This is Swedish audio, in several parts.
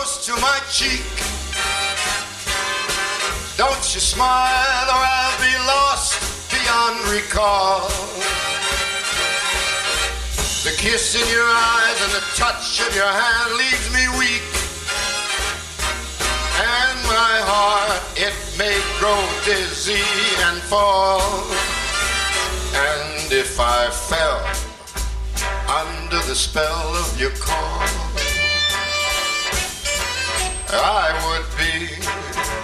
close to my cheek. Don't you smile or I'll be lost beyond recall. The kiss in your eyes and the touch of your hand leaves me weak. And my heart, it may grow dizzy and fall. And if I fell under the spell of your call, I would be,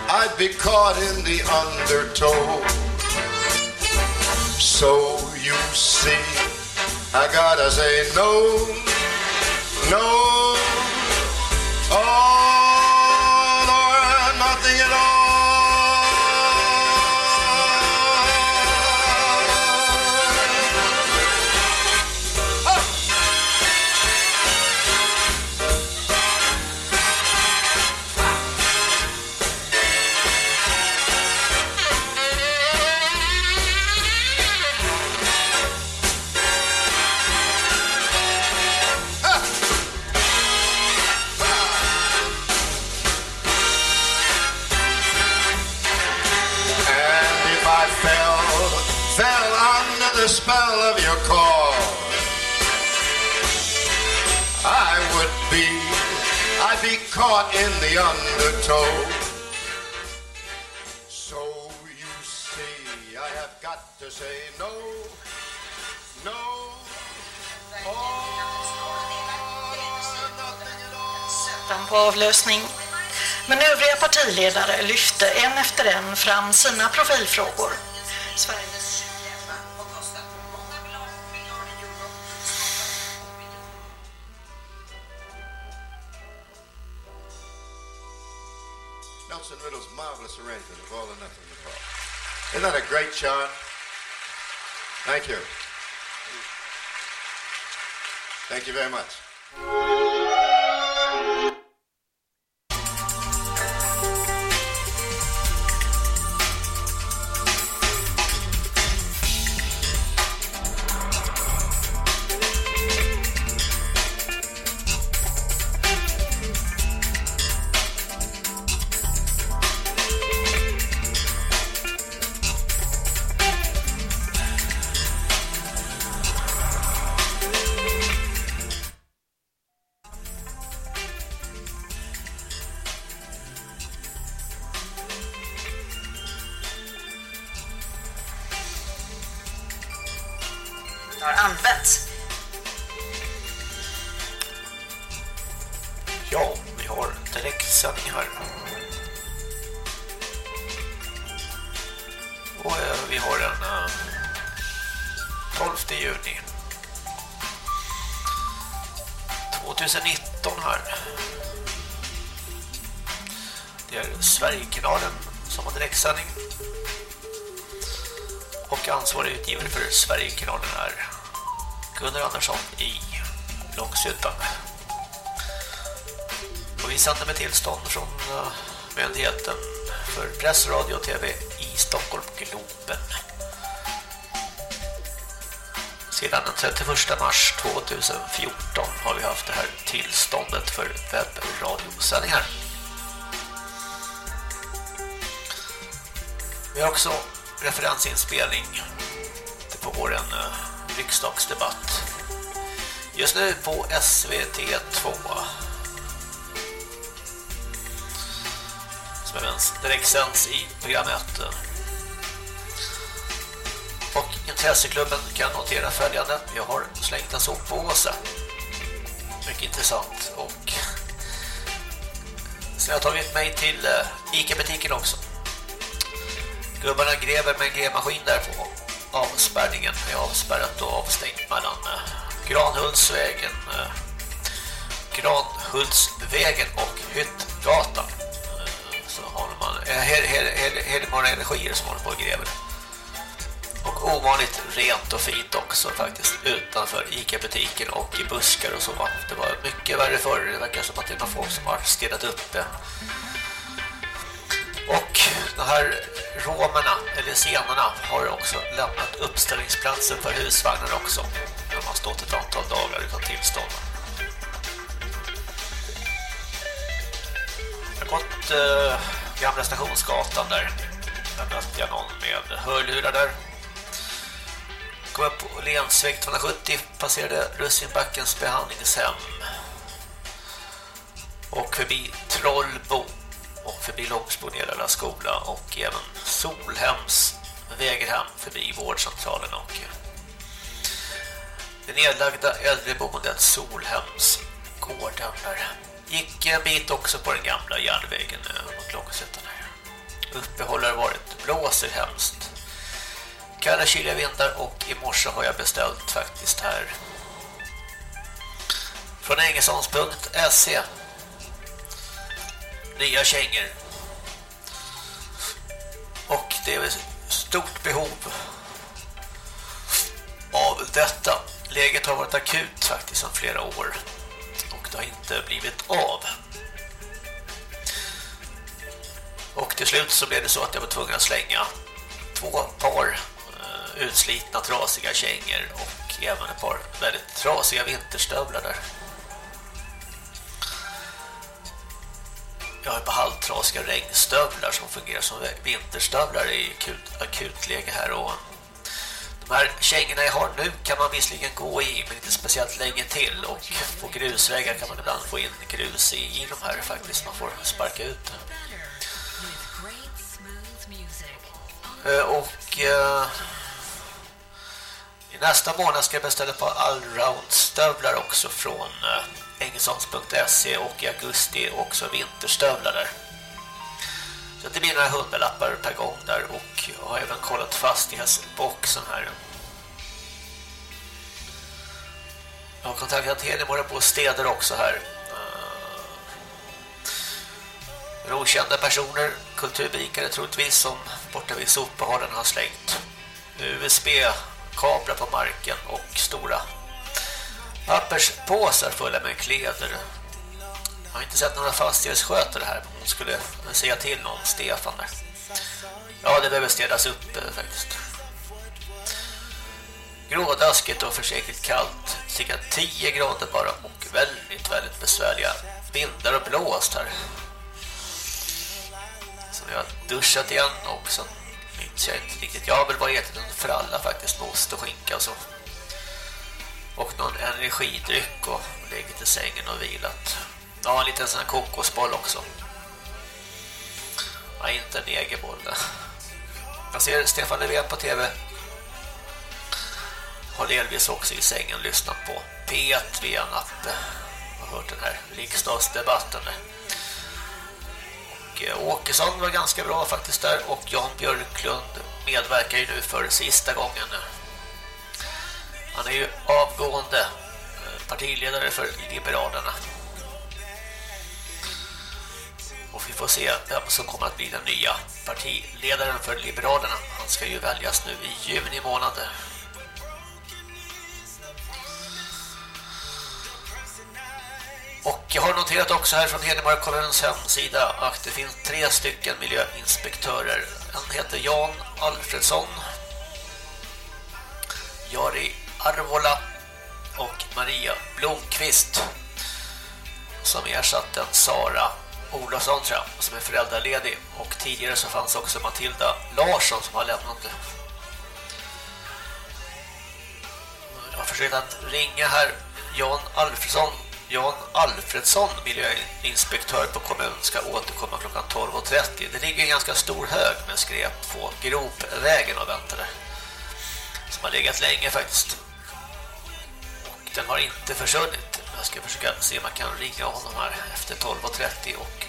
I'd be caught in the undertow. So you see, I gotta say no, no, all be caught in the undertow. So you see, I have got to say no, no. Oh, den på avlösning. Men övriga partiledare lyfte en efter en fram sina profilfrågor. Sveriges All or Nothing. Isn't that a great chart? Thank you. Thank you very much. 1 mars 2014 har vi haft det här tillståndet för webbradiosändningar. Vi har också referensinspelning till vår eh, riksdagsdebatt. Just nu på SVT2. Som även direkt sänds i program 1. Intresseklubben kan notera följande. Jag har slängt en soppåse. Mycket intressant. Och så jag har tagit mig till eh, Ica-butiken också. Gubbarna gräver med en grävmaskin där på avspärrningen. Det är avspärrat och avstängt mellan eh, Granhultsvägen, eh, Granhultsvägen och Hyttgatan. Så håller man Hedemora Energier som håller på och gräver. Och ovanligt rent och fint också faktiskt utanför Ica-butiken och i buskar och så. Det var mycket värre förr. Det verkar som att det är några folk som har städat upp det. Och de här romerna, eller scenerna, har också lämnat uppställningsplatsen för husvagnar också. De har stått ett antal dagar utan tillstånd. Jag har gått eh, Gamla Stationsgatan där. Där mötte jag någon med hörlurar där. Kom upp på Lensväg 270, passerade Russinbackens behandlingshem. Och förbi Trollbo och förbi Långsbo Nedala skola och även Solhems vägerhem förbi vårdcentralen och det nedlagda äldreboendet Solhemsgården där. Gick en bit också på den gamla järnvägen eh, mot Långsötan här. Uppehåll har varit blåser hemskt. Kalla kyliga vindar och i morse har jag beställt faktiskt här från engelsons.se nya kängor. Och det är stort behov av detta. Läget har varit akut faktiskt sedan flera år och det har inte blivit av. Och till slut så blev det så att jag var tvungen att slänga två par utslitna trasiga kängor och även ett par väldigt trasiga vinterstövlar där. Jag har ett par halvtrasiga regnstövlar som fungerar som vinterstövlar. I akut, akutläge här och de här kängorna jag har nu kan man visserligen gå i men inte speciellt länge till. Och på grusvägar kan man ibland få in grus i, i de här faktiskt. Man får sparka ut uh, och uh, i nästa månad ska jag beställa på allroundstövlar också från eh, engelsons.se och i augusti också vinterstövlar där. Så det blir några hundralappar per gång där och jag har även kollat fastighetsboxen här. Jag har kontaktat Hedemora på städer också här. Eh, uh, okända personer, kulturbikare troligtvis som borta vid sopbehållaren har slängt USB kablar på marken och stora papperspåsar fulla med kläder. Jag har inte sett några fastighetsskötare här. Hon skulle säga till någon, Stefan där. Ja, det behöver städas upp eh, faktiskt. Grådaskigt och försiktigt kallt. Cirka 10 grader bara och väldigt, väldigt besvärliga vindar och blåst här. Så jag har duschat igen och sen minns jag inte riktigt. Jag har väl bara ätit en fralla faktiskt med ost och skinka och så och någon energidryck och legat i sängen och vilat. Ja, en liten sån här kokosboll också. Ja, inte en egerboll. Jag ser Stefan Löfven på tv. Har delvis också i sängen lyssnat på P1 via natten. Har hört den här riksdagsdebatten. Och eh, Åkesson var ganska bra faktiskt där. Och Jan Björklund medverkar ju nu för sista gången han är ju avgående eh, partiledare för Liberalerna. Och vi får se vem som kommer att bli den nya partiledaren för Liberalerna. Han ska ju väljas nu i juni månad. Och jag har noterat också här från Hedemar kommuns hemsida att det finns tre stycken miljöinspektörer. En heter Jan Alfredsson, Jari Arvola och Maria Blomqvist som ersatte en Sara Olofsson tror jag, som är föräldraledig och tidigare så fanns också Matilda Larsson som har lämnat det. Jag har försökt att ringa här Jan Alfredsson Jan Alfredsson, miljöinspektör på kommunen, ska återkomma klockan 12.30. Det ligger en ganska stor hög med skräp på gropvägen och väntar där. Som har legat länge faktiskt. Den har inte försvunnit. Jag ska försöka se om jag kan ringa honom här efter 12.30 och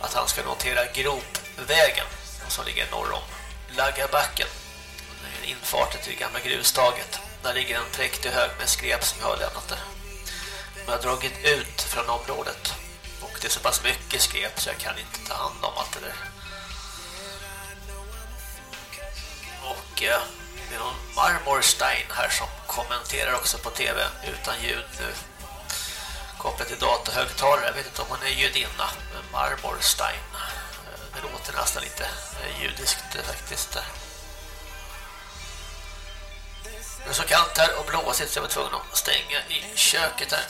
att han ska notera gropvägen som ligger norr om Laggabacken. Infarten till gamla grustaget. Där ligger en präktig hög med skräp som jag har lämnat där. Har dragit ut från området och det är så pass mycket skräp så jag kan inte ta hand om allt det där. Och eh, det är någon Marmorstein här som kommenterar också på tv utan ljud nu. Kopplat till datahögtalare. Jag vet inte om hon är judinna. Marmorstein. Eh, det låter nästan lite eh, judiskt eh, faktiskt. Det är så kallt här och blåsigt så jag var tvungen att stänga i köket här.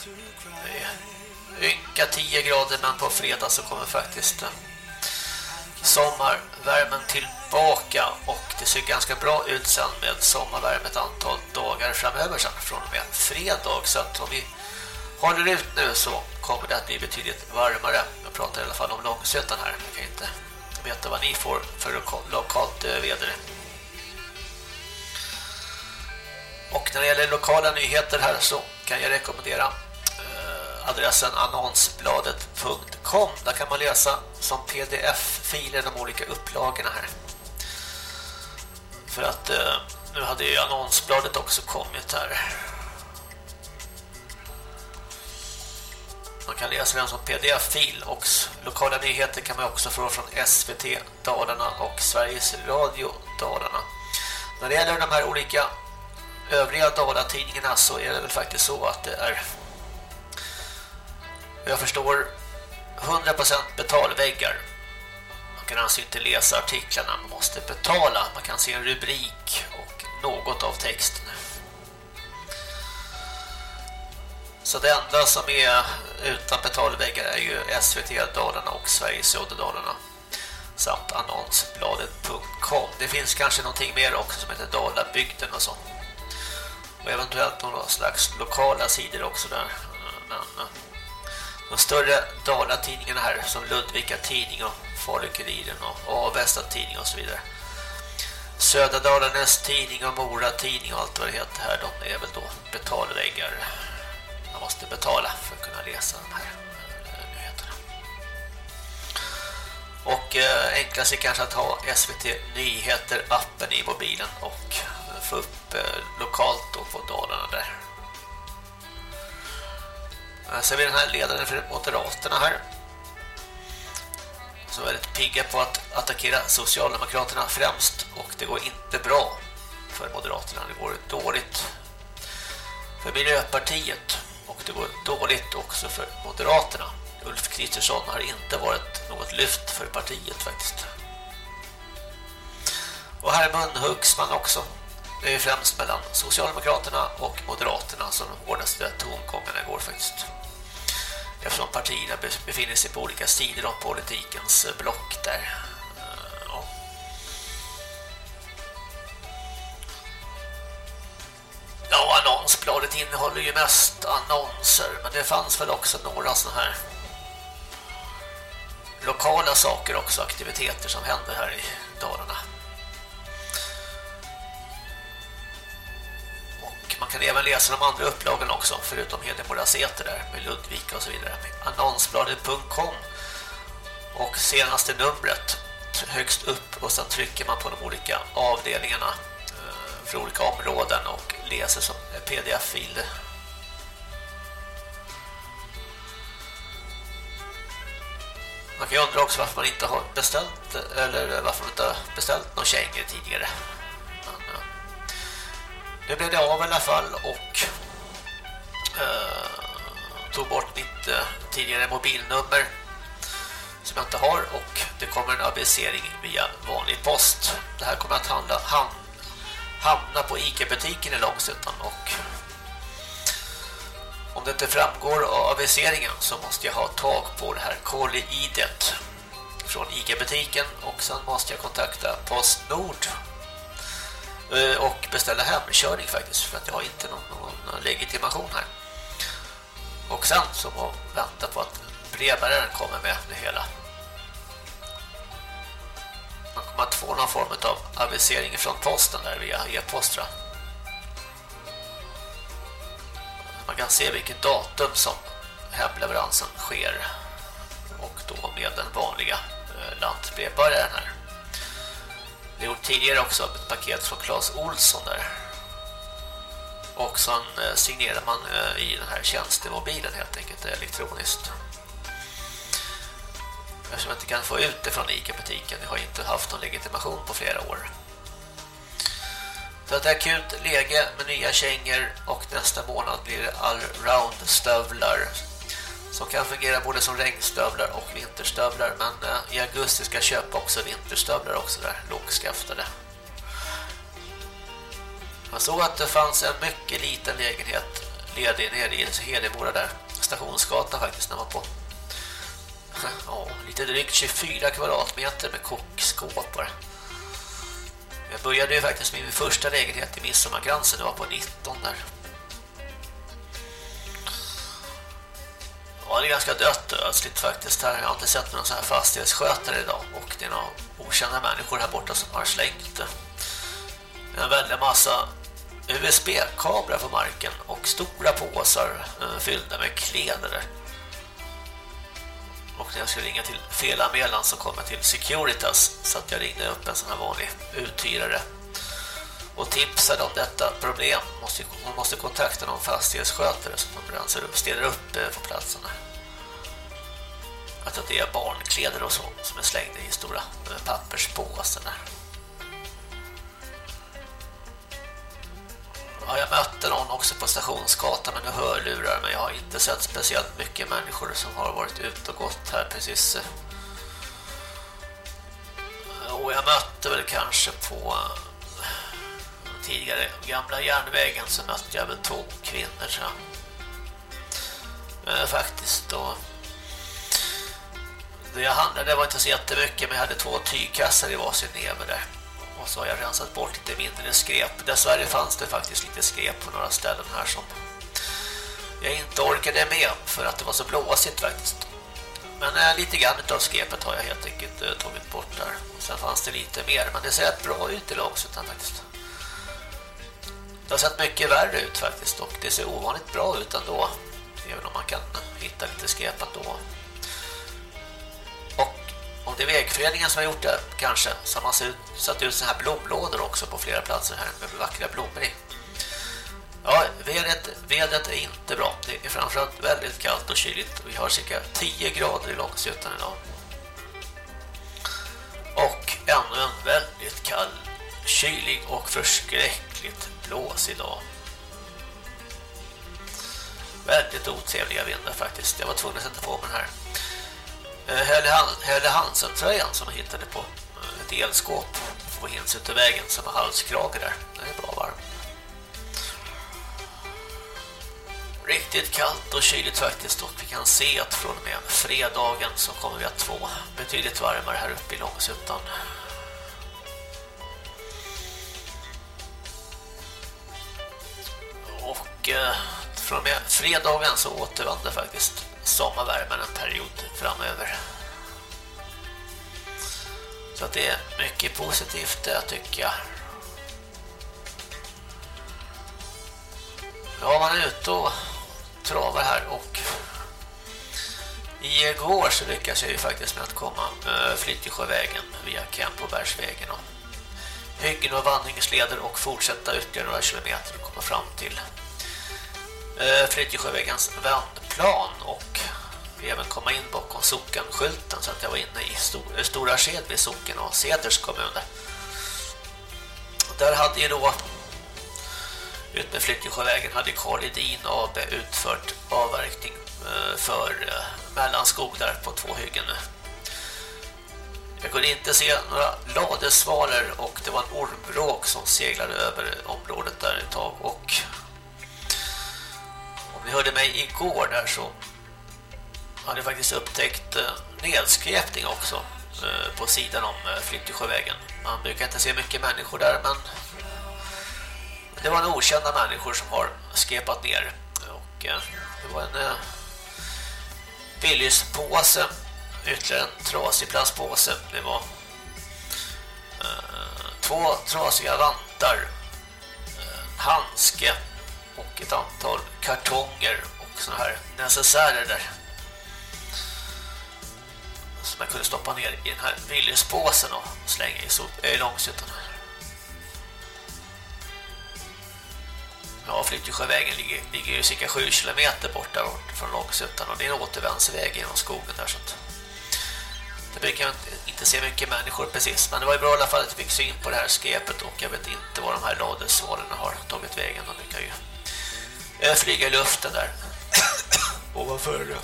Det är ynka 10 grader men på fredag så kommer faktiskt eh, sommarvärmen tillbaka och det ser ganska bra ut sen med sommarvärme ett antal dagar framöver sen från och med fredag så att om vi håller ut nu så kommer det att bli betydligt varmare. Jag pratar i alla fall om Långsötan här. Jag kan inte veta vad ni får för lokalt eh, väder. Och när det gäller lokala nyheter här så kan jag rekommendera eh, adressen annonsbladet.com. Där kan man läsa som pdf-filer de olika upplagorna här. För att eh, nu hade ju annonsbladet också kommit här. Man kan läsa den som pdf-fil och lokala nyheter kan man också få från SVT Dalarna och Sveriges Radio Dalarna. När det gäller de här olika övriga Dalatidningarna så är det väl faktiskt så att det är jag förstår 100% betalväggar. Man kan alltså inte läsa artiklarna, man måste betala. Man kan se en rubrik och något av texten. Så det enda som är utan betalväggar är ju SVT Dalarna och Sveriges Radio Dalarna samt annonsbladet.com. Det finns kanske någonting mer också som heter Dalabygden och så. Och eventuellt några slags lokala sidor också där. Men eh, de större Dalatidningarna här som Ludvika tidning och Falukuriren och Avesta tidning och så vidare. Södra Dalarnas tidning och Mora tidning och allt vad det heter här, de är väl då betalväggar man måste betala för att kunna läsa de här eh, nyheterna. Och eh, enklast är kanske att ha SVT Nyheter appen i mobilen och få upp eh, lokalt och på Dalarna där. Eh, sen vi den här ledaren för Moderaterna här som är väldigt pigga på att attackera Socialdemokraterna främst och det går inte bra för Moderaterna. Det går dåligt för Miljöpartiet och det går dåligt också för Moderaterna. Ulf Kristersson har inte varit något lyft för partiet faktiskt. Och här munhuggs man också. Det är främst mellan Socialdemokraterna och Moderaterna som de hårdaste tongångarna går faktiskt. Eftersom partierna befinner sig på olika sidor av politikens eh, block där. Eh, ja, annonsbladet innehåller ju mest annonser men det fanns väl också några sådana här lokala saker också, aktiviteter som händer här i Dalarna. Och man kan även läsa de andra upplagorna också, förutom Hedemora Säter där med Ludvika och så vidare. Annonsbladet.com och senaste numret högst upp och sen trycker man på de olika avdelningarna eh, för olika områden och läser som pdf-fil. Man kan ju undra också varför man inte har beställt eller varför man inte har beställt någon kängor tidigare det nu blev det av i alla fall och eh, tog bort mitt eh, tidigare mobilnummer som jag inte har och det kommer en avisering via vanlig post. Det här kommer att handla, ham, hamna på ICA-butiken i Långsuttan och om det inte framgår av aviseringen så måste jag ha tag på det här KOLI-idet från ICA-butiken och sen måste jag kontakta Postnord Eh, och beställa hemkörning faktiskt för att jag har inte någon, någon legitimation här. Och sen så må vänta på att brevbäraren kommer med det hela. Man kommer att få någon form av avisering från posten där via e-post Man kan se vilket datum som hemleveransen sker och då med den vanliga eh, lantbrevbäraren här. Det gjort tidigare också ett paket från Claes Olsson där. Och sen eh, signerar man eh, i den här tjänstemobilen helt enkelt elektroniskt eftersom jag inte kan få ut det från ICA-butiken. Jag har inte haft någon legitimation på flera år. Så det är akut läge med nya kängor och nästa månad blir det allround stövlar som kan fungera både som regnstövlar och vinterstövlar men eh, i augusti ska jag köpa också vinterstövlar också där, lågskaftade. Jag såg att det fanns en mycket liten lägenhet ledig nere i Hedemora där Stationsgatan faktiskt när man på ja, lite drygt 24 kvadratmeter med kokskåp Jag började ju faktiskt med min första lägenhet i Midsommarkransen, det var på 19 där. Ja, det är ganska dött ödsligt faktiskt här. Jag har inte sett någon sån här fastighetsskötare idag och det är några okända människor här borta som har slängt eh, en väldig massa USB-kablar på marken och stora påsar eh, fyllda med kläder. Och när jag skulle ringa till felanmälan så kom jag till Securitas så att jag ringde upp en sån här vanlig uthyrare och tipsade om detta problem. Man måste kontakta någon fastighetsskötare som de rensar upp, ställer upp eh, på platserna. Att det är barnkläder och så som är slängda i stora eh, papperspåsar Ja, jag mötte någon också på stationsgatan med hörlurar men jag har inte sett speciellt mycket människor som har varit ute och gått här precis. Eh. Och jag mötte väl kanske på tidigare gamla järnvägen så mötte jag väl två kvinnor så. Eh, faktiskt då. Det jag handlade var inte så jättemycket men jag hade två tygkassar i varsin neve där. Och så har jag rensat bort lite mindre skräp. Dessvärre fanns det faktiskt lite skräp på några ställen här som jag inte orkade med för att det var så blåsigt faktiskt. Men eh, lite grann av skräpet har jag helt enkelt eh, tagit bort där. Sen fanns det lite mer, men det ser rätt bra ut i långsutan faktiskt. Det har sett mycket värre ut faktiskt och det ser ovanligt bra ut ändå. Även om man kan hitta lite skräp ändå. Och om det är vägföreningen som har gjort det kanske så har man satt ut så här blomlådor också på flera platser här med vackra blommor i. Ja, vädret, vädret är inte bra. Det är framförallt väldigt kallt och kyligt. Vi har cirka 10 grader i Långsötan idag. Och ännu en väldigt kall, kylig och förskräckligt blås idag. Väldigt otrevliga vindar faktiskt. Jag var tvungen att sätta på mig den här eh, Helle Hansen-tröjan som jag hittade på eh, ett elskåp på vägen. som har halskrage där. Den är bra varm. Riktigt kallt och kyligt faktiskt och vi kan se att från och med fredagen så kommer vi att få betydligt varmare här uppe i Långsuttan. Och från och med fredagen så återvänder faktiskt sommarvärmen en period framöver. Så det är mycket positivt det tycker jag. Ja, man är ute och travar här och igår så lyckades jag ju faktiskt med att komma eh, äh, Flyttjesjövägen via Kempobergsvägen och hyggen och vandringsleder och fortsätta ytterligare några kilometer och komma fram till äh, vändplan och även komma in bakom sockenskylten så att jag var inne i Stor eh, Stora vid socken och Säters kommun där. Där hade ju då ut med hade Carl Edin AB utfört avverkning eh, för mellanskog där på två hyggen. Jag kunde inte se några ladesvalor och det var en ormbråk som seglade över området där ett tag och ni hörde mig igår där så hade jag faktiskt upptäckt eh, nedskräpning också eh, på sidan om eh, Flyttesjövägen. Man brukar inte se mycket människor där men det var en okända människor som har skepat ner och det var en Billyspåse Willys-påse ytterligare en trasig plastpåse det var två trasiga vantar en handske och ett antal kartonger och såna här necessärer där. Som jag kunde stoppa ner i den här villespåsen och slänga i, i eh, långsutan Ja, Flyttjösjövägen ligger, ligger ju cirka 7 kilometer bort där bort från Långsuttan och det är en återvändsväg genom skogen där så att det brukar inte se mycket människor precis men det var ju bra i alla fall att vi fick syn på det här skepet och jag vet inte var de här ladesvalerna har tagit vägen de brukar ju flyga i luften där ovanför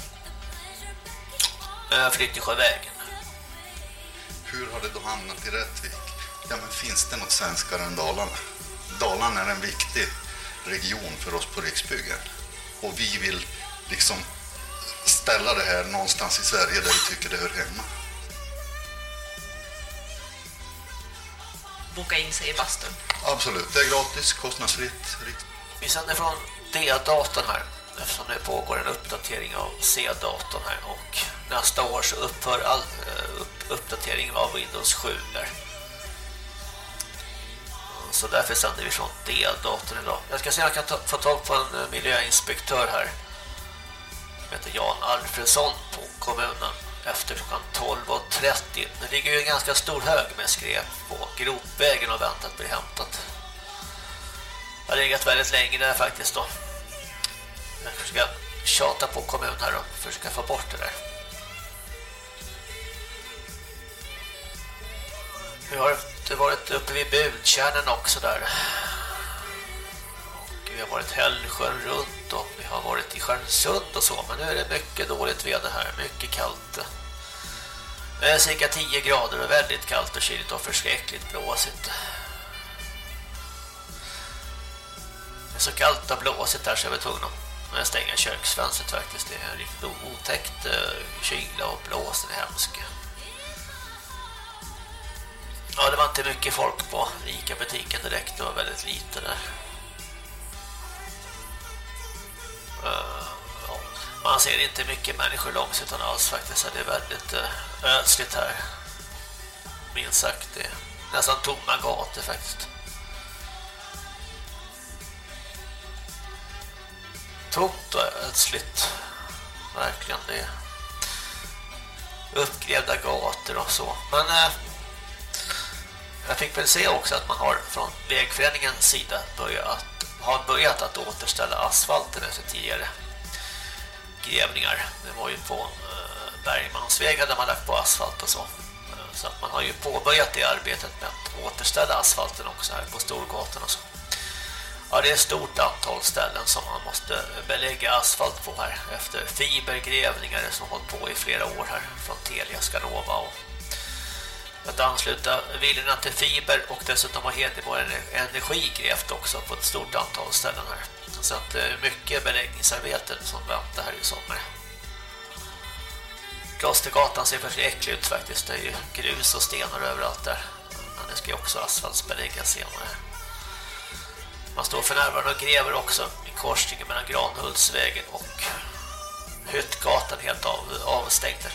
Flyttjesjövägen Hur har det då hamnat i Rättvik? Ja men finns det något svenskare än Dalarna? Dalarna är en viktig region för oss på Riksbyggen. Och vi vill liksom ställa det här någonstans i Sverige där vi tycker det hör hemma. Boka in sig i bastun. Absolut, det är gratis, kostnadsfritt. Vi sänder från D-datorn här eftersom det pågår en uppdatering av C-datorn här och nästa år så upphör all eh, upp, uppdatering av Windows 7 där. Så därför sänder vi från D-datorn idag. Jag ska se om jag kan ta, få tag på en eh, miljöinspektör här. Som heter Jan Alfredsson på kommunen efter klockan 12.30. Det ligger ju en ganska stor hög med skräp på gropvägen och väntat att bli hämtat. Jag har legat väldigt länge där faktiskt då. Jag ska tjata på kommunen här och försöka få bort det där. Vi har varit uppe vid budkärnen också där. Och vi har varit Hällsjön runt och vi har varit i Stjärnsund och så. Men nu är det mycket dåligt väder här, mycket kallt. Det är cirka 10 grader och väldigt kallt och kyligt och förskräckligt blåsigt. Är så kallt och blåsigt här så jag var tvungen att stänga köksfönstret faktiskt. Det är riktigt otäckt eh, kyla och blåsen är hemskt. Ja, det var inte mycket folk på Ica-butiken direkt. Det var väldigt lite där. Eh, ja. Man ser inte mycket människor långs utan alls faktiskt. Det är väldigt eh, ödsligt här. Minst sagt. Det är nästan tomma gator faktiskt. Tomt och ödsligt. Verkligen det. Uppgrävda gator och så. Men eh, jag fick väl se också att man har från vägföreningens sida börjat, har börjat att återställa asfalten efter tidigare grävningar. Det var ju på eh, Bergmansvägar där man lagt på asfalt och så. Eh, så att man har ju påbörjat det arbetet med att återställa asfalten också här på Storgatan och så. Ja, det är ett stort antal ställen som man måste belägga asfalt på här efter fibergrävningar som har hållit på i flera år här från Telia Skanova och att ansluta villorna till fiber och dessutom har Hedemora Energi grävt också på ett stort antal ställen här. Så att det är mycket beläggningsarbeten som väntar här i sommar. Klostergatan ser för äcklig ut faktiskt. Det är ju grus och stenar överallt där. Men det ska ju också asfaltsbeläggas senare. Man står för närvarande och gräver också i korsningen mellan Granhultsvägen och Hyttgatan helt av, avstängd.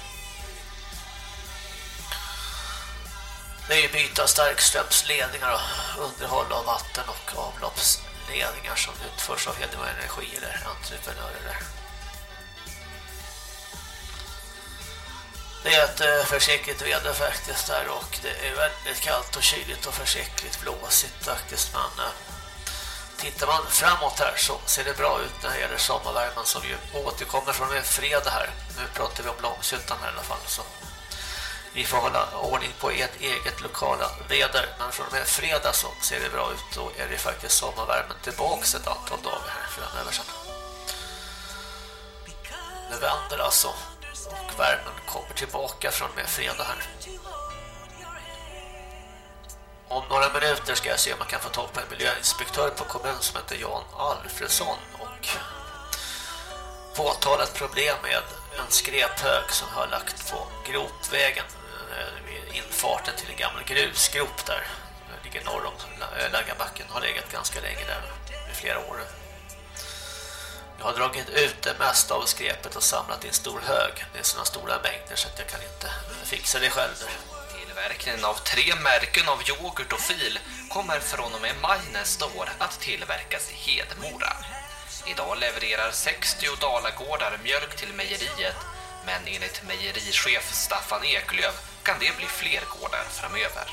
Det är ju byte av starkströmsledningar och underhåll av vatten- och avloppsledningar som utförs av Hedemora Energi eller entreprenörer. Det är ett eh, försiktigt väder faktiskt där och det är väldigt kallt och kyligt och försiktigt blåsigt faktiskt men eh, tittar man framåt här så ser det bra ut när det gäller sommarvärmen som ju återkommer från en fredag här. Nu pratar vi om Långshyttan här i alla fall. Så vi får hålla ordning på ert eget lokala väder. Men från och med fredag så ser det bra ut. Då är det faktiskt sommarvärmen tillbaka ett antal dagar här framöver sen. Det vänder alltså. Och värmen kommer tillbaka från och med fredag här. Om några minuter ska jag se om man kan få tag på en miljöinspektör på kommunen som heter Jan Alfredsson och påtalat problem med en skräphög som har lagt på gropvägen eh, vid infarten till en gammal grusgrop där. Det ligger norr om Laggabacken, har legat ganska länge där i flera år. Jag har dragit ut det mesta av skräpet och samlat i en stor hög. Det är sådana stora mängder så att jag kan inte fixa det själv där. Tillverkningen av tre märken av yoghurt och fil kommer från och med maj nästa år att tillverkas i Hedemora. Idag levererar 60 dalagårdar mjölk till mejeriet, men enligt mejerichef Staffan Eklöv kan det bli fler gårdar framöver.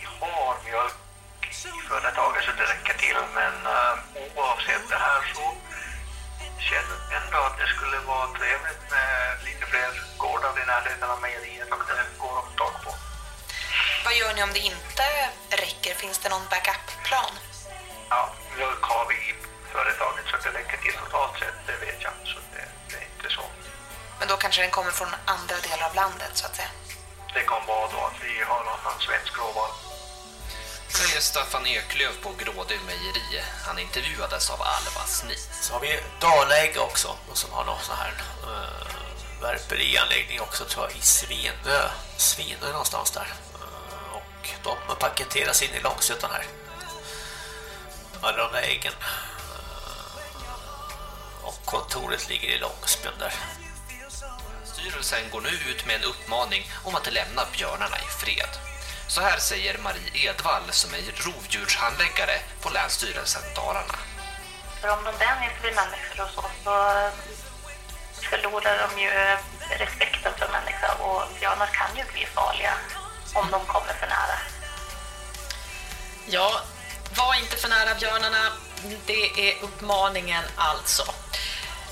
Vi har mjölk i företaget så det räcker till, men uh, oavsett det här så känner ändå att det skulle vara trevligt med lite fler gårdar i närheten av mejeriet och det går att ta på. Vad gör ni om det inte räcker? Finns det någon backup-plan? Ja, mjölk har vi i företaget så det räcker till totalt sett, det vet jag. Så det, det är inte så. Men då kanske den kommer från andra delar av landet så att säga? Det kan vara då att vi har någon svensk råvara. säger Staffan Eklöv på Grådö mejeri. Han intervjuades av Alva Snit. Så har vi Dalägg också som har någon sån här uh, värperianläggning också tror jag i Svinö. Svinö någonstans där. Uh, och de paketeras in i Långsötan här. Alla de där äggen. Uh, och kontoret ligger i Långsbyn där. Styrelsen går nu ut med en uppmaning om att lämna björnarna i fred. Så här säger Marie Edvall som är rovdjurshandläggare på Länsstyrelsen Dalarna. För om de vänjer sig vid människor och så, så förlorar de ju respekten för människor och björnar kan ju bli farliga om de kommer för nära. Ja, var inte för nära björnarna. Det är uppmaningen alltså.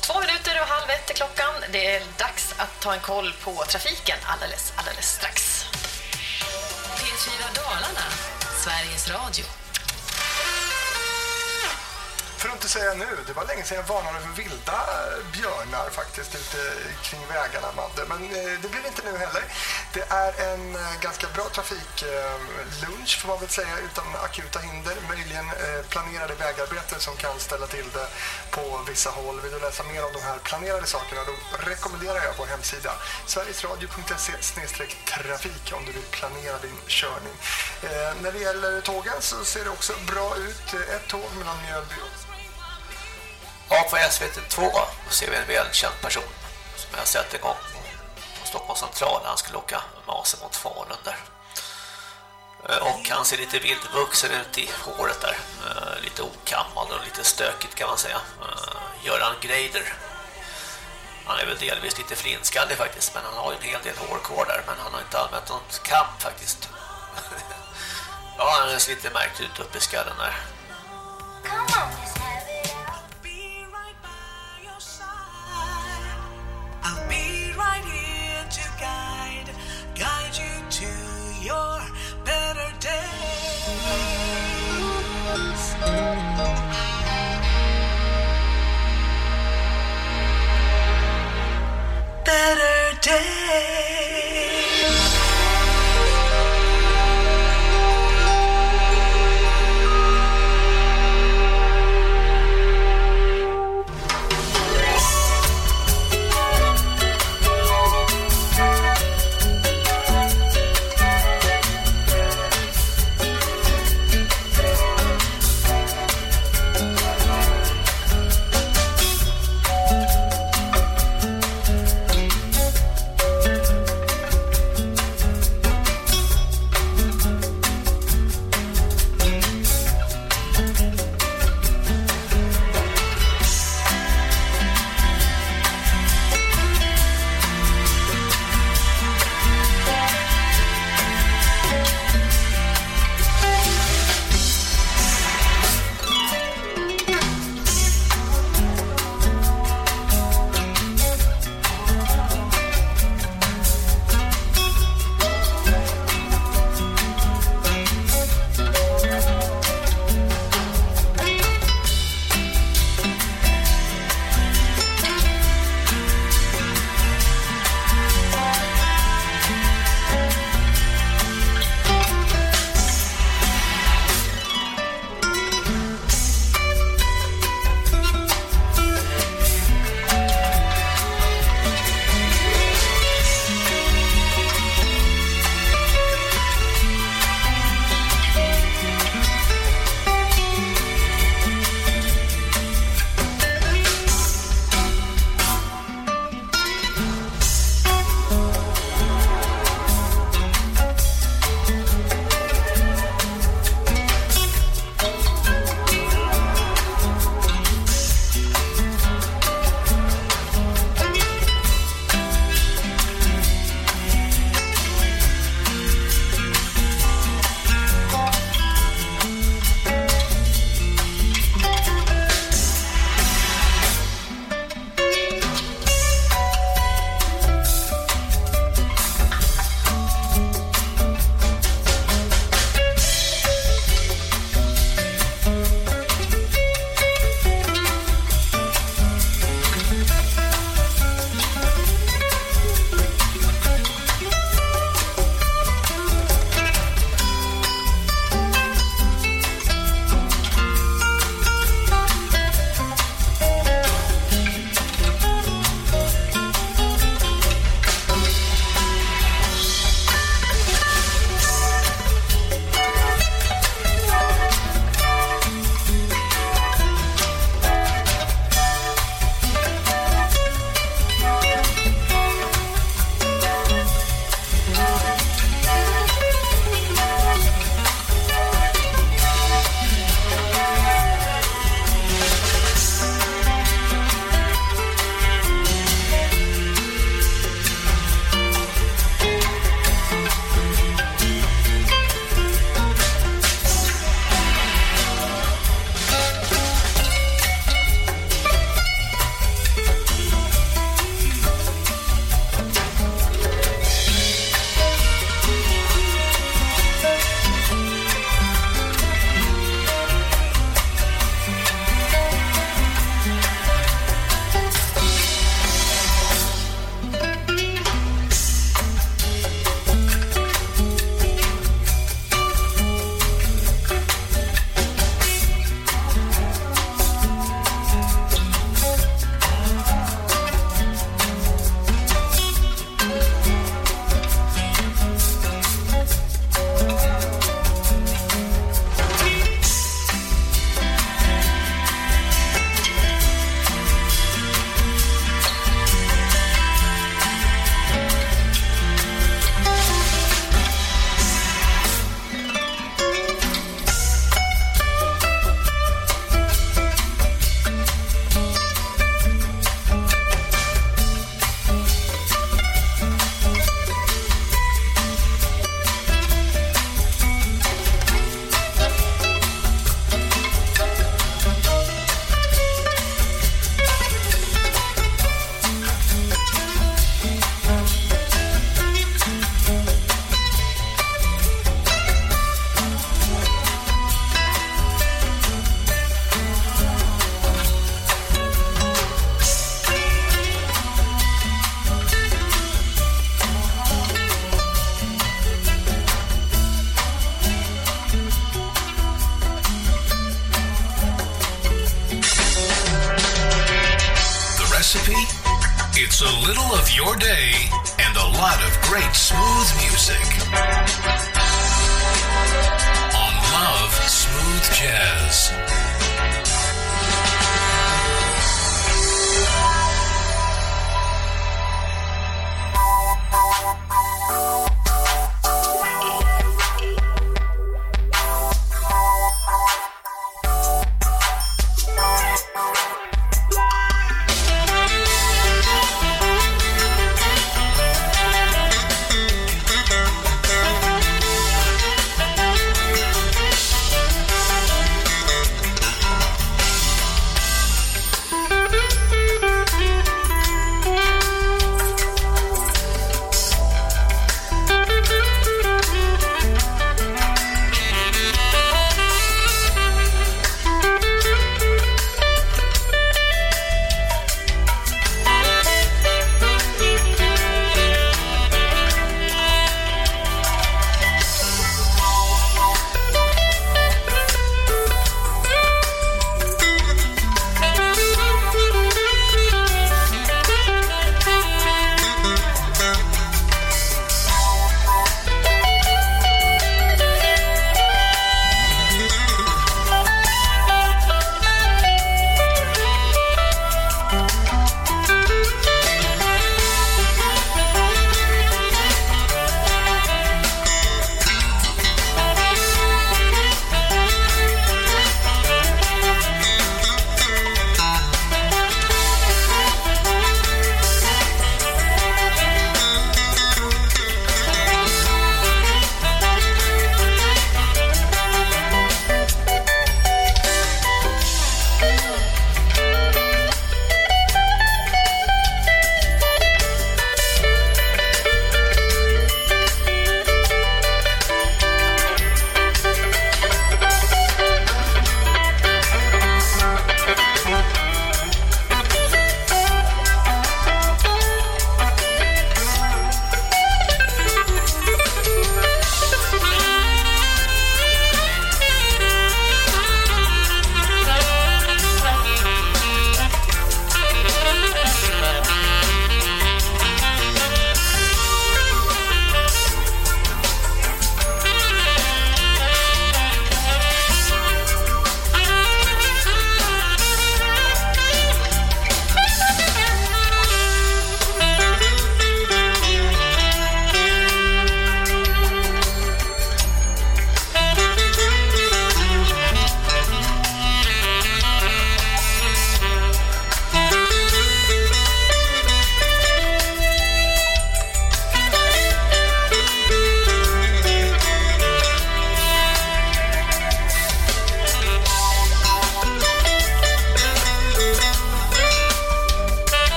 Två minuter och halv ett är klockan. Det är dags att ta en koll på trafiken alldeles, alldeles strax. P4 Dalarna, Sveriges Radio. För att inte säga nu, det var länge sedan jag varnade för vilda björnar faktiskt ute kring vägarna, Madde. Men eh, det blir inte nu heller. Det är en eh, ganska bra trafiklunch får man väl säga utan akuta hinder. Möjligen eh, planerade vägarbeten som kan ställa till det på vissa håll. Vill du läsa mer om de här planerade sakerna då rekommenderar jag vår hemsida sverigesradio.se trafik om du vill planera din körning. När det gäller tågen så ser det också bra ut. Ett tåg mellan Mjölby och Ja, på SVT2 ser vi en välkänd person som jag har sett en gång på Stockholms central. Han skulle åka masen mot Falun där. Eh, och han ser lite vildvuxen ut i håret där. Eh, lite okammad och lite stökigt kan man säga. Eh, Göran Greider. Han är väl delvis lite flinskallig faktiskt. Men han har ju en hel del hår kvar där. Men han har inte använt någon kamp faktiskt. ja, han ser lite märkt ut uppe i skallen där. better day.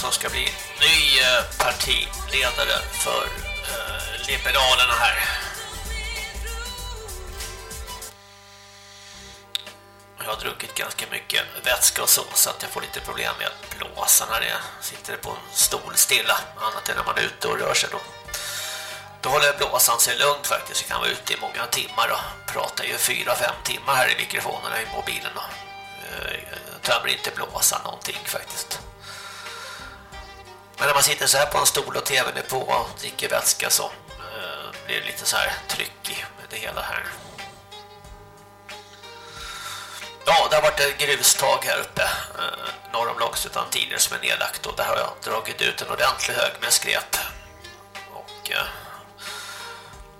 Som ska bli ny eh, partiledare för eh, Liberalerna här. Jag har druckit ganska mycket vätska och så, så att jag får lite problem med att blåsa när jag sitter på en stol stilla. Annat än när man är ute och rör sig då. Då håller blåsan sig lugnt faktiskt. Jag kan vara ute i många timmar och pratar ju fyra, fem timmar här i mikrofonerna i mobilen. Och, eh, jag tömmer inte blåsa någonting faktiskt. Men när man sitter så här på en stol och tvn är på och dricker vätska så eh, blir det lite så här tryck i det hela här. Ja, det har varit ett grustag här uppe eh, norr om Långsuttan tidigare som är nedlagt och där har jag dragit ut en ordentlig hög med skräp. Och eh,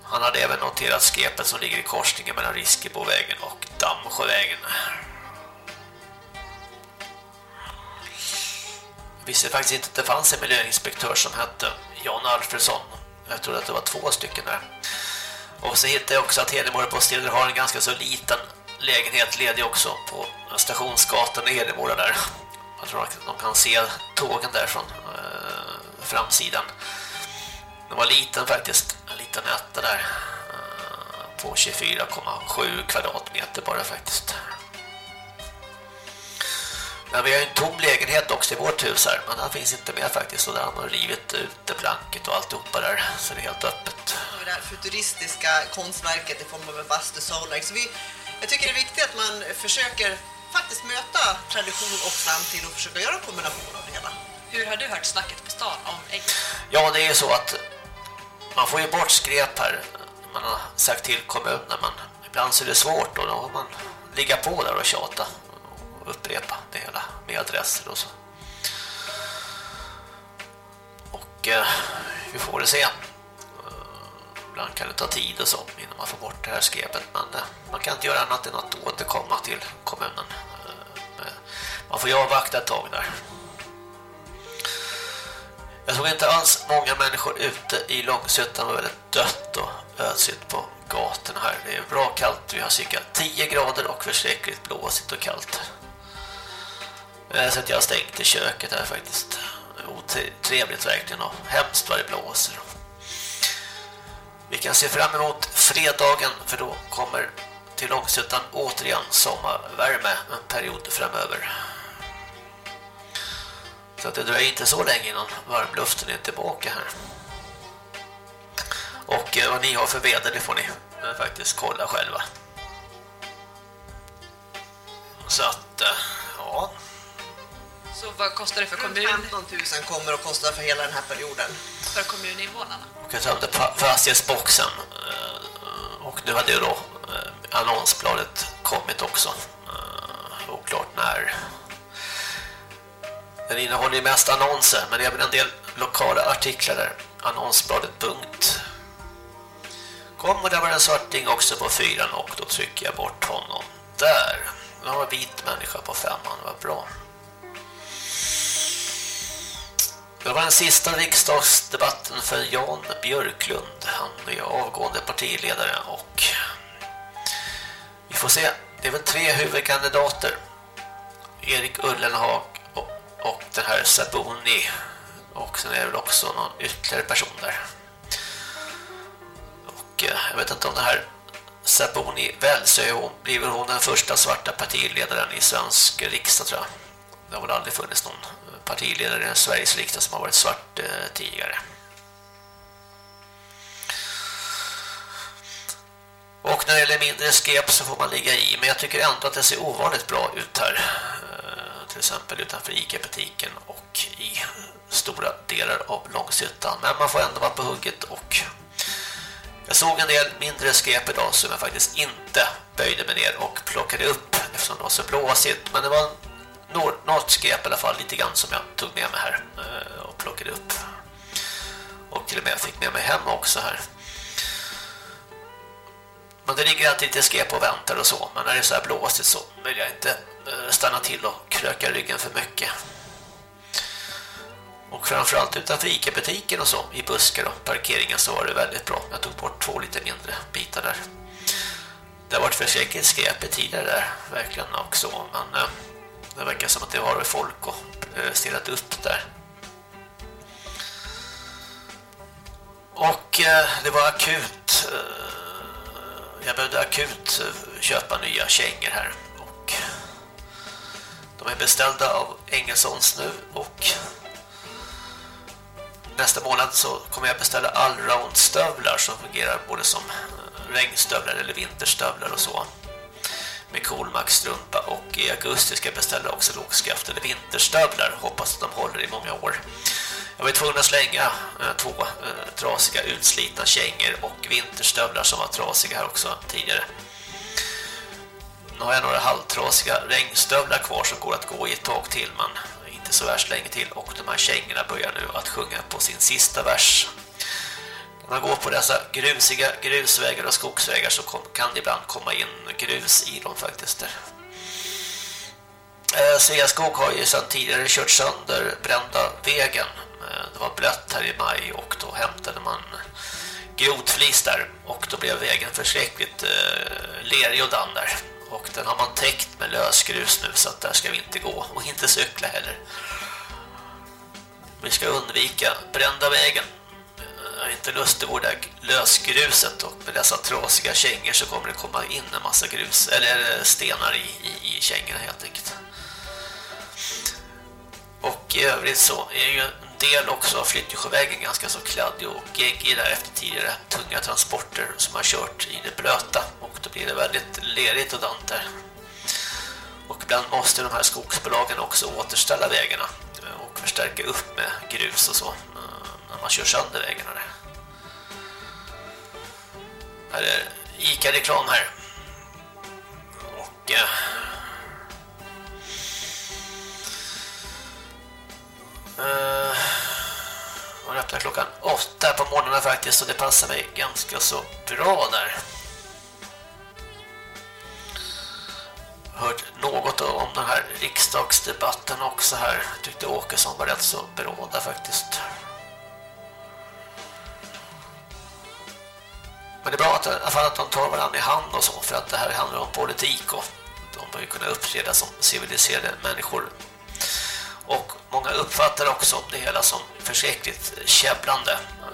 han hade även noterat skräpet som ligger i korsningen mellan Riskebovägen och Dammsjövägen. Visste faktiskt inte att det fanns en miljöinspektör som hette Jan Alfredsson. Jag trodde att det var två stycken där. Och så hittade jag också att Hedemora Bostäder har en ganska så liten lägenhet ledig också på Stationsgatan i Hedemora där. Jag tror att de kan se tågen där från eh, framsidan. Den var liten faktiskt, en liten etta där eh, på 24,7 kvadratmeter bara faktiskt. Men vi har ju en tom lägenhet också i vårt hus här, men den finns inte med faktiskt och där har man rivit ut planket och alltihopa där så det är helt öppet. Och det här futuristiska konstverket i form av en bastu solar. Så vi, jag tycker det är viktigt att man försöker faktiskt möta tradition och framtid och försöka göra en kombination av det hela. Hur har du hört snacket på stan om ägg? Ja, det är ju så att man får ju bort skräp här. Man har sagt till kommunen, men ibland så är det svårt och då har man ligga på där och tjata upprepa det hela med adresser och så. Och eh, vi får det se. Eh, ibland kan det ta tid och så innan man får bort det här skräpet, men eh, man kan inte göra annat än att återkomma till kommunen. Eh, Man får ju avvakta ett tag där. Jag såg inte alls många människor ute i Långsötan var väldigt dött och ödsigt på gatorna här. Det är bra kallt, vi har cirka 10 grader och förskräckligt blåsigt och kallt. Eh, så att jag har stängt i köket här faktiskt. Otrevligt verkligen och hemskt vad det blåser. Vi kan se fram emot fredagen för då kommer till Långsuttan återigen sommarvärme en period framöver. Så att det dröjer inte så länge innan varmluften är tillbaka här. Och eh, vad ni har för väder det får ni eh, faktiskt kolla själva. Så att, ja. Så vad kostar det för kommun, 15 000 kommer att kosta för hela den här perioden. för kommuninvånarna? Och jag fa- fastighetsboxen. eh, Och nu hade ju då eh, annonsbladet kommit också. Eh, Oklart när. Den innehåller ju mest annonser, men det är även en del lokala artiklar där. Annonsbladet punkt. Kom och där var en svarting också på fyran och då trycker jag bort honom. Där. Det var en vit människa på femman, vad bra. Det var den sista riksdagsdebatten för Jan Björklund. Han är avgående partiledare och vi får se. Det är väl tre huvudkandidater. Erik Ullenhag och, den här Sabuni. Och sen är det väl också någon ytterligare person där. och eh, jag vet inte om det här Saboni Wälsö hon blir hon den första svarta partiledaren i svensk riksdag tror jag. Det har väl aldrig funnits någon partiledare i Sveriges riksdag som har varit svart eh, tidigare. Och när det gäller mindre skep så får man ligga i. Men jag tycker ändå att det ser ovanligt bra ut här. Eh, till exempel utanför Ica-butiken och i stora delar av Långshyttan. Men man får ändå vara på hugget och jag såg en del mindre skep idag som jag faktiskt inte böjde mig ner och plockade upp eftersom det var så blåsigt. Men det var något skräp i alla fall lite grann som jag tog med mig här eh, och plockade upp. Och till och med fick med mig hem också här. Men det ligger alltid lite skräp och väntar och så. Men när det är så här blåsigt så vill jag inte eh, stanna till och kröka ryggen för mycket. Och framförallt utanför Ica-butiken och så, i buskar och parkeringen så var det väldigt bra. Jag tog bort två lite mindre bitar där. Det har varit försäkert tidigare där, verkligen också. Men eh, det verkar som att det har folk och eh, stirrat upp där. Och eh, det var akut. Eh, jag behövde akut köpa nya kängor här. Och de är beställda av Engelsons nu och nästa månad så kommer jag beställa allround stövlar som fungerar både som regnstövlar eller vinterstövlar och så med Coolmax-strumpa och i augusti ska jag beställa också lågskaft eller vinterstövlar. Hoppas att de håller i många år. Jag var tvungen att slänga eh, två eh, trasiga utslitna kängor och vinterstövlar som var trasiga här också tidigare. Nu har jag några halvtrasiga regnstövlar kvar som går att gå i ett tag till men inte så värst länge till och de här kängorna börjar nu att sjunga på sin sista vers man går på dessa grusiga grusvägar och skogsvägar så kan det ibland komma in grus i dem faktiskt. Eh, Sveaskog har ju sedan tidigare kört sönder brända vägen. Eh, det var blött här i maj och då hämtade man grotflis där och då blev vägen förskräckligt eh, lerig och damm där. Och den har man täckt med lösgrus nu så att där ska vi inte gå och inte cykla heller. Vi ska undvika brända vägen har inte lust att gå där lösgruset och med dessa trasiga kängor så kommer det komma in en massa grus eller eh, stenar i, i, i kängorna helt enkelt. Och i övrigt så är ju en del också av Flyttjesjövägen ganska så kladdig och geggig där efter tidigare tunga transporter som har kört i det blöta och då blir det väldigt lerigt och dant där. Och ibland måste de här skogsbolagen också återställa vägarna och förstärka upp med grus och så eh, när man kör sönder vägarna där. Här är Ica-reklam här. Och... Eh, eh, man öppnar klockan åtta på morgonen faktiskt och det passar mig ganska så bra där. hört något om den här riksdagsdebatten också här. Jag tyckte Åkesson var rätt så bra där faktiskt. Men det är bra att, i alla fall att de tar varandra i hand och så för att det här handlar om politik och de bör ju kunna uppträda som civiliserade människor. Och många uppfattar också det hela som förskräckligt käbblande.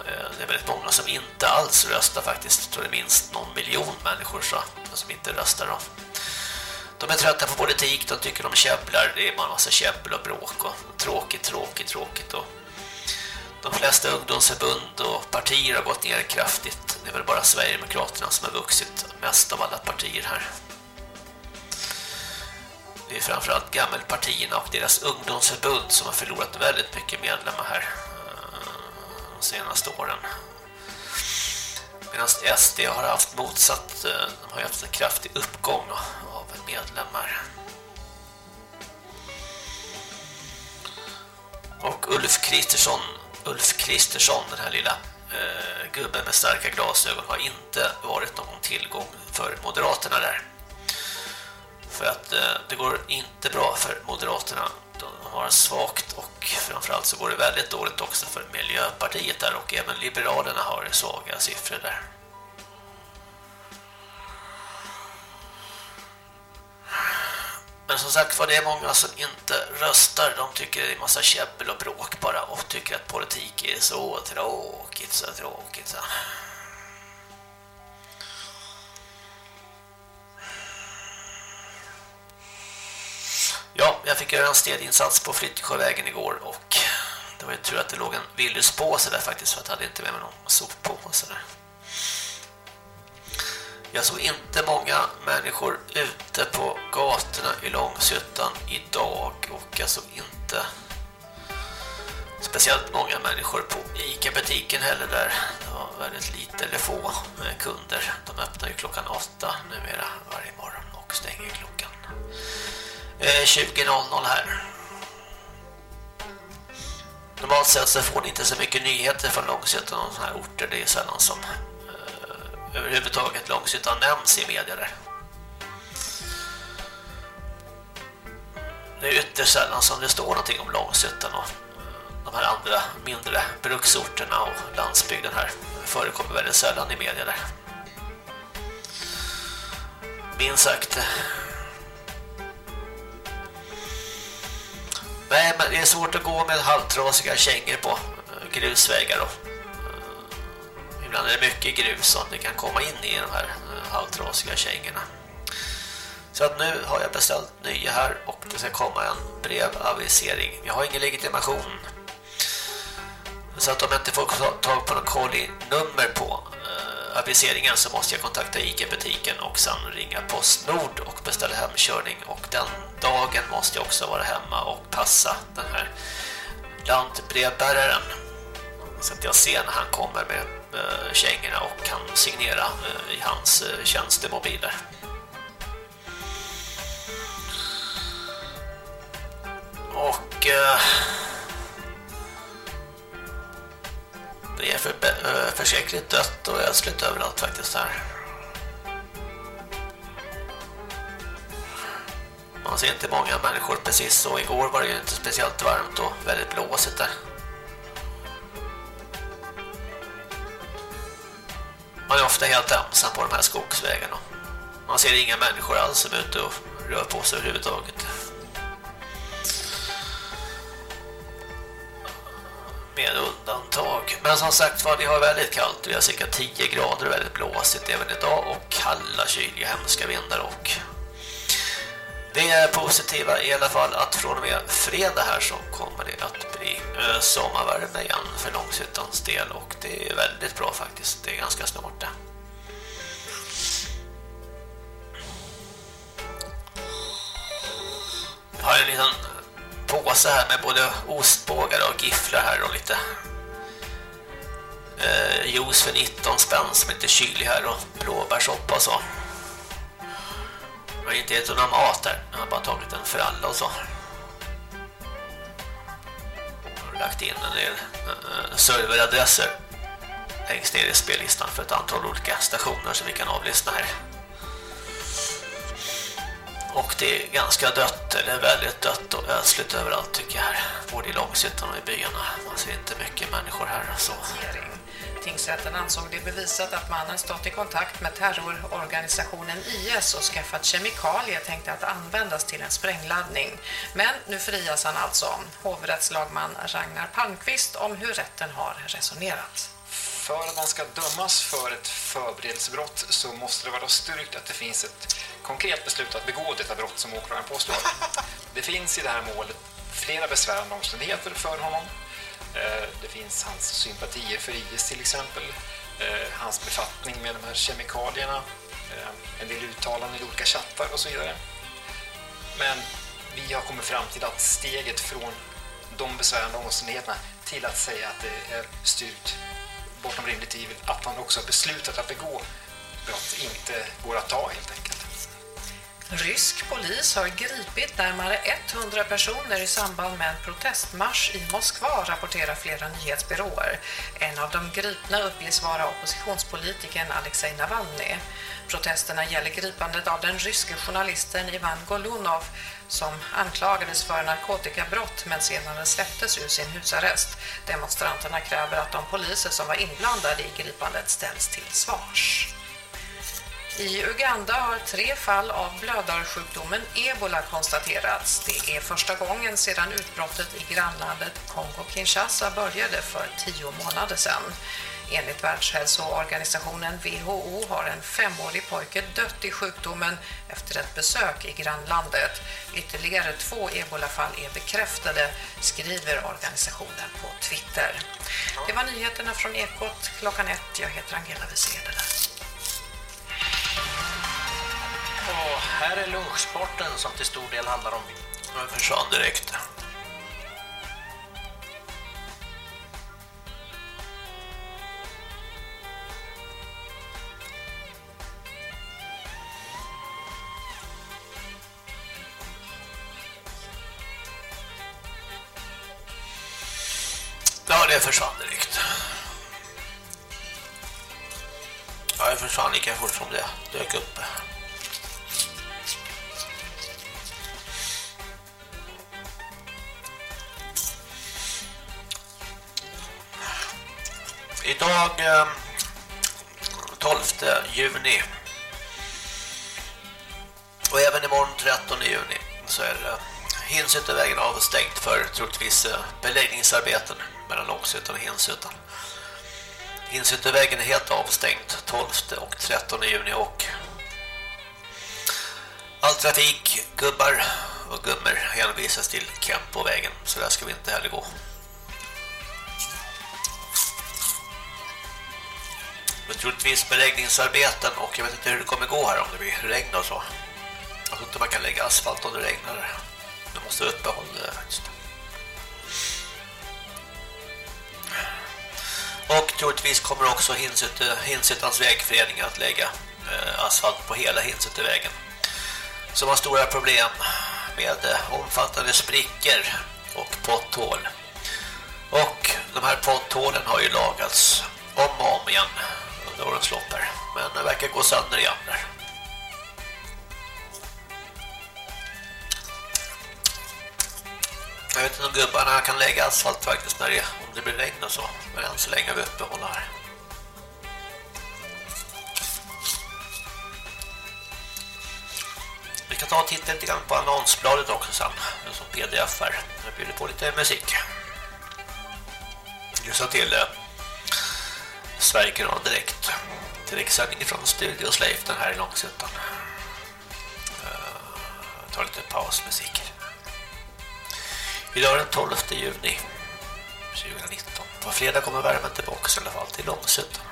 Eh, det är väldigt många som inte alls röstar faktiskt. Jag tror det är minst någon miljon människor så, som inte röstar. Då. De är trötta på politik, de tycker de käbblar. Det är en massa käbbel och bråk och tråkigt, tråkigt, tråkigt. Och de flesta ungdomsförbund och partier har gått ner kraftigt. Det är väl bara Sverigedemokraterna som har vuxit mest av alla partier här. Det är framförallt gammelpartierna och deras ungdomsförbund som har förlorat väldigt mycket medlemmar här eh, de senaste åren. Medan SD har haft motsatt, eh, de har haft en kraftig uppgång av medlemmar. Och Ulf Kristersson Ulf Kristersson, den här lilla eh, gubben med starka glasögon, har inte varit någon tillgång för Moderaterna där. För att eh, det går inte bra för Moderaterna. De har svagt och framförallt så går det väldigt dåligt också för Miljöpartiet där och även Liberalerna har svaga siffror där. Men som sagt var det är många som inte röstar. De tycker det är massa käbbel och bråk bara och tycker att politik är så tråkigt, så tråkigt. Så. Ja, jag fick göra en stedinsats på Flyttsjövägen igår och det var ju tur att det låg en villuspåse där faktiskt för att jag hade inte med mig någon soppåse där. Jag såg inte många människor ute på gatorna i Långshyttan idag och jag såg inte speciellt många människor på Ica-butiken heller där. Det var väldigt lite eller få eh, kunder. De öppnar ju klockan åtta numera varje morgon och stänger klockan eh, 20.00 här. Normalt sett så får ni inte så mycket nyheter från Långshyttan och sådana här orter. Det är sällan som överhuvudtaget Långshyttan nämns i media där. Det är ytterst sällan som det står någonting om Långshyttan och de här andra mindre bruksorterna och landsbygden här förekommer väldigt sällan i media där. Minst sagt. Nej, men det är svårt att gå med halvtrasiga kängor på grusvägar och ibland är det mycket grus så att det kan komma in i de här eh, halvtrasiga kängorna. Så att nu har jag beställt nya här och det ska komma en brevavisering. Jag har ingen legitimation. Så att om jag inte får tag på någon kolli-nummer på eh, aviseringen så måste jag kontakta ICA-butiken och sen ringa Postnord och beställa hemkörning. Och den dagen måste jag också vara hemma och passa den här lantbrevbäraren. Så att jag ser när han kommer med kängorna och kan signera eh, i hans eh, tjänstemobiler. Och... Eh, det är för, försäkligt dött och ödsligt överallt faktiskt här. Man ser inte många människor precis så. Igår var det ju inte speciellt varmt och väldigt blåsigt där. Man är ofta helt ensam på de här skogsvägarna. Man ser inga människor alls som är ute och rör på sig överhuvudtaget. med undantag. Men som sagt var, vi har väldigt kallt. Vi har cirka 10 grader och väldigt blåsigt även idag och kalla, kyliga, hemska vindar och det är positiva i alla fall att från och med fredag här så kommer det att bli eh, sommarvärme igen för Långshyttans del och det är väldigt bra faktiskt. Det är ganska snart det. Jag har en liten påse här med både ostbågar och gifflar här och lite eh, juice för 19 spänn som är lite kylig här och blåbärssoppa och så. Jag har inte ätit någon mat här. Jag har bara tagit en fralla och så. Jag har lagt in en del eh, serveradresser längst ner i spellistan för ett antal olika stationer som vi kan avlyssna här. Och det är ganska dött, eller väldigt dött och ödsligt överallt tycker jag här. Både i Långshyttan och i byarna. Man ser inte mycket människor här. Så. Tingsrätten ansåg det bevisat att mannen stått i kontakt med terrororganisationen IS och skaffat kemikalier tänkte att användas till en sprängladdning. Men nu frias han alltså. Hovrättslagman Ragnar Palmqvist om hur rätten har resonerat. För att man ska dömas för ett förberedelsebrott så måste det vara styrkt att det finns ett konkret beslut att begå detta brott som åklagaren påstår. Det finns i det här målet flera besvärande omständigheter för honom. Eh, det finns hans sympatier för IS till exempel, eh, hans befattning med de här kemikalierna, eh, en del uttalanden i olika chattar och så vidare. Men vi har kommit fram till att steget från de besvärande omständigheterna till att säga att det är styrkt bortom rimligt tvivel att han också har beslutat att begå brott inte går att ta helt enkelt. Rysk polis har gripit närmare 100 personer i samband med en protestmarsch i Moskva, rapporterar flera nyhetsbyråer. En av de gripna uppges vara oppositionspolitikern Alexej Navalny. Protesterna gäller gripandet av den ryske journalisten Ivan Golunov som anklagades för narkotikabrott men senare släpptes ur sin husarrest. Demonstranterna kräver att de poliser som var inblandade i gripandet ställs till svars. I Uganda har tre fall av blödarsjukdomen Ebola konstaterats. Det är första gången sedan utbrottet i grannlandet Kongo-Kinshasa började för tio månader sedan. Enligt Världshälsoorganisationen WHO har en femårig pojke dött i sjukdomen efter ett besök i grannlandet. Ytterligare två ebolafall är bekräftade, skriver organisationen på Twitter. Det var nyheterna från Ekot klockan ett. Jag heter Angela Wisedele. Och här är lunchsporten som till stor del handlar om... Jag försvann direkt. Ja, det försvann direkt. Ja, det försvann lika fort som det dök upp. Idag ehm, 12 juni och även imorgon 13 juni så är det eh, Hinsyttervägen avstängt för troligtvis eh, beläggningsarbeten mellan Långshyttan och Hinsyttan. vägen är helt avstängt 12 och 13 juni och all trafik, gubbar och gummor hänvisas till Kempovägen så där ska vi inte heller gå. Troligtvis beläggningsarbeten och jag vet inte hur det kommer gå här om det blir regn och så. Jag tror inte man kan lägga asfalt om det regnar. Det måste uppehåll eh, faktiskt. Och troligtvis kommer också Hinsyttans vägförening att lägga eh, asfalt på hela Hinsyttevägen. Som har stora problem med eh, omfattande sprickor och potthål. Och de här potthålen har ju lagats om och om igen några slott där. här. Men det verkar gå sönder igen där. Jag vet inte om gubbarna kan lägga asfalt faktiskt när det, om det blir regn och så. Men än så länge vi uppehåller här. Vi kan ta och titta lite grann på annonsbladet också sen. Som pdf här. Jag bjuder på lite musik. Lyssna till det! Eh, Sverigekanal direkt. Direktsändning från Studio Sleiften här i Långsuttan. Uh, eh, tar lite pausmusik. Idag är den 12 juni 2019. På fredag kommer värmen tillbaka i alla fall till Långsuttan.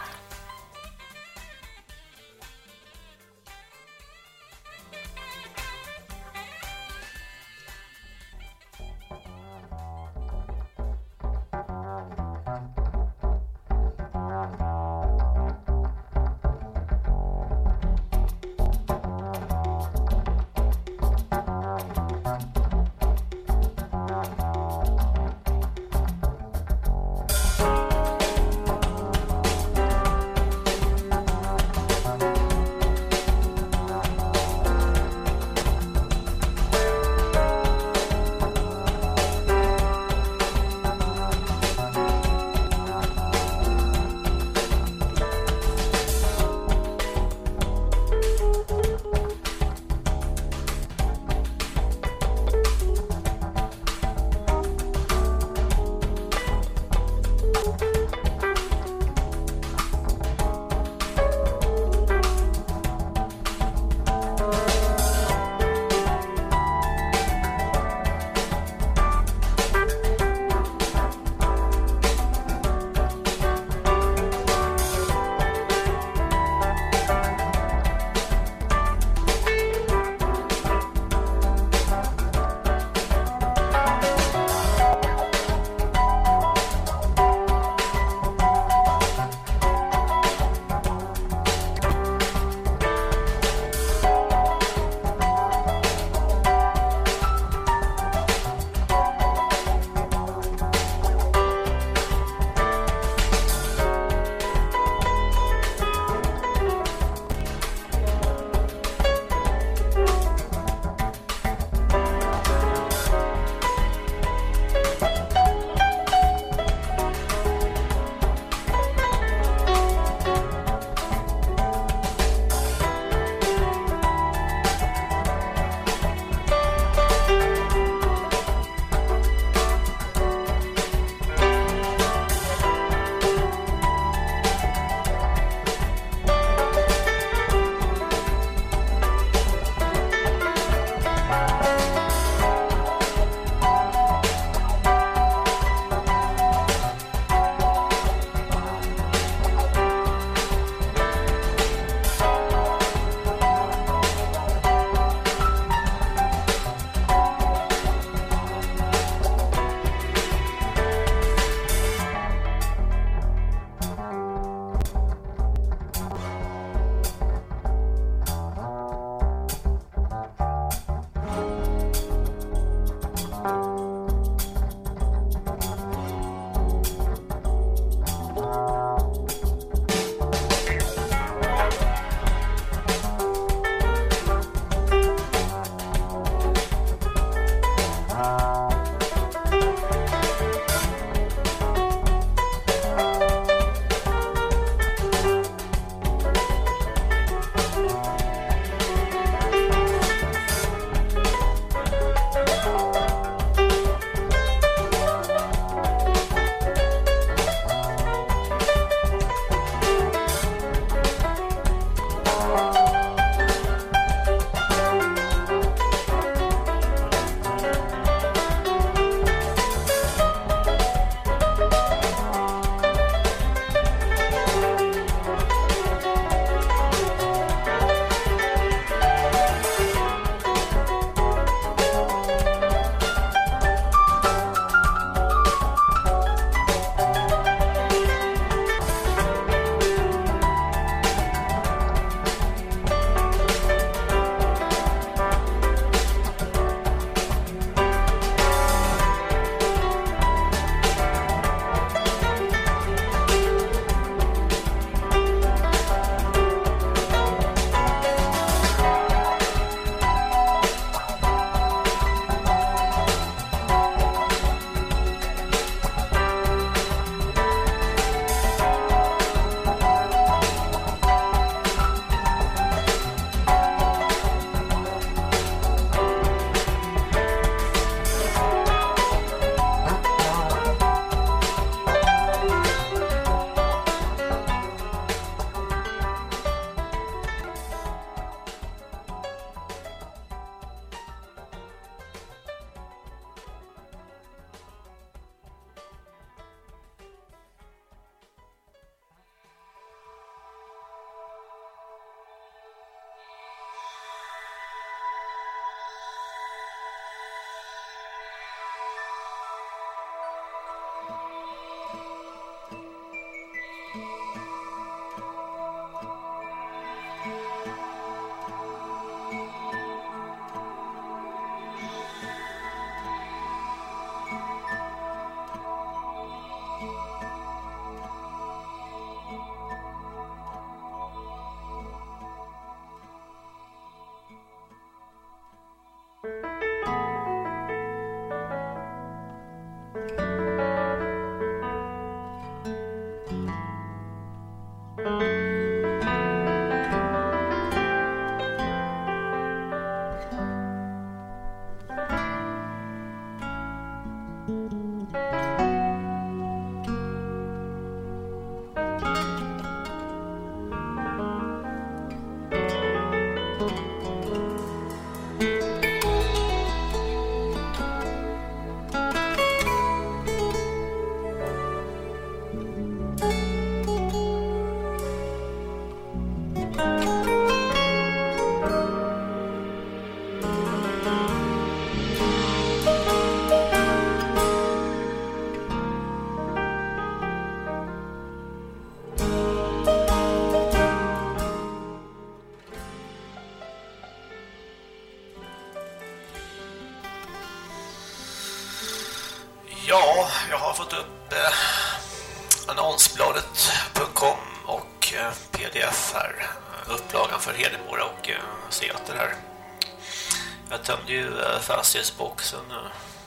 Celsiusboxen fastighetsboxen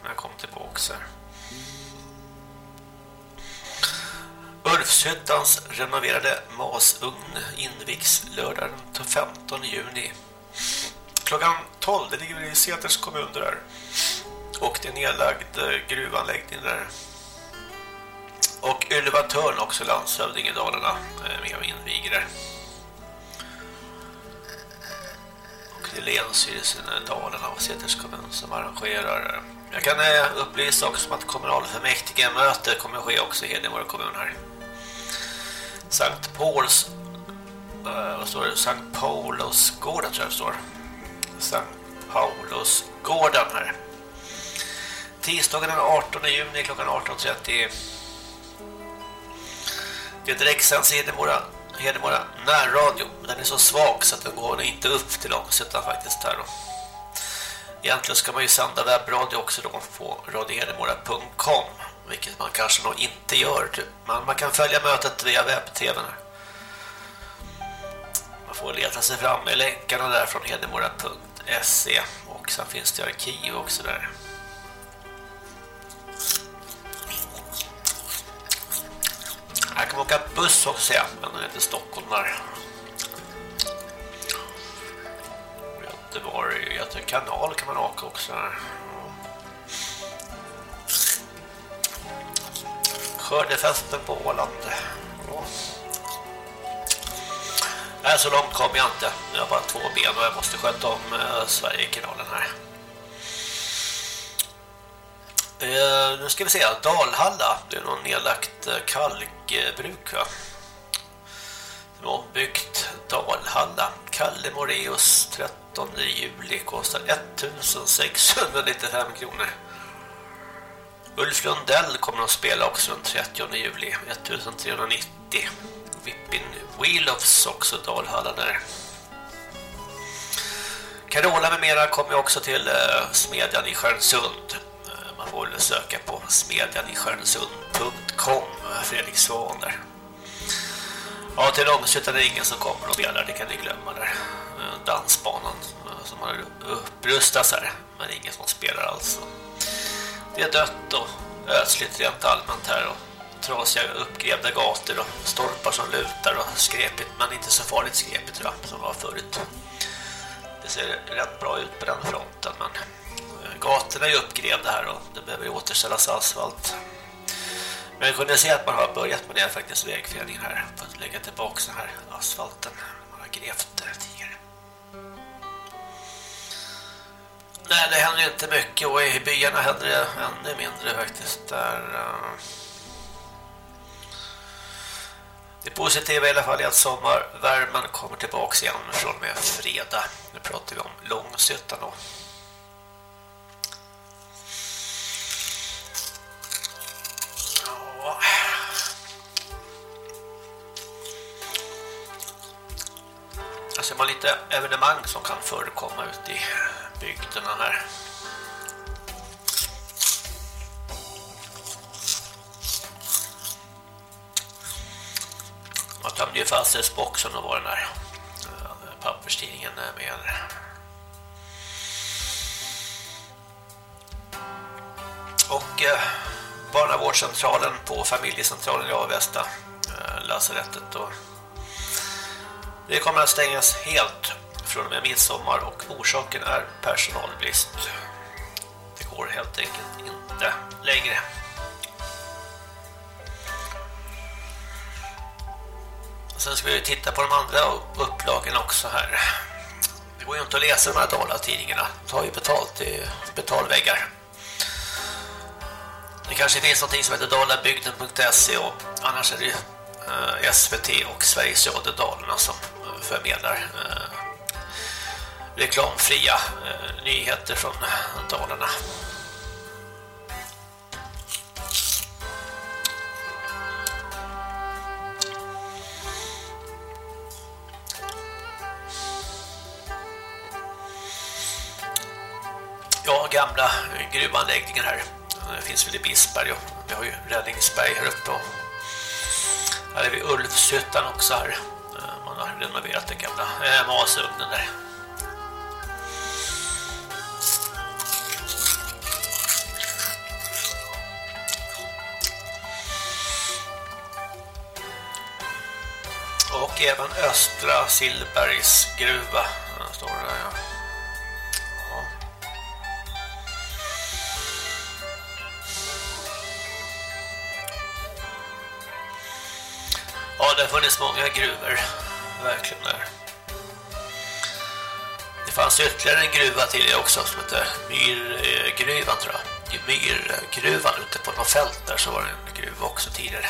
när jag kom tillbaka här. Ulfshyttans renoverade masugn invigs lördag den 15 juni. Klockan 12, det ligger i Säters kommun där. Och det är nedlagd gruvanläggning där. Och Ylva Törn också landshövding i Dalarna med och inviger där. Och det är Länsstyrelsen i Dalarna och Säters kommun som arrangerar. Jag kan eh, upplysa också om att kommunalfullmäktige möte kommer att ske också i Hedemora kommun här. Sankt Pauls eh, vad står det? Sankt Paulos gården tror jag det står. Sankt Paulusgården här. Tisdagen den 18 juni klockan 18.30. Det är direktsänds i Hedemora, Hedemora närradio. Den är så svag så att den går inte upp till Långsötan faktiskt här då. Egentligen ska man ju sända webbradio också då på radiohedemora.com vilket man kanske nog inte gör typ. Men man kan följa mötet via webb-tv Man får leta sig fram med länkarna där från hedemora.se och sen finns det arkiv också där. Här kan man åka buss också, men det är inte Stockholm där. Göteborg, Göte kanal kan man åka också här. Skördefesten på Åland. Nej, så långt kommer jag inte. Jag har bara två ben och jag måste sköta om eh, Sverigekanalen här. Eh, nu ska vi se, Dalhalla, det är någon nedlagt eh, kalkbruk va? Det var ombyggt Dalhalla. Kalle Moreus 13 juli kostar 1695 kronor. Ulf Lundell kommer att spela också den 30 juli 1390. Vippin Wheelofs också Dalhalla där. Carola med mera kommer också till eh, Smedjan i Stjärnsund och får söka på smedjan i stjärnsund.com Fredrik Svahn där. Ja, till Långshyttan är det ingen som kommer och spelar, det kan ni glömma där. Eh, dansbanan eh, som har upprustats här, men ingen som spelar alltså. Det är dött och ödsligt rent allmänt här och trasiga uppgrävda gator och stolpar som lutar och skrepigt men inte så farligt skrepigt tror jag, som var förut. Det ser rätt bra ut på den fronten men gatorna är uppgrävda här och det behöver återställas asfalt. Men jag kunde se att man har börjat med det faktiskt vägföreningen här för att lägga tillbaka den här asfalten man har grävt tidigare. Nej, det händer inte mycket och i byarna händer det ännu mindre faktiskt. Där, uh... Det positiva i alla fall är att sommarvärmen kommer tillbaka igen från och med fredag. Nu pratar vi om Långsötan då. Alltså man lite evenemang som kan förekomma ute i bygderna här. Man tömde ju fastighetsboxen och var den eh, där papperstidningen med och eh, barnavårdscentralen på familjecentralen i Avesta eh, lasarettet och det kommer att stängas helt från och med midsommar och orsaken är personalbrist. Det går helt enkelt inte längre. Sen ska vi titta på de andra upplagen också här. Det går ju inte att läsa de här Dala-tidningarna. De tar ju betalt i betalväggar. Det kanske finns något som heter dalabygden.se och annars är det eh, SVT och Sveriges Radio Dalarna som förmedlar eh, reklamfria eh, nyheter från Dalarna. Ja, gamla gruvanläggningar här. Det finns väl i Bisberg och vi har ju Räddningsberg här uppe och här är vi Ulvshyttan också här man har renoverat den gamla eh, masugnen där. Och även Östra Silbergs gruva eh, står det där, ja. ja. Ja, det har funnits många gruvor. Verkligen är. Det fanns ytterligare en gruva till det också som heter Myrgruvan tror jag. I Myrgruvan ute på något fält där så var det en gruva också tidigare.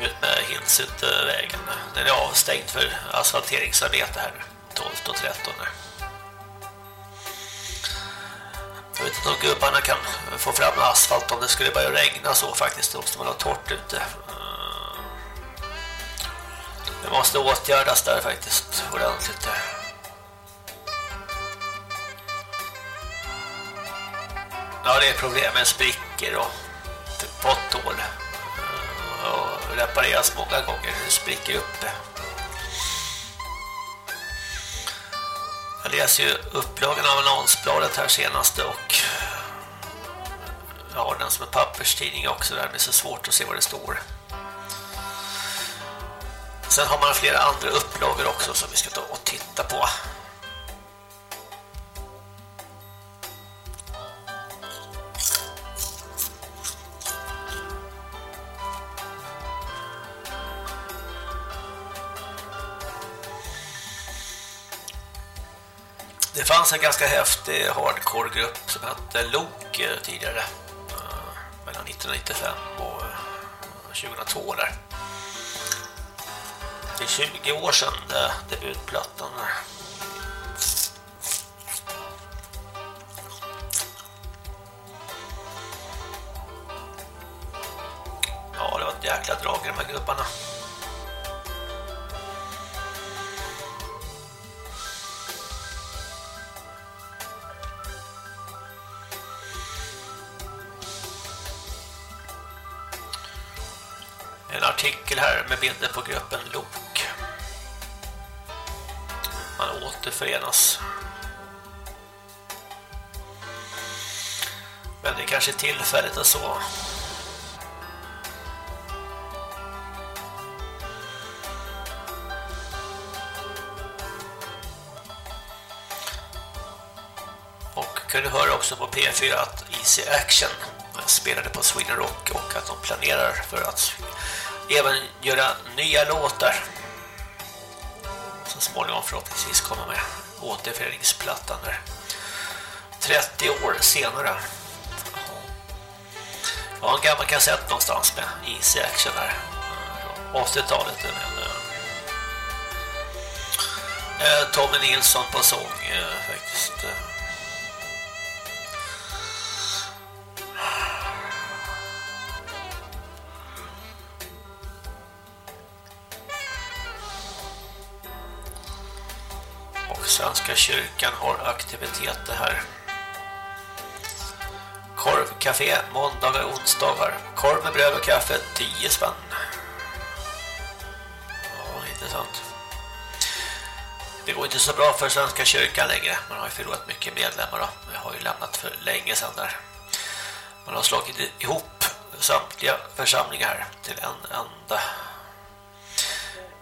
Ut med Hinsutevägen. Den är avstängd för asfalteringsarbete här. 12 och 13. Jag vet inte om gubbarna kan få fram asfalt om det skulle börja regna så faktiskt. Då måste man ha torrt ute. Det måste åtgärdas där faktiskt ordentligt. Ja, det är problem med sprickor och potthål. Och repareras många gånger. Det spricker upp. Jag läser ju upplagan av annonsbladet här senaste och jag har den som en papperstidning också där. Det är så svårt att se vad det står. Sen har man flera andra upplagor också som vi ska ta och titta på. Det fanns en ganska häftig hardcore-grupp som hette Lok tidigare. Eh, mellan 1995 och eh, 2002 där. Det är 20 år sedan det, debutplattan. Ja, det var ett jäkla drag i de här gubbarna. En artikel här med bilder på gruppen Lok. Man återförenas. Men det är kanske tillfälligt och så. Och kunde höra också på P4 att Easy Action eh, spelade på Sweden Rock och att de planerar för att även göra nya låtar. Så småningom förhoppningsvis komma med återföreningsplattan där. 30 år senare. Jag har en gammal kassett någonstans med Easy Action här. 80-talet med eh, Tommy Nilsson på sång eh, faktiskt. Svenska kyrkan har aktiviteter här. Korvcafé måndagar och onsdagar. Korv med bröd och kaffe 10 spänn. Ja, intressant. Det går inte så bra för Svenska kyrkan längre. Man har ju förlorat mycket medlemmar då. Jag har ju lämnat för länge sedan där. Man har slagit ihop samtliga församlingar till en enda.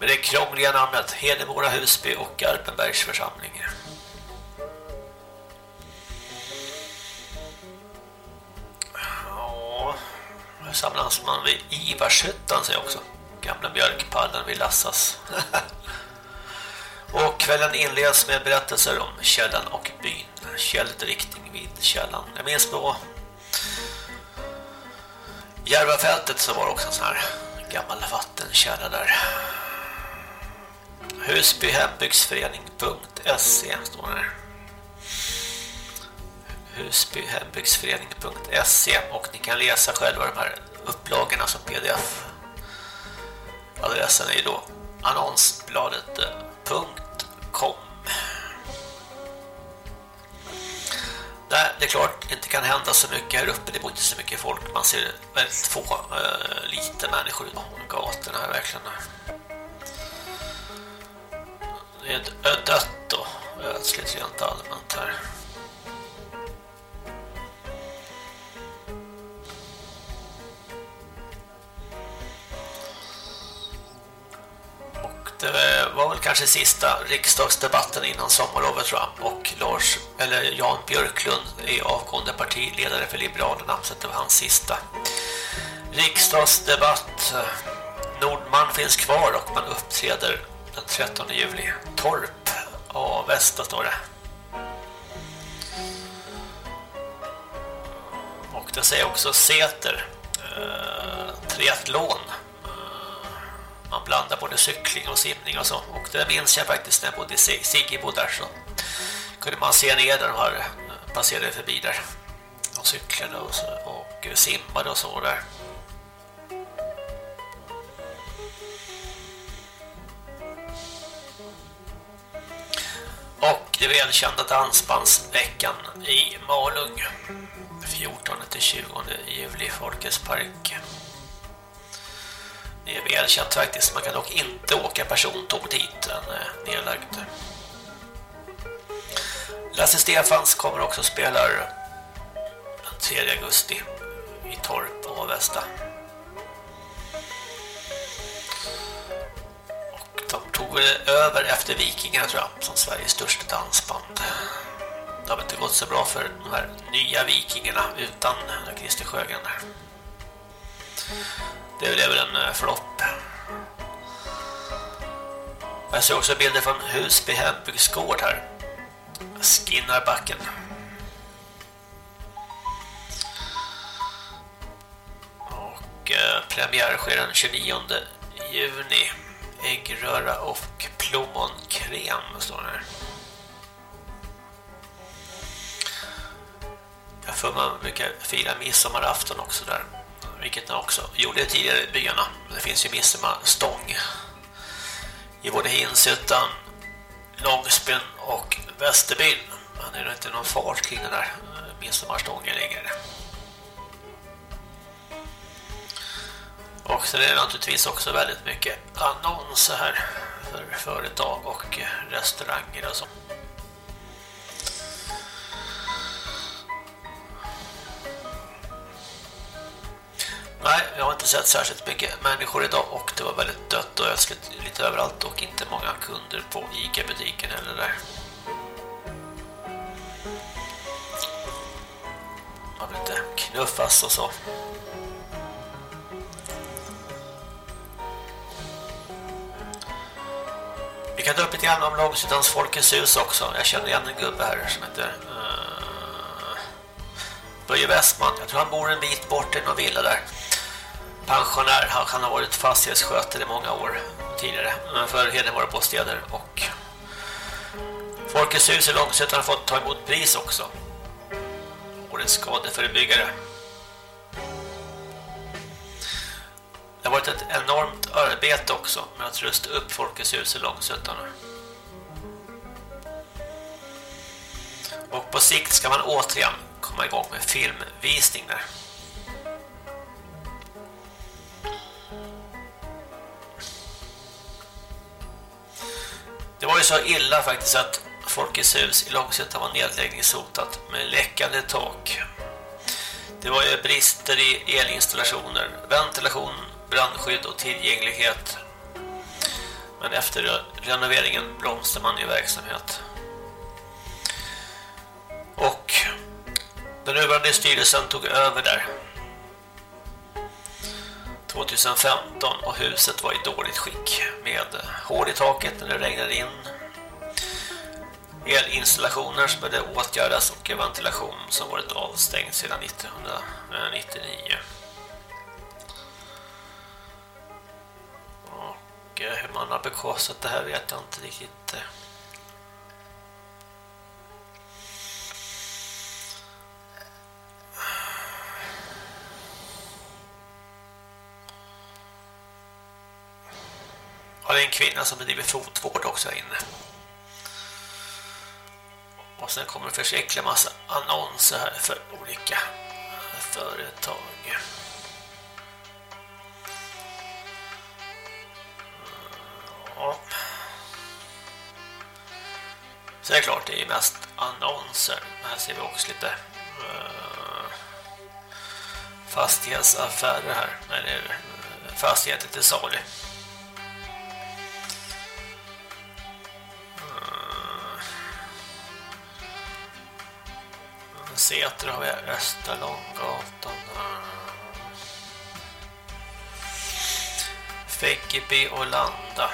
Med det krångliga namnet Hedemora, Husby och Garpenbergs församling. Ja, här samlas man vid Ivarshyttan säger också. Gamla mjölkpallen vid Lassas. och kvällen inleds med berättelser om källan och byn. Källdriktning vid källan. Jag minns på Järvafältet så var det också en sån här gammal vattenkälla där. Husbyhembygdsförening.se står det här. Husbyhembygdsförening.se och ni kan läsa själva de här upplagorna som pdf. Adressen är då annonsbladet.com Nej, det är klart inte kan hända så mycket här uppe. Det bor inte så mycket folk. Man ser väldigt få, äh, lite människor på gatorna här verkligen är dött då. Ödsligt rent allmänt här. Och det var väl kanske sista riksdagsdebatten innan sommarlovet tror jag. Och Lars, eller Jan Björklund är avgående partiledare för Liberalerna så det var hans sista riksdagsdebatt. Nordman finns kvar och man uppträder den 13 juli. Torp Avesta, Västa står det. Och det säger också Säter. Eh, triathlon. Eh, man blandar både cykling och simning och så. Och det minns jag faktiskt när jag bodde i Siggebo där så kunde man se ner där de här eh, passerade förbi där. Och cyklade och, så, och simmade och så där. Och det välkända dansbandsveckan i Malung 14-20 juli i Folkets park. Det är välkänt faktiskt, man kan dock inte åka persontåg dit, den är eh, nedlagd. Lasse Stefans kommer också spela den 3 augusti i Torp och Västa. De tog över efter Vikingarna tror jag, som Sveriges största dansband. Det har inte gått så bra för de här nya vikingarna utan Christer Sjögren. Det blev en eh, flopp. Jag ser också bilder från Husby hembygdsgård här. Skinnarbacken. Och eh, premiär sker den 29 juni äggröra och plommonkräm, står det. Jag får man brukar fira midsommarafton också där. Vilket man också gjorde tidigare i byarna. Det finns ju midsommarstång i både Hinshyttan, Långsbyn och Västerbyn. Men det är inte någon fart kring den där midsommarstången längre. Och så är det naturligtvis också väldigt mycket annonser här för företag och eh, restauranger och så. Nej, jag har inte sett särskilt mycket människor idag och det var väldigt dött och ödsligt lite överallt och inte många kunder på Ica-butiken eller där. Man vill inte knuffas och så. Vi kan ta upp lite grann om långsidans Folkets hus också. Jag känner igen en gubbe här som heter uh, Börje Westman. Jag tror han bor en bit bort i någon villa där. Pensionär. Han, han har varit fastighetsskötare i många år tidigare. Eh, för Hedemora bostäder och Folkets hus i Långsutan har fått ta emot pris också. Årets skadeförebyggare. Det har varit ett enormt arbete också med att rusta upp Folkets hus i Långsötarna. Och på sikt ska man återigen komma igång med filmvisning där. Det var ju så illa faktiskt att Folkets hus i Långsötan var nedläggningshotat med läckande tak. Det var ju brister i elinstallationer, ventilation, brandskydd och tillgänglighet. Men efter renoveringen bromsade man i verksamhet. Och den nuvarande styrelsen tog över där 2015 och huset var i dåligt skick med hål i taket när det regnade in elinstallationer som behövde åtgärdas och ventilation som varit avstängd sedan 1999. Och hur man har bekostat det här vet jag inte riktigt. Ja, det är en kvinna som bedriver fotvård också här inne. Och sen kommer det försäkla massa annonser här för olika företag. Ja. Så det är klart, det är mest annonser. Här ser vi också lite uh, fastighetsaffärer här. Eller eh, fastigheter till salu. Eh, uh, Säter har vi här, Österlånggatan. Fäggeby och Landa.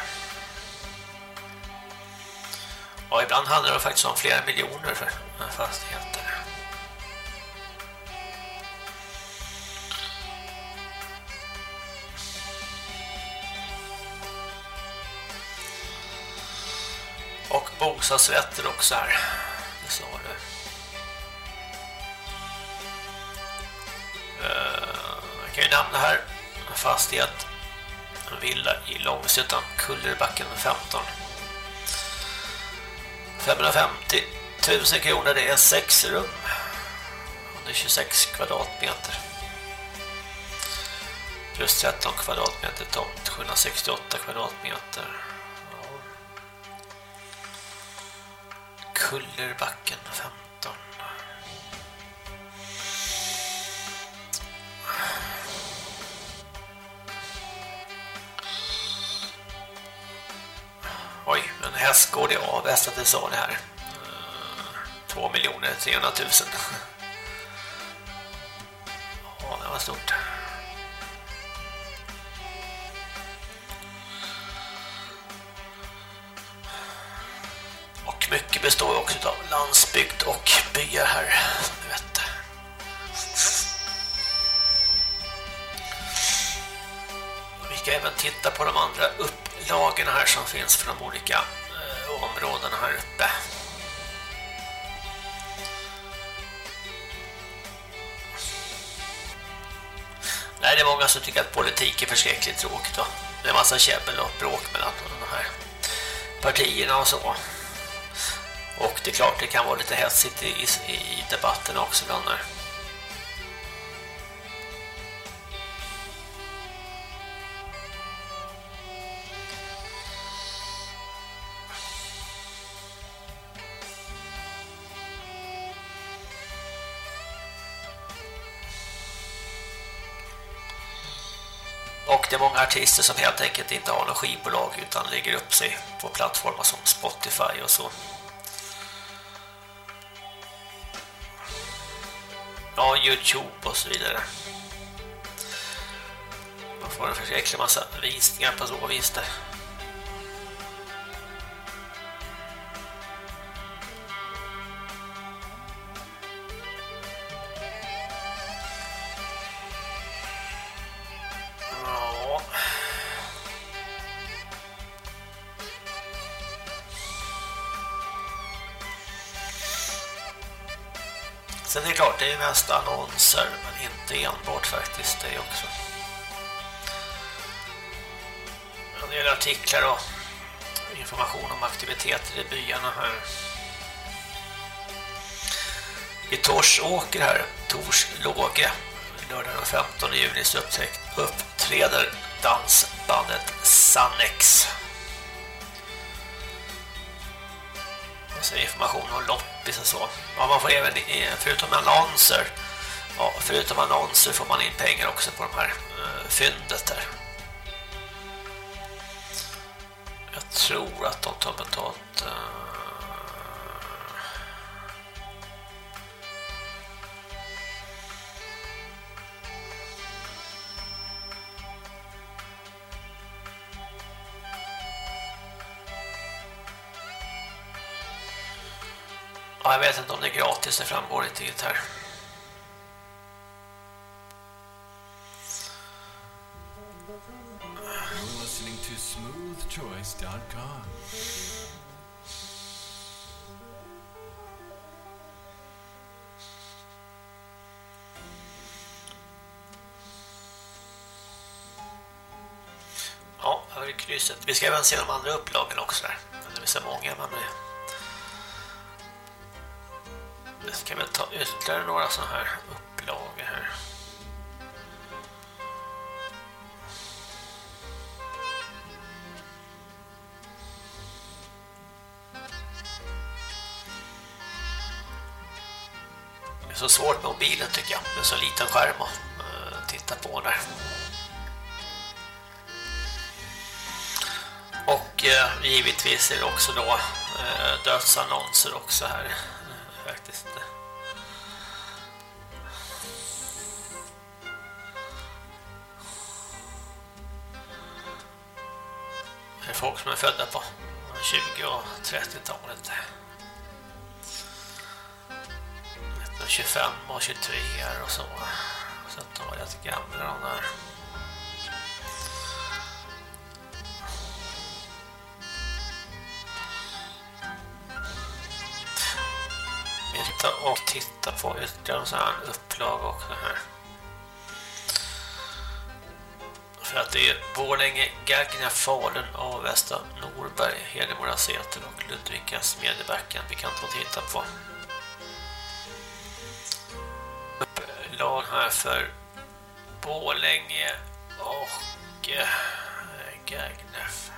Ja, ibland handlar det faktiskt om flera miljoner för fastigheter. Och bostadsrätter också här. Det sa du. Eh, jag kan ju nämna här en fastighet en villa i Långsötan, Kullerbacken 15. 550 000 kronor, det är sex rum. Det är 26 kvadratmeter. Plus 13 kvadratmeter tomt, 768 kvadratmeter. Ja. Kullerbacken 15. Oj, en hästgård i Avesta till sa det här. Eh, 2 miljoner 300 000. Ja, det var stort. Och mycket består också av landsbygd och byar här, som ni vet. Vi ska även titta på de andra lagen här som finns för de olika eh, områdena här uppe. Nej, det är många som tycker att politik är förskräckligt tråkigt. Och det är en massa käbbel och bråk mellan de här partierna och så. Och det är klart, det kan vara lite hetsigt i, i, i debatten också ibland. när många artister som helt enkelt inte har någon skivbolag utan lägger upp sig på plattformar som Spotify och så. Ja, Youtube och så vidare. Man får en förskräcklig massa visningar på så vis där. Cancer, men inte enbart faktiskt det också. En del artiklar och information om aktiviteter i byarna här. I Torsåker här, Tors Låge, lördag den 15 juni så upptäckt, uppträder dansbandet Sannex. Och så information om loppis och så. Ja, man får även, eh, förutom annonser, ja, förutom annonser får man in pengar också på de här eh, fyndet där. Jag tror att de tar betalt... Eh... Ja, jag vet inte om det är gratis, det framgår inte riktigt här. smoothchoice.com. Ja, här är krysset. Vi ska även se de andra upplagen också där. Det är så många, men Vi ska väl ta ytterligare några sådana här upplagor så svårt med mobilen tycker jag. Med så liten skärm att uh, titta på där. Och uh, givetvis är det också då uh, dödsannonser också här. faktiskt. Det är folk som är födda på 20 och 30-talet. 25 och 23 och så. Så att de var rätt gamla de där. Titta och titta på ytterligare så här upplag också här. För att det är Borlänge, Gagnef, Falun, Avesta, Norberg, Hedemora, Säter och Ludvika, Smedjebacken vi kan ta och titta på. Lag här för Borlänge och eh, Gagnef.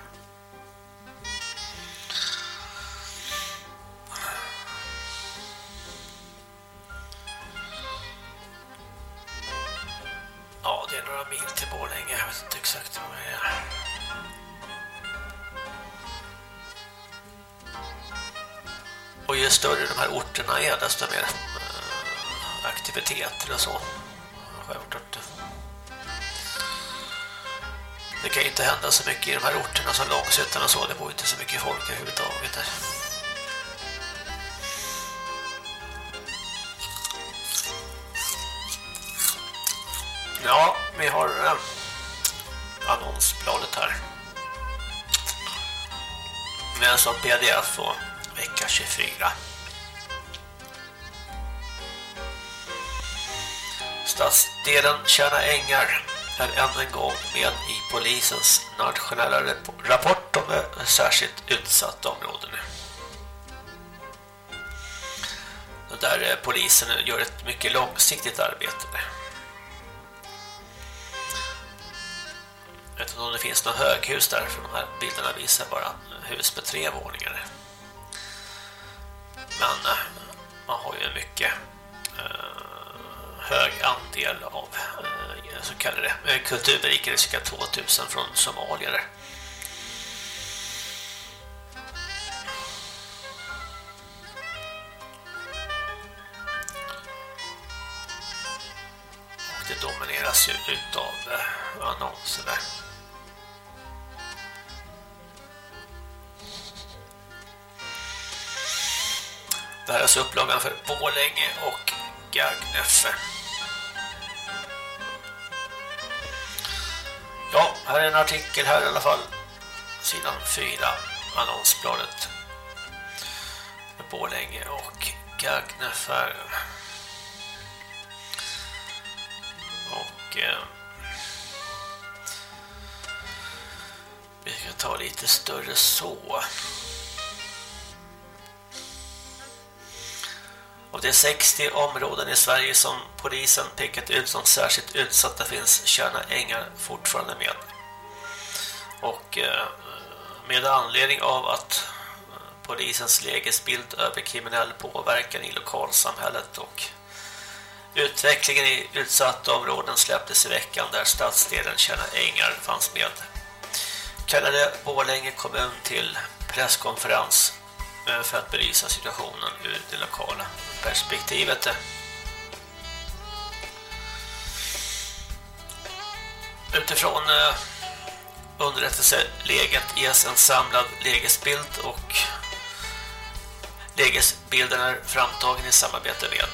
Ja, det är några mil till Borlänge. Jag vet inte exakt vad det är. Och ju större de här orterna är, desto mer aktiviteter och så. Självklart. Det kan ju inte hända så mycket i de här orterna som Långshyttan och så. Det bor inte så mycket folk överhuvudtaget där. Ja, vi har eh, annonsbladet här. Med en sån pdf och vecka 24. Stadsdelen Tjärna Ängar är än en gång med i polisens nationella rapport om särskilt utsatta områden. Där eh, polisen gör ett mycket långsiktigt arbete. Jag vet inte om det finns några höghus där för de här bilderna visar bara hus med tre våningar. Men eh, man har ju mycket eh, hög andel av eh, så kallade eh, kulturberikare, cirka 2000 från Somalia där. Och det domineras ju utav eh, annonser där. Det här är alltså upplagan för Borlänge och Gagneffe. Här är en artikel här i alla fall. Sidan 4, annonsbladet. Med Borlänge och Gagnefär. Och eh, vi ska ta lite större så. Av de 60 områden i Sverige som polisen pekat ut som särskilt utsatta finns Tjärna Ängar fortfarande med. Och eh, med anledning av att eh, polisens lägesbild över kriminell påverkan i lokalsamhället och utvecklingen i utsatta områden släpptes i veckan där stadsdelen Tjärna Ängar fanns med. Kallade Borlänge kommun till presskonferens eh, för att belysa situationen ur det lokala perspektivet. Utifrån underrättelseläget ges en samlad lägesbild och lägesbilden är framtagen i samarbete med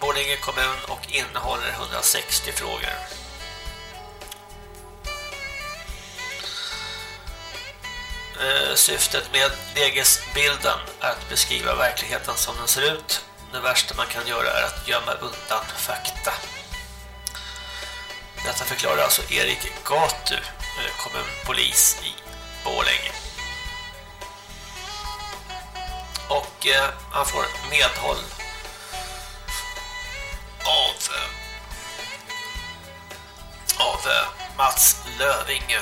Borlänge kommun och innehåller 160 frågor. Eh, syftet med lägesbilden är att beskriva verkligheten som den ser ut. Det värsta man kan göra är att gömma undan fakta. Detta förklarar alltså Erik Gatu, Eh, kommunpolis i Borlänge. Och eh, han får medhåll av eh, av eh, Mats Löving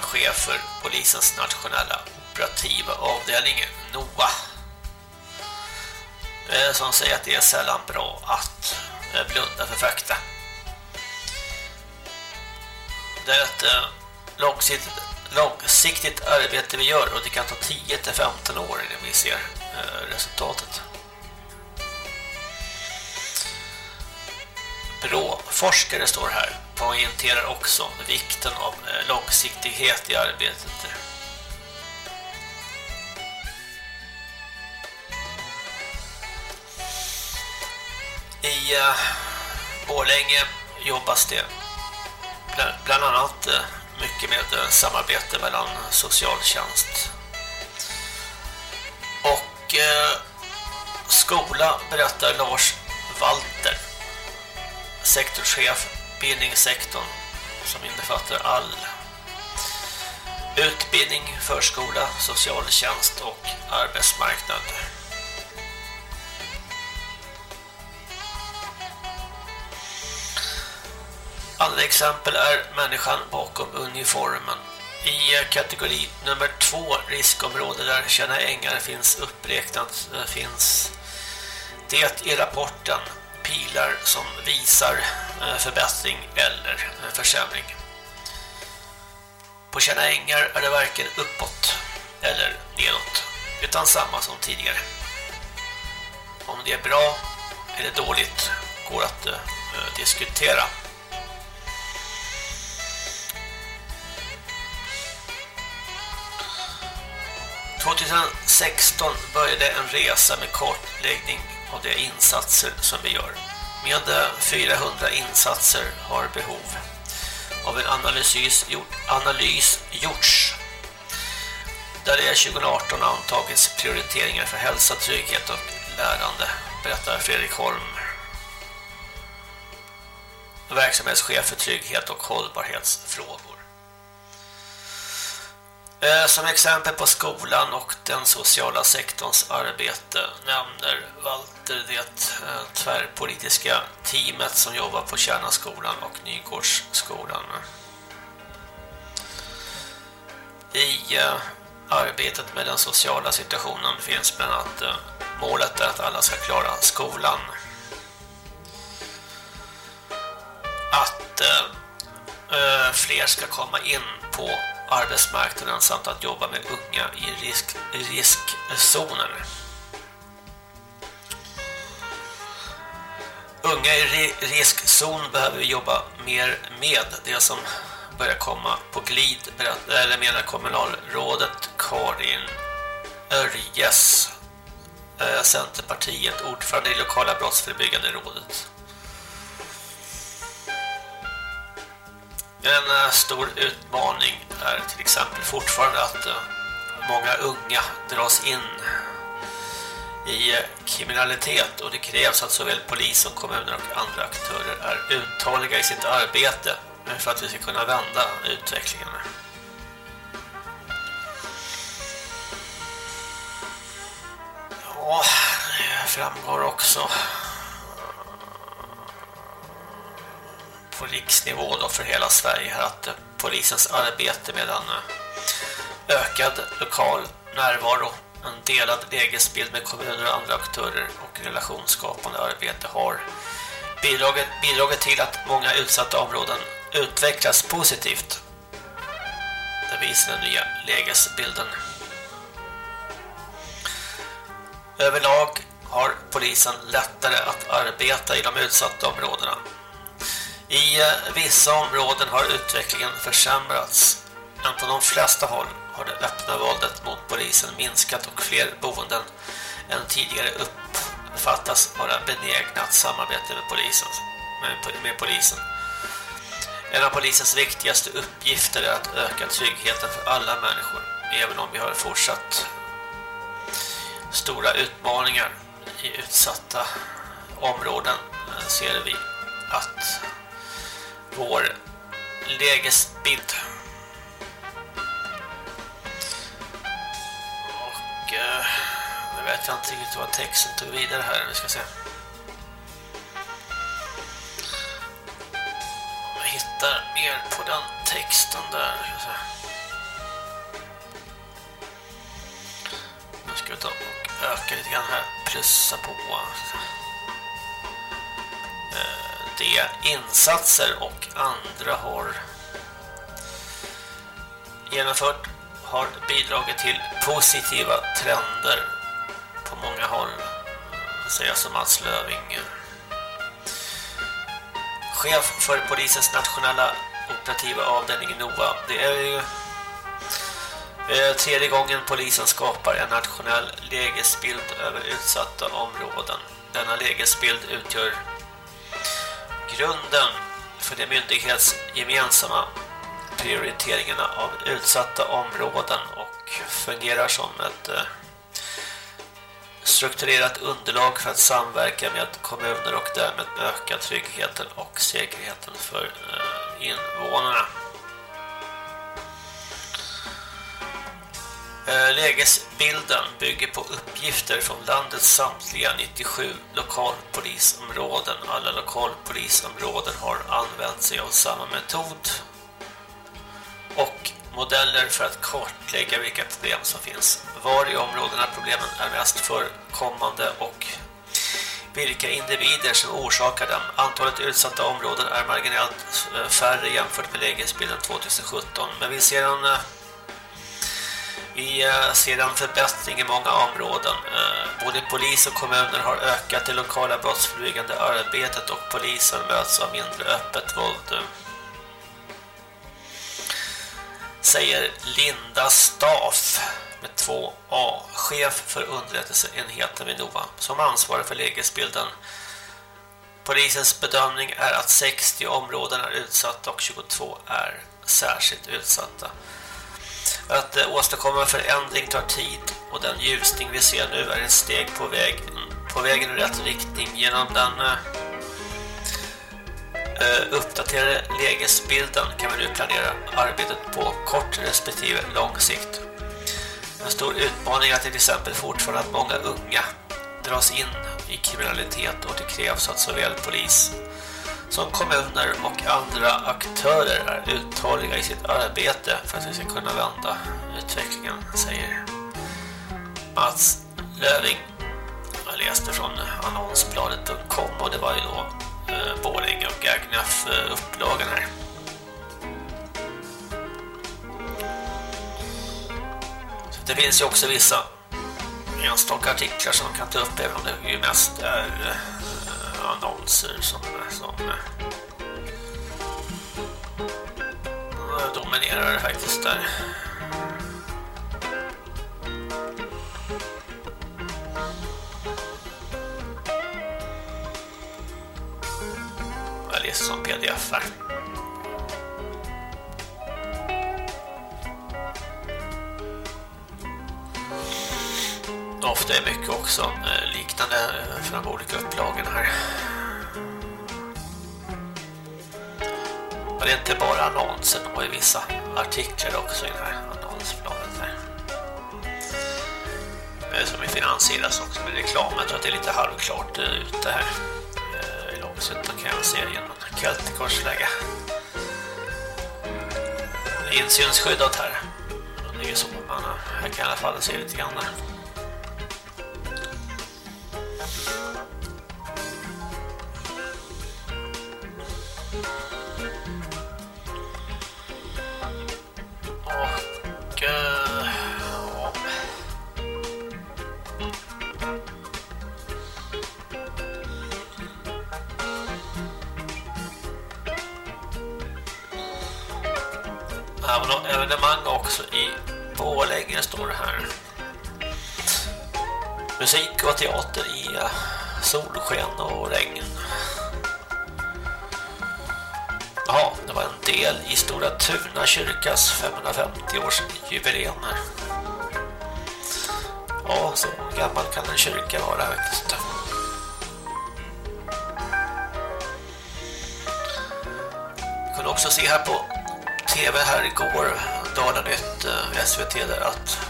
chef för polisens nationella operativa avdelning NOA eh, som säger att det är sällan bra att eh, blunda för fakta. Det är ett långsiktigt, långsiktigt arbete vi gör och det kan ta 10-15 år innan vi ser eh, resultatet. Brå-forskare står här poängterar också vikten av eh, långsiktighet i arbetet. I eh, Borlänge jobbas det bland annat mycket med samarbete mellan socialtjänst och eh, skola berättar Lars Walter sektorchef bildningssektorn som innefattar all utbildning, förskola, socialtjänst och arbetsmarknad. Andra exempel är människan bakom uniformen. I kategori nummer två, riskområde där Tjärna ängar finns uppräknat, eh, finns det i rapporten pilar som visar eh, förbättring eller eh, försämring. På Kärna Ängar är det varken uppåt eller nedåt utan samma som tidigare. Om det är bra eller dåligt går att uh, diskutera. –2016 började en resa med kartläggning av de insatser som vi gör. Med 400 insatser har behov av en analys, analys gjorts där det 2018 antagits prioriteringar för hälsa, trygghet och lärande, berättar Fredrik Holm. Verksamhetschef för trygghet och hållbarhetsfrågor. Eh, som exempel på skolan och den sociala sektorns arbete nämner Walter det eh, tvärpolitiska teamet som jobbar på Kärnaskolan och Nygårdsskolan. I eh, arbetet med den sociala situationen finns bland annat målet att alla ska klara skolan. Att fler ska komma in på arbetsmarknaden samt att jobba med unga i risk, riskzoner. Unga i riskzon behöver vi jobba mer med det som börjar komma på glid eller menar kommunalrådet Karin Örjes eh, Centerpartiet ordförande i lokala brottsförebyggande rådet. En eh, stor utmaning är till exempel fortfarande att eh, många unga dras in i eh, kriminalitet och det krävs att såväl polis som kommuner och andra aktörer är uttaliga i sitt arbete för att vi ska kunna vända utvecklingen. Ja, det framgår också på riksnivå då för hela Sverige här att eh, polisens arbete med en eh, ökad lokal närvaro, en delad lägesbild med kommuner och andra aktörer och relationsskapande arbete har bidragit, bidragit till att många utsatta områden utvecklas positivt. Det visar den nya lägesbilden. Överlag har polisen lättare att arbeta i de utsatta områdena i eh, vissa områden har utvecklingen försämrats, men på de flesta håll har det öppna våldet mot polisen minskat och fler boenden än tidigare uppfattas vara benägna att samarbeta med polisen. Med polisen. En av polisens viktigaste uppgifter är att öka tryggheten för alla människor, även om vi har fortsatt stora utmaningar i utsatta områden eh, ser vi att vår lägesbild. Och eh, nu vet jag inte riktigt vad texten tog vidare här. Vi ska se. Jag hittar mer på den texten där. Nu ska vi ta och öka lite grann här. Plussa på eh, det insatser och andra har genomfört har bidragit till positiva trender på många håll. Säger som Mats Löving? Chef för polisens nationella operativa avdelning NOA det är ju tredje gången polisen skapar en nationell lägesbild över utsatta områden. Denna lägesbild utgör grunden för de myndighetsgemensamma prioriteringarna av utsatta områden och fungerar som ett eh, strukturerat underlag för att samverka med kommuner och därmed öka tryggheten och säkerheten för eh, invånarna. Eh, lägesbilden bygger på uppgifter från landets samtliga 97 lokalpolisområden. Alla lokalpolisområden har använt sig av samma metod och modeller för att kartlägga vilka problem som finns. Var i områdena problemen är mest förekommande och vilka individer som orsakar dem. Antalet utsatta områden är marginellt eh, färre jämfört med lägesbilden 2017. Men vi ser en, eh, vi eh, ser en förbättring i många områden. Eh, både polis och kommuner har ökat det lokala brottsförebyggande arbetet och polisen möts av mindre öppet våld säger Linda Staff med 2A, chef för underrättelseenheten vid NOVA, som ansvarar för lägesbilden. Polisens bedömning är att 60 områden är utsatta och 22 är särskilt utsatta. Att eh, åstadkomma åstadkomma förändring tar tid och den ljusning vi ser nu är ett steg på, väg, på vägen i rätt riktning genom den eh, eh, uppdaterade lägesbilden kan vi nu planera arbetet på kort respektive lång sikt. En stor utmaning är till exempel fortfarande att många unga dras in i kriminalitet och det krävs att såväl polis som kommuner och andra aktörer är uthålliga i sitt arbete för att vi ska kunna vända utvecklingen, säger Mats Löving. Jag läste från annonsbladet.com och det var ju då eh, Borlänge och Gagnef eh, upplagan här. Så det finns ju också vissa enstaka artiklar som man kan ta upp även om det ju mest är eh, annonser som, som eh, dominerar faktiskt där. Jag läser som pdf här. Ofta är mycket också eh, liknande eh, för de olika upplagorna här. Och det är inte bara annonsen, de har ju vissa artiklar också i det här annonsbladet här. Eh, som är finansieras också med reklam. Jag tror att det är lite halvklart ute här. I långsiktigt kan jag se genom Keltikorsläge. Insynsskyddat här. Det är ju så, man här kan i alla fall se lite grann där. Och... Uh, ja. Evenemang också i Borlänge står det här. Musik och teater i eh, solsken och regn. Ja, det var en del i Stora Tuna kyrkas 550 års jubileum här. Ja, så gammal kan en kyrka vara faktiskt. Vi kunde också se här på tv här igår, Dalanytt, eh, SVT, där att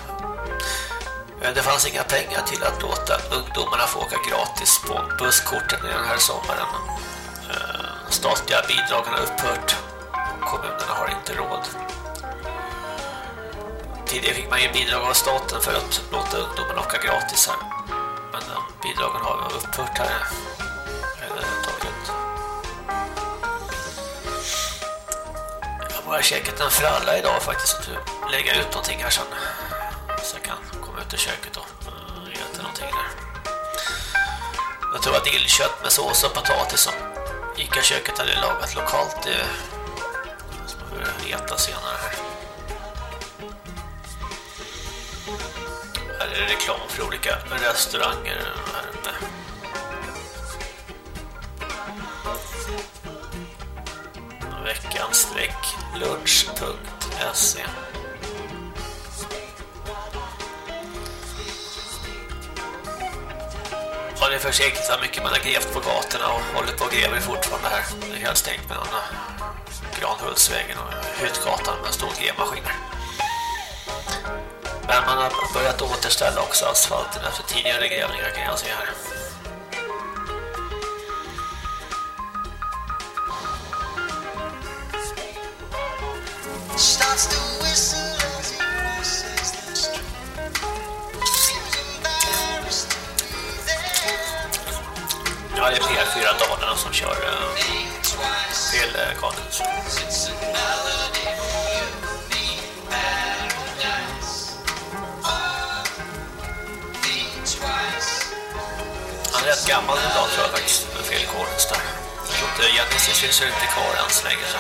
Eh, det fanns inga pengar till att låta ungdomarna få åka gratis på busskorten den här sommaren. Eh, statliga bidragen har upphört. Kommunerna har inte råd. Tidigare fick man ju bidrag av staten för att låta ungdomarna åka gratis här. Men de bidragen har upphört här. överhuvudtaget. Jag har käkat en fralla idag faktiskt. Lägga ut någonting här sen köket och eh, äter någonting där. Jag tror att dillkött med sås och potatis som Ica-köket hade lagat lokalt. Det ska vi äta senare här. Här är det reklam för olika restauranger här uppe. Veckans är försiktigt så mycket man har grävt på gatorna och håller på och gräver fortfarande här. Det är helt stängt mellan Granhultsvägen och Hyttgatan med stor grävmaskiner. Men man har börjat återställa också asfalten efter tidigare grävningar kan jag se här. Paradise. Oh, think twice. Han är rätt gammal idag tror jag faktiskt, med fel Karlhus där. Jag tror inte Genesis finns inte kvar än så länge så.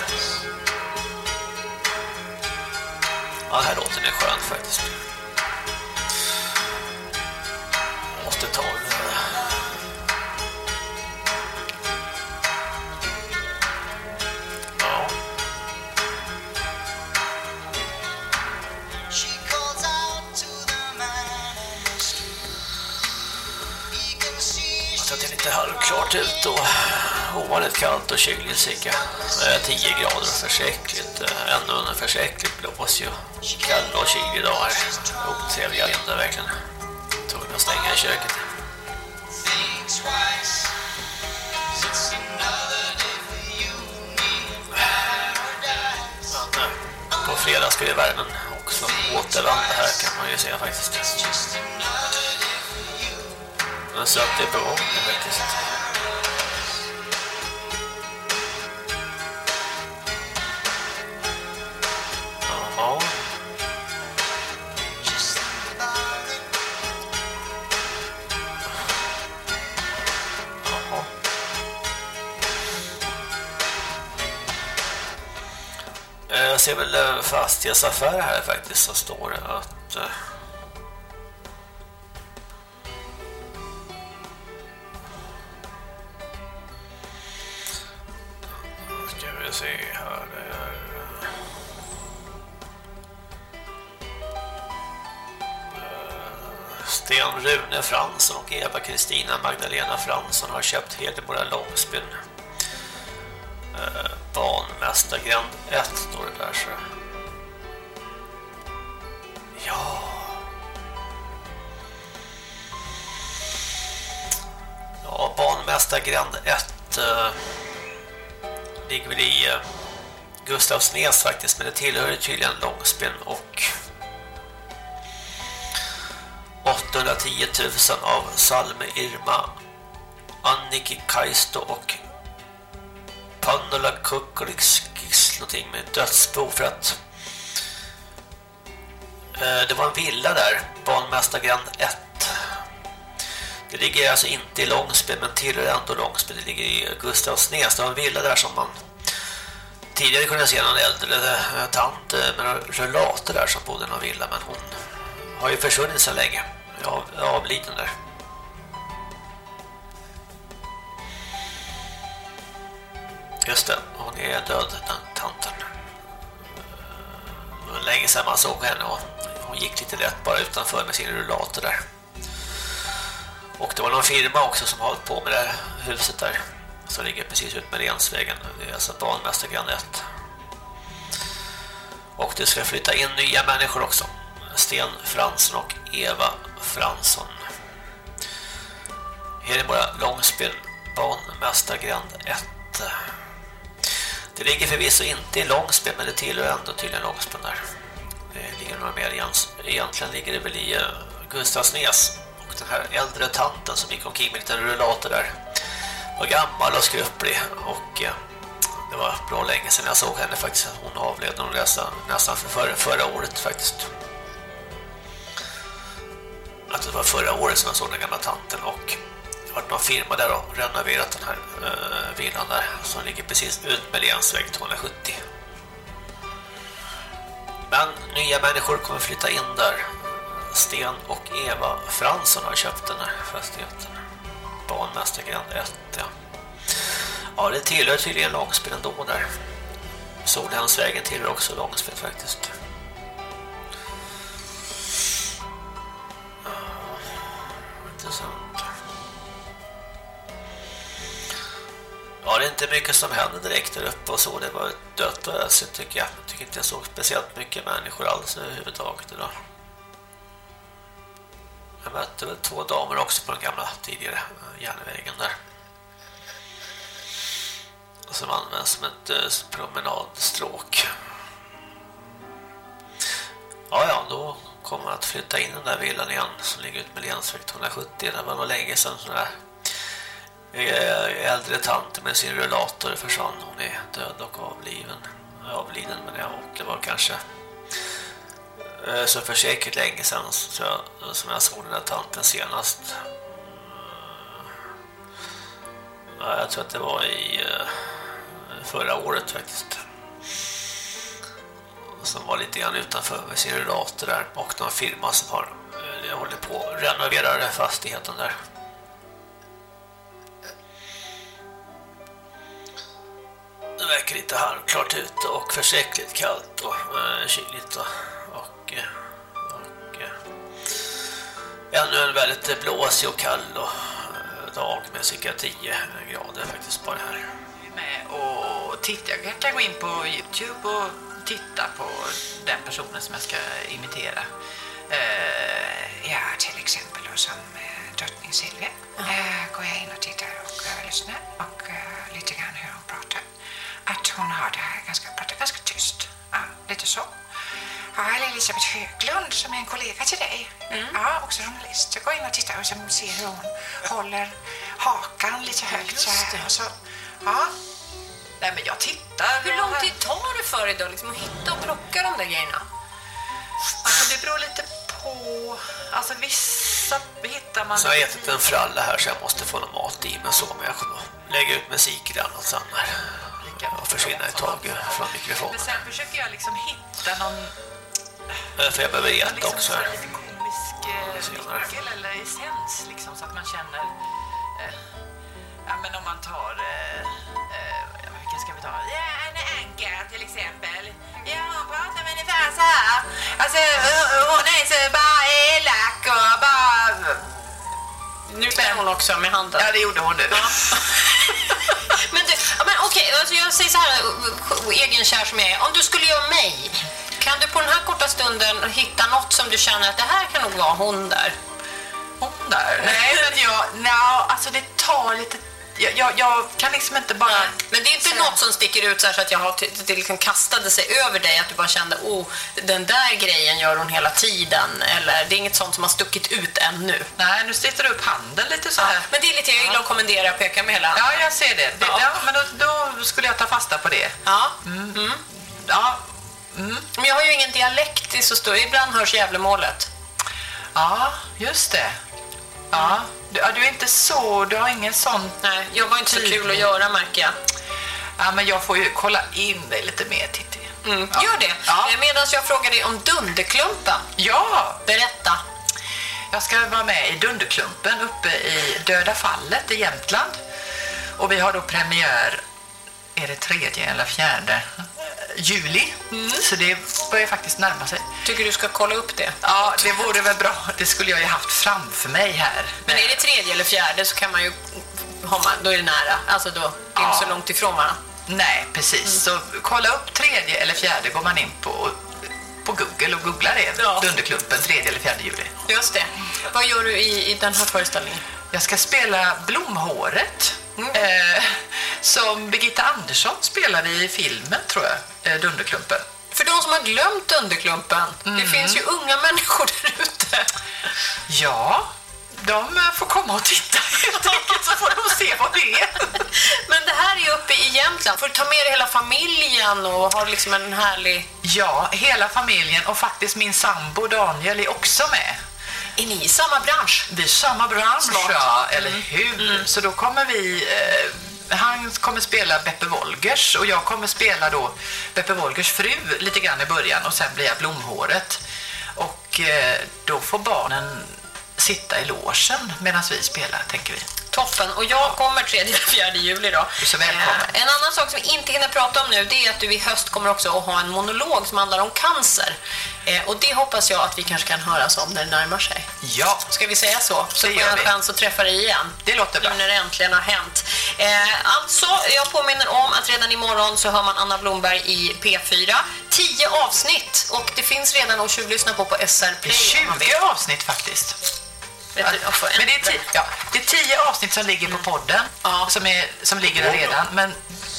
Ja, här låter det skönt faktiskt. Halvklart ut och ovanligt kallt och kyligt cirka 10 grader försäkligt. Eh, Ännu under försäkligt blås ju. Kall och kylig dag här. Otrevliga vindar verkligen. Tvungen att stänga i köket. Men på fredag ska ju värmen också återvända här kan man ju säga faktiskt. Men så att det är på gång faktiskt. Fastighetsaffär här faktiskt så står det att eh, ska vi se här det är eh, Sten Rune Fransson och Eva Kristina Magdalena Fransson har köpt Hedemora Långsbyn eh, Banmästargränd 1 står det där så. Banmästargränd 1 eh, ligger väl i eh, Gustavsnäs faktiskt, men det tillhör tydligen Långsbyn och 810 000 av Salme Irma Anniki Kaisto och Pannula Kukuliks någonting med dödsbo för att eh, det var en villa där, Banmästargränd 1. Det ligger alltså inte i Långsby men tillhör ändå Långsby. Det ligger i Gustavsnäs. Det var en villa där som man tidigare kunde se någon äldre eh, tant eh, med en rullator där som bodde i någon villa men hon har ju försvunnit så länge. Av, avliden där. Just det, hon är död, den tanten. Det var länge sedan man såg henne och hon gick lite lätt bara utanför med sin rullator där. Och det var någon firma också som hållit på med det här huset där. Som ligger precis ut med Rensvägen. Det är alltså Banmästargränd 1. Och det ska flytta in nya människor också. Sten Fransson och Eva Fransson. Här är bara Långsbyn Banmästargränd 1. Det ligger förvisso inte i Långsbyn men det tillhör ändå tydligen Långsbyn där. Det ligger några mer. Egentligen ligger det väl i eh, Gustavsnäs. Den här äldre tanten som gick omkring med lite rullator där var gammal och skröplig. Och eh, det var bra länge sedan jag såg henne faktiskt. Hon avled nog nästan, nästan för förra, förra året faktiskt. Att det var förra året som jag såg den gamla tanten och det har varit någon firma där och renoverat den här uh, villan där som ligger precis ut med Länsväg 270. Men nya människor kommer flytta in där. Sten och Eva Fransson har köpt den här fastigheten. Banmästargränd 1, ja. Ja, det tillhör tydligen Långspel ändå där. Solhemsvägen tillhör också Långspel faktiskt. Ja, intressant. Ja, det är inte mycket som händer direkt där uppe och så. Det var dött och ösigt tycker jag. Jag tycker inte jag såg speciellt mycket människor alls överhuvudtaget idag. Jag mötte väl två damer också på den gamla tidigare eh, järnvägen där. Som används som ett eh, promenadstråk. Ja, ja, då kommer jag att flytta in den där villan igen som ligger ut med Länsväg 270. Det var nog länge sedan sån där eh, äldre tant med sin rullator försvann. Hon är död och avliven. Avliden men jag och det var kanske Eh, så för säkert länge sedan så jag, som jag såg den där tanten senast. Eh, ja, jag tror att det var i eh, förra året faktiskt. Som var lite grann utanför med sin rullator där och någon firma som har jag håller på att renovera fastigheten där. Det verkar lite halvklart ute och försäkligt kallt och eh, kyligt och, och, och ännu en väldigt blåsig och kall och, eh, dag med cirka 10 grader faktiskt bara här. med och titta. Jag kan gå in på Youtube och titta på den personen som jag ska imitera. Eh, ja, till exempel då som eh, drottning Silvia. Eh, går jag in och tittar och lyssnar och lite grann hur hon pratar. Att hon har det här ganska, pratar ganska tyst. Ja, lite så. Ja, eller Elisabeth Höglund som är en kollega till dig. Ja, också journalist. Jag går in och tittar och så ser hur hon håller hakan lite högt så här. Och så, ja. Nej, men jag tittar. Hur lång tid tar det för dig då liksom, att hitta och plocka de där grejerna? Alltså, det beror lite på... Alltså, vissa hittar man... Så jag har ätit en fralla här så jag måste få någon mat i men så men jag kommer att lägga ut musik eller annat sen här. Och försvinna ett tag från mikrofonen. Men sen försöker jag liksom hitta någon Eh, För jag behöver äta liksom också lite komisk eh, nyckel eller essens liksom så att man känner... Eh, ja, men om man tar... Eh, eh, ja, vilken ska vi ta? Ja, Anna Anka till exempel. Ja, hon pratar ungefär så här. Alltså, hon är så bara elak och bara... Nu spär hon också med handen. Ja, det gjorde hon nu. Men, du, ja, men okej, alltså jag säger så här, egenkär som jag är. Om du skulle göra mig, kan du på den här korta stunden hitta något som du känner att det här kan nog vara hon där? Hon där? Nej, men jag... No, alltså det tar lite... Jag, jag, jag kan liksom inte bara... Men det är inte något som sticker ut så, så att jag har det liksom kastade sig över dig, att du bara kände, oh, den där grejen gör hon hela tiden. Eller det är inget sånt som har stuckit ut ännu. Nej, nu sitter du upp handen lite så här. Men det är lite, jag gillar att kommendera och peka med hela Ja, jag ser det. det Ja. ja. men då, då skulle jag ta fasta på det. Ja. Mm. Ja. Mm. Men jag har ju ingen dialekt i så stor, ibland hörs Gävlemålet. Ja, just det. Ja, du, ja, du är inte så, du har ingen sån... Nej, jag var inte så kul att göra märker jag. Ja, men jag får ju kolla in dig lite mer, Titti. Mm. Ja. Gör det. Ja. Medan jag frågar dig om Dunderklumpen. Ja! Berätta. Jag ska vara med i Dunderklumpen uppe i Döda fallet i Jämtland. Och vi har då premiär, är det tredje eller fjärde juli. Så det börjar faktiskt närma sig. Tycker du ska kolla upp det? Ja, det vore väl bra. Det skulle jag ju haft framför mig här. Men är det tredje eller fjärde så kan man ju, man, då är det nära. Alltså då är det inte så långt ifrån varandra. Nej, precis. Så kolla upp tredje eller fjärde går man in på, på Google och googlar det. Ja. Dunderklumpen tredje eller fjärde juli. Just det. Vad gör du i, i den här föreställningen? Jag ska spela Blomhåret. Eh, som Birgitta Andersson spelade i filmen, tror jag. Eh, Dunderklumpen. För de som har glömt Dunderklumpen. Det Mm. finns ju unga människor där ute. Ja, de eh, får komma och titta helt enkelt så får de se vad det är. Men det här är uppe i Jämtland. Får du ta med dig hela familjen och ha liksom en härlig... Ja, hela familjen och faktiskt min sambo Daniel är också med. Är ni i samma bransch? Vi är i samma bransch, ja, eller hur? Så då kommer vi... Eh, han kommer spela Beppe Wolgers och jag kommer spela då Beppe Wolgers fru lite grann i början och sen blir jag blomhåret. Och eh, då får barnen sitta i logen medan vi spelar, tänker vi. Toppen. Och jag kommer 3-4 juli då. Du är så välkommen. Eh, en annan sak som vi inte hinner prata om nu det är att du i höst kommer också att ha en monolog som handlar om cancer. Eh, och det hoppas jag att vi kanske kan höras om när det närmar sig. Ja. Ska vi säga så? Så Det får jag en vi. chans att träffa dig igen. Det låter bra. Nu när det äntligen har hänt. Eh, alltså, jag påminner om att redan imorgon så hör man Anna Blomberg i P4. 10 avsnitt och det finns redan att tjuvlyssna på på SR Play. är om man vill. 20 avsnitt faktiskt. Du, Men det är, tio, ja, det är tio avsnitt som ligger på podden, som, är, som ligger där redan. Men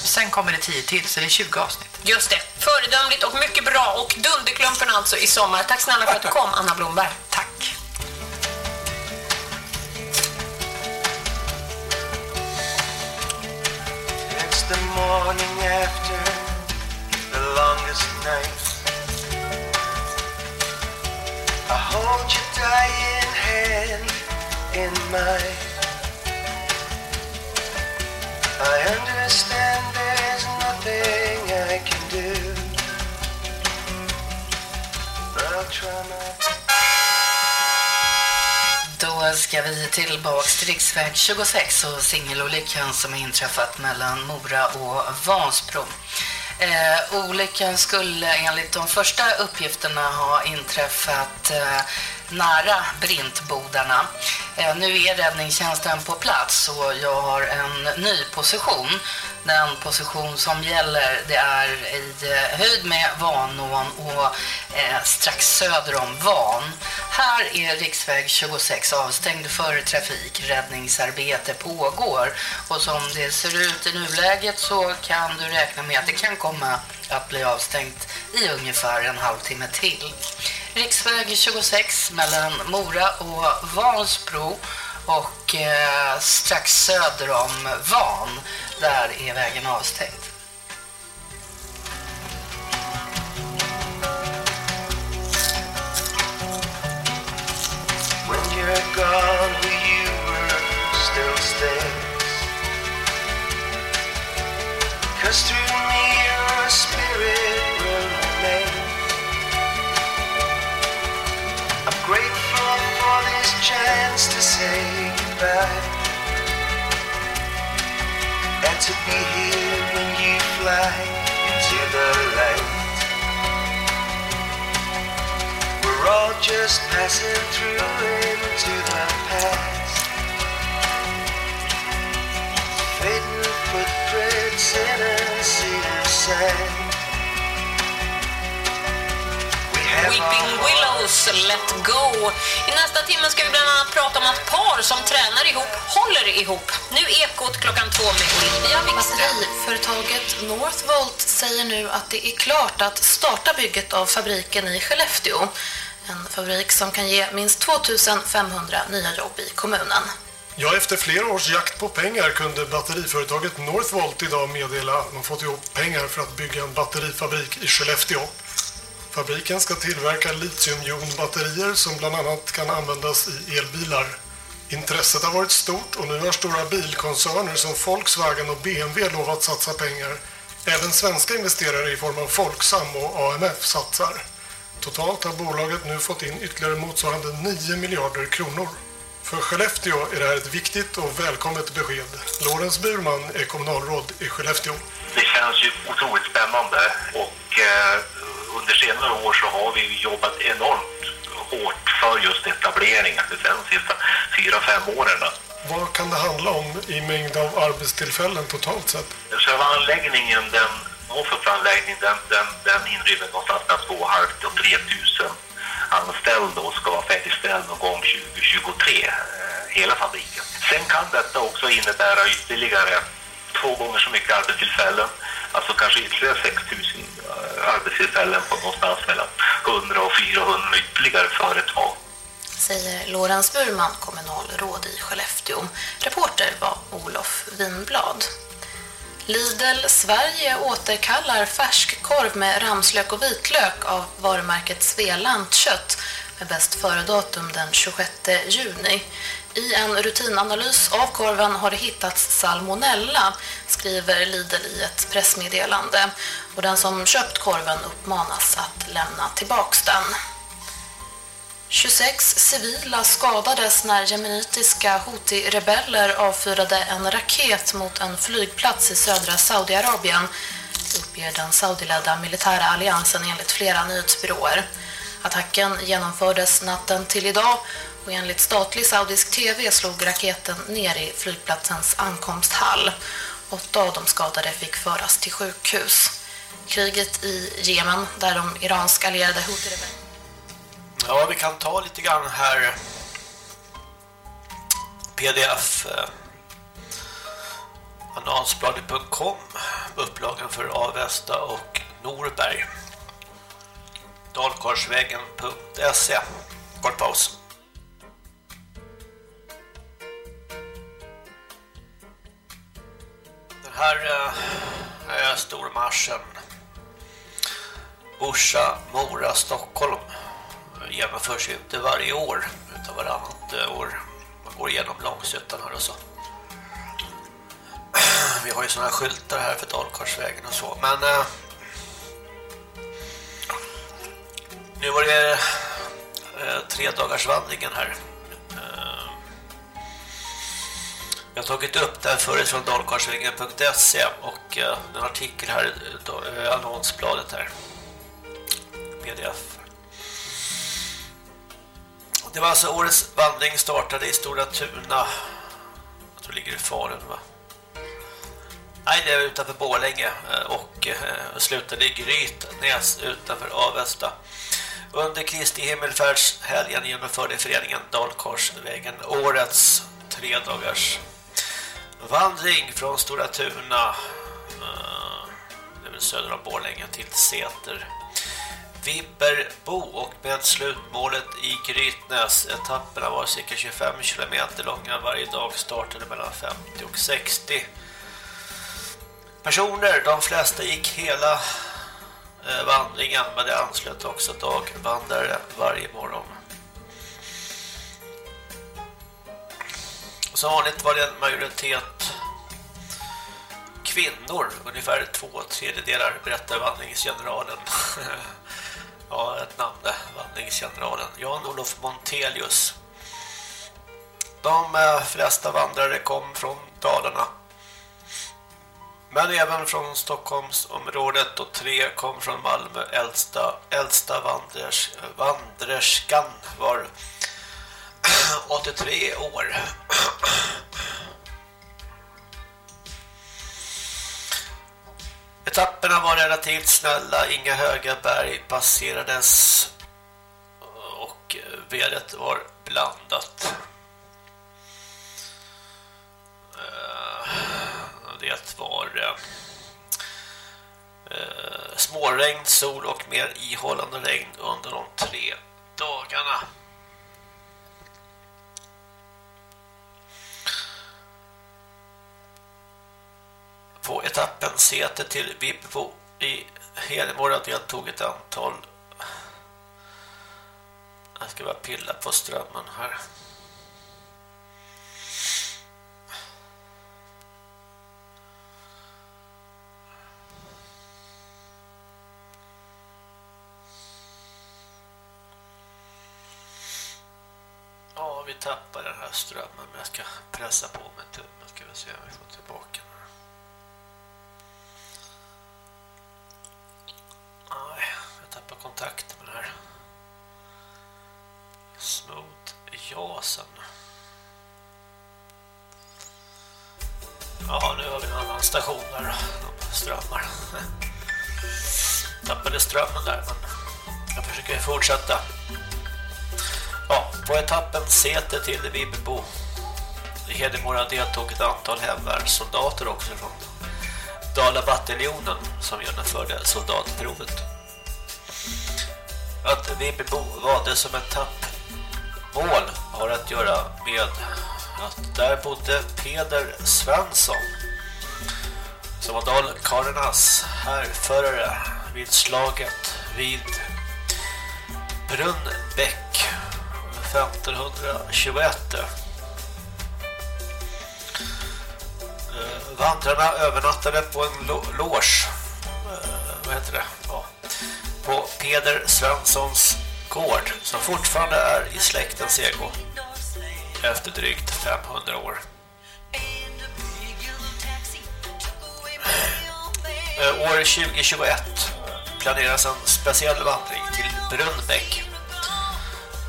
sen kommer det tio till, så det är 20 avsnitt. Just det, föredömligt och mycket bra. Och Dunderklumpen alltså i sommar. Tack snälla för att du kom, Anna Blomberg. Tack. It's the morning after the longest night. I hold your dying hand in mine. I understand ska vi tillbaks till riksväg 26 och singelolyckan som har inträffat mellan Mora och Vansbro. Eh, olyckan skulle enligt de första uppgifterna ha inträffat eh, nära Brintbodarna. Eh, nu är räddningstjänsten på plats och jag har en ny position. Den position som gäller det är i eh, höjd med Vanån och eh, strax söder om Van. Här är riksväg 26 avstängd för trafik. Räddningsarbete pågår och som det ser ut i nuläget så kan du räkna med att det kan komma att bli avstängt i ungefär en halvtimme till. Riksväg 26 mellan Mora och Vansbro och eh, strax söder om Van, där är vägen avstängd. When you're gone, who you were still stays. Cause through me your spirit will remain. I'm grateful for this chance to say And to be here when you fly into the light. We're all just passing through into the past. Fading footprints in a sea of sand. Weeping Willows, Let Go. I nästa timme ska vi bland annat prata om att par som tränar ihop håller ihop. Nu Ekot klockan två med Olivia Wikström. Batteriföretaget Northvolt säger nu att det är klart att starta bygget av fabriken i Skellefteå. En fabrik som kan ge minst 2500 nya jobb i kommunen. Ja, efter flera års jakt på pengar kunde batteriföretaget Northvolt idag meddela att de fått ihop pengar för att bygga en batterifabrik i Skellefteå. Fabriken ska tillverka litiumjonbatterier som bland annat kan användas i elbilar. Intresset har varit stort och nu har stora bilkoncerner som Volkswagen och BMW lovat satsa pengar. Även svenska investerare i form av Folksam och AMF satsar. Totalt har bolaget nu fått in ytterligare motsvarande 9 miljarder kronor. För Skellefteå är det här ett viktigt och välkommet besked. Lorentz Burman är kommunalråd i Skellefteå. Det känns ju otroligt spännande och eh, under senare år så har vi jobbat enormt hårt för just etableringen de sista fyra, fem åren. Vad kan det handla om i mängd av arbetstillfällen totalt sett? Själva anläggningen, den Norfolk-anläggningen, den, den, den inrymmer någonstans mellan 2,5 och 3 000 anställda och ska vara färdigställd någon gång 2023, eh, hela fabriken. Sen kan detta också innebära ytterligare två gånger så mycket arbetstillfällen, alltså kanske ytterligare 6 000 eh, arbetstillfällen på någonstans mellan 100 och 400 ytterligare företag. säger Lorentz Burman, kommunalråd i Skellefteå. Reporter var Olof Winblad. Lidl Sverige återkallar färskkorv med ramslök och vitlök av varumärket Svealand kött med bäst före-datum den 26 juni. I en rutinanalys av korven har det hittats salmonella, skriver Lidl i ett pressmeddelande. Och den som köpt korven uppmanas att lämna tillbaks den. 26 civila skadades när jemenitiska Houthi-rebeller avfyrade en raket mot en flygplats i södra Saudiarabien. Uppger den saudiledda militära alliansen enligt flera nyhetsbyråer. Attacken genomfördes natten till idag och enligt statlig saudisk tv slog raketen ner i flygplatsens ankomsthall. Åtta av de skadade fick föras till sjukhus. Kriget i Jemen, där de iransk allierade hotade Ja, vi kan ta lite grann här pdf eh, annonsbladet.com upplagan för Avesta och Norberg dalkarsvägen.se kort paus här är stormarschen Orsa, Mora, Stockholm genomförs ju inte varje år utan varannat eh, år. Man går igenom Långsuttan här och så. Vi har ju sådana skyltar här för Dalkarsvägen och så. Men eh, nu var det eh, tre dagars vandringen här. Jag har tagit upp det här förut från dalkarsvägen.se och eh, en artikel här, i eh, annonsbladet här. PDF. Det var alltså årets vandring startade i Stora Tuna. Jag tror det ligger i Falun va? Nej, det är utanför Borlänge eh, och slutade i Grytnäs utanför Avesta. Under Kristi himmelfärdshelgen genomförde föreningen Dalkorsvägen årets tre dagars vandring från Stora Tuna eh, söder om Borlänge till Säter. Vibberbo och med slutmålet i Grytnäs. Etapperna var cirka 25 km långa. Varje dag startade mellan 50 och 60 personer. De flesta gick hela eh, vandringen men det anslöt också dagvandrare varje morgon. Som vanligt var det en majoritet kvinnor, ungefär två tredjedelar, berättar vandringsgeneralen. ja, ett namn där, vandringsgeneralen. Jan-Olof Montelius. De eh, flesta vandrare kom från Dalarna. Men även från Stockholmsområdet och tre kom från Malmö. Äldsta, äldsta vandrers, eh, vandrerskan var 83 år. Etapperna var relativt snälla, inga höga berg passerades och eh, vädret var blandat. Eh, det var eh, småregn, sol och mer ihållande regn under de tre dagarna. På etappen Säter till Vibbo. I Hedemora deltog ett antal jag ska bara pilla på strömmen här. Ja, vi tappar den här strömmen men jag ska pressa på med tummen. Ska vi se om vi får tillbaka. Nej, jag tappar kontakten med den här smooth jasen. Ja, nu har vi en annan station där de strömmar. Tappade strömmen där, men jag försöker fortsätta. Ja, på etappen Säter till Vibbo. i Hedemora deltog ett antal hemvärnssoldater också från Dalabataljonen som genomförde soldatprovet. att Vimmerbo valde som ett tappmål har att göra med att där bodde Peder Svensson som var dalkarlarnas härförare vid slaget vid Brunnbäck 1521. Vandrarna övernattade på en lo loge eh, vad heter det? Ja. På Peder Svenssons gård som fortfarande är i släktens ego efter drygt 500 år. Eh, år 2021 planeras en speciell vandring till Brunnbäck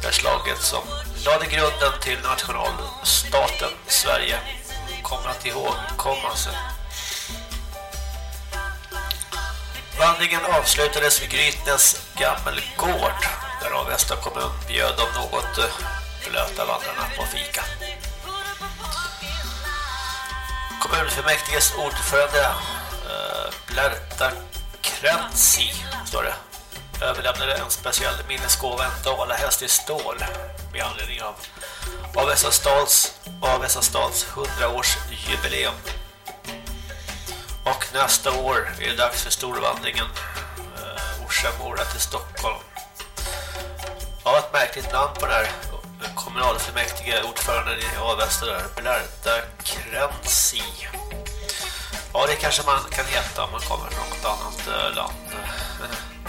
där slaget som lade grunden till nationalstaten Sverige kommer att ihågkommas. Vandringen avslutades vid Grytnäs gammelgård där Västra kommun bjöd de något eh, blöta vandrarna på fika. Kommunfullmäktiges ordförande eh, Blerta Krentzi, står det överlämnade en speciell minnesgåva en dalahäst i stål med anledning av Avesta stads Avesta stads 100-årsjubileum. Och nästa år är det dags för storvandringen eh, Orsamora till Stockholm. Ja, ett märkligt namn på den här kommunalfullmäktige ordföranden i Avesta där, Blerta Krensi. Ja, det kanske man kan heta om man kommer från något annat eh, land.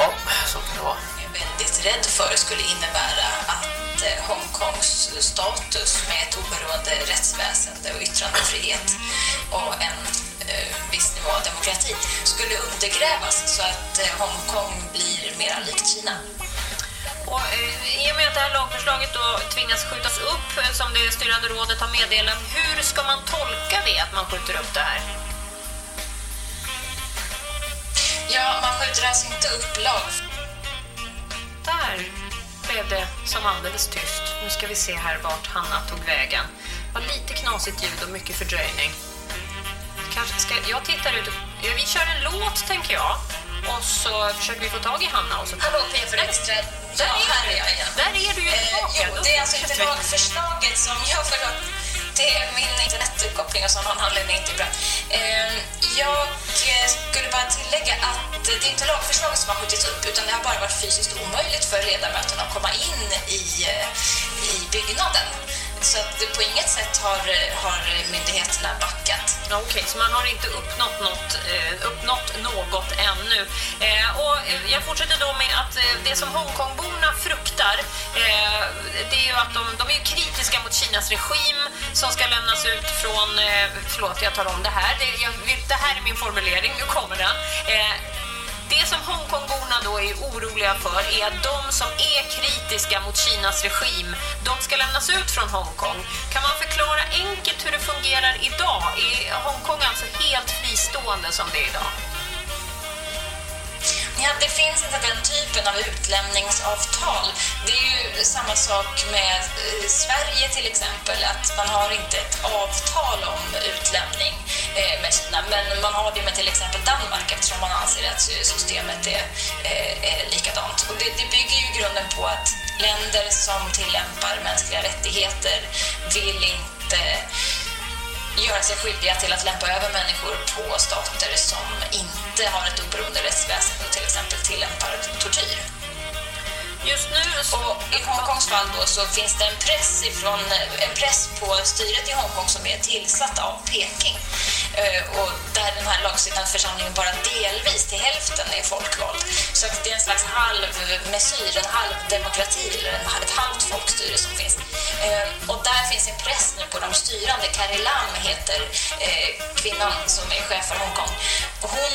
Ja, så kan det vara. är väldigt rädd för skulle innebära att eh, Hongkongs status med ett oberoende rättsväsende och yttrandefrihet och en eh, viss nivå av demokrati skulle undergrävas så att eh, Hongkong blir mer likt Kina. Och, I och med att det här lagförslaget då tvingas skjutas upp, som det styrande rådet har meddelat, hur ska man tolka det att man skjuter upp det här? Ja, man skjuter alltså inte upp lag. Där blev det som alldeles tyst. Nu ska vi se här vart Hanna tog vägen. Var lite knasigt ljud och mycket fördröjning. Kanske ska, jag tittar ut. Ja, vi kör en låt, tänker jag. Och så försöker vi få tag i Hanna. Och så... Hallå, P för Extra. Där ja, är du. Där är du ju Eh, tillbaka. jo, det är alltså inte lagförslaget som jag förlåt. Det är min internetuppkoppling och så av någon anledning inte bra. Ehm, jag eh, skulle bara tillägga att det är inte lagförslaget som har skjutits upp utan det har bara varit fysiskt omöjligt för ledamöterna att komma in i, eh, i byggnaden. Så att det på inget sätt har, har myndigheterna backat. Okej, Okej, så man har inte uppnått något, eh, uppnått något ännu. Eh, och jag fortsätter då med att eh, det som Hongkongborna fruktar eh, det är ju att de, de är kritiska mot Kinas regim som ska lämnas ut från... Eh, förlåt, jag tar om det här. Det, jag, det här är min formulering, nu kommer den. Eh, det som Hongkongborna då är oroliga för är att de som är kritiska mot Kinas regim, de ska lämnas ut från Hongkong. Kan man förklara enkelt hur det fungerar idag? Är Hongkong alltså helt fristående som det är idag? Ja, det finns inte den typen av utlämningsavtal. Det är ju samma sak med eh, Sverige till exempel, att man har inte ett avtal om utlämning eh, med Kina, men man har det med till exempel Danmark eftersom man anser att systemet är, eh, är likadant. Och det, det bygger ju i grunden på att länder som tillämpar mänskliga rättigheter vill inte göra sig skyldiga till att lämpa över människor på stater som inte har ett oberoende rättsväsende och till exempel tillämpar tortyr. Just nu och i Hongkongs fall då så finns det en press, ifrån, en press på styret i Hongkong som är tillsatt av Peking. Eh, och där den här lagstiftande församlingen bara delvis till hälften är folkvald. Så att det är en slags halvmesyr, en halvdemokrati eller ett halvt folkstyre som finns. Eh, och där finns en press nu på de styrande. Carrie Lam heter eh, kvinnan som är chef för Hongkong. Och hon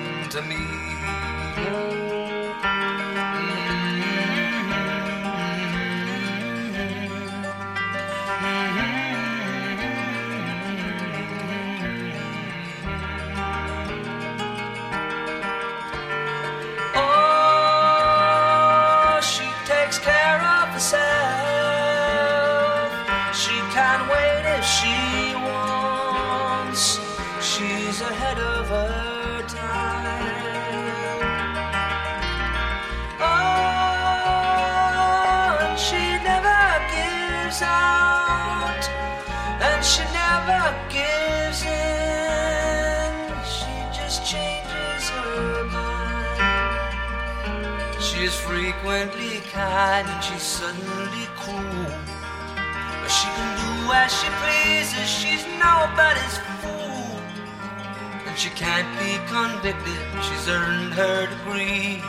And she never gives in. She just changes her mind. She is frequently kind and she's suddenly cruel. But she can do as she pleases, she's nobody's fool. And she can't be convicted, she's earned her degree.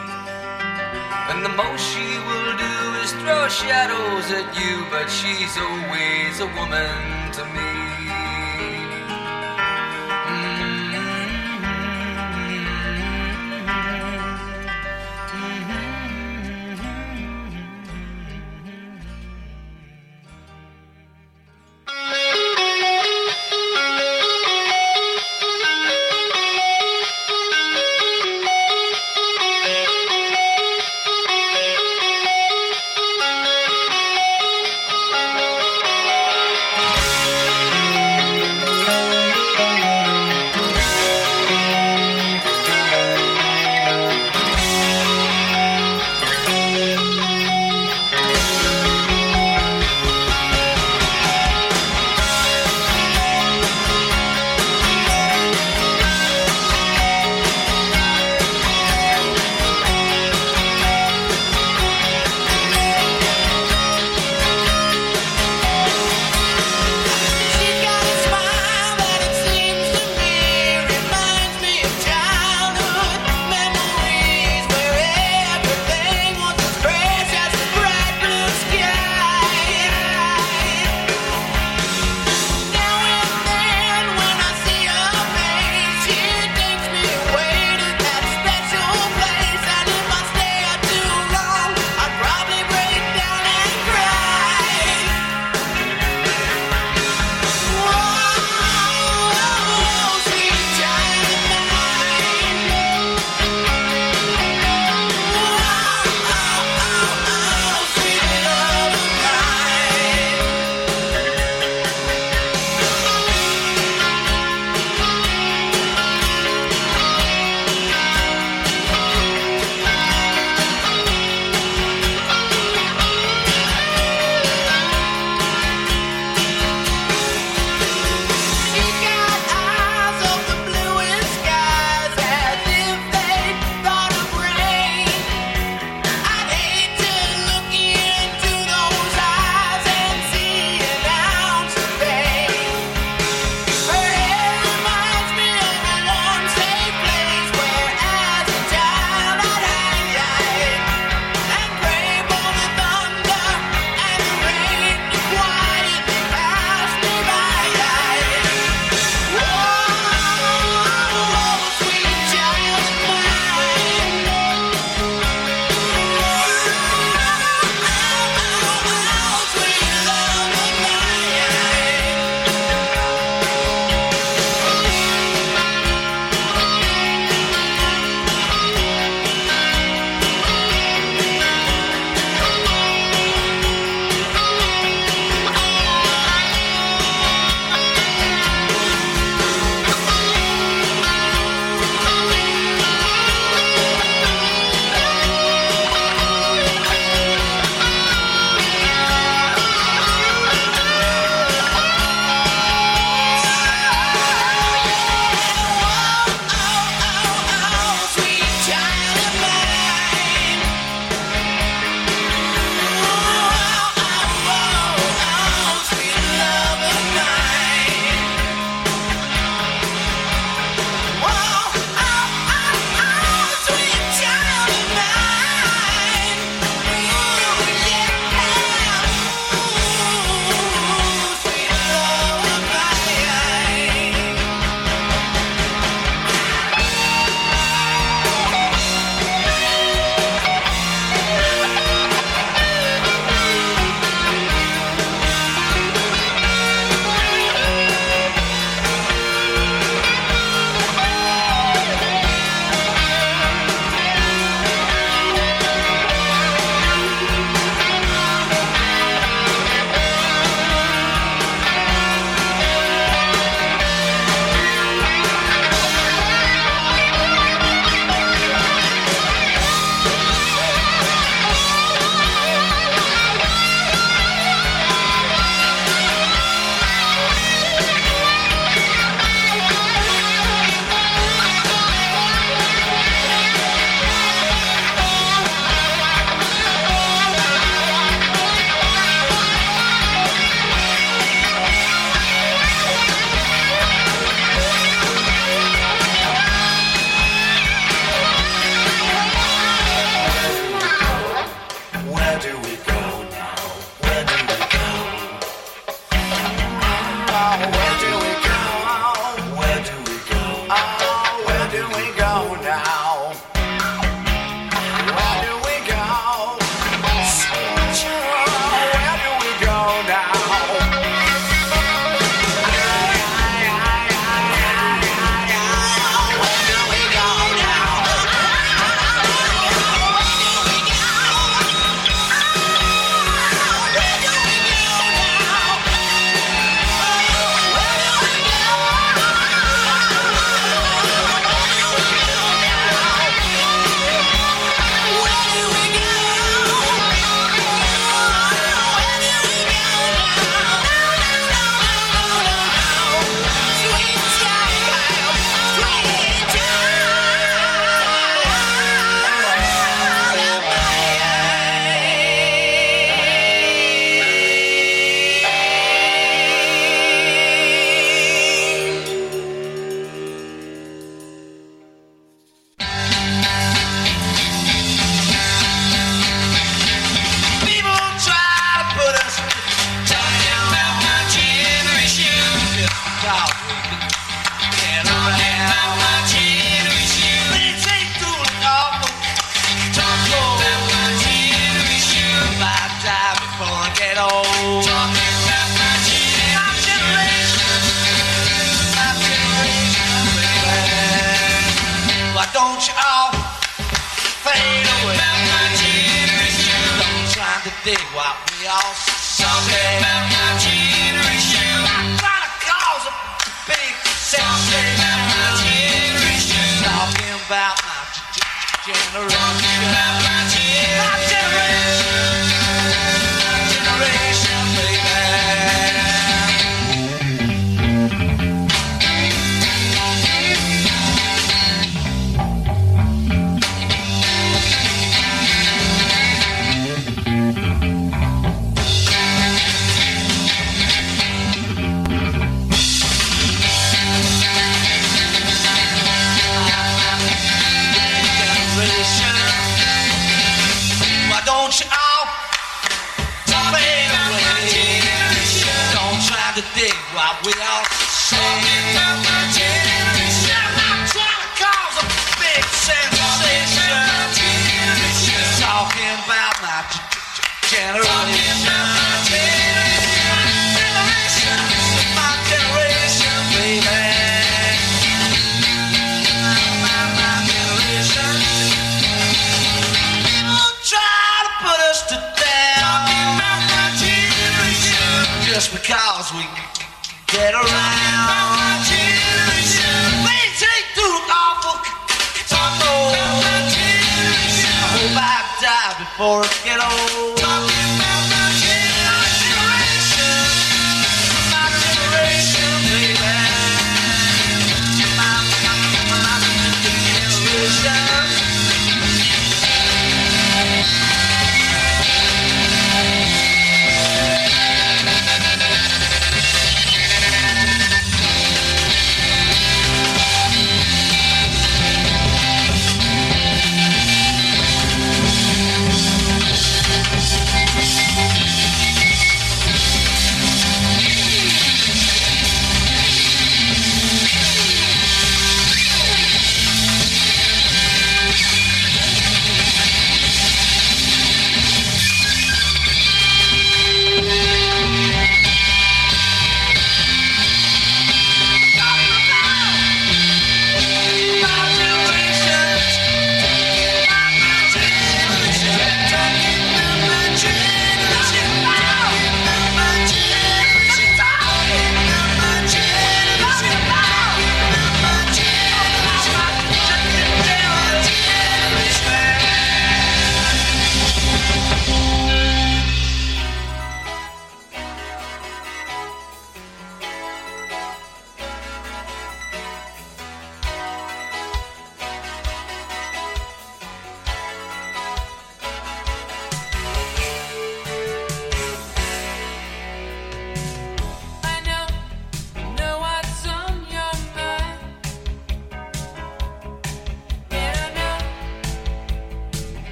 And the most she will do is throw shadows at you, but she's always a woman to me.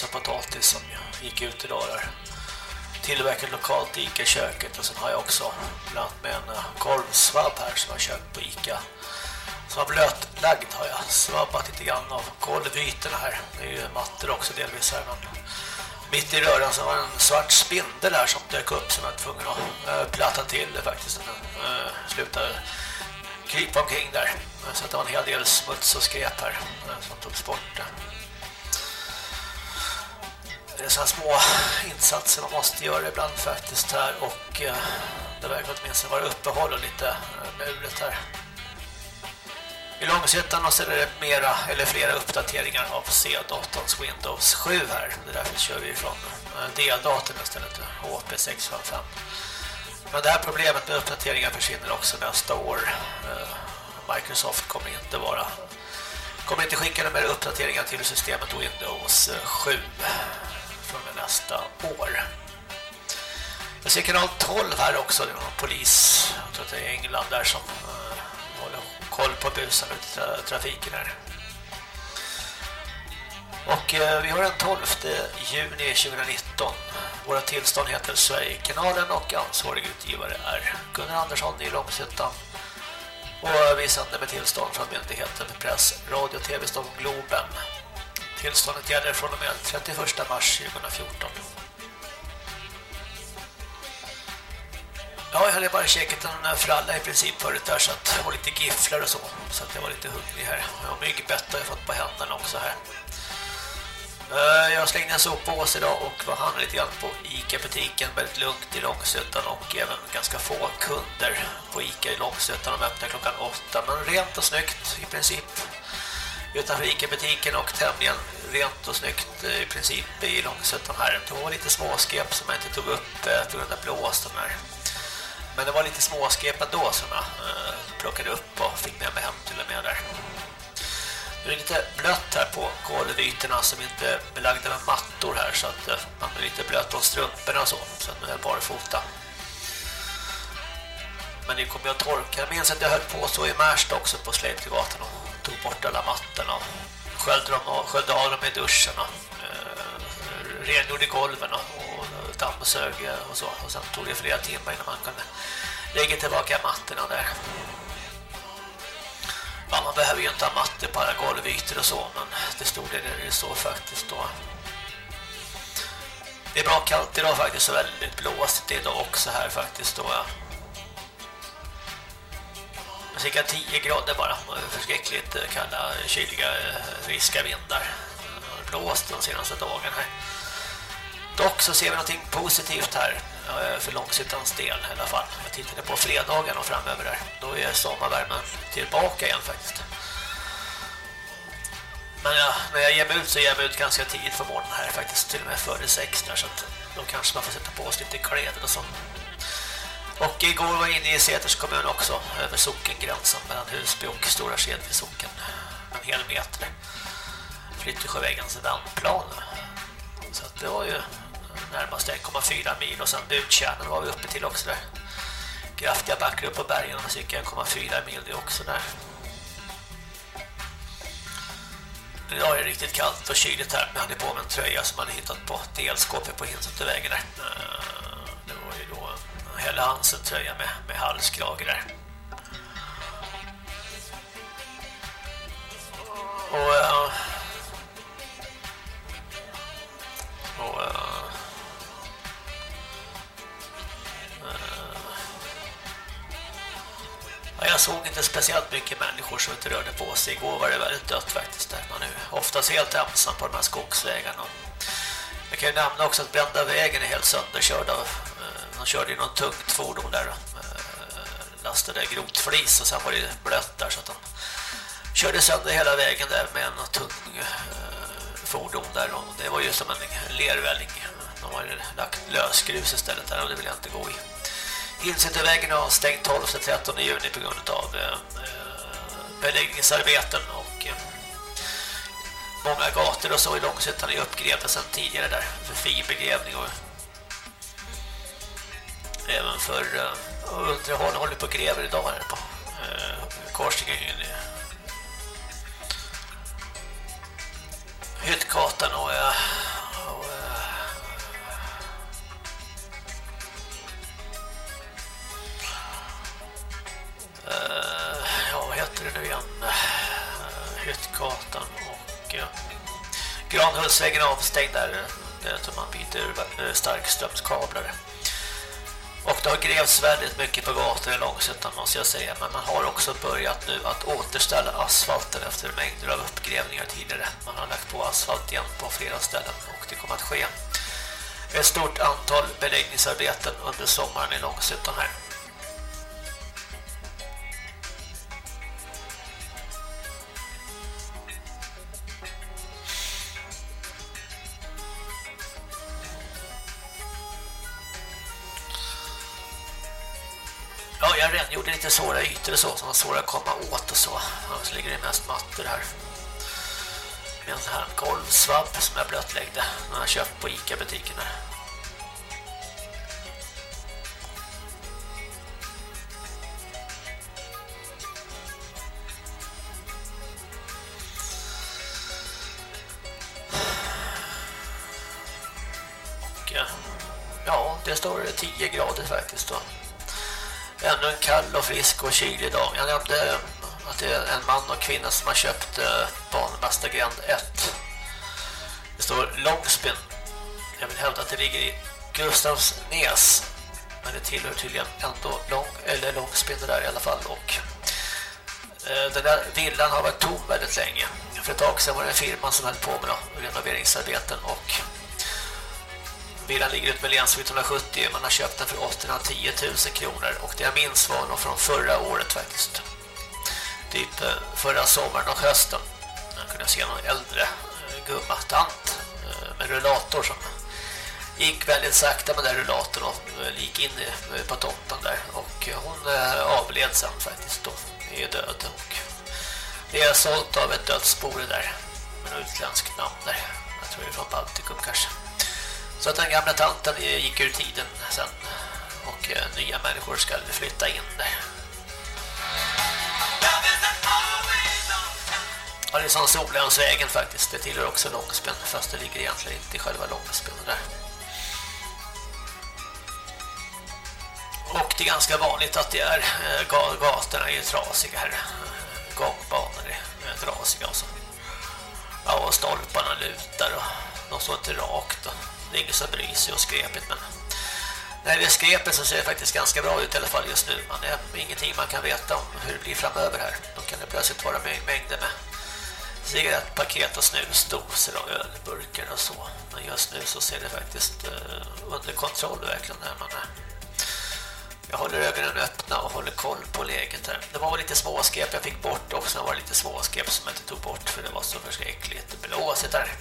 Massa potatis som jag gick ut idag där. Tillverkat lokalt i Ica-köket och sen har jag också bland med en eh, korvsvabb här som jag köpt på Ica. Som var blötlagd har jag svabbat lite grann av kolvytorna här. Det är ju mattor också delvis här men mitt i röran så var det en svart spindel här som dök upp som jag var tvungen att eh, platta till faktiskt. Den eh, slutade krypa omkring där. Så att det var en hel del smuts och skräp här som togs bort. Det är sådana små insatser man måste göra ibland faktiskt här och eh, det verkar åtminstone vara uppehåll och lite eh, äh, mulet här. I Långshyttan så är det mera eller flera uppdateringar av C-datorns Windows 7 här. Det är därför kör vi från eh, D-datorn istället, HP655. Men det här problemet med uppdateringar försvinner också nästa år. Microsoft kommer inte vara kommer inte skicka några mer uppdateringar till systemet Windows 7 från nästa år. Jag ser kanal 12 här också, det är någon polis, jag tror att det är England där som eh, håller koll på busen ut i trafiken här. Och eh, vi har den 12 juni 2019. Våra tillstånd heter Sverigekanalen och ansvarig utgivare är Gunnar Andersson i Långshyttan. Och eh, vi sänder med tillstånd från Myndigheten för press, radio och tv Stockholm Globen. Tillståndet gäller från och med 31 mars 2014. Ja, jag hade bara käkat en fralla i princip förut där så att och lite gifflar och så. Så att jag var lite hungrig här. Jag har mycket har jag fått på händerna också här. Eh, jag slängde en soppås idag och var handlade lite grann på Ica-butiken. Väldigt lugnt i Långsötan och även ganska få kunder på Ica i Långsötan. De öppnar klockan åtta, men rent och snyggt i princip. Utanför Ica-butiken och tämligen rent och snyggt eh, i princip i Långsötan här. Det var lite småskep som jag inte tog upp eh, på grund av blåsten här. Men det var lite småskep ändå som jag eh, plockade upp och fick med mig hem till och med där. Det är lite blött här på golvytorna som inte är belagda med mattor här så att man är lite blött på strumporna och så. Så att nu är jag bara fota. Men det kommer jag att torka. Jag minns att jag höll på så i Märsta också på Släptegatan och tog bort alla mattorna sköljde, dem sköljde av dem i duschen och eh, rengjorde golven och, och dammsög eh, och så. Och sen tog det flera timmar innan man kunde lägga tillbaka mattorna där. Ja, man behöver ju inte ha mattor på alla golvytor och så, men det stod det är det så faktiskt då. Det är bra kallt idag faktiskt och väldigt blåsigt idag också här faktiskt då. Ja. Cirka 10 grader bara, förskräckligt eh, kalla, kyliga, eh, friska vindar. Mm, blåst de senaste dagarna här. Dock så ser vi någonting positivt här eh, för långsiktans del i alla fall. Jag tittade på fredagen och framöver där. Då är sommarvärmen tillbaka igen faktiskt. Men ja, när jag ger mig ut så ger jag mig ut ganska tidigt på morgonen här faktiskt. Till och med före sex där så att då kanske man får sätta på sig lite kläder och sånt. Och igår var jag inne i Säters kommun också över sockengränsen mellan Husby och Stora Skedvi socken. En hel meter. Flyttesjövägens vändplan. Så att det var ju närmast 1,4 mil och sen Budtjärnen var vi uppe till också där. Kraftiga backar upp på bergen och cirka 1,4 mil det också där. Idag är det riktigt kallt och kyligt här. Jag hade på mig en tröja som man hade hittat på delskåpet på Hinsutevägen där hela hans Helle Hansen tröja med, med halskrage där. Och, eh, och eh, eh, Ja, jag såg inte speciellt mycket människor som inte rörde på sig. Igår var det väldigt dött faktiskt. Där man är oftast helt ensam på de här skogsvägarna. Jag kan ju nämna också att Brända vägen är helt sönderkörd av... De körde ju något tungt fordon där eh, lastade grotflis och sen var det blött där så att de körde sönder hela vägen där med en tung eh, fordon där och det var ju som en lervälling. De har ju lagt lösgrus istället där och det vill jag inte gå i. Hilsetervägen har stängt 12-13 juni på grund av eh, beläggningsarbeten och många gator och så i Långshyttan är uppgrävda sedan tidigare där för fibergrävning och även för eh, uh, underhåll håller på och gräver idag här på uh, korsningen i Hyttgatan och, uh, och uh, uh, ja, vad heter det nu igen? Uh, Hyttgatan och uh, Granhultsvägen avstängd där där som man byter starkströmskablar. Och det har grävts väldigt mycket på gator i Långsuttan måste jag säga. Men man har också börjat nu att återställa asfalten efter mängder av uppgrävningar tidigare. Man har lagt på asfalt igen på flera ställen och det kommer att ske ett stort antal beläggningsarbeten under sommaren i Långsuttan här. Jag rengjorde lite svåra ytor och så som var svåra att komma åt och så. Annars ligger det mest mattor här. Med en sån här golvsvabb som jag blötläggde när jag köpt på Ica-butiken här. Och ja, ja, det står 10 grader faktiskt då. Ännu en kall och frisk och kylig dag. Jag nämnde eh, att det är en man och kvinna som har köpt eh, Grand 1. Det står Långspin. Jag vill hävda att det ligger i Gustavsnäs. Men det tillhör tydligen ändå lång, eller Långspin där i alla fall. Och eh, den där villan har varit tom väldigt länge. För ett tag sedan var det en firma som höll på med renoveringsarbeten och Bilen ligger ut med länsvitt 170. Man har köpt den för 810 000 kronor. Och det jag minns var nog från förra året faktiskt. Typ eh, förra sommaren och hösten. Jag kunde se någon äldre eh, gumma tant eh, med rullator som gick väldigt sakta med den rullatorn och gick in på tomten där. Och hon avled sen faktiskt då. Är död. Och det är sålt av ett dödsbo där. Med något utländskt namn där. Jag tror det är från Baltikum kanske. Så att den gamla tanten eh, gick ur tiden sen och eh, nya människor ska flytta in där. Ja, det är som Solensvägen faktiskt. Det tillhör också Långsben fast det ligger egentligen inte i själva Långsben. där. Och det är ganska vanligt att det är eh, gatorna är trasiga här. Gångbanor är trasiga och så. Ja, och stolparna lutar och de står inte rakt och det är ingen som bryr sig och skrepet men när det är skrepet så ser det faktiskt ganska bra ut i alla fall just nu men det är ingenting man kan veta om hur det blir framöver här då kan det plötsligt vara mängder med cigarettpaket och snusdoser och ölburkar och så men just nu så ser det faktiskt uh, under kontroll verkligen när man är jag håller ögonen öppna och håller koll på läget här. Det var lite småskräp jag fick bort också. Det var lite småskräp som jag inte tog bort för det var så förskräckligt blåsigt där.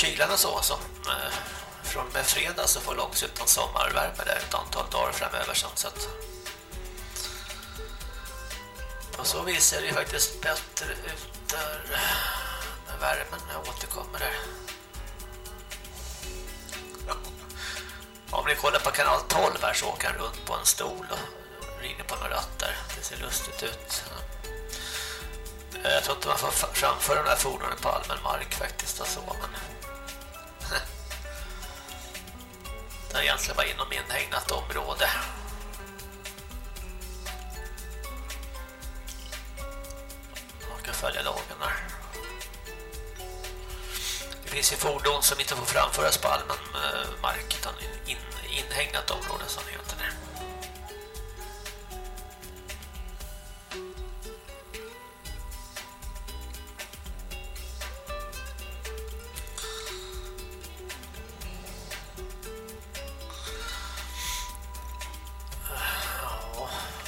Kylan och så, så eh, från med fredag så får Långsuttan sommarvärme där ett antal dagar framöver sen, så att på så vis ser det faktiskt bättre ut där när värmen återkommer där. Om ni kollar på kanal 12 här så åker han runt på en stol och rider på några rattar. Det ser lustigt ut. Eh, jag tror inte man får framföra de här fordonen på allmän mark faktiskt och så, men det är egentligen bara inom inhägnat område. Man kan följa lagarna. Det finns ju fordon som inte får framföras på allmän eh, mark utan in, inhägnat område som heter det.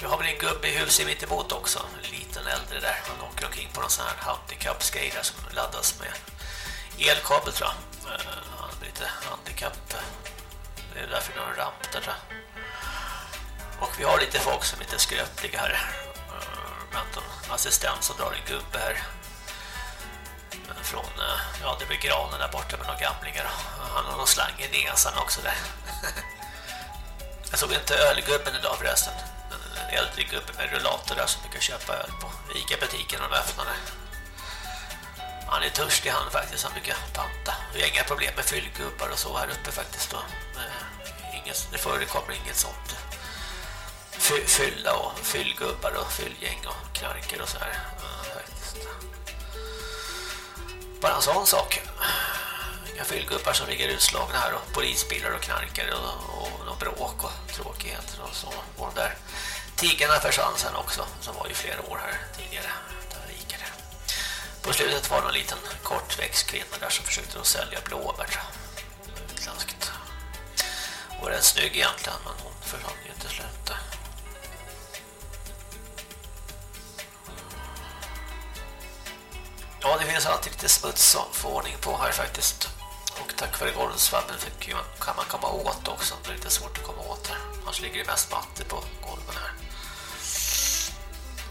Vi har väl en gubbe i huset mitt emot också. En liten äldre där. Han åker omkring på någon sån här handikappsgrej där som laddas med elkabel tror jag. Eh, han är lite handikapp. Det är därför det är en ramp där tror jag. Och vi har lite folk som är lite skröpliga här. Eh, Vänta, en assistent som drar en gubbe här. Eh, från, eh, ja det blir granen där borta med några gamlingar. Han har någon slang i näsan också där. Jag såg inte ölgubben idag förresten. En äldre gubbe med rullator där som brukar köpa öl på Ica-butiken när de öppnade. Han är törstig han faktiskt, han brukar panta. Vi har inga problem med fyllgubbar och så här uppe faktiskt då. Inget, det förekommer inget sånt. Fy, fylla och fyllgubbar och fyllgäng och knarker och så här. Faktiskt. Bara en sån sak. Inga fyllgubbar som ligger utslagna här och polisbilar och knarkare och, och, och bråk och tråkigheter och så. Och där Tigrarna försvann sen också, som var ju flera år här tidigare. Där. På slutet var det en liten kortväxt kvinna där som försökte att sälja blåbär. Utländskt. Och rätt snygg egentligen, men hon försvann ju inte slut. Ja, det finns alltid lite smuts att få ordning på här faktiskt. Och tack vare golvsvabben fick man, kan man komma åt också. Det är lite svårt att komma åt här. Annars ligger det mest mattor på golven här.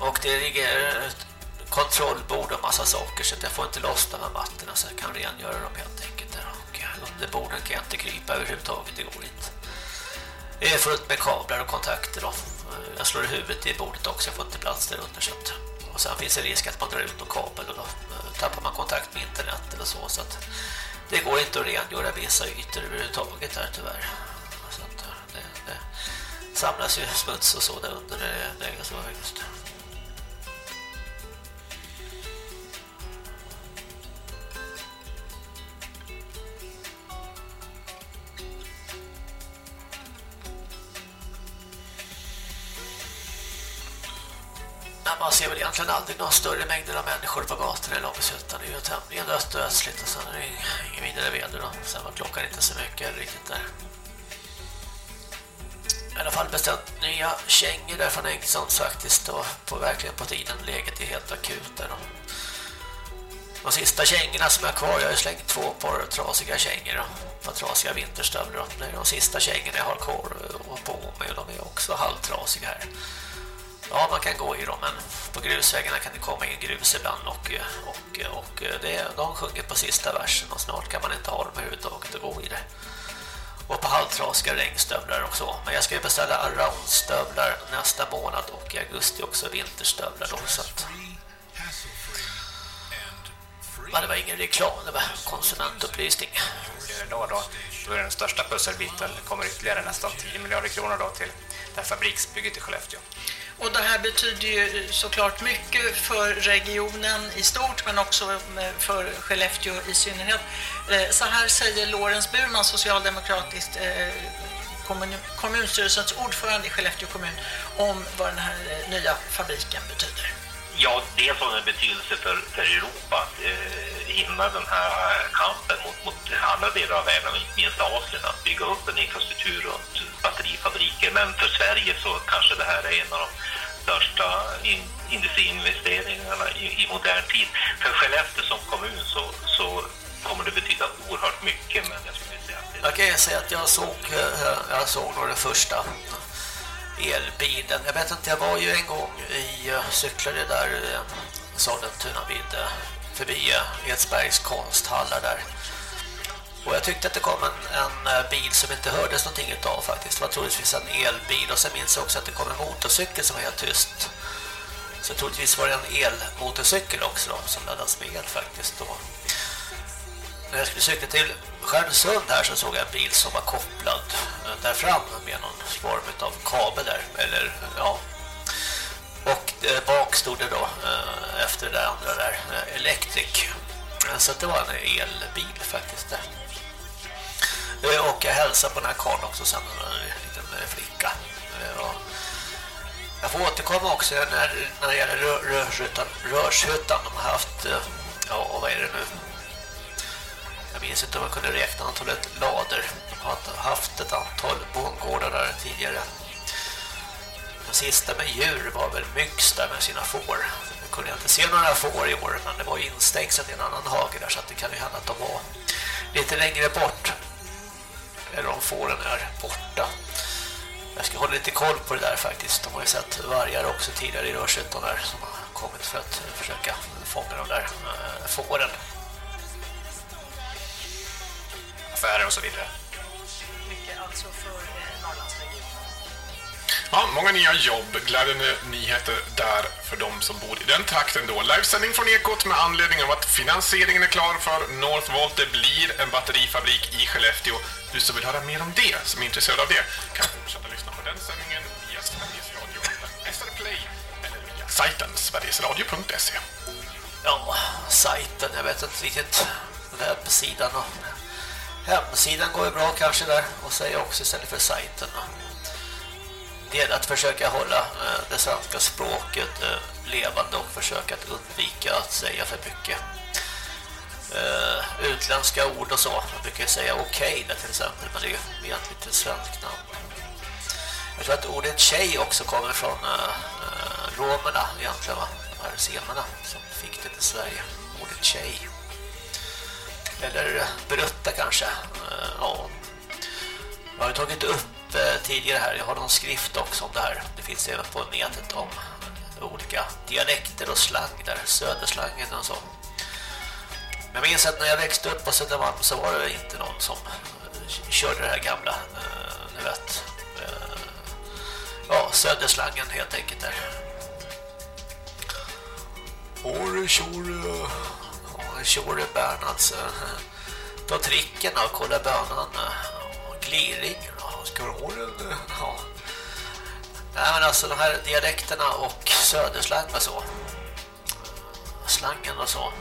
Och det ligger ett kontrollbord och massa saker så att jag får inte loss de här mattorna så jag kan rengöra dem helt enkelt. Där. Och under borden kan jag inte krypa överhuvudtaget, det går inte. Det är fullt med kablar och kontakter då. Eh, jag slår i huvudet i bordet också, jag får inte plats där under så att och sen finns det risk att man drar ut någon och så. så att det går inte att rengöra vissa ytor överhuvudtaget här tyvärr. Så att eh, det, det samlas ju smuts och så där under det, det är så faktiskt. Egentligen aldrig några större mängder av människor på gatorna i Långshyttan. Det är ju tämligen dött och ödsligt och sen är det ingen vidare väder då. Sen var klockan inte så mycket riktigt där. I alla fall beställt nya kängor där från Engelsons faktiskt då. på verkligen på tiden. Läget är helt akut där då. De sista kängorna som är kvar, jag har slängt två par trasiga kängor och par trasiga vinterstövlar. Det är de sista kängorna jag har kvar och på mig och de är också halvtrasiga här. Ja, man kan gå i dem, men på grusvägarna kan det komma in grus ibland och, och, och det, de sjunger på sista versen och snart kan man inte ha dem överhuvudtaget att gå i det. Och på halvtrasiga regnstövlar och så. Men jag ska ju beställa aroundstövlar nästa månad och i augusti också vinterstövlar då, så att... Men det var ingen reklam, det var konsumentupplysning. Då, då, då är den största pusselbiten kommer ytterligare nästan 10 miljarder kronor då till det här fabriksbygget i Skellefteå. Och det här betyder ju såklart mycket för regionen i stort men också eh, för Skellefteå i synnerhet. Eh, så här säger Lorenz Burman, socialdemokratiskt eh, kommun- kommunstyrelsens ordförande i Skellefteå kommun om vad den här nya fabriken betyder. Ja, dels har den betydelse för, för Europa eh, att eh, hinna den här kampen mot, mot alla delar av världen, inte minst Asien, att bygga upp en infrastruktur runt batterifabriker. Men för Sverige så kanske det här är en av de största in, industriinvesteringarna i, i modern tid. För Skellefteå som kommun så, så kommer det betyda oerhört mycket, men jag skulle säga att det Jag kan ju säga att jag såg, eh, jag såg nog den första elbilen. Jag vet inte, jag var ju en gång i eh, cyklade där eh, i Sollentuna vid eh, förbi Edsbergs konsthallar där. Och jag tyckte att det kom en, en bil som inte hördes någonting utav faktiskt. Det var troligtvis en elbil och sen minns jag också att det kom en motorcykel som var helt tyst. Så troligtvis var det en elmotorcykel också då, som laddades med el faktiskt då. När jag skulle cykla till Stjärnsund här så såg jag en bil som var kopplad eh, där fram med någon form av kabel där, eller ja. Och eh, bak stod det då eh, efter det där andra där, Electric. Så det var en elbil faktiskt där. Och jag hälsade på den här karln också sen, en liten flicka. Jag får återkomma också när, när det gäller rörshyttan, rörshyttan. De har haft, ja vad är det nu? Jag minns inte om jag kunde räkna antalet lader. De har haft ett antal bondgårdar där tidigare. Den sista med djur var väl Myx där med sina får. Nu kunde jag inte se några får i år men det var instängsat i en annan hage där så att det kan ju hända att de var lite längre bort. Eller om fåren är borta. Jag ska hålla lite koll på det där faktiskt. De har ju sett vargar också tidigare i Rörshyttan där som har kommit för att försöka fånga de där eh, fåren. Affärer och så vidare. Mycket alltså för eh, Norrlandsregionen. Ja, många nya jobb, glädjande nyheter där för de som bor i den trakten då. Livesändning från Ekot med anledning av att finansieringen är klar för Northvolt. Det blir en batterifabrik i Skellefteå. Du som vill höra mer om det, som är intresserad av det, kan fortsätta lyssna på den sändningen via Sveriges Radio, SR Play eller via sajten sverigesradio.se. Ja, sajten, jag vet inte riktigt webbsidan och hemsidan går ju bra kanske där och säger också istället för sajten. Det gäller att försöka hålla eh, det svenska språket eh, levande och försöka att undvika att säga för mycket eh, utländska ord och så. Man brukar ju säga okej okay till exempel, men det är ju egentligen inte svenskt namn. Jag tror att ordet tjej också kommer från romerna egentligen va? De här semerna som fick det till Sverige. Ordet tjej. Eller brutta kanske. Eh, ja. Jag har tagit upp eh, tidigare här. Jag har någon skrift också om det här. Det finns även på nätet om olika dialekter och slang där. Söderslangen och så. Men jag minns att när jag växte upp på Södermalm så var det inte någon som eh, körde det här gamla, ni vet, ja, Söderslangen helt enkelt där. Åre, tjore, tjore Bernhards, alltså. ta tricken och kolla bönan, gliring, ska du ha den? Ja. Nej men alltså de här dialekterna och söderslang och så, slangen och så,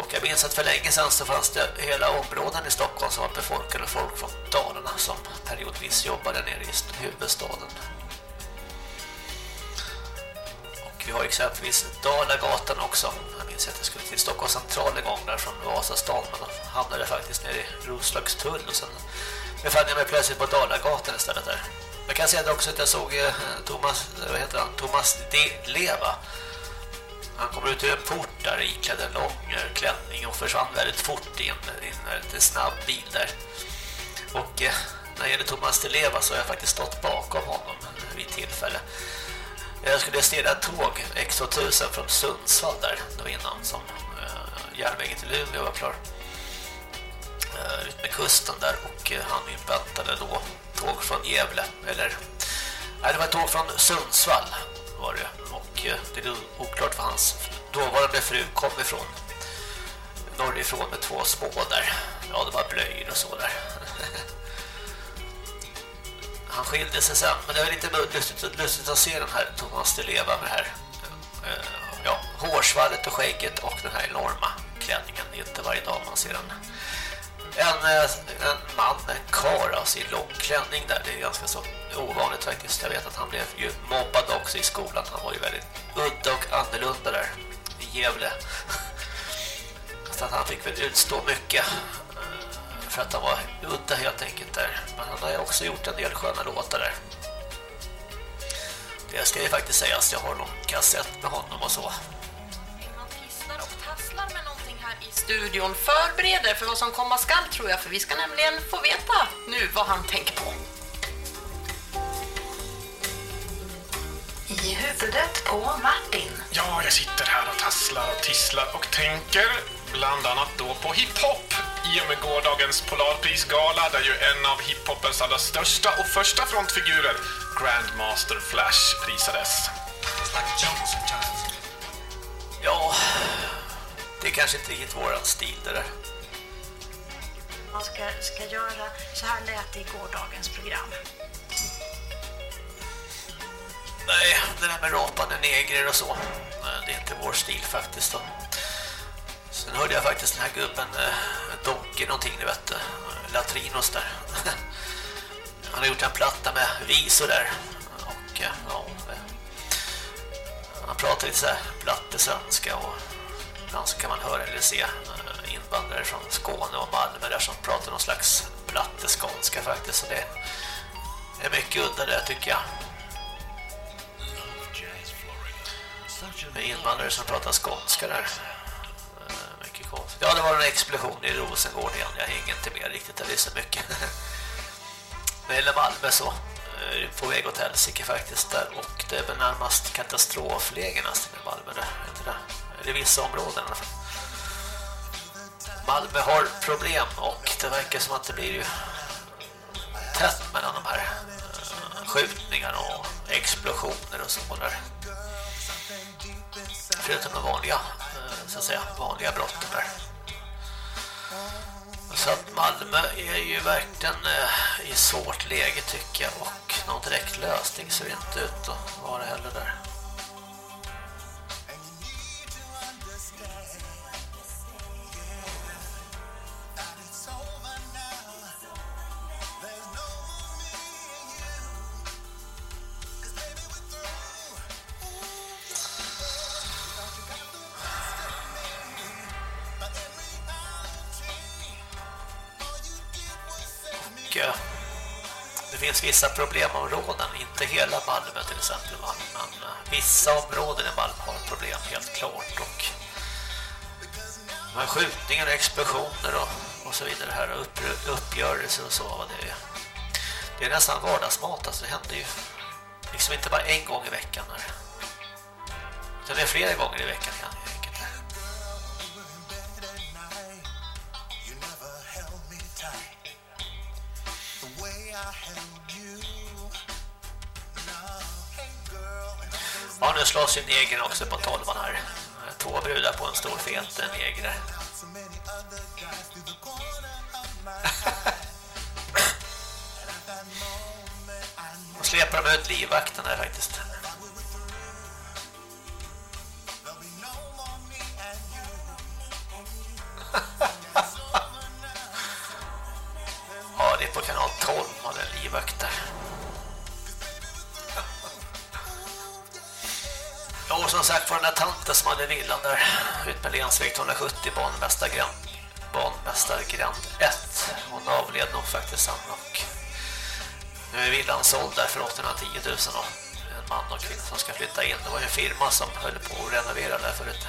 och jag minns att för länge sedan så fanns det hela områden i Stockholm som var befolkade folk från Dalarna som periodvis jobbade nere i huvudstaden. Och vi har exempelvis Dalagatan också. Jag minns att jag skulle till Stockholms central en gång där från Vasastan men då hamnade jag faktiskt nere i Roslagstull och sen befann jag mig plötsligt på Dalagatan istället där. Jag kan säga också att jag såg eh, Thomas, vad heter han? Thomas D. Leva han kommer ut ur en port där iklädd en lång eh, klänning och försvann väldigt fort i en, en lite snabb bil där. Och eh, när det gäller Thomas Leva så har jag faktiskt stått bakom honom vid tillfälle. Jag skulle ställa tåg X2000 från Sundsvall där. Då innan som eh, järnvägen till Luleå var klar. Eh, ut med kusten där och eh, han inväntade då tåg från Gävle eller nej, det var tåg från Sundsvall var det. Och eh, det är oklart var hans dåvarande fru kom ifrån. Norrifrån med två små där. Ja det var blöjor och så där. han skilde sig sen men det var lite lustigt, lustigt att se den här Thomas de Leva med det här eh, ja, hårsvallet och skägget och den här enorma klänningen det är inte varje dag man ser den en, en eh, man, en kar alltså i lång klänning där, det är ganska så ovanligt faktiskt. Jag vet att han blev ju mobbad också i skolan. Han var ju väldigt udda och annorlunda där i Gävle. Så att han fick väl utstå mycket för att han var udda helt enkelt där. Men han har också gjort en del sköna låtar där. Det ska ju faktiskt sägas, jag har någon kassett med honom och så. i studion förbereder för vad som komma skall tror jag för vi ska nämligen få veta nu vad han tänker på. I huvudet på Martin. Ja, jag sitter här och tasslar och tisslar och tänker bland annat då på hiphop i och med gårdagens Polarprisgala där ju en av hiphopens allra största och första frontfigurer Grandmaster Flash prisades. Ja, det är kanske inte riktigt våran stil det där. Man ska, ska göra, så här lät det i gårdagens program. Nej, det där med rapande negrer och så. Det är inte vår stil faktiskt då. Sen hörde jag faktiskt den här gubben eh, Donke någonting, ni vet. Eh, Latrinos där. Han har gjort en platta med visor där. Och eh, ja, han pratar lite så här plattesvenska och ibland så kan man höra eller se invandrare från Skåne och Malmö där som pratar någon slags platteskånska faktiskt. Så det är mycket udda det tycker jag. Med invandrare som pratar skånska där. Konstigt. Ja, det var en explosion i Rosengård igen. Jag hänger inte med riktigt, det är så mycket. Men hela Malmö så. Eh, på väg åt helsike faktiskt där. Och det är väl närmast katastrofläge nästan i Malmö där. Inte det? Eller vissa områden i alla fall. Malmö har problem och det verkar som att det blir ju tätt mellan de här eh, skjutningarna och explosioner och så där. Förutom de vanliga, så att säga, vanliga brotten där. Så att Malmö är ju verkligen eh, i svårt läge tycker jag och någon direkt lösning ser inte ut att vara heller där. Och det finns vissa problemområden, inte hela Malmö till exempel, men eh, vissa områden i Malmö har problem helt klart. Och de här skjutningar och explosioner och, och så vidare här, upp, uppgörelser och så, det, är, det är nästan vardagsmat, alltså det händer ju liksom inte bara en gång i veckan här. Utan det är flera gånger i veckan Ja, nu slåss ju negern också på tolvan här. Två brudar på en stor fet neger. Och släpar de ut livvakten där faktiskt. Ja, det är på kanal 12 man är livvakt där. Och som sagt var den där tanten som hade villan där ut med Lensväg 270 banmästargränd banmästargränd 1 hon avled nog faktiskt sen och nu är villan såld där för 810 000 och en man och kvinna som ska flytta in. Det var ju en firma som höll på att renovera där förut.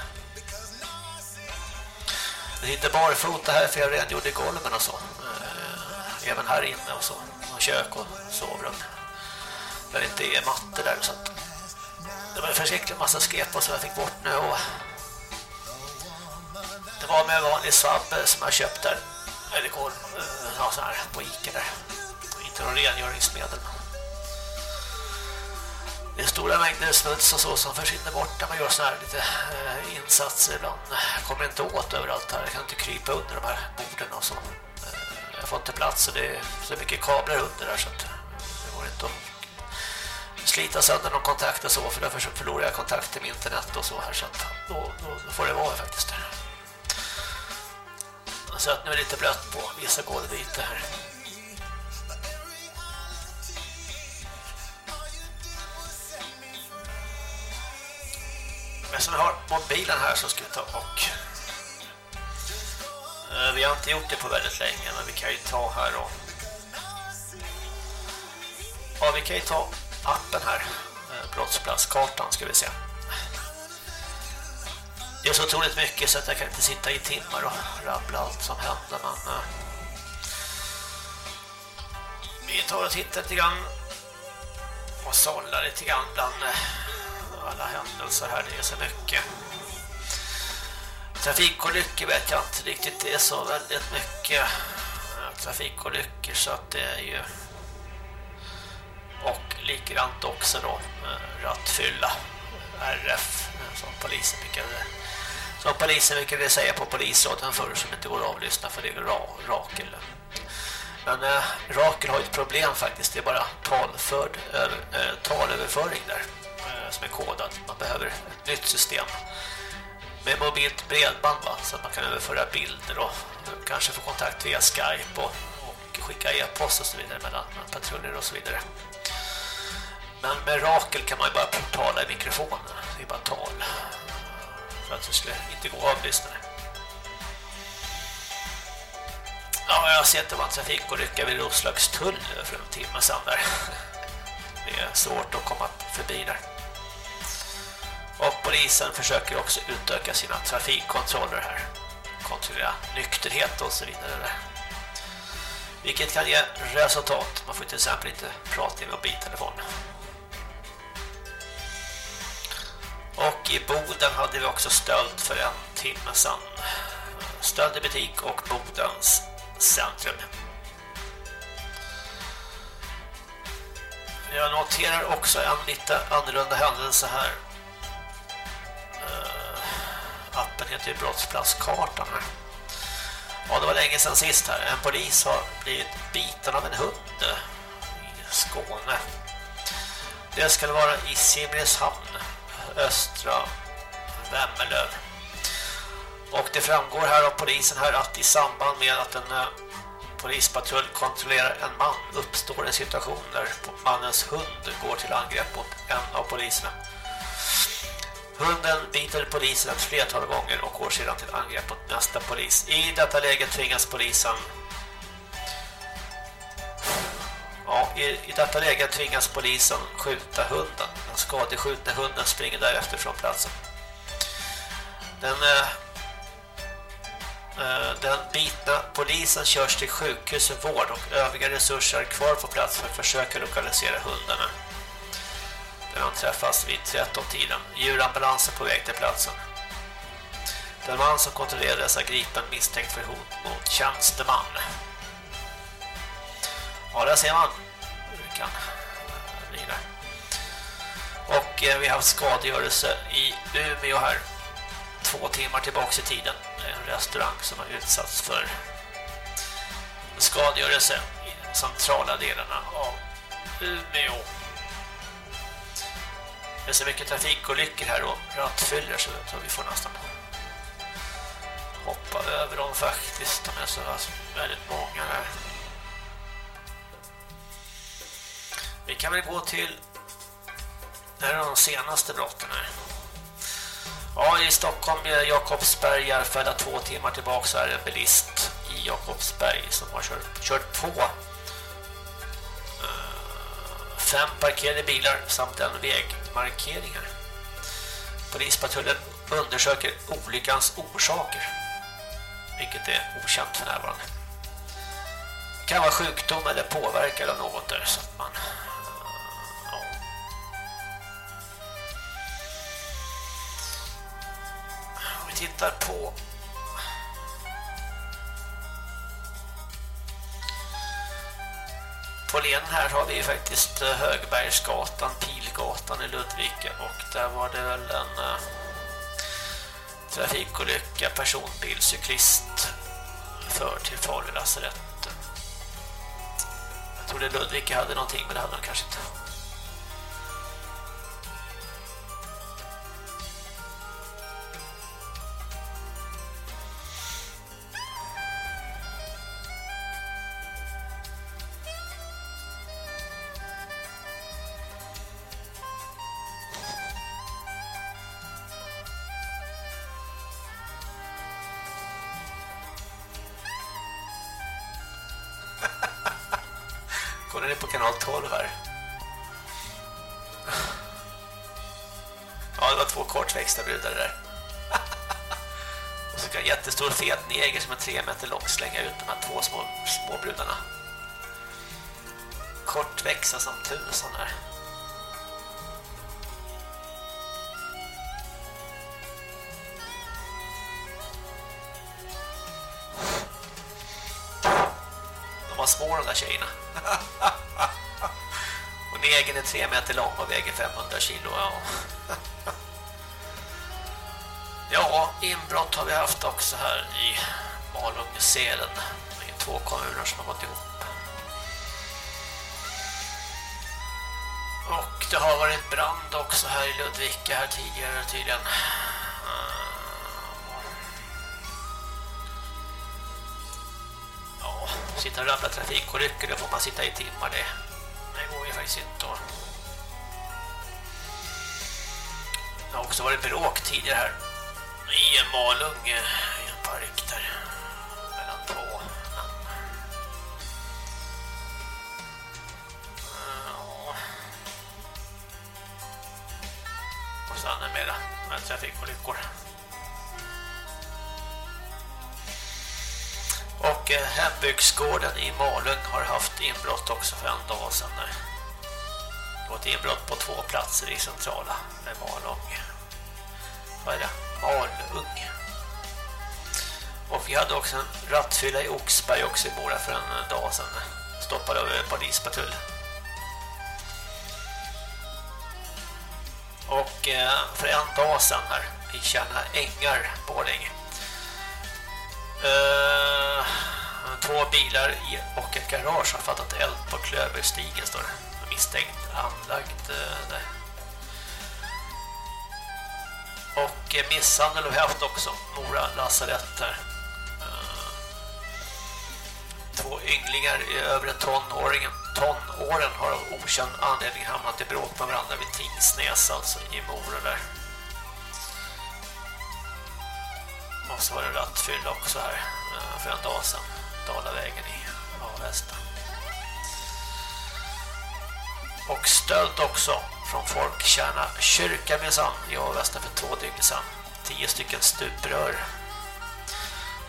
Det är inte barfota här för jag rengjorde golven och så. Eh, även här inne och så. Och kök och sovrum. Där det inte är mattor där så att det var en förskräcklig massa skep som jag fick bort nu och det var med vanlig svabb eh, som jag köpte. eller kol, eh, ja, så här på Ica där. Inte någon rengöringsmedel. Det är stora mängder smuts och så som försvinner bort när man gör så här lite eh, insatser ibland. Jag kommer inte åt överallt här. Jag kan inte krypa under de här borden och så. Jag får inte plats och det är så mycket kablar under där så att det går inte att slita sönder någon kontakt och så för därför förlorar jag kontakt med internet och så här så att då, då, då får det vara faktiskt så att nu är det lite blött på vissa golvytor här. Men som jag har mobilen här så ska vi ta och eh, vi har inte gjort det på väldigt länge men vi kan ju ta här och Ja, vi kan ju ta appen här. Eh, brottsplatskartan ska vi se. Det är så otroligt mycket så att jag kan inte sitta i timmar och rabbla allt som händer men eh, vi tar och tittar lite grann och sållar lite grann bland eh, alla händelser här, det är så mycket. Trafikolyckor vet jag inte riktigt, det är så väldigt mycket trafikolyckor så att det är ju likadant också då eh, rattfylla RF eh, som polisen brukade som polisen brukade säga på polisråden förr som inte går att avlyssna för det är ra, Rakel men äh, Rakel har ett problem faktiskt det är bara talförd, över, talöverföring där eh, som är kodad man behöver ett nytt system med mobilt bredband va? så att man kan överföra bilder och kanske få kontakt via Skype och, och skicka e-post och så vidare mellan patruller och så vidare. Men mirakel kan man ju bara tala i mikrofonen. Det är bara tal. För att det skulle inte gå att. Ja, jag har sett det var en trafikolycka vid Roslagstull för en timme sedan där. Det är svårt att komma förbi där. Och polisen försöker också utöka sina trafikkontroller här. Kontrollera nykterhet och så vidare där. Vilket kan ge resultat. Man får till exempel inte prata i mobiltelefon. Och i Boden hade vi också stöld för en timme sedan. Stöld i butik och Bodens centrum. Jag noterar också en lite annorlunda händelse här. Uh, appen heter ju Brottsplatskartan här. Ja, det var länge sedan sist här. En polis har blivit biten av en hund i Skåne. Det ska vara i Simrishamn, östra Vemmelöv. Och det framgår här av polisen här att i samband med att en eh, polispatrull kontrollerar en man uppstår en situation där mannens hund går till angrepp mot en av poliserna. Hunden biter polisen ett flertal gånger och går sedan till angrepp mot nästa polis. I detta läge tvingas polisen Ja, i, i detta läge tvingas polisen skjuta hunden. Den skadeskjutna hunden springer därefter från platsen. Den, eh, eh, den bitna polisen körs till sjukhus för vård och övriga resurser är kvar på plats för att försöka lokalisera hundarna. Den anträffas vid 13-tiden. Djurambulansen på väg till platsen. Den man som kontrollerades är gripen misstänkt för hot mot tjänsteman. Ja, där ser man hur det kan bli där. Och eh, vi har haft skadegörelse i Umeå här. Två timmar tillbaka i tiden. En restaurang som har utsatts för skadegörelse i de centrala delarna av Umeå. Det är så mycket trafikolyckor här och rattfyller så vi får nästan hoppa över dem faktiskt. De är så väldigt många här. Vi kan väl gå till det här är de senaste brotten här. Ja, i Stockholm, eh, Jakobsberg, Järfälla två timmar tillbaka så är det en bilist i Jakobsberg som har kört, kört på eh, fem parkerade bilar samt en vägmarkering här. Polispatrullen undersöker olyckans orsaker, vilket är okänt för närvarande. Det kan vara sjukdom eller påverkan av något där så att man tittar på På leden här har vi faktiskt eh, Högbergsgatan, Pilgatan i Ludvika och där var det väl en uh, trafikolycka, personbil, cyklist för till Falu lasarett. Jag tror det Ludvika hade någonting men det hade de kanske inte. På kanal 12 här? Ja, det var två kortväxta brudar där. Och så kan en jättestor fet neger som är tre meter lång slänga ut de här två små, små brudarna. Kortväxa som tusan här. Är tre meter lång och väger 500 kilo. Ja. ja, inbrott har vi haft också här i Malung-Selen. Det är två kommuner som har gått ihop. Och det har varit brand också här i Ludvika här tidigare tydligen. Ja, sitta och rabbla trafikolyckor, då får man sitta i timmar. Det, det går ju faktiskt inte. Och Det har också varit bråk tidigare här. I en Malung, i en park där. Mellan två namn. Eh, ja. Och sen en mera trafikolyckor. Och eh, hembygdsgården i Malung har haft inbrott också för en dag sedan. Ett inbrott på två platser i centrala med Malung. Vad är det? Malung. Och vi hade också en rattfylla i Oxberg också i Mora för en eh, dag sedan. Stoppade över en eh, polispatrull. Och eh, för en dag sedan här i Kärna Ängar, Borlänge. Två bilar och ett garage har fattat eld på Klöverstigen står det. Misstänkt anlagd eh. Och eh, misshandel har vi haft också. Mora lasarett här. Eh, Två ynglingar i övre tonåringen, tonåren har av okänd anledning hamnat i bråk med varandra vid Tingsnäs, alltså i Mora där. Måste vara rattfylla också här eh, för en dag sedan. Dalavägen i Avesta. Och stöld också från Folkkärna kyrka minsann i Avesta för två dygn sedan. Tio stycken stuprör.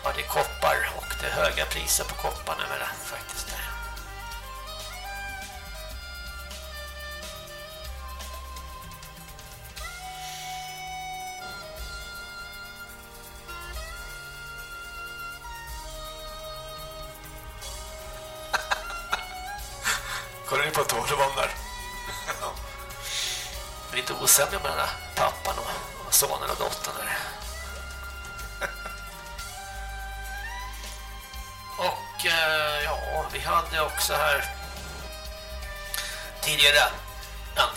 Ja, det är koppar och det är höga priser på koppar det faktiskt.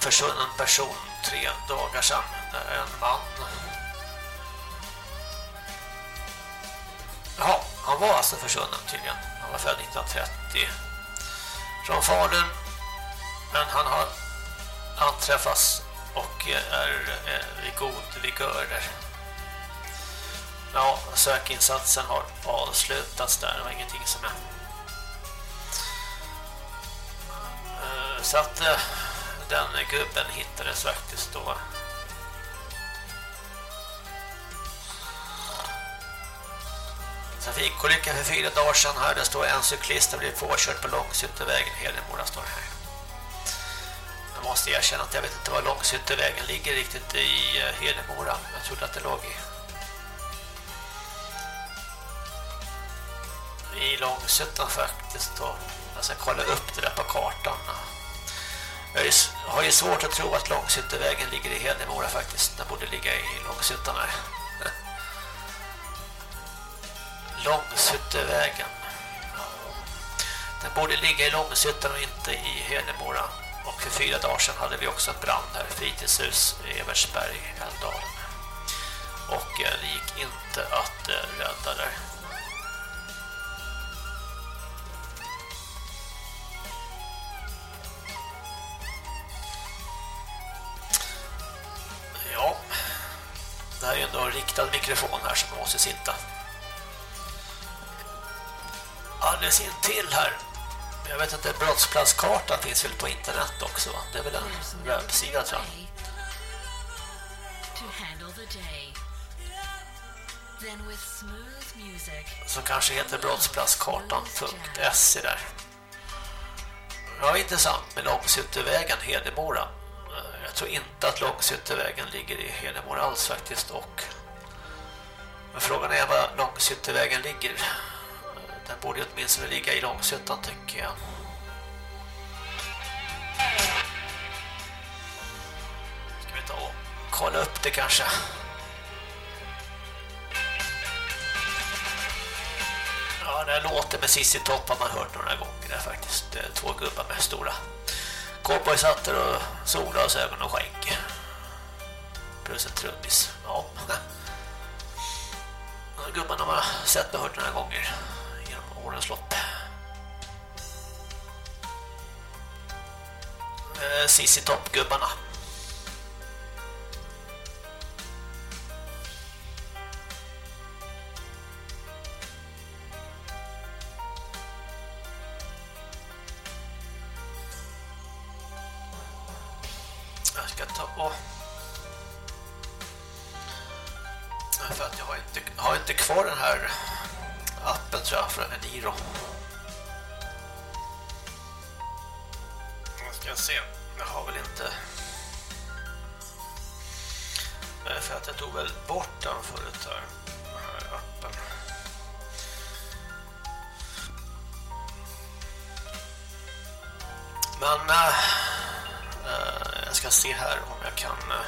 Försvunnen person tre dagar sedan. En man. Ja, han var alltså försvunnen tydligen. Han var född 1930 från Falun. Men han har anträffats och är eh, vid god vigör där. Ja, sökinsatsen har avslutats där. Det var ingenting som är... Eh, så att eh, den gubben hittades faktiskt då. Trafikolycka för fyra dagar sedan här. Det står en cyklist har blivit påkörd på Långsyttervägen. Hedemora står här. Jag måste erkänna att jag vet inte var Långsyttervägen ligger riktigt i eh, Hedemora. Jag trodde att det låg i i Långsötan faktiskt Då. jag ska kolla upp det där på kartan. Jag har ju svårt att tro att Långsötevägen ligger i Hedemora faktiskt. Den borde ligga i Långsötan här. Den borde ligga i Långsötan och inte i Hedemora. Och för fyra dagar sedan hade vi också en brand här, fritidshus i Eversberg, Älvdalen. Och eh, det gick inte att eh, rädda där. Riktad mikrofon här som måste sitta alldeles intill här. Jag vet inte, brottsplatskartan finns väl på internet också va? Det är väl en webbsida tror jag. Som kanske heter brottsplatskartan.se där. Ja, intressant med Långsyttervägen, Hedemora. Jag tror inte att Långsyttervägen ligger i Hedemora alls faktiskt. Och men frågan är var Långshyttevägen ligger. Den borde ju åtminstone ligga i Långshyttan tycker jag. Ska vi ta och kolla upp det kanske. Ja, det här låter med Sissi Topp har man hört några gånger där faktiskt. Det är två gubbar med stora cowboyshattar och solglasögon och skägg. Plus en trummis. Ja. Gubbarna har man sett och hört några gånger genom årens lopp. Eh, Sissi Topp-gubbarna. Kvar den här appen tror jag för Eniro. Jag ska se. Jag har väl inte... För att jag tog väl bort den förut här. Den här appen. Men äh, jag ska se här om jag kan äh,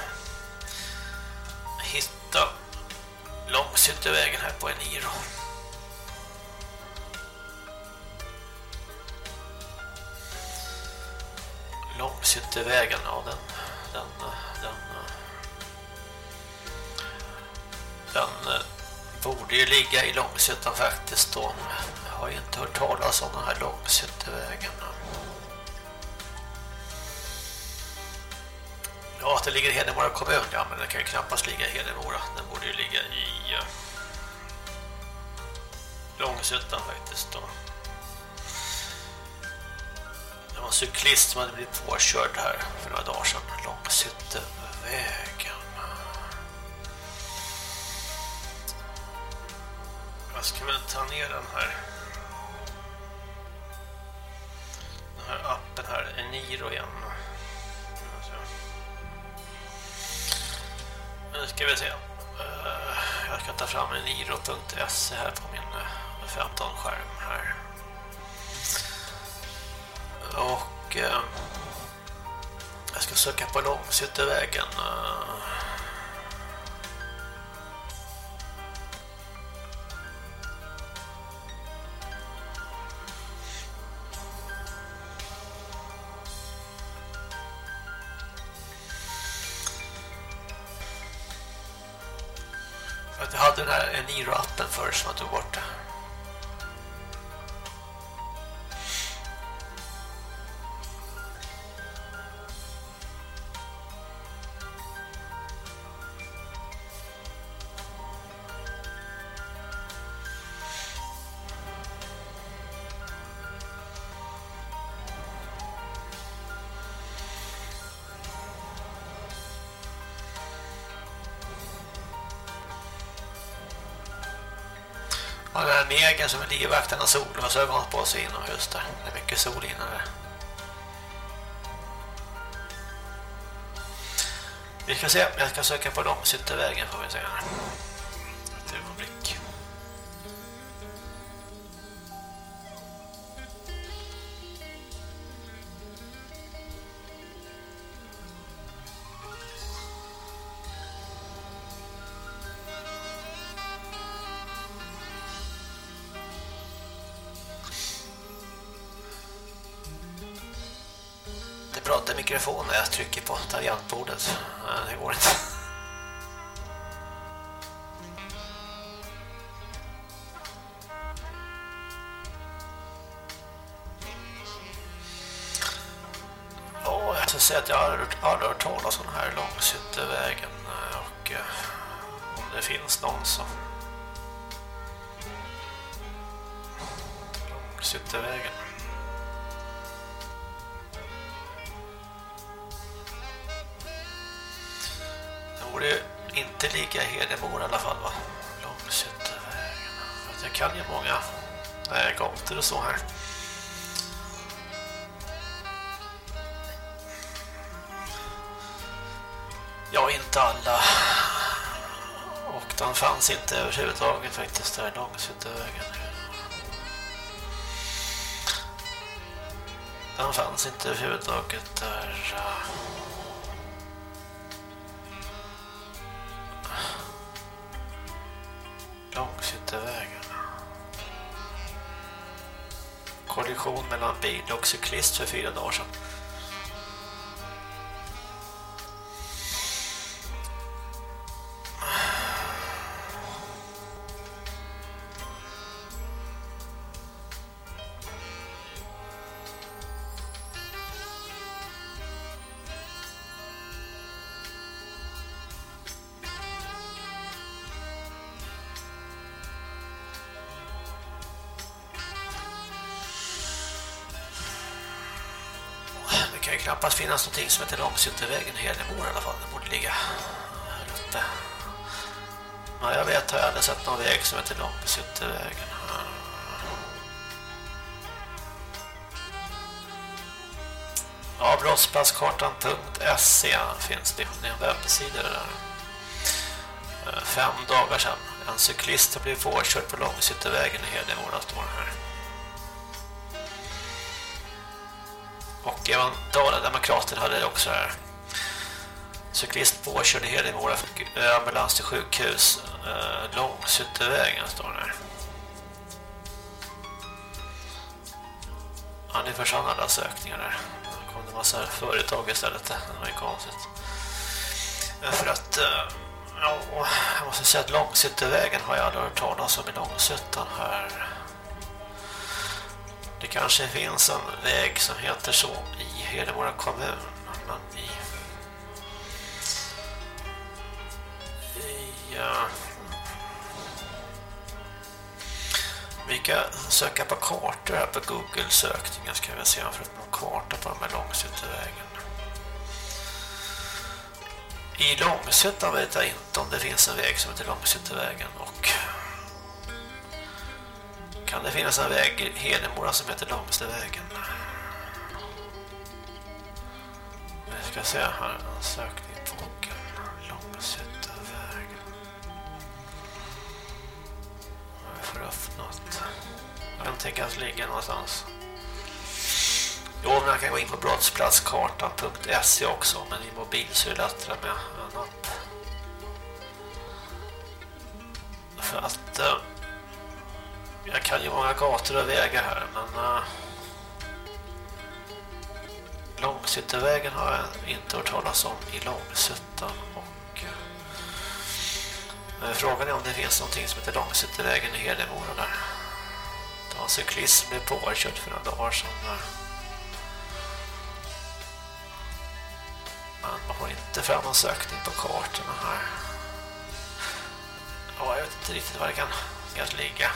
hitta Långshyttevägen här på Eniro. Långshyttevägen, ja den, den, den, den eh, borde ju ligga i Långshyttan faktiskt då. Jag har ju inte hört talas om den här Långshyttevägen. Ja, det ligger i Hedemora kommun, ja men den kan ju knappast ligga i Hedemora. Den borde ju ligga i uh, Långshyttan faktiskt då. Det var en cyklist som hade blivit påkörd här för några dagar sedan. Långshyttevägen. Jag ska väl ta ner den här den här appen här, Eniro igen. Ska vi se. Eh, jag ska ta fram en iro.se här på min eh, 15-skärm här. Och eh, jag ska söka på långsiktig vägen natten förr som att du var borta. Den här negen som ligger vaktarna solglasögon på sig inomhus där. Det är mycket sol inne där. Vi ska se, jag ska söka på Långshyttevägen får vi se här. Tangentbordet. Nej, det går inte. Ja, jag ska säga att jag har har hört talas om den här Långsyttevägen. Eh, och eh, om det finns någon så Långsyttevägen. Borde inte ligga i Hedemora i alla fall va? Långshyttevägen. För att jag kan ju många äh, gator och så här. Ja, inte alla. Och den fanns inte överhuvudtaget faktiskt där Långshyttevägen. Den fanns inte överhuvudtaget där. Mellan bil och cyklist för fyra dagar sedan. Knappast finnas någonting som heter Långshyttevägen i Hedemora i alla fall. Det borde ligga här uppe. Ja, jag vet, har jag aldrig sett någon väg som heter Långsuttevägen. Ja, brottsplatskartan.se finns det. Det är en webbsida där. Eh, fem dagar sedan. En cyklist har blivit påkörd på Långsuttevägen i Hedemora står här. Även Dala-Demokraten hade det också här. Cyklist påkörd i Hedemora fick ambulans till sjukhus. Eh, Långsuttevägen står det här. Ja, försvann alla sökningar där. Det kom en massa företag istället. Det var ju konstigt. Eh, för att, eh, ja, jag måste säga att Långsuttevägen har jag aldrig hört talas om i Långsuttan här. Det kanske finns en väg som heter så i Hedemora kommun. Men i, i ja, vi kan söka på kartor här på Google-sökningen ska vi se om vi får någon karta på den här Långsuttevägen. I Långsuttan vet jag inte om det finns en väg som heter Långsuttevägen och det finnas en väg i Hedemora som heter Långstevägen? Vi ska se här, en sökning på Google. Långsuttevägen. Vad är för öppnat? Den tänkas ligga någonstans. Jo, men jag kan gå in på brottsplatskartan.se också, men i mobil så är det lättare med en app. Kan ju många gator och vägar här, men uh, Långsuttevägen har jag inte hört talas om i Långsuttan och uh, frågan är om det finns någonting som heter Långsuttevägen i Hedemora där. Det var en cyklist som blev påkörd för några dagar sedan där. Men man får inte fram någon sökning på kartorna här. Ja, jag vet inte riktigt var det kan kanske ligga.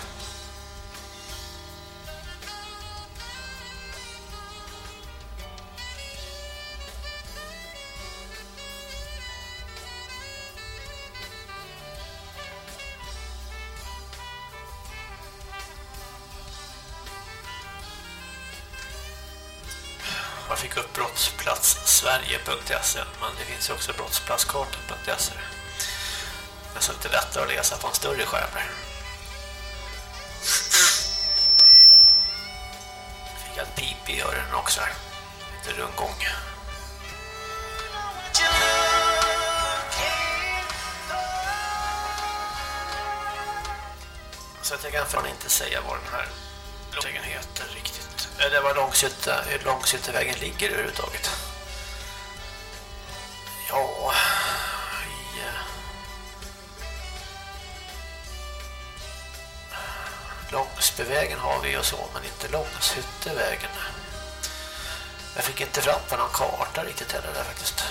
brottsplatssverige.se men det finns också brottsplatskartan.se Det är så lite lättare att läsa på en större skärm där. Fick jag ett pip i öronen också här. Lite rundgång. Så att jag kan fan inte säga vad den här låten heter. Eller var Långshytte, hur Långshyttevägen ligger överhuvudtaget. Ja, i... Eh, Långsbevägen har vi och så, men inte Långshyttevägen. Jag fick inte fram på någon karta riktigt heller där faktiskt.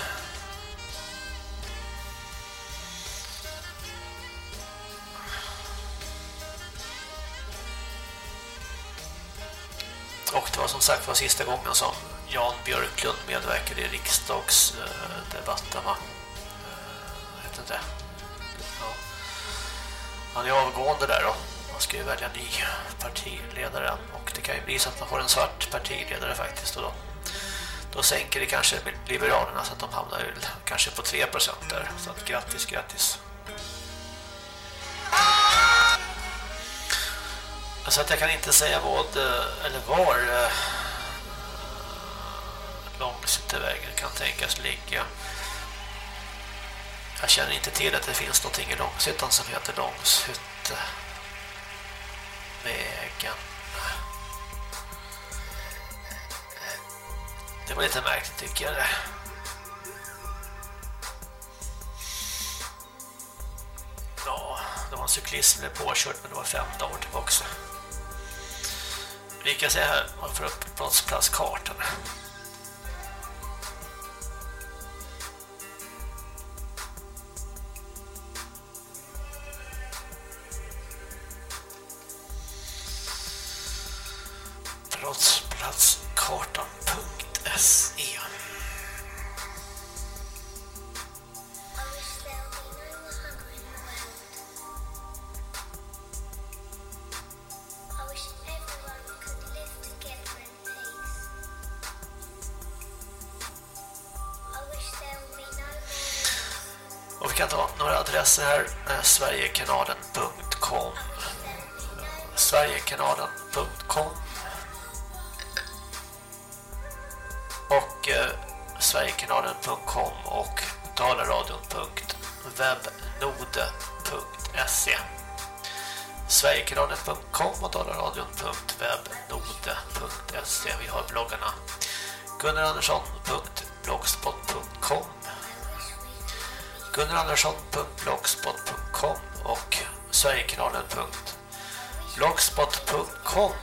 Sagt var sista gången som Jan Björklund medverkade i riksdagsdebatten va? Eh, jag vet inte. Ja. Han är avgående där då. Man ska ju välja ny partiledare och det kan ju bli så att man får en svart partiledare faktiskt och då, då sänker det kanske Liberalerna så att de hamnar väl kanske på 3% där. Så att grattis, grattis. Så att jag kan inte säga vad eh, eller var eh, Långshyttevägen kan tänkas ligga. Jag känner inte till att det finns någonting i Långshyttan som heter Långshyttevägen. Det var lite märkligt tycker jag det. Ja, det var en cyklist som blev påkörd men det var fem dagar tillbaka. Vi kan se här, man får upp brottsplatskartan.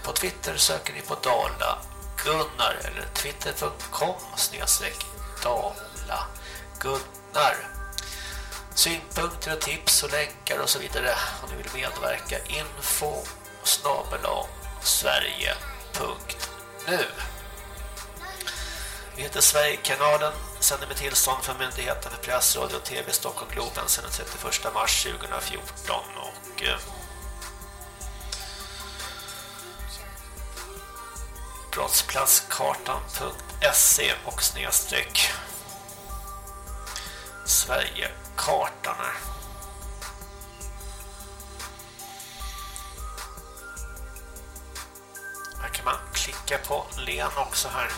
På Twitter söker ni på Dala Gunnar eller twitter.com snedstreck Dala. Gunnar synpunkter och tips och länkar och så vidare om ni vill medverka info snabela sverige.nu Vi heter Sverigekanalen sänder med tillstånd för Myndigheten för press, radio och tv Stockholm Globen sedan den 31 mars 2014 och eh, brottsplatskartan.se och snedstreck Sverigekartan här. Här kan man klicka på len också här.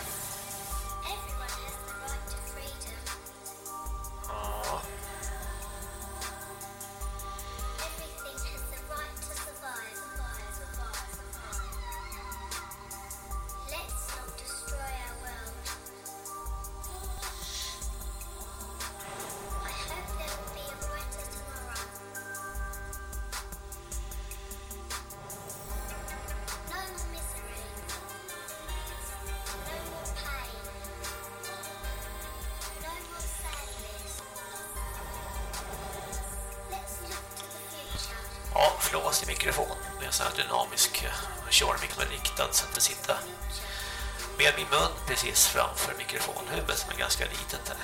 Precis framför mikrofonhuvudet som är ganska litet. där.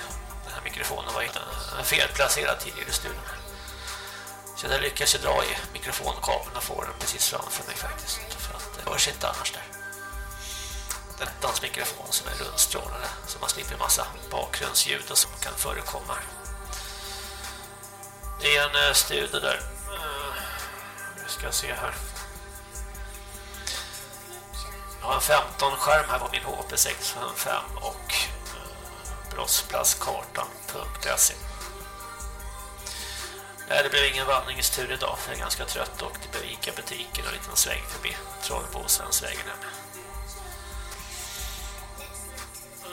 Den här mikrofonen var felplacerad tidigare i studion. Så jag lyckas ju dra i mikrofonkabeln och få den precis framför mig faktiskt. För att det hörs inte annars där. Dettans är en mikrofon som är rundstrålande så man slipper en massa bakgrundsljud som kan förekomma. Det är en eh, studie där. Eh, Vi ska se här. Jag har en 15-skärm här på min HP655 och eh, brottsplatskartan.se Nej, det blev ingen vandringstur idag för jag är ganska trött och det blev Ica-butiken och en liten sväng förbi Trollbosensvägen hem. Eh,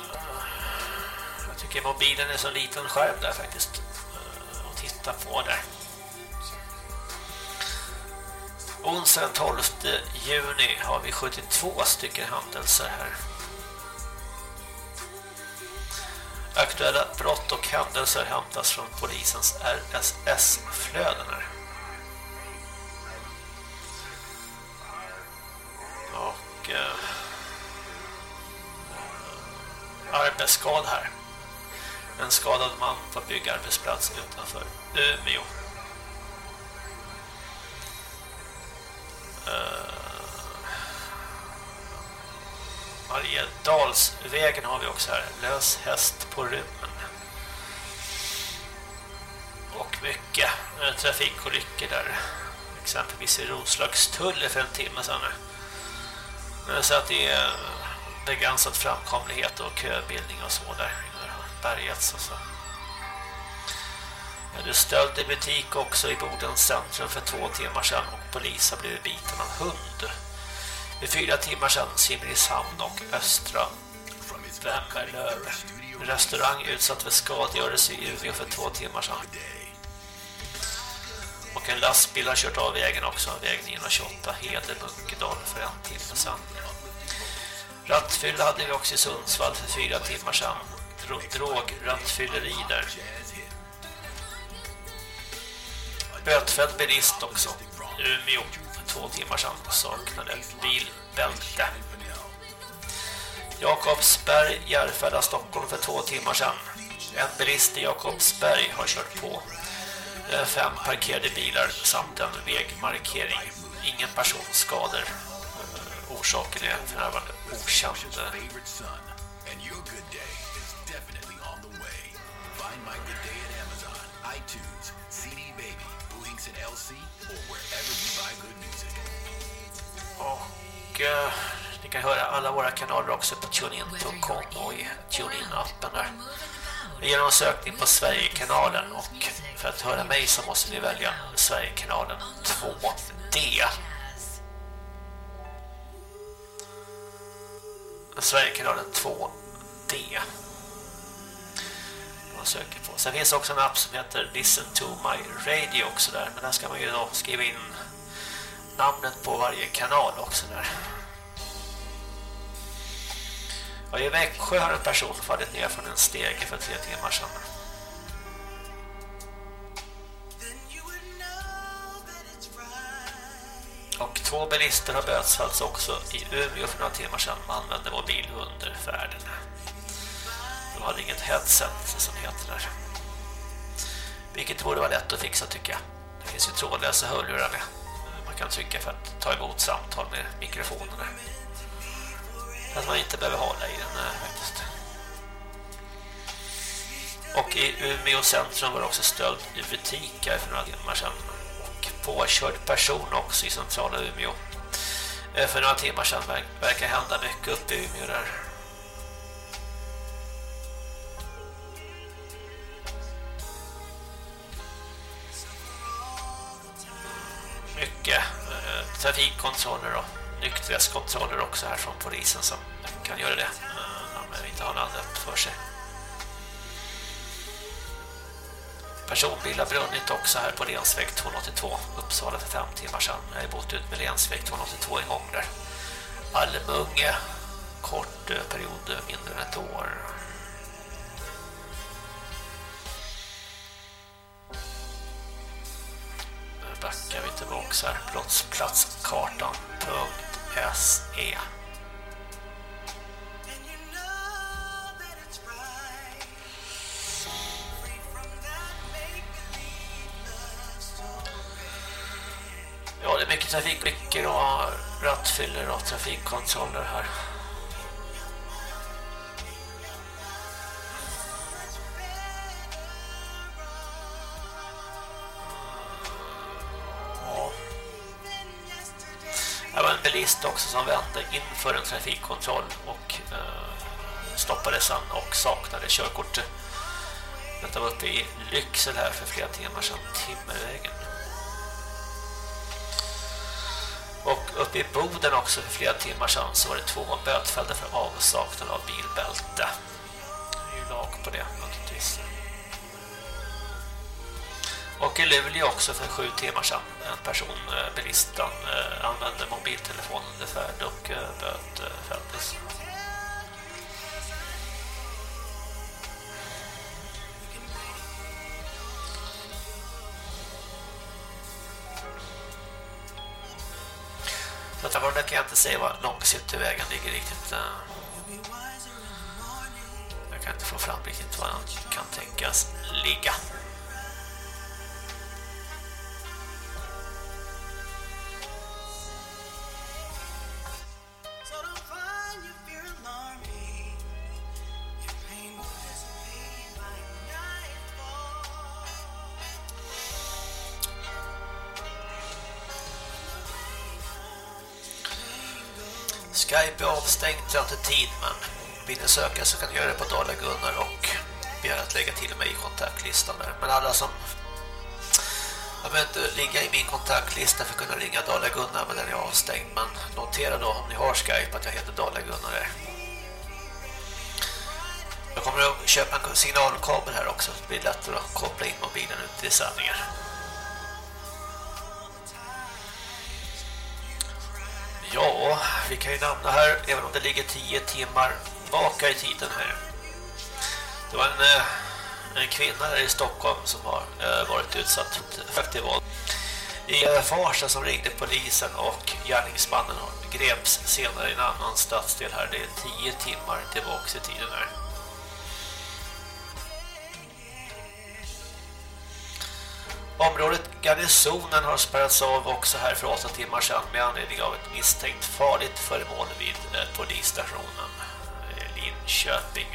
jag tycker mobilen är så liten skärm där faktiskt eh, att titta på där. Onsdag den 12 juni har vi 72 stycken händelser här. Aktuella brott och händelser hämtas från polisens RSS-flöden här. Och eh, arbetsskad här. En skadad man på byggarbetsplats utanför Umeå. Eh, Mariedalsvägen har vi också här. Lös häst på rymmen. Och mycket eh, trafikolyckor där. Exempelvis i Roslagstull för en timme sedan. Eh, Så att det är eh, begränsad framkomlighet och köbildning och så där. Berget och så. Det stöld i butik också i Bodens centrum för två timmar sedan och polis har blivit biten av hund. För fyra timmar sedan Simrishamn och Östra Vemberlöv. Restaurang utsatt för skadegörelse i Umeå för två timmar sedan. Och en lastbil har kört av vägen också, väg 928 Hedebunkedal för en timme sedan. Rattfylla hade vi också i Sundsvall för fyra timmar sedan. Drograttfylleri där. Bötfälld bilist också. Umeå för två timmar sedan saknade bilbälte. Jakobsberg, Järfälla, Stockholm för två timmar sedan. En bilist i Jakobsberg har kört på eh, fem parkerade bilar samt en vägmarkering. Ingen person skador eh, Orsaken är för närvarande okänd. LC, or wherever you buy good music. Och eh, ni kan höra alla våra kanaler också på tunein.com och i TuneIn-appen där. Genom sökning på Sverigekanalen och för att höra mig så måste ni välja Sverigekanalen 2D. Sverigekanalen 2D. Man söker och Sen finns också en app som heter Listen to my radio också där. Men där ska man ju då skriva in namnet på varje kanal också där. Och i Växjö har en person fallit ner från en stege för tre timmar sedan. Och två bilister har bötsfallits också i Umeå för några timmar sedan. Man använde mobil under färden. De hade inget headset som heter där. Vilket borde vara lätt att fixa tycker jag. Det finns ju trådlösa hörlurar med. Man kan trycka för att ta emot samtal med mikrofonerna. Att man inte behöver hålla i den här, faktiskt. Och i Umeå centrum var det också stöld i butik här för några timmar sedan. Och påkörd person också i centrala Umeå. Eh, för några timmar sedan verkar hända mycket uppe i Umeå där. Mycket eh, trafikkontroller och nykterhetskontroller också här från polisen som kan göra det eh, när man inte har något annat för sig. Personbil har brunnit också här på Lensväg 282 Uppsala för fem timmar sedan. Jag har bott ut med Lensväg 282 en gång där. Almunge, kort eh, period, mindre än ett år. Backar vi tillbaka här. Brottsplatskartan.se Ja, det är mycket trafikolyckor och rattfyller och trafikkontroller här. Det var en bilist också som vände inför en trafikkontroll och eh, stoppade sen och saknade körkort. Detta var uppe i Lycksel här för flera timmar sedan, Timmervägen. Och uppe i Boden också för flera timmar sedan så var det två bötfällda för avsaknad av bilbälte. Det är ju lag på det men Och i Luleå också för sju timmar sedan. En person, eh, bilisten, eh, använde mobiltelefon under färd och eh, böt fälldes. Så att jag kan jag inte säga var vägen ligger riktigt. Jag kan inte få fram riktigt var den kan tänkas ligga. Skype är avstängt, jag har inte tid men vill ni söka så kan ni göra det på Dala Gunnar och begära att lägga till mig i kontaktlistan där. Men alla som jag behöver inte ligga i min kontaktlista för att kunna ringa Dala Gunnar men den är avstängd. Men notera då om ni har Skype att jag heter Dala Gunnar där. Jag kommer att köpa en signalkabel här också. Det blir lättare att koppla in mobilen ut i sändningar. Ja, vi kan ju namna här, även om det ligger 10 timmar baka i tiden här. Det var en, eh, en kvinna här i Stockholm som har eh, varit utsatt för våld. I eh, Farsa som ringde polisen och gärningsmannen greps senare i en annan stadsdel här. Det är 10 timmar tillbaka i tiden här. Området Garnisonen har spärrats av också här för 8 timmar sedan med anledning av ett misstänkt farligt föremål vid eh, polisstationen eh, Linköping.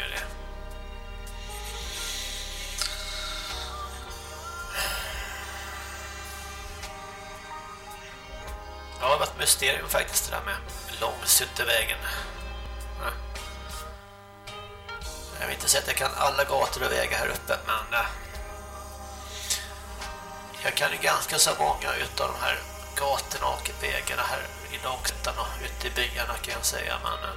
Ja, det var ett mysterium faktiskt det där med Långsuttevägen. Jag vet inte säga att jag kan alla gator och vägar här uppe, men eh, jag kan ju ganska så många utav de här gatorna och vägarna här i Långsuttan och ute i byarna kan jag säga, men eh,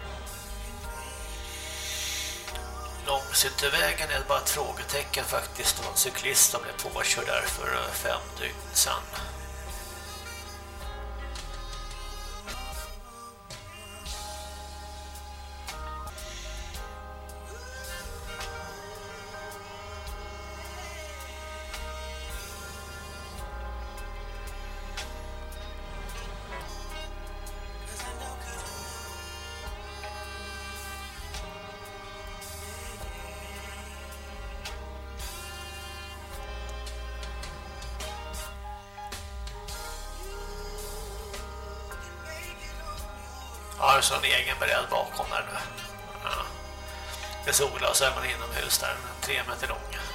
är bara ett frågetecken faktiskt. Det var en cyklist som blev påkörd där för eh, fem dygn sedan. Kanske så en egen beredd bakom där nu. Ja. Det solar så är man inomhus där, tre meter lång.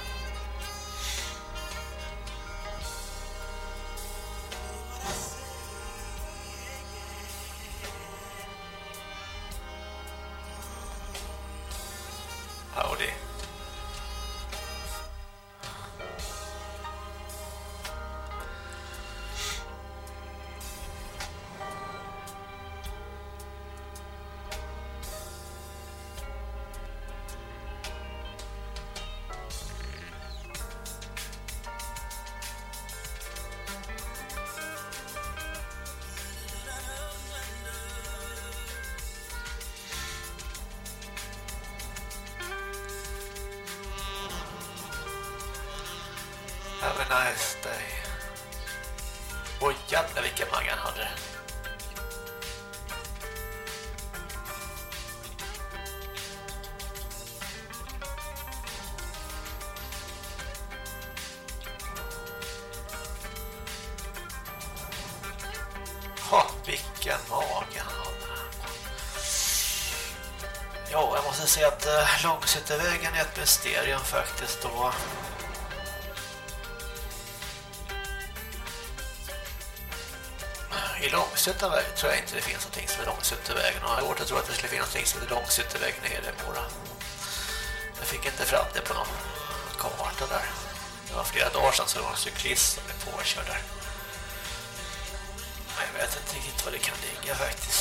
Långsuttervägen är ett mysterium faktiskt. då. i Långsuttervägen tror jag inte det finns någonting som är Långsuttervägen. Jag har svårt att tro att det skulle finnas någonting som är Långsuttervägen nere i Mora. Jag fick inte fram det på någon karta där. Det var flera dagar sedan så det var en cyklist som blev påkörd där. Jag vet inte riktigt vad det kan ligga faktiskt.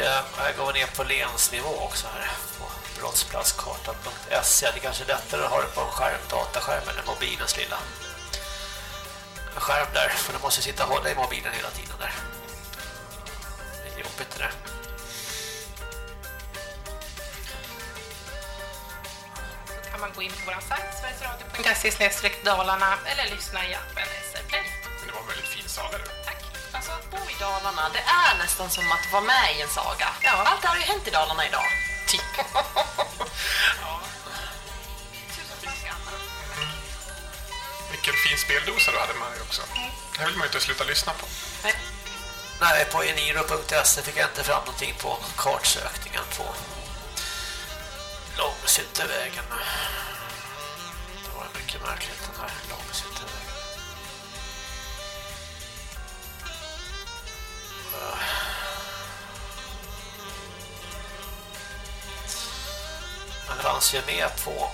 Eh, här går vi ner på länsnivå också här på brottsplatskartan.se. Det är kanske lättare att ha det på en skärm, dataskärm eller mobilens lilla skärm där. För du måste sitta och hålla i mobilen hela tiden där. Det är jobbigt det där. Så kan man gå in på vår sajt sverigesradio.se dalarna eller lyssna i appen Dalarna, det är nästan som att vara med i en saga. Allt det har ju hänt i Dalarna idag. Typ. Vilken fin speldosa du hade med dig också. Det vill man ju inte sluta lyssna på. Nej, på eniro.se fick jag inte fram någonting på kartsökningen på fanns ju med på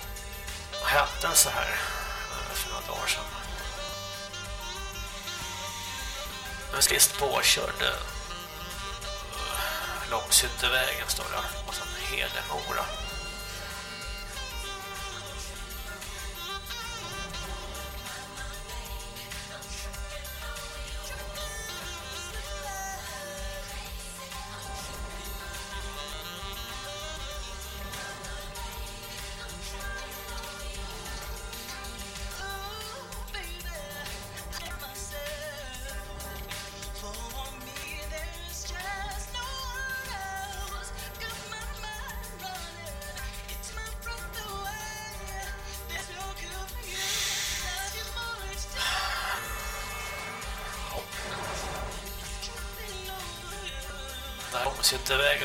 händelse här eh, för några dagar sedan. En slist påkörd eh, Långshyttevägen står det och sen Hedemora.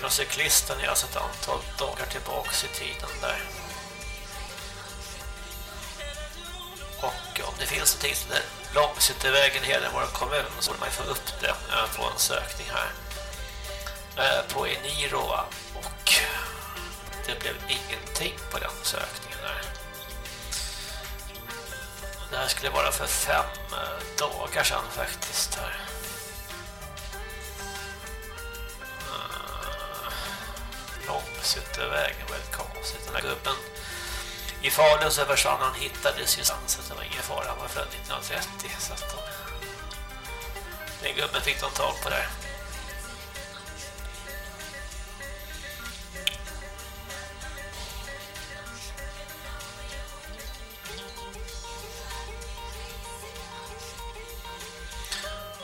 Cykeln och cyklisten är alltså ett antal dagar tillbaks i tiden där. Och om det finns någonting som är Långshyttevägen i Hedemora kommun så borde man ju få upp det eh, på en sökning här eh, på Eniro va? och det blev ingenting på den sökningen där. Det här skulle vara för fem eh, dagar sedan faktiskt här. Långshyttevägen, väldigt konstigt. Den här gubben i Falun så försvann han hittades ju sen så det var ingen fara. Han var född 1930 så att de, den gubben fick de tag på där.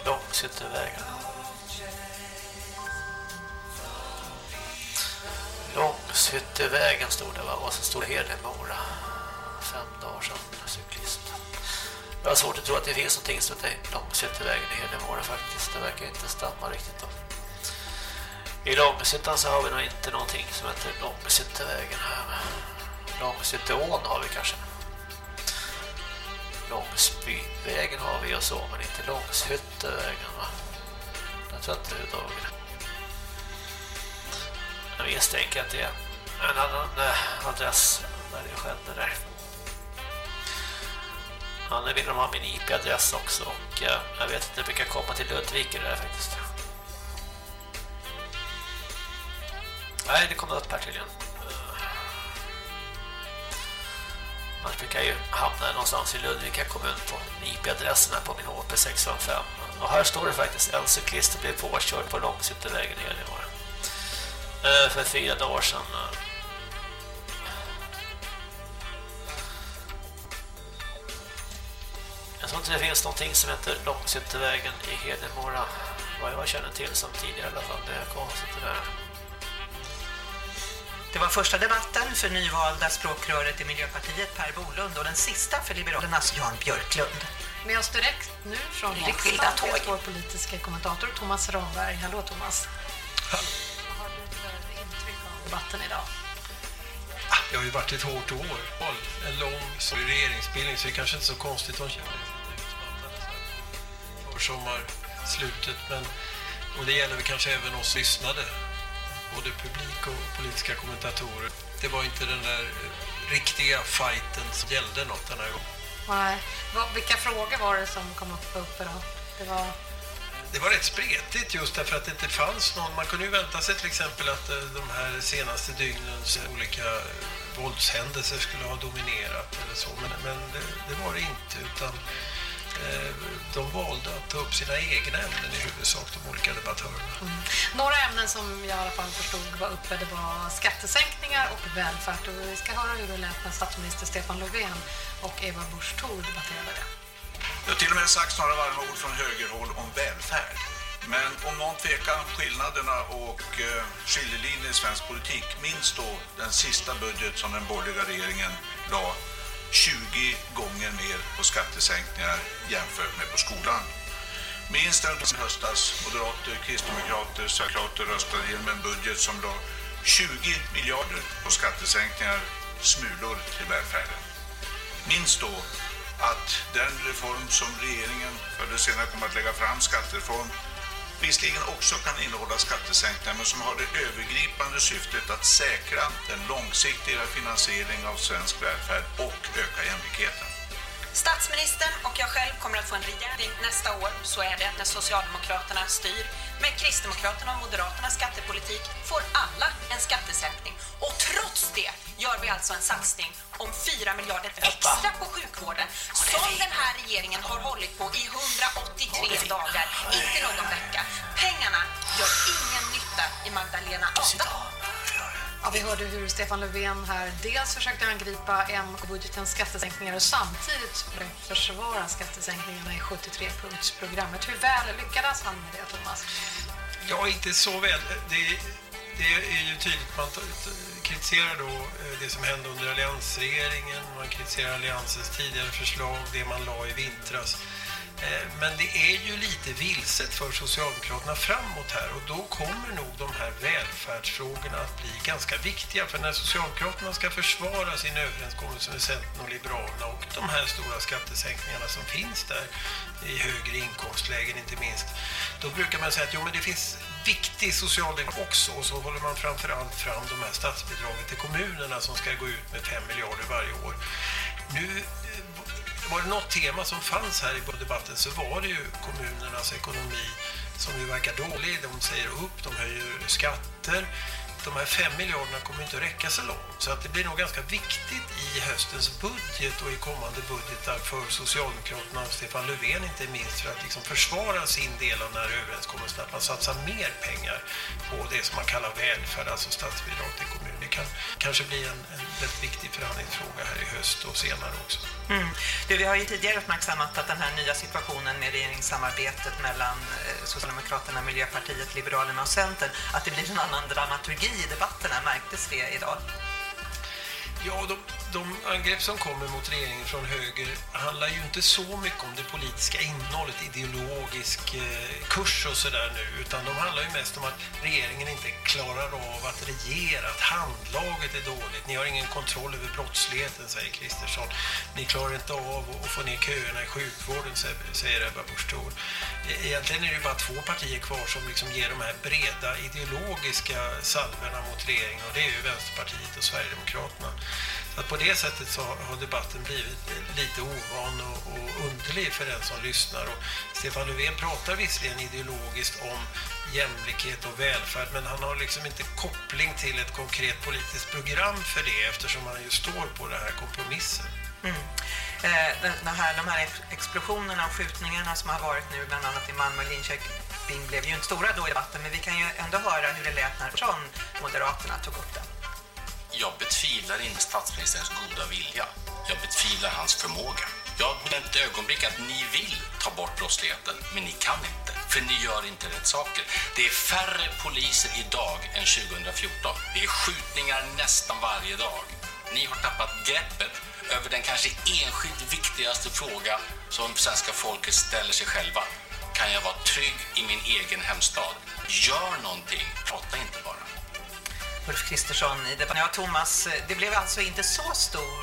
Långshyttevägen. Långshyttevägen stod det va? Och så stod det Hedemora. Fem dagar sedan, cyklist. Jag har svårt att tro att det finns någonting som heter Långshyttevägen i Hedemora faktiskt. Det verkar inte stämma riktigt då. I Långshyttan så har vi nog inte någonting som heter Långshyttevägen här. Långshytteån har vi kanske. Långsbyvägen har vi och så, men inte Långshyttevägen va? Jag tror inte det är dagen. Jag misstänker att det är en annan eh, adress där det skedde där. Ja, nu vill de ha min IP-adress också och eh, jag vet inte vilka komma till Ludvika där faktiskt. Nej, det kommer upp här tydligen. Eh, annars brukar jag ju hamna någonstans i Ludvika kommun på IP-adresserna på min HP655. Och här står det faktiskt en cyklist blev påkörd på Långshyttevägen i Hedemora. För fyra dagar sedan. Jag tror inte det finns någonting som heter Långshyttevägen i Hedemora. Vad jag känner till som tidigare i alla fall. Det är konstigt det där. Det var första debatten för nyvalda språkröret i Miljöpartiet Per Bolund och den sista för Liberalernas Jan Björklund. Med oss direkt nu från riksdagen är vår politiska kommentator Thomas Ramberg. Hallå Thomas. Vad har du för intryck av debatten idag? Det har ju varit ett hårt år. En lång regeringsbildning så det är kanske inte så konstigt de känner för sommarslutet. Men, och det gäller väl kanske även oss lyssnade. Både publik och politiska kommentatorer. Det var inte den där eh, riktiga fighten som gällde något den här gången. Nej. Vilka frågor var det som kom upp uppe då? Det var... Det var rätt spretigt just därför att det inte fanns någon. Man kunde ju vänta sig till exempel att eh, de här senaste dygnens olika eh, våldshändelser skulle ha dominerat eller så. Men, men det, det var det inte utan de valde att ta upp sina egna ämnen i huvudsak, de olika debattörerna. Mm. Några ämnen som jag i alla fall förstod var uppe, det var skattesänkningar och välfärd. Och vi ska höra hur det lät när statsminister Stefan Löfven och Eva Busch Thor debatterade det. Det har till och med sagts några varma ord från högerhåll om välfärd. Men om någon tvekar skillnaderna och eh, skiljelinjer i svensk politik, minns då den sista budget som den borgerliga regeringen la 20 gånger mer på skattesänkningar jämfört med på skolan. Minns den i höstas, moderater, kristdemokrater, sverigedemokrater röstade igenom en budget som la 20 miljarder på skattesänkningar, smulor till välfärden. Minns då att den reform som regeringen för det senare kommer att lägga fram, skattereform, visserligen också kan innehålla skattesänkningar men som har det övergripande syftet att säkra den långsiktiga finansieringen av svensk välfärd och öka jämlikheten. Statsministern och jag själv kommer att få en regering nästa år, så är det när Socialdemokraterna styr. Med Kristdemokraterna och Moderaternas skattepolitik får alla en skattesänkning. Och trots det gör vi alltså en satsning om 4 miljarder extra på sjukvården som den här regeringen har hållit på i 183 dagar, inte någon vecka. Pengarna gör ingen nytta i Magdalena Ada. Ja, vi hörde hur Stefan Löfven här dels försökte angripa M-budgetens skattesänkningar och samtidigt försvara skattesänkningarna i 73-punktsprogrammet. Hur väl lyckades han med det, Thomas? Ja, inte så väl. Det, det är ju tydligt. Man kritiserar då eh, det som hände under alliansregeringen. Man kritiserar alliansens tidigare förslag, det man la i vintras. Eh, men det är ju lite vilset för Socialdemokraterna framåt här och då kommer nog de här välfärdsfrågorna att bli ganska viktiga för när Socialdemokraterna ska försvara sin överenskommelse med Centern och Liberalerna och de här stora skattesänkningarna som finns där i högre inkomstlägen inte minst då brukar man säga att jo, men det finns viktig socialdemokrati också och så håller man framförallt fram de här statsbidragen till kommunerna som ska gå ut med 5 miljarder varje år. Nu var det något tema som fanns här i debatten så var det ju kommunernas ekonomi som ju verkar dålig. De säger upp, de höjer skatter. De här 5 miljarderna kommer inte att räcka så långt. Så att det blir nog ganska viktigt i höstens budget och i kommande budgetar för Socialdemokraterna och Stefan Löfven inte minst för att liksom försvara sin del av den här överenskommelsen att man satsar mer pengar på det som man kallar välfärd, alltså statsbidrag till kommuner. Det kan kanske bli en, en väldigt viktig förhandlingsfråga här i höst och senare också. Mm. Du, vi har ju tidigare uppmärksammat att den här nya situationen med regeringssamarbetet mellan eh, Socialdemokraterna, Miljöpartiet, Liberalerna och Centern, att det blir en annan dramaturgi i debatterna. Märktes det idag? Ja, de, de angrepp som kommer mot regeringen från höger handlar ju inte så mycket om det politiska innehållet, ideologisk eh, kurs och sådär nu, utan de handlar ju mest om att regeringen inte klarar av att regera, att handlaget är dåligt. Ni har ingen kontroll över brottsligheten, säger Kristersson. Ni klarar inte av att få ner köerna i sjukvården, säger, Ebba Busch Thor. E, egentligen är det ju bara två partier kvar som liksom ger de här breda ideologiska salverna mot regeringen och det är ju Vänsterpartiet och Sverigedemokraterna. Så att på det sättet så har debatten blivit lite ovan och, och underlig för den som lyssnar. Och Stefan Löfven pratar visserligen ideologiskt om jämlikhet och välfärd men han har liksom inte koppling till ett konkret politiskt program för det eftersom han ju står på den här kompromissen. Mm. Eh, den, här, de här explosionerna och skjutningarna som har varit nu bland annat i Malmö och Linköping blev ju inte stora då i debatten men vi kan ju ändå höra hur det lät när från Moderaterna tog upp den. Jag betvivlar inte statsministerns goda vilja. Jag betvivlar hans förmåga. Jag har ett ögonblick att ni vill ta bort brottsligheten, men ni kan inte. För ni gör inte rätt saker. Det är färre poliser idag än 2014. Det är skjutningar nästan varje dag. Ni har tappat greppet över den kanske enskilt viktigaste fråga som svenska folket ställer sig själva. Kan jag vara trygg i min egen hemstad? Gör någonting, prata inte bara. Ulf Kristersson i debatten. Ja, Thomas, eh, det blev alltså inte så stor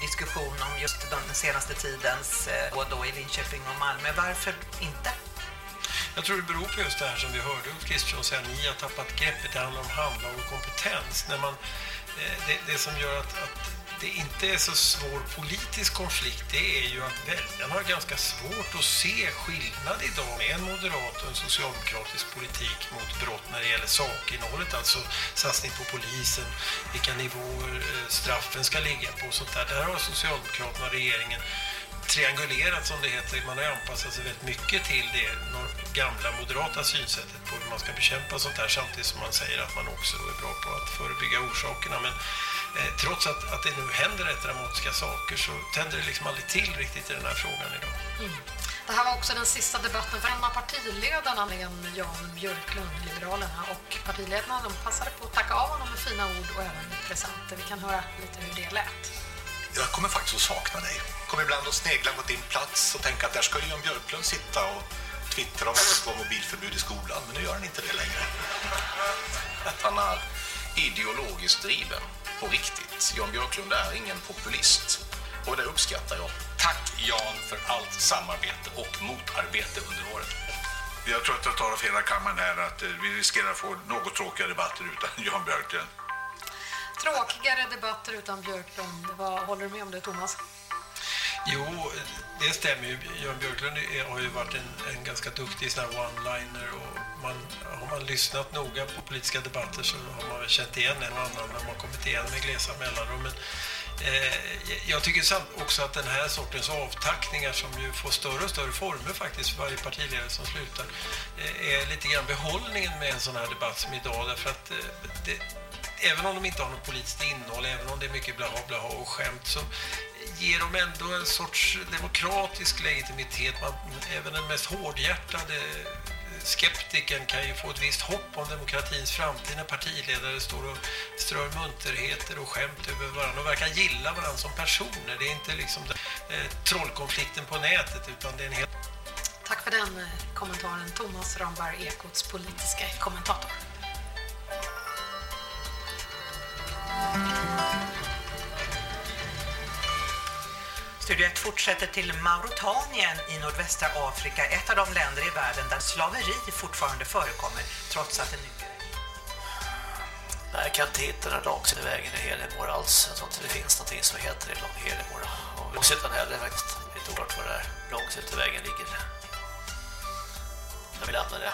diskussion om just den senaste tidens eh, och då i Linköping och Malmö. Varför inte? Jag tror det beror på just det här som vi hörde Ulf Kristersson säga, ni har tappat greppet, det handlar om handlag och kompetens. När man, eh, det, det som gör att, att det inte är så svår politisk konflikt, det är ju att väljarna har ganska svårt att se skillnad idag med en moderat och en socialdemokratisk politik mot brott när det gäller sakinnehållet, alltså satsning på polisen, vilka nivåer eh, straffen ska ligga på och sånt där. Där har Socialdemokraterna och regeringen triangulerat som det heter. Man har anpassat sig väldigt mycket till det gamla moderata synsättet på hur man ska bekämpa sånt här samtidigt som man säger att man också är bra på att förebygga orsakerna. Men eh, trots att, att det nu händer rätt dramatiska saker så tänder det liksom aldrig till riktigt i den här frågan idag. Mm. Det här var också den sista debatten för en av partiledarna, nämligen Jan Björklund, Liberalerna. Och partiledarna de passade på att tacka av honom med fina ord och även med presenter. Vi kan höra lite hur det lät. Jag kommer faktiskt att sakna dig. kommer ibland att snegla mot din plats och tänka att där ska Jan Björklund sitta och twittra om att det ska vara mobilförbud i skolan. Men nu gör han inte det längre. Att han är ideologiskt driven på riktigt. Jan Björklund är ingen populist och det uppskattar jag. Tack Jan för allt samarbete och motarbete under året. Jag tror att jag tar av hela kammaren här att eh, vi riskerar att få något tråkiga debatter utan Jan Björklund. Tråkigare debatter utan Björklund. Vad håller du med om det, Thomas? Jo, det stämmer ju. Jan Björklund har ju varit en, en ganska duktig sån one-liner och man, har man lyssnat noga på politiska debatter så har man väl känt igen en och annan när man kommit igen med glesa mellanrum. Men, eh, jag tycker också att den här sortens avtackningar som ju får större och större former faktiskt för varje partiledare som slutar eh, är lite grann behållningen med en sån här debatt som idag därför att eh, det, även om de inte har något politiskt innehåll, även om det är mycket blaha blaha och skämt så ger dem ändå en sorts demokratisk legitimitet. Man, även den mest hårdhjärtade eh, skeptiken kan ju få ett visst hopp om demokratins framtid när partiledare står och strör munterheter och skämt över varandra och verkar gilla varandra som personer. Det är inte liksom eh, trollkonflikten på nätet utan det är en helt Tack för den eh, kommentaren, Thomas Ramberg, Ekots politiska kommentator. Studio 1 fortsätter till Mauritanien i nordvästra Afrika, ett av de länder i världen där slaveri fortfarande förekommer, trots att det nu Nej, jag kan inte hitta den långsiktiga vägen i Hedemora alls. Jag tror inte det finns någonting som heter det lång Hedemora. Och långsidan heller faktiskt. Lite oklart var det där vägen ligger. Jag vill lämna det.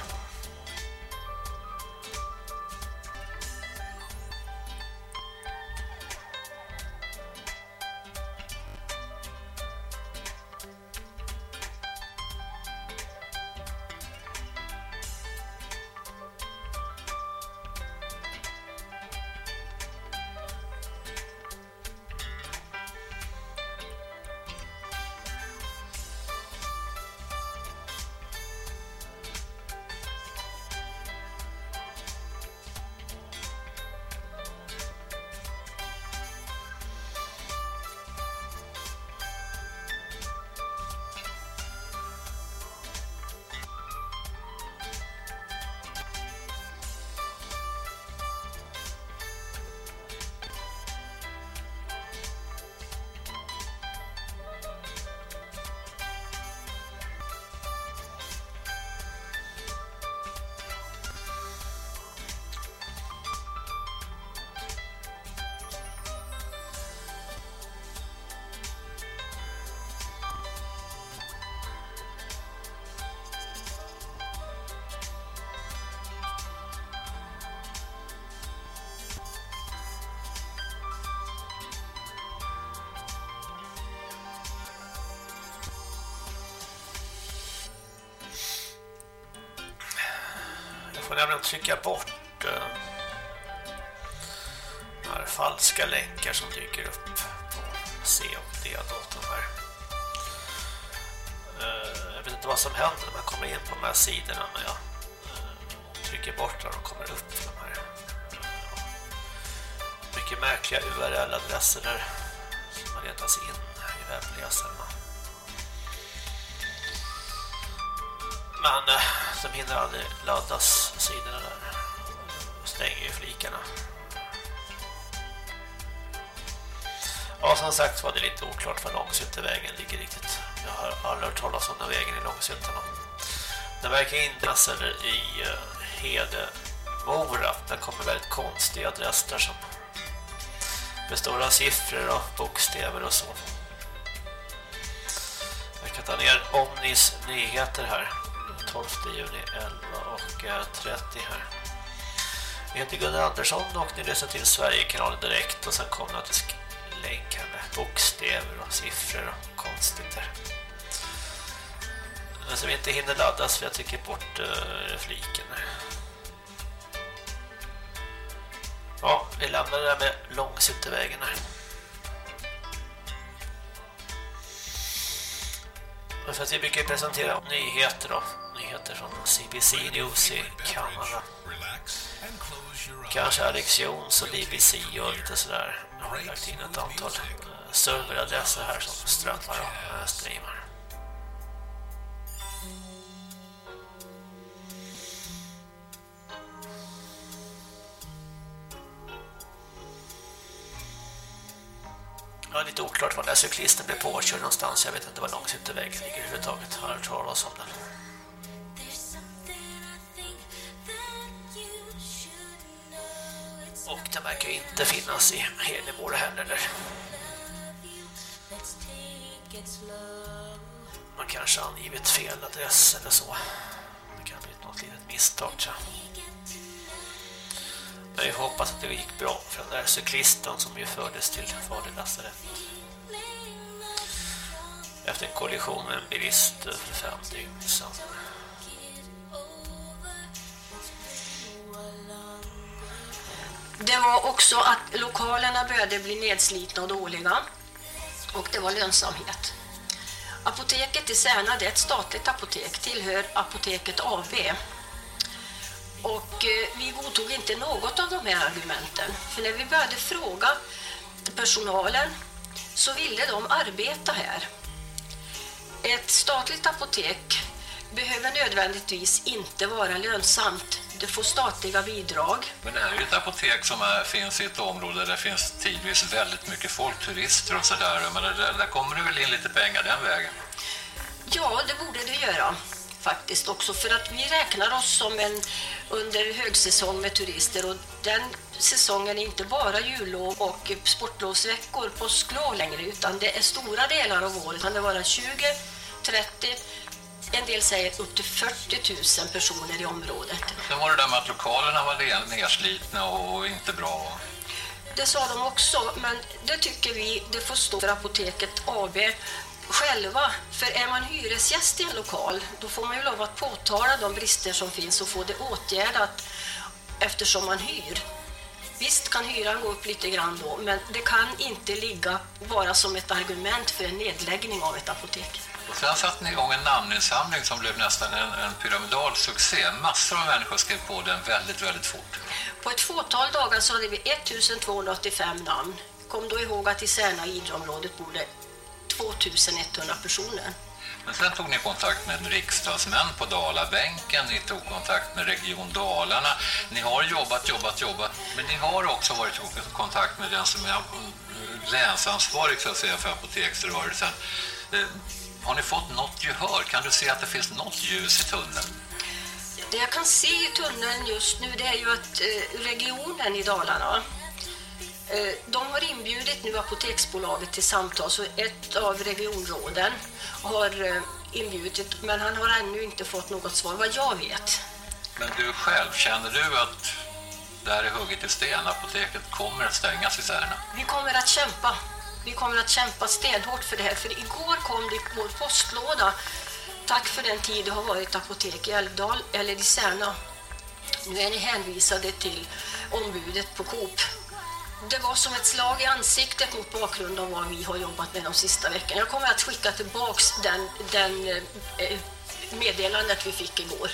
Får nämligen trycka bort eh, här falska länkar som dyker upp på C och D-datorn här. Eh, jag vet inte vad som händer när man kommer in på de här sidorna men jag eh, trycker bort när de kommer upp de här eh, mycket märkliga URL-adresser där som har letats in i webbläsarna. Men eh, de hinner aldrig laddas sidorna där. Stänger ju flikarna. Ja, som sagt var det lite oklart var vägen ligger riktigt. Jag har aldrig hört talas om den vägen i långsyntarna. Den verkar inte eller i uh, Hedemora. Den kommer väldigt konstiga adress där som består av siffror och bokstäver och så. Jag kan ta ner Omnis nyheter här. 12 juni 11 och eh, 30 här. Jag heter Gunnar Andersson och ni lyssnar till Sverigekanalen direkt och sen kommer det att länk här med bokstäver och siffror och konstigt där. Men som inte hinner laddas för jag trycker bort eh, uh, fliken. Ja, vi lämnar det där med Långsuttervägen här. För att vi brukar presentera nyheter då. Nyheter från CBC News i Kanada. Kanske Alex Jones och BBC och lite sådär. Jag har lagt in ett antal eh, serveradresser här som strömmar och eh, streamar. Ja, lite oklart var den där cyklisten blev påkörd någonstans. Jag vet inte var långsiktig ligger överhuvudtaget. Jag har hört talas om den. Inte finnas i Hedemora heller. Man kanske har angivit fel adress eller så. Det kan bli något litet misstag tror jag. Men jag hoppas att det gick bra för den där cyklisten som ju fördes till Faderlassaret. Efter en kollision med en bilist för fem dygn sedan. Det var också att lokalerna började bli nedslitna och dåliga och det var lönsamhet. Apoteket i Särna, det är ett statligt apotek, tillhör Apoteket AB. Och eh, vi godtog inte något av de här argumenten. För när vi började fråga personalen så ville de arbeta här. Ett statligt apotek behöver nödvändigtvis inte vara lönsamt. Det får statliga bidrag. Men det här är ju ett apotek som är, finns i ett område där det finns tidvis väldigt mycket folk, turister och sådär. Men där, där kommer det väl in lite pengar den vägen? Ja, det borde det göra faktiskt också för att vi räknar oss som en under högsäsong med turister och den säsongen är inte bara jullov och sportlovsveckor, påsklov längre utan det är stora delar av året. Kan det vara 20, 30, en del säger upp till 40 000 personer i området. Sen var det där med att lokalerna var nerslitna och inte bra. Det sa de också, men det tycker vi, det får stå för Apoteket AB själva. För är man hyresgäst i en lokal, då får man ju lov att påtala de brister som finns och få det åtgärdat eftersom man hyr. Visst kan hyran gå upp lite grann då, men det kan inte ligga bara som ett argument för en nedläggning av ett apotek. Och sen satte ni igång en namninsamling som blev nästan en, en pyramidal succé. Massor av människor skrev på den väldigt, väldigt fort. På ett fåtal dagar så hade vi 1285 namn. Kom då ihåg att i Särna Idreområdet bor det 2100 personer. Men sen tog ni kontakt med riksdagsmän på Dalabänken, ni tog kontakt med Region Dalarna. Ni har jobbat, jobbat, jobbat, men ni har också varit i kontakt med den som är länsansvarig så att säga, för apoteksrörelsen. Har ni fått något gehör? Kan du se att det finns något ljus i tunneln? Det jag kan se i tunneln just nu det är ju att eh, regionen i Dalarna eh, de har inbjudit nu Apoteksbolaget till samtal så ett av regionråden har eh, inbjudit men han har ännu inte fått något svar vad jag vet. Men du själv, känner du att det här är hugget i sten? Apoteket kommer att stängas i Särna? Vi kommer att kämpa. Vi kommer att kämpa stenhårt för det här för igår kom det i vår postlåda Tack för den tid det har varit apotek i Älvdal eller i Särna. Nu är ni hänvisade till ombudet på Coop. Det var som ett slag i ansiktet mot bakgrund av vad vi har jobbat med de sista veckorna. Jag kommer att skicka tillbaks den, den eh, eh, meddelandet vi fick igår.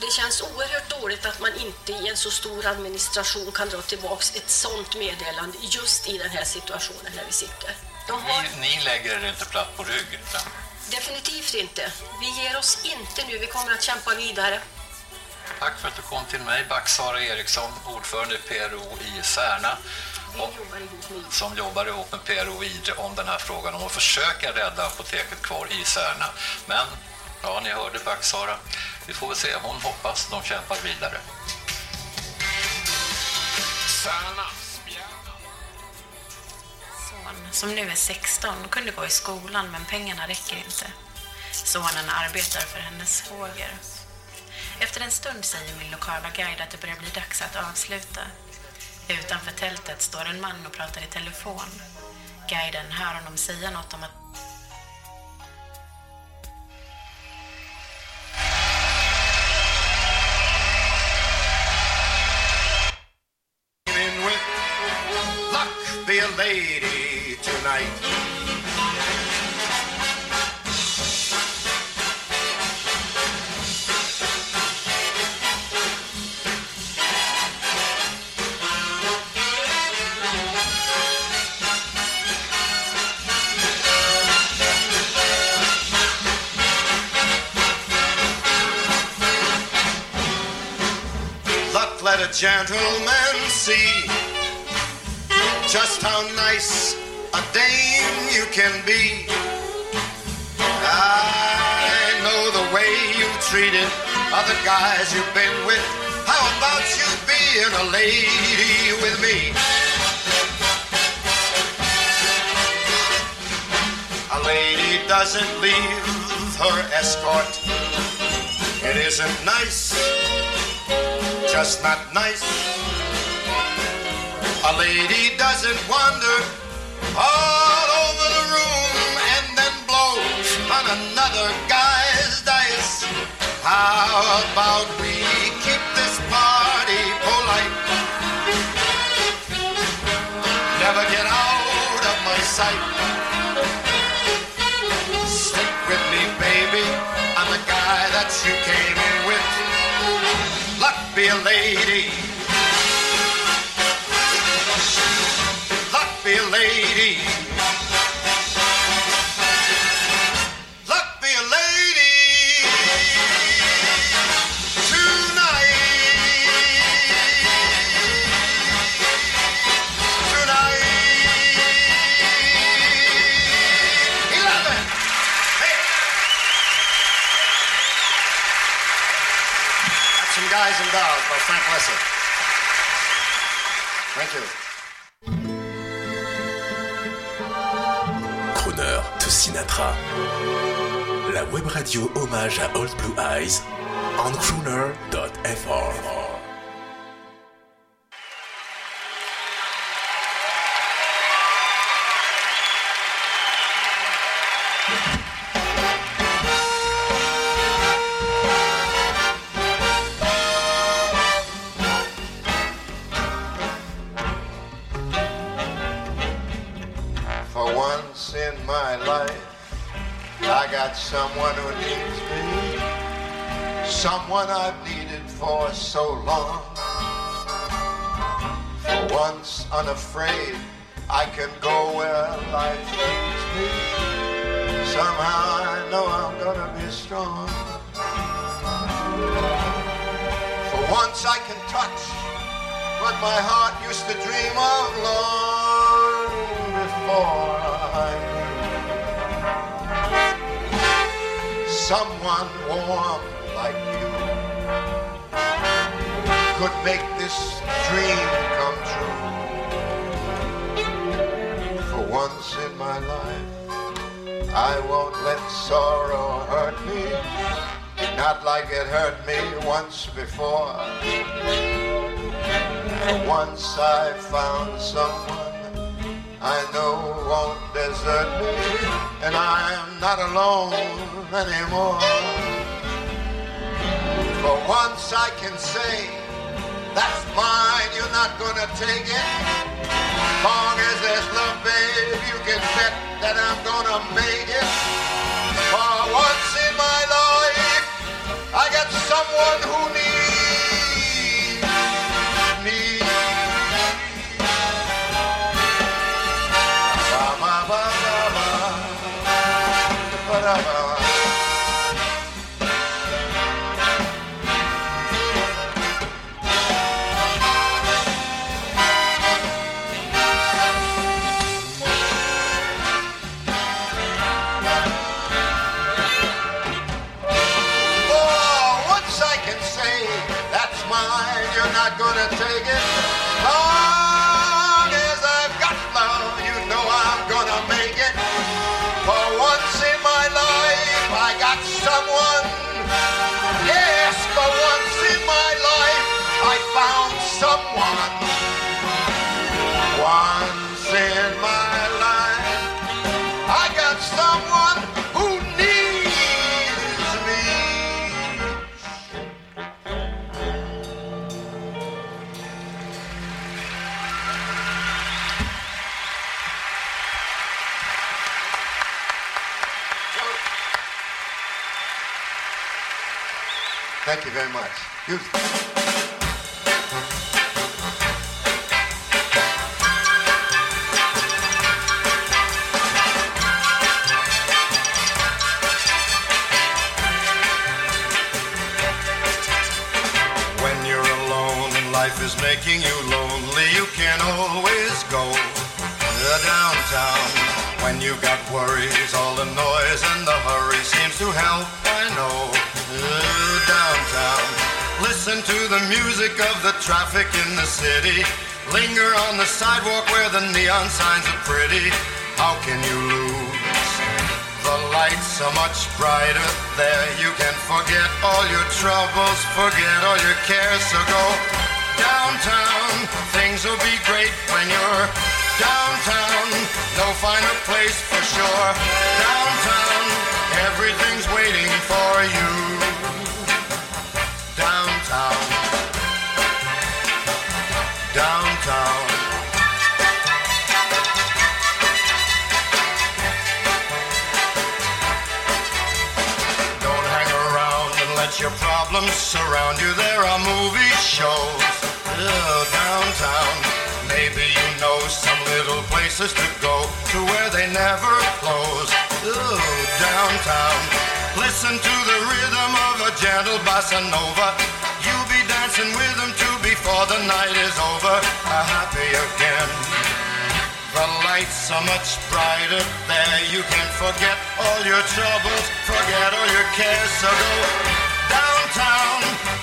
Det känns oerhört dåligt att man inte i en så stor administration kan dra tillbaks ett sånt meddelande just i den här situationen när vi sitter. De har... Ni, ni lägger er inte platt på rygg. Utan Definitivt inte. Vi ger oss inte nu. Vi kommer att kämpa vidare. tack för att du kom till mig, Back-Sara Eriksson, ordförande i PRO i Särna. Och, som jobbar ihop med PRO Idre om den här frågan om att försöka rädda apoteket kvar i Särna. Men, ja, ni hörde Back-Sara. Vi får väl se. Hon hoppas de kämpar vidare. Särna. son, som nu är 16, kunde gå i skolan men pengarna räcker inte. Sonen arbetar för hennes svåger. Efter en stund säger min lokala guide att det börjar bli dags att avsluta. Utanför tältet står en man och pratar i telefon. Guiden hör honom säga något om att lady tonight. Let a gentleman see just how nice a dame you can be. I know the way you treated other guys you've been with. How about you being a lady with me? A lady doesn't leave her escort. It isn't nice, just not nice. A lady doesn't wander all over the room and then blow on another guy's dice. How about we keep this party polite? Never get out of my sight. Stick with me, baby. I'm the guy that you came in with. Luck be a lady. Lesser. Thank you. To Sinatra. La web radio hommage à Old Blue Eyes on crooner.fr. in my life, I got someone who needs me. Someone I've needed for so long. For once unafraid, I can go where life leads me. Somehow I know I'm gonna be strong. For once I can touch what my heart used to dream of long before I Someone warm like you could make this dream come true. For once in my life, I won't let sorrow hurt me, not like it hurt me once before. For once I found someone I know won't desert me, and I'm not alone anymore. For once I can say, that's mine, you're not gonna take it. Long as there's love, babe, you can bet that I'm gonna make it. For once in my life, I got someone who needs Bye. Thank you very much. Beautiful. When you're alone and life is making you lonely, you can always go to downtown. When you've got worries, all the noise and the hurry seems to help, I know. Listen to the music of the traffic in the city. Linger on the sidewalk where the neon signs are pretty. How can you lose? The lights are much brighter there. You can forget all your troubles, forget all your cares. So go downtown. Things will be great when you're downtown. No finer place for sure. Downtown, everything's waiting for you. Downtown. Don't hang around and let your problems surround you. There are movie shows oh, downtown. Maybe you know some little places to go to where they never close. Ooh, downtown. Listen to the rhythm of a gentle bossa nova. Be dancing with them too before the night is over. Uh, happy again. The lights are much brighter there. You can forget all your troubles, forget all your cares. So go downtown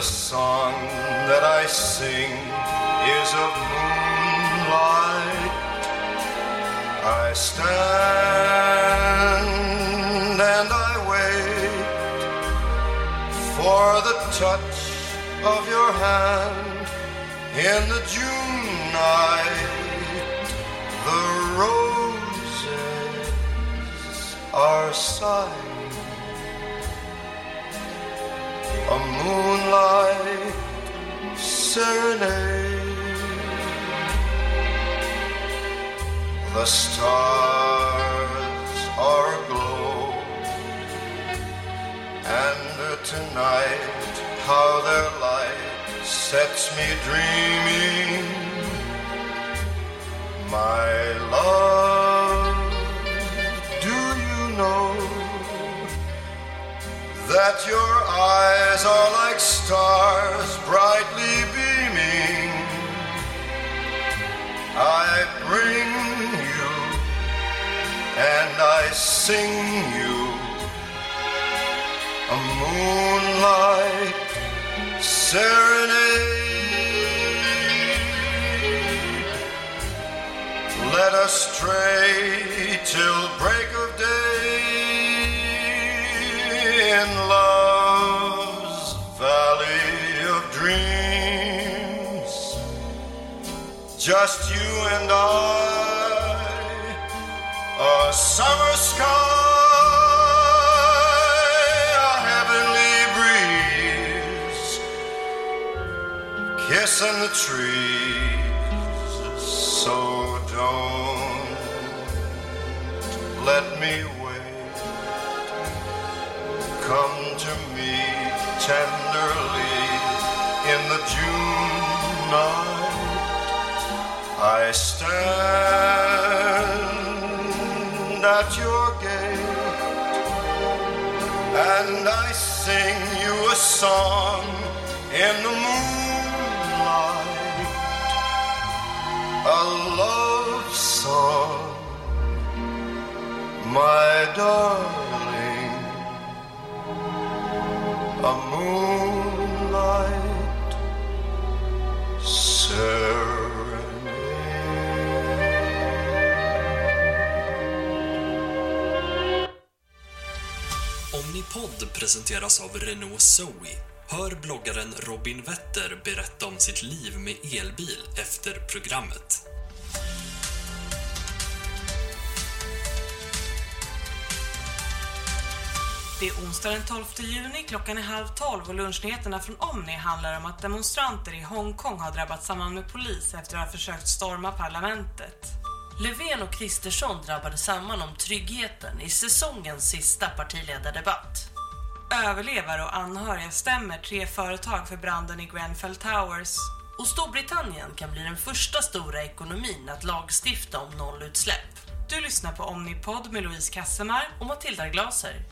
the song that I sing is of moonlight. I stand and I wait for the touch of your hand in the June night. The roses are sighing. A moonlight serenade. The stars are aglow, and tonight how their light sets me dreaming. My love, do you know that your eyes are like stars brightly beaming? I bring you and I sing you a moonlight serenade. Let us stray till break of day in love's valley of dreams. Just you and I, a summer sky, a heavenly breeze, kissing the trees. So don't let me tenderly in the June night. I stand at your gate and I sing you a song in the moonlight, a love song, my darling, a moonlight serenade. Omnipod presenteras av Renault Zoe. Hör bloggaren Robin Wetter berätta om sitt liv med elbil efter programmet. Det är onsdag den 12 juni, klockan är halv tolv och lunchnyheterna från Omni handlar om att demonstranter i Hongkong har drabbats samman med polis efter att ha försökt storma parlamentet. Löfven och Kristersson drabbade samman om tryggheten i säsongens sista partiledardebatt. Överlevare och anhöriga stämmer tre företag för branden i Grenfell Towers. Och Storbritannien kan bli den första stora ekonomin att lagstifta om nollutsläpp. Du lyssnar på Omnipod med Louise Kassemar och Matilda Glaser.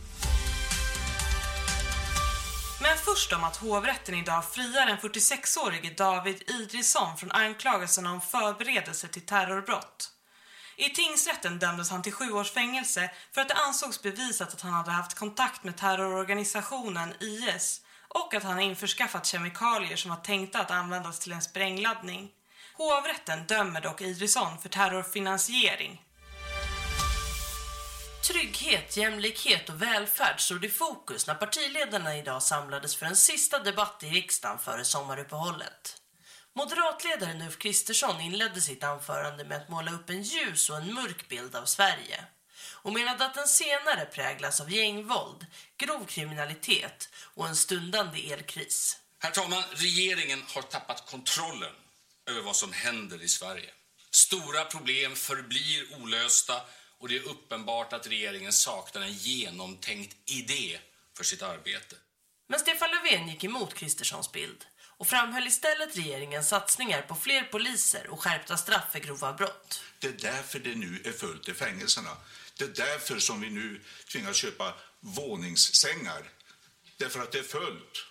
Men först om att hovrätten idag friar den 46-årige David Idrisson från anklagelsen om förberedelse till terrorbrott. I tingsrätten dömdes han till sju års fängelse för att det ansågs bevisat att han hade haft kontakt med terrororganisationen IS och att han införskaffat kemikalier som var tänkta att användas till en sprängladdning. Hovrätten dömer dock Idrisson för terrorfinansiering. Trygghet, jämlikhet och välfärd stod i fokus när partiledarna idag samlades för en sista debatt i riksdagen före sommaruppehållet. Moderatledaren Ulf Kristersson inledde sitt anförande med att måla upp en ljus och en mörk bild av Sverige och menade att den senare präglas av gängvåld, grov kriminalitet och en stundande elkris. Herr talman, regeringen har tappat kontrollen över vad som händer i Sverige. Stora problem förblir olösta och det är uppenbart att regeringen saknar en genomtänkt idé för sitt arbete. Men Stefan Löfven gick emot Kristerssons bild och framhöll istället regeringens satsningar på fler poliser och skärpta straff för grova brott. Det är därför det nu är fullt i fängelserna. Det är därför som vi nu tvingas köpa våningssängar. Därför att det är fullt.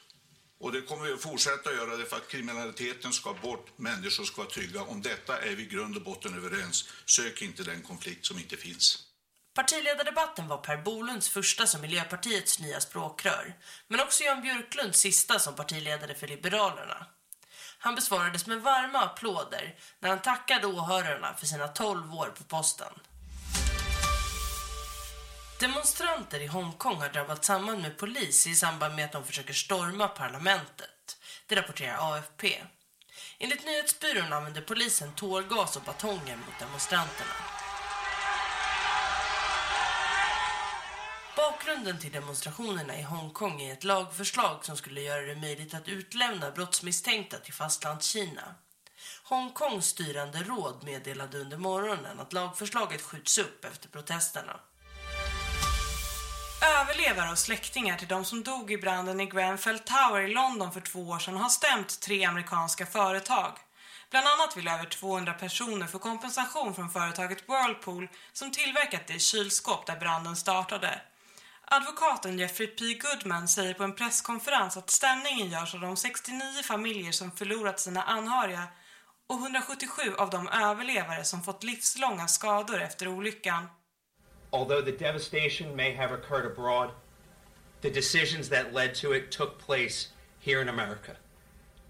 Och det kommer vi att fortsätta göra därför att kriminaliteten ska bort, människor ska vara trygga. Om detta är vi i grund och botten överens. Sök inte den konflikt som inte finns. Partiledardebatten var Per Bolunds första som Miljöpartiets nya språkrör, men också Jan Björklunds sista som partiledare för Liberalerna. Han besvarades med varma applåder när han tackade åhörarna för sina 12 år på posten. Demonstranter i Hongkong har drabbat samman med polis i samband med att de försöker storma parlamentet. Det rapporterar AFP. Enligt nyhetsbyrån använder polisen tårgas och batonger mot demonstranterna. Bakgrunden till demonstrationerna i Hongkong är ett lagförslag som skulle göra det möjligt att utlämna brottsmisstänkta till fastlandskina. Hongkongs styrande råd meddelade under morgonen att lagförslaget skjuts upp efter protesterna. Överlevare och släktingar till de som dog i branden i Grenfell Tower i London för två år sedan har stämt tre amerikanska företag. Bland annat vill över 200 personer få kompensation från företaget Whirlpool som tillverkat det kylskåp där branden startade. Advokaten Jeffrey P. Goodman säger på en presskonferens att stämningen görs av de 69 familjer som förlorat sina anhöriga och 177 av de överlevare som fått livslånga skador efter olyckan. Although the devastation may have occurred abroad, the decisions that led to it took place here in America.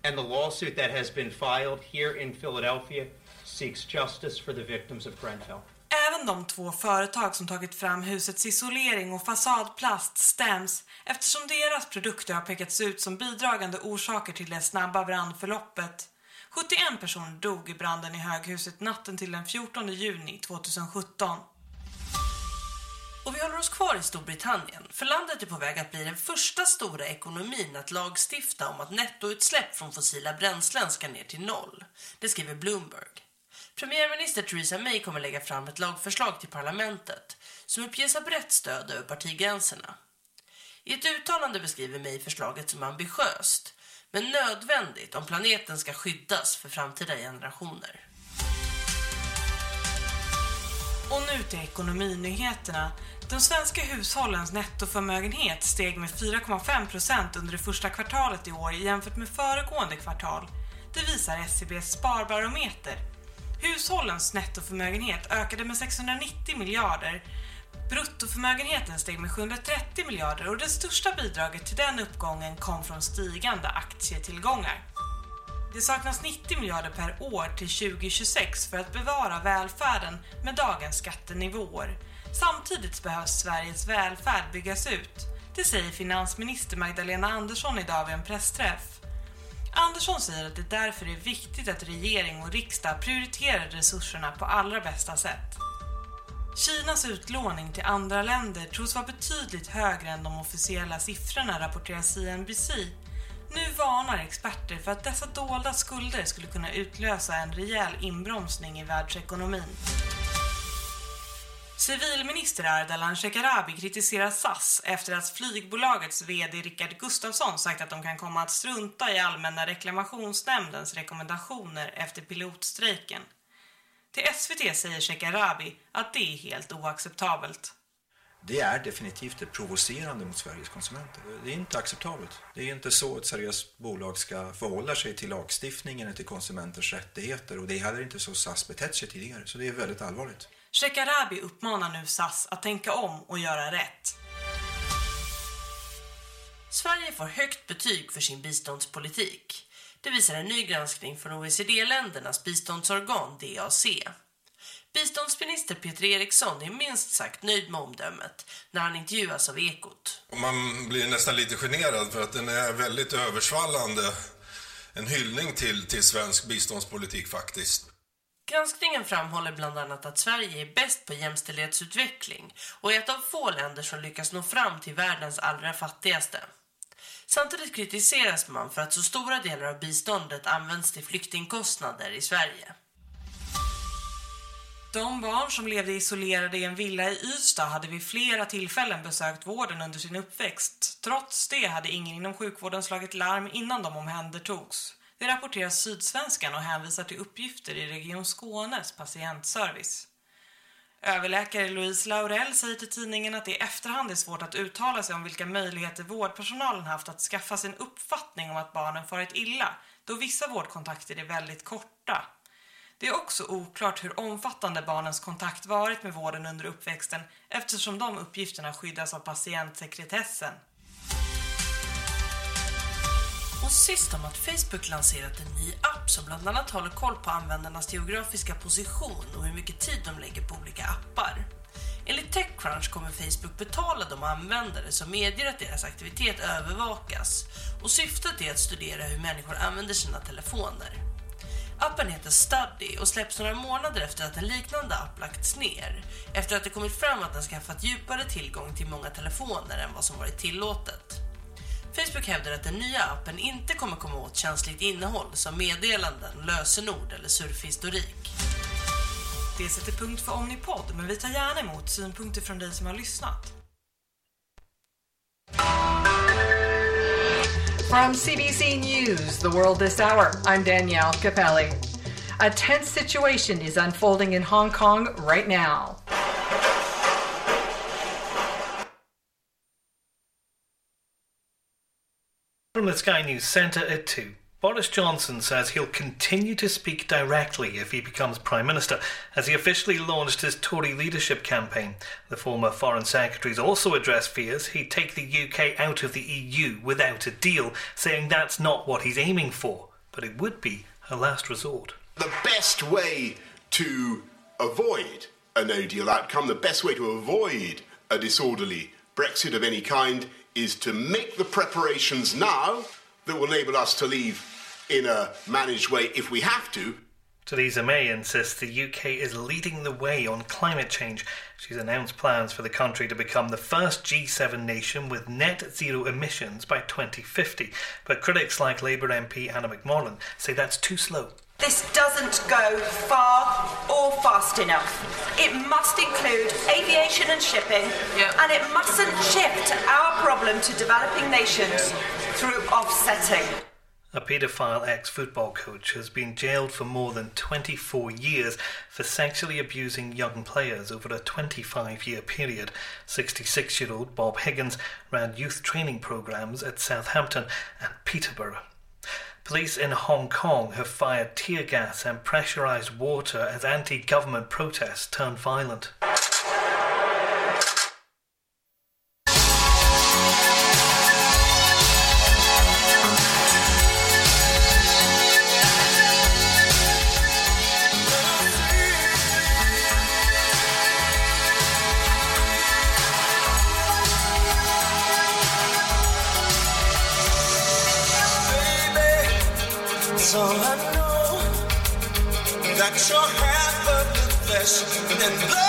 And the lawsuit that has been filed here in Philadelphia seeks justice for the victims of Grenfell. Även de två företag som tagit fram husets isolering och fasadplast stäms eftersom deras produkter har pekats ut som bidragande orsaker till det snabba brandförloppet. 71 personer dog i branden i höghuset natten till den 14 juni 2017. Och vi håller oss kvar i Storbritannien, för landet är på väg att bli den första stora ekonomin att lagstifta om att nettoutsläpp från fossila bränslen ska ner till noll. Det skriver Bloomberg. Premiärminister Theresa May kommer lägga fram ett lagförslag till parlamentet som uppges ha brett stöd över partigränserna. I ett uttalande beskriver May förslaget som ambitiöst, men nödvändigt om planeten ska skyddas för framtida generationer. Och nu till ekonominyheterna. De svenska hushållens nettoförmögenhet steg med 4,5% under det första kvartalet i år jämfört med föregående kvartal. Det visar SCBs sparbarometer. Hushållens nettoförmögenhet ökade med 690 miljarder. Bruttoförmögenheten steg med 730 miljarder och det största bidraget till den uppgången kom från stigande aktietillgångar. Det saknas 90 miljarder per år till 2026 för att bevara välfärden med dagens skattenivåer. Samtidigt behövs Sveriges välfärd byggas ut. Det säger finansminister Magdalena Andersson idag vid en pressträff. Andersson säger att det därför är viktigt att regering och riksdag prioriterar resurserna på allra bästa sätt. Kinas utlåning till andra länder tros vara betydligt högre än de officiella siffrorna rapporterar CNBC. Nu varnar experter för att dessa dolda skulder skulle kunna utlösa en rejäl inbromsning i världsekonomin. Civilminister Ardalan Shekarabi kritiserar SAS efter att flygbolagets vd Rickard Gustafsson sagt att de kan komma att strunta i allmänna reklamationsnämndens rekommendationer efter pilotstrejken. Till SVT säger Shekarabi att det är helt oacceptabelt. Det är definitivt provocerande mot Sveriges konsumenter. Det är inte acceptabelt. Det är inte så ett seriöst bolag ska förhålla sig till lagstiftningen eller till konsumenters rättigheter och det är heller inte så SAS betett sig tidigare. Så det är väldigt allvarligt. Shekarabi uppmanar nu SAS att tänka om och göra rätt. Sverige får högt betyg för sin biståndspolitik. Det visar en ny granskning från OECD-ländernas biståndsorgan DAC. Biståndsminister Peter Eriksson är minst sagt nöjd med omdömet när han intervjuas av Ekot. Man blir nästan lite generad för att den är väldigt översvallande. En hyllning till, till svensk biståndspolitik faktiskt. Granskningen framhåller bland annat att Sverige är bäst på jämställdhetsutveckling och är ett av få länder som lyckas nå fram till världens allra fattigaste. Samtidigt kritiseras man för att så stora delar av biståndet används till flyktingkostnader i Sverige. De barn som levde isolerade i en villa i Ystad hade vid flera tillfällen besökt vården under sin uppväxt. Trots det hade ingen inom sjukvården slagit larm innan de omhändertogs. Det rapporterar Sydsvenskan och hänvisar till uppgifter i Region Skånes patientservice. Överläkare Louise Laurell säger till tidningen att det i efterhand är svårt att uttala sig om vilka möjligheter vårdpersonalen haft att skaffa sin uppfattning om att barnen farit illa, då vissa vårdkontakter är väldigt korta. Det är också oklart hur omfattande barnens kontakt varit med vården under uppväxten eftersom de uppgifterna skyddas av patientsekretessen. Och sist om att Facebook lanserat en ny app som bland annat håller koll på användarnas geografiska position och hur mycket tid de lägger på olika appar. Enligt Techcrunch kommer Facebook betala de användare som medger att deras aktivitet övervakas och syftet är att studera hur människor använder sina telefoner. Appen heter Study och släpps några månader efter att en liknande app lagts ner efter att det kommit fram att den skaffat djupare tillgång till många telefoner än vad som varit tillåtet. Facebook hävdar att den nya appen inte kommer komma åt känsligt innehåll som meddelanden, lösenord eller surfhistorik. Det sätter punkt för Omnipod, men vi tar gärna emot synpunkter från dig som har lyssnat. From CBC News, The World This Hour, I'm Danielle Capelli. A tense situation is unfolding in Hong Kong right now. From the Sky News Centre at 2. Boris Johnson says he'll continue to speak directly if he becomes Prime Minister, as he officially launched his Tory leadership campaign. The former Foreign Secretary's also addressed fears he'd take the UK out of the EU without a deal, saying that's not what he's aiming for, but it would be a last resort. The best way to avoid a no deal outcome, the best way to avoid a disorderly Brexit of any kind, is to make the preparations now that will enable us to leave in a managed way if we have to. Theresa May insists the UK is leading the way on climate change. She's announced plans for the country to become the first G7 nation with net zero emissions by 2050. But critics like Labour MP Anna McMorland say that's too slow. This doesn't go far or fast enough. It must include aviation and shipping, and it mustn't shift our problem to developing nations through offsetting. A paedophile ex football coach has been jailed for more than 24 years for sexually abusing young players over a 25 year period. 66 year old Bob Higgins ran youth training programs at Southampton and Peterborough. Police in Hong Kong have fired tear gas and pressurized water as anti government protests turned violent. Flesh and blood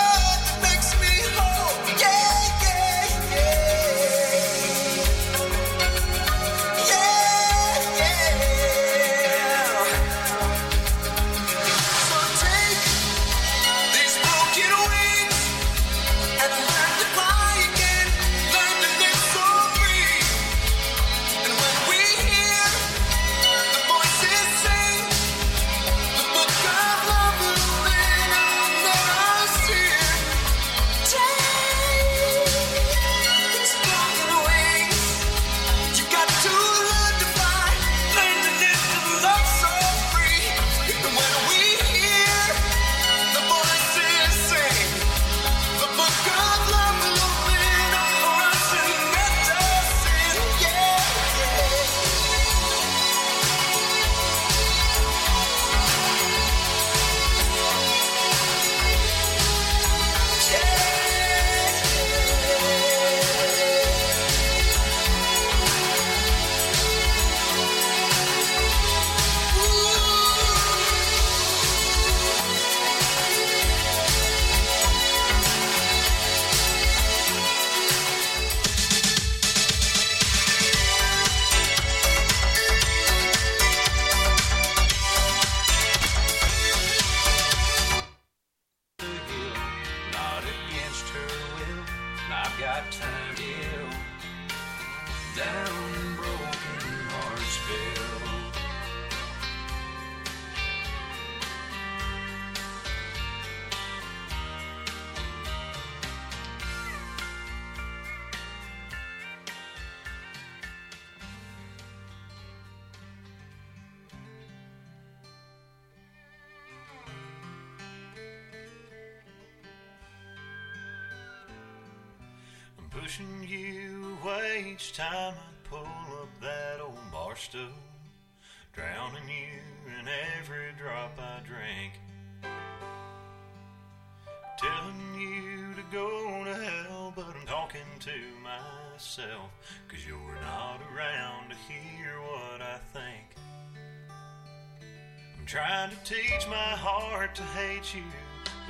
you,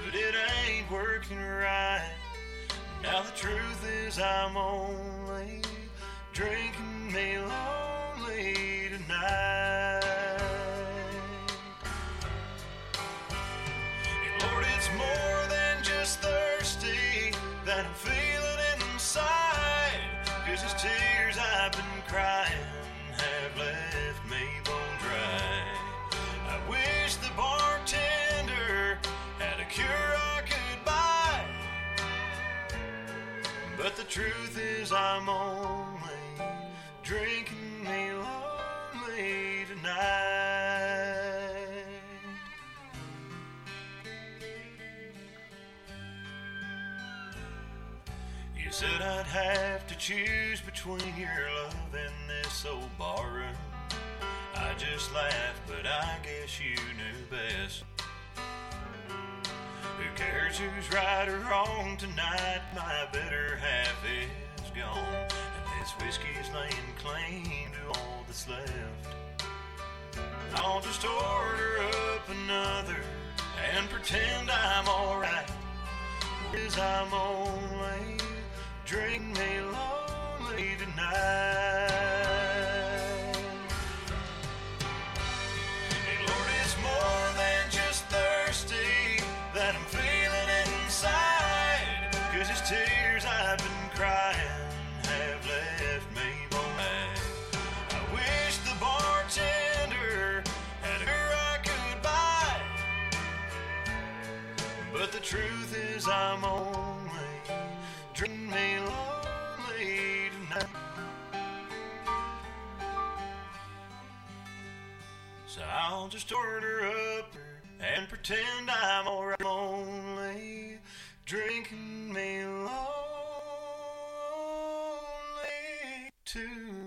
but it ain't working right. Now the truth is I'm only drinking me lonely tonight. And Lord, it's more than just thirsty that I'm feeling inside. Cause these tears I've been crying But the truth is I'm only drinking me lonely tonight. You said I'd have to choose between your love and this old barroom. I just laughed, but I guess you knew best. Who cares who's right or wrong tonight? My better half is gone, and this whiskey's laying claim to all that's left. I'll just order up another and pretend I'm alright. Cause I'm only drinking me lonely tonight. Crying have left me blank. I wish the bartender had a beer I could buy. But the truth is I'm only drinking me lonely tonight. So I'll just order up and pretend I'm alright. Only drinking me lonely to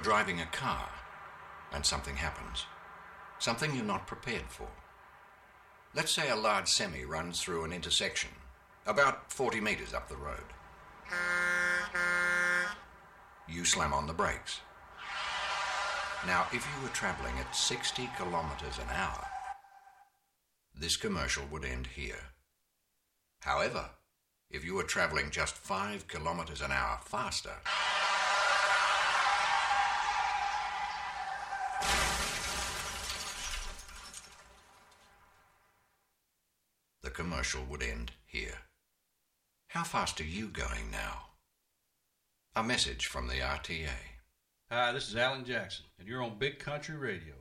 You're driving a car, and something happens. Something you're not prepared for. Let's say a large semi runs through an intersection, about 40 metres up the road. You slam on the brakes. Now, if you were travelling at 60 kilometres an hour, this commercial would end here. However, if you were travelling just 5 kilometres an hour faster, would end here. How fast are you going now? A message from the RTA. Hi, this is Alan Jackson, and you're on Big Country Radio.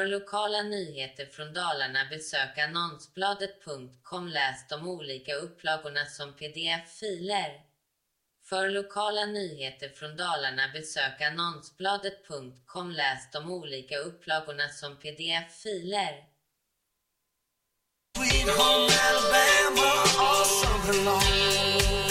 För lokala nyheter från Dalarna besök annonsbladet.com. Läs de olika upplagorna som pdf-filer. För lokala nyheter från Dalarna besök annonsbladet.com. Läs de olika upplagorna som pdf-filer. Sweet home Alabama, all.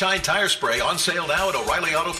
Shine Tire Spray on sale now at O'Reilly Auto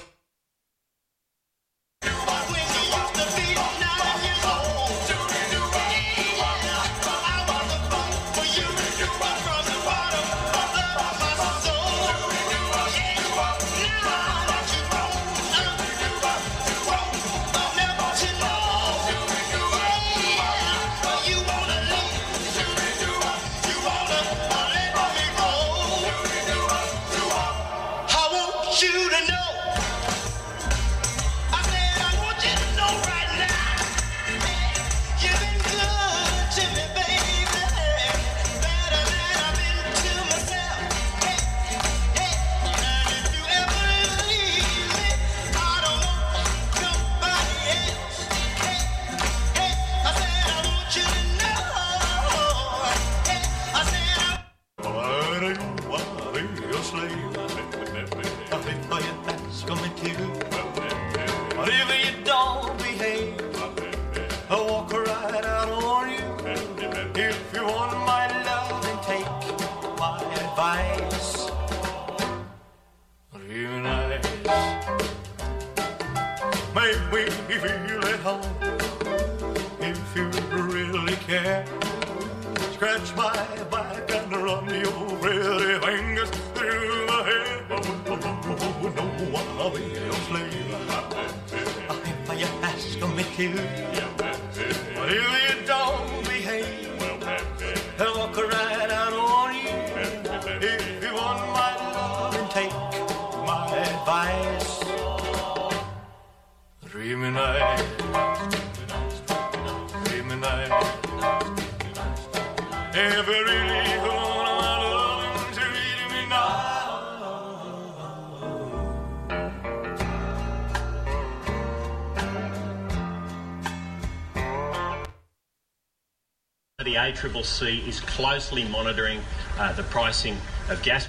Is closely monitoring uh, the pricing of gas.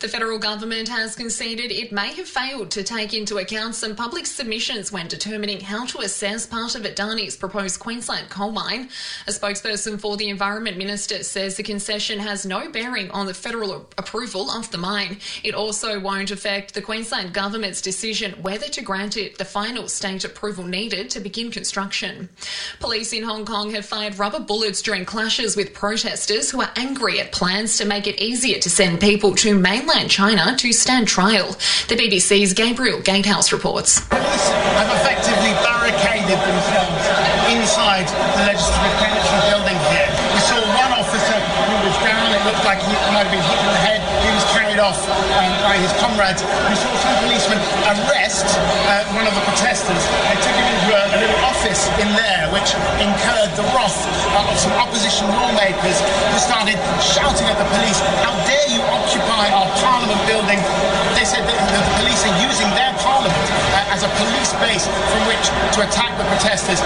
The federal government has conceded it may have failed to take into account some public submissions when determining how to assess part of Adani's proposed Queensland coal mine. A spokesperson for the Environment Minister says the concession has no bearing on the federal approval of the mine. It also won't affect the Queensland government's decision whether to grant it the final state approval needed to begin construction. Police in Hong Kong have fired rubber bullets during clashes with protesters who are angry at plans to make it easier to send people to mainland China to stand trial. The BBC's Gabriel Gatehouse reports. have effectively barricaded themselves inside the legislative plenary building here. We saw one officer who was down, it looked like he might have been hit in the head. He was carried off um, by his comrades. We saw some policemen arrest uh, one of the protesters. They took him into a, a little office in there, which incurred the wrath of some opposition lawmakers who started shouting at the police, How dare you occupy our parliament building? They said that the police are using their parliament uh, as a police base from which to attack the protesters.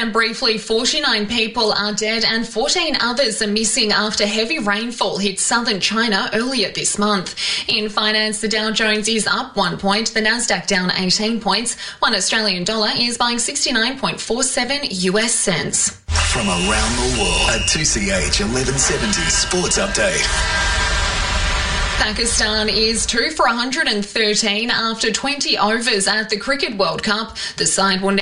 And briefly, 49 people are dead and 14 others are missing after heavy rainfall hit southern China earlier this month. In finance, the Dow Jones is up one point, the Nasdaq down 18 points. One Australian dollar is buying 69.47 US cents. From around the world at 2CH 1170 Sports Update. Pakistan is 2 for 113 after 20 overs at the Cricket World Cup. The side will.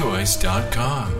smoothchoice.com.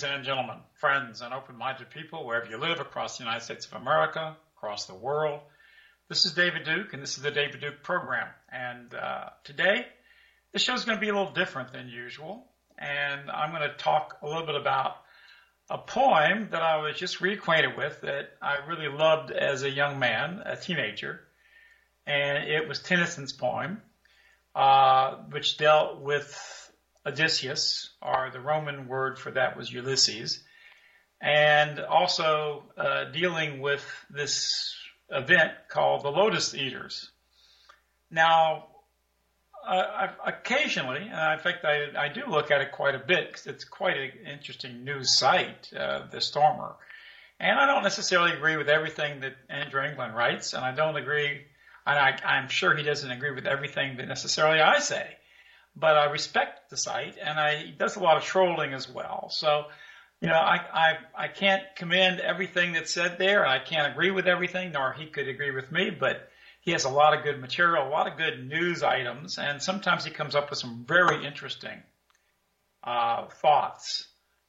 Ladies and gentlemen, friends, and open minded people, wherever you live across the United States of America, across the world, this is David Duke, and this is the David Duke program. And uh, today, the show is going to be a little different than usual. And I'm going to talk a little bit about a poem that I was just reacquainted with that I really loved as a young man, a teenager. And it was Tennyson's poem, uh, which dealt with Odysseus, or the Roman word for that was Ulysses, and also uh, dealing with this event called the Lotus Eaters. Now, uh, occasionally, and in fact, I, I, do look at it quite a bit because it's quite an interesting news site, uh, the Stormer. And I don't necessarily agree with everything that Andrew England writes, and I don't agree, and I, I'm sure he doesn't agree with everything that necessarily I say. But I respect the site, and I, he does a lot of trolling as well. So, you know, I, I, I can't commend everything that's said there. I can't agree with everything, nor he could agree with me, but he has a lot of good material, a lot of good news items, and sometimes he comes up with some very interesting uh, thoughts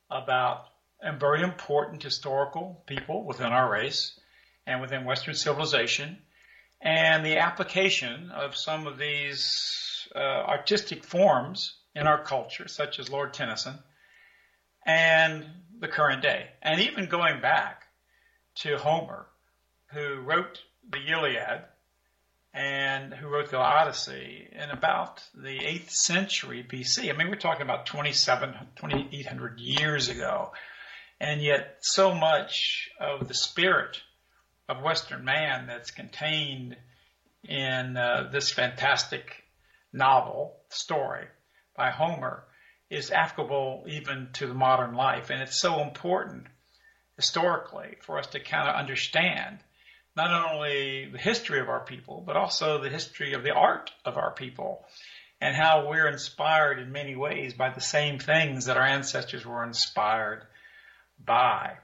about and very important historical people within our race and within Western civilization, and the application of some of these uh, artistic forms in our culture, such as Lord Tennyson, and the current day, and even going back to Homer, who wrote the Iliad and who wrote the Odyssey in about the 8th century BC. I mean, we're talking about 27, 2800 years ago. And yet, so much of the spirit of Western man that's contained in uh, this fantastic novel story by Homer is applicable even to the modern life. And it's so important historically for us to kind of understand not only the history of our people, but also the history of the art of our people and how we're inspired in many ways by the same things that our ancestors were inspired by.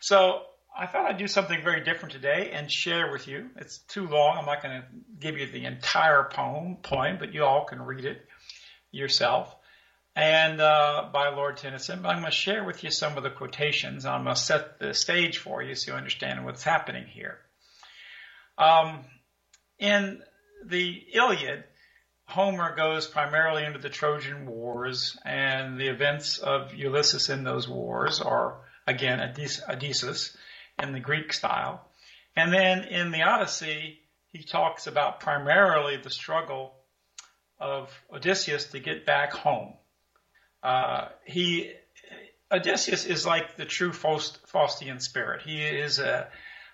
So I thought I'd do something very different today and share with you. It's too long. I'm not going to give you the entire poem, poem, but you all can read it yourself. And uh, by Lord Tennyson, but I'm going to share with you some of the quotations. I'm going to set the stage for you so you understand what's happening here. Um, in the Iliad, Homer goes primarily into the Trojan Wars, and the events of Ulysses in those wars are, again, Odysseus in the Greek style. And then in the Odyssey, he talks about primarily the struggle of Odysseus to get back home. Uh, he Odysseus is like the true Faust, Faustian spirit. He is a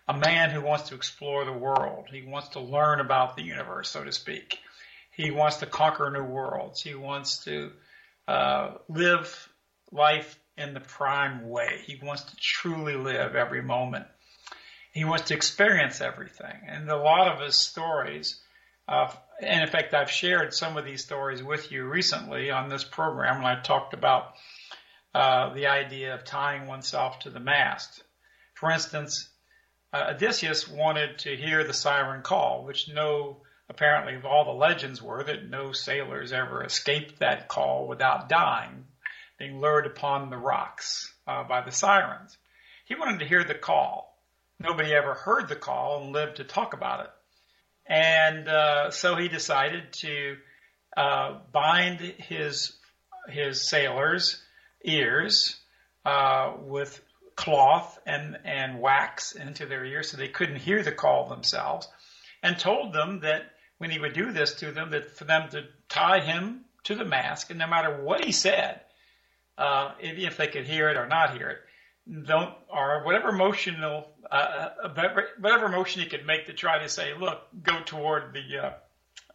a man who wants to explore the world. He wants to learn about the universe, so to speak. He wants to conquer new worlds. He wants to uh, live life in the prime way. He wants to truly live every moment. He wants to experience everything. And a lot of his stories, uh, and in fact, I've shared some of these stories with you recently on this program when I talked about uh, the idea of tying oneself to the mast. For instance, uh, Odysseus wanted to hear the siren call, which no, apparently, of all the legends were that no sailors ever escaped that call without dying, being lured upon the rocks uh, by the sirens. He wanted to hear the call. Nobody ever heard the call and lived to talk about it. And uh, so he decided to uh, bind his his sailors' ears uh, with cloth and, and wax into their ears so they couldn't hear the call themselves, and told them that when he would do this to them, that for them to tie him to the mast, and no matter what he said, uh, if, they could hear it or not hear it, don't or whatever emotional uh, uh whatever motion he could make to try to say, look, go toward the uh,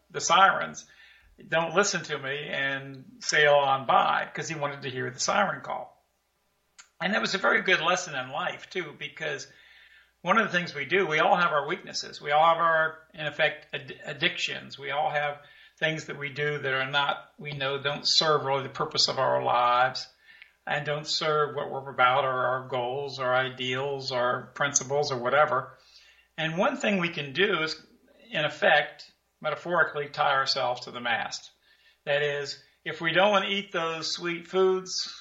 the sirens. Don't listen to me and sail on by because he wanted to hear the siren call. And that was a very good lesson in life, too, because one of the things we do, we all have our weaknesses. We all have our, in effect, ad- addictions. We all have things that we do that are not, we know, don't serve really the purpose of our lives and don't serve what we're about or our goals or ideals or principles or whatever. And one thing we can do is, in effect, metaphorically tie ourselves to the mast. That is, if we don't want to eat those sweet foods,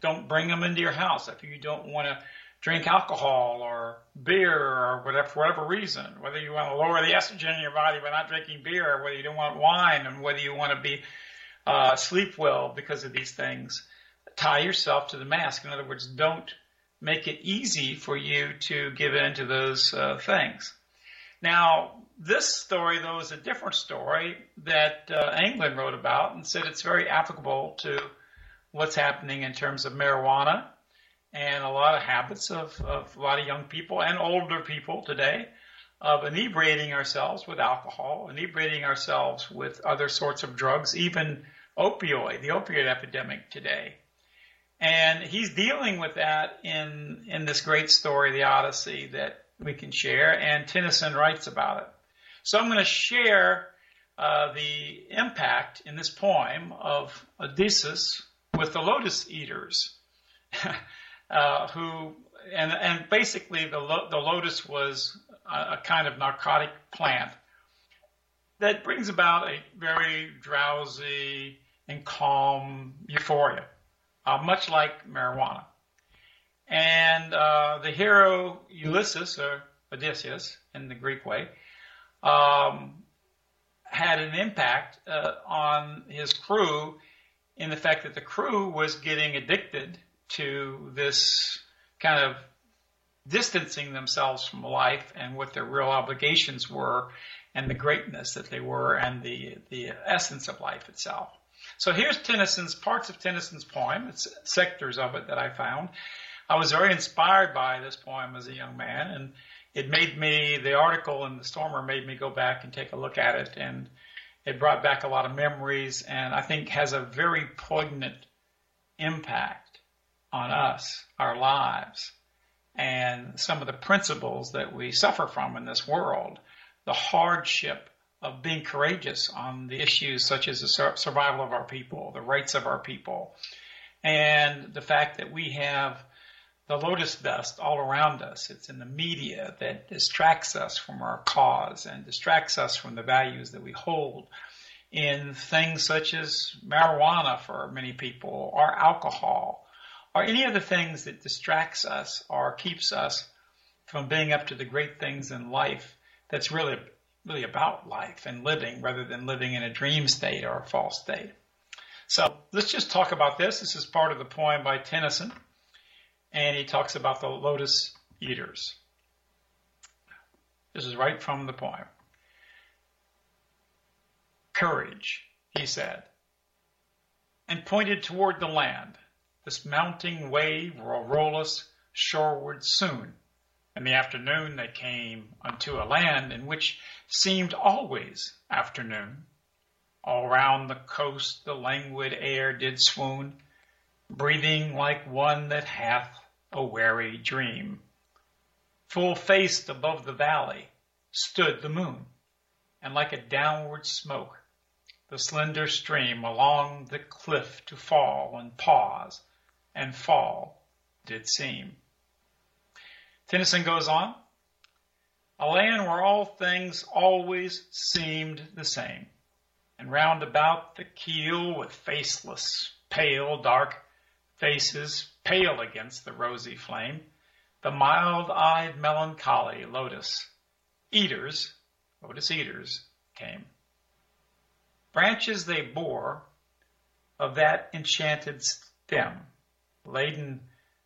don't bring them into your house. If you don't want to drink alcohol or beer or whatever, for whatever reason, whether you want to lower the estrogen in your body by not drinking beer, or whether you don't want wine, and whether you want to be uh, sleep well because of these things, tie yourself to the mask. In other words, don't make it easy for you to give in to those uh, things. Now, this story, though, is a different story that uh, England wrote about and said it's very applicable to what's happening in terms of marijuana and a lot of habits of, of a lot of young people and older people today of inebriating ourselves with alcohol, inebriating ourselves with other sorts of drugs, even opioid, the opioid epidemic today. And he's dealing with that in, in this great story, The Odyssey, that we can share, and Tennyson writes about it. So I'm going to share uh, the impact in this poem of Odysseus with the lotus eaters, uh, who and and basically the lo- the lotus was a, a kind of narcotic plant that brings about a very drowsy and calm euphoria, uh, much like marijuana. And uh, the hero Ulysses, or Odysseus in the Greek way, um, had an impact uh, on his crew in the fact that the crew was getting addicted to this kind of distancing themselves from life and what their real obligations were and the greatness that they were and the, the essence of life itself. So here's Tennyson's, parts of Tennyson's poem. It's sectors of it that I found. I was very inspired by this poem as a young man and it made me, the article in the Stormer made me go back and take a look at it and it brought back a lot of memories and I think has a very poignant impact on us, our lives, and some of the principles that we suffer from in this world. The hardship of being courageous on the issues such as the survival of our people, the rights of our people, and the fact that we have the lotus dust all around us. It's in the media that distracts us from our cause and distracts us from the values that we hold in things such as marijuana for many people or alcohol or any of the things that distracts us or keeps us from being up to the great things in life that's really really about life and living rather than living in a dream state or a false state. So let's just talk about this. This is part of the poem by Tennyson and he talks about the lotus eaters. This is right from the poem. Courage, he said, and pointed toward the land. This mounting wave will roll us shoreward soon. In the afternoon they came unto a land in which seemed always afternoon. All round the coast the languid air did swoon, breathing like one that hath a weary dream. Full faced above the valley stood the moon, and like a downward smoke, the slender stream along the cliff to fall and pause and fall did seem. Tennyson goes on, a land where all things always seemed the same, and round about the keel with faceless, pale, dark faces pale against the rosy flame, the mild-eyed melancholy lotus eaters, lotus eaters came. Branches they bore of that enchanted stem, laden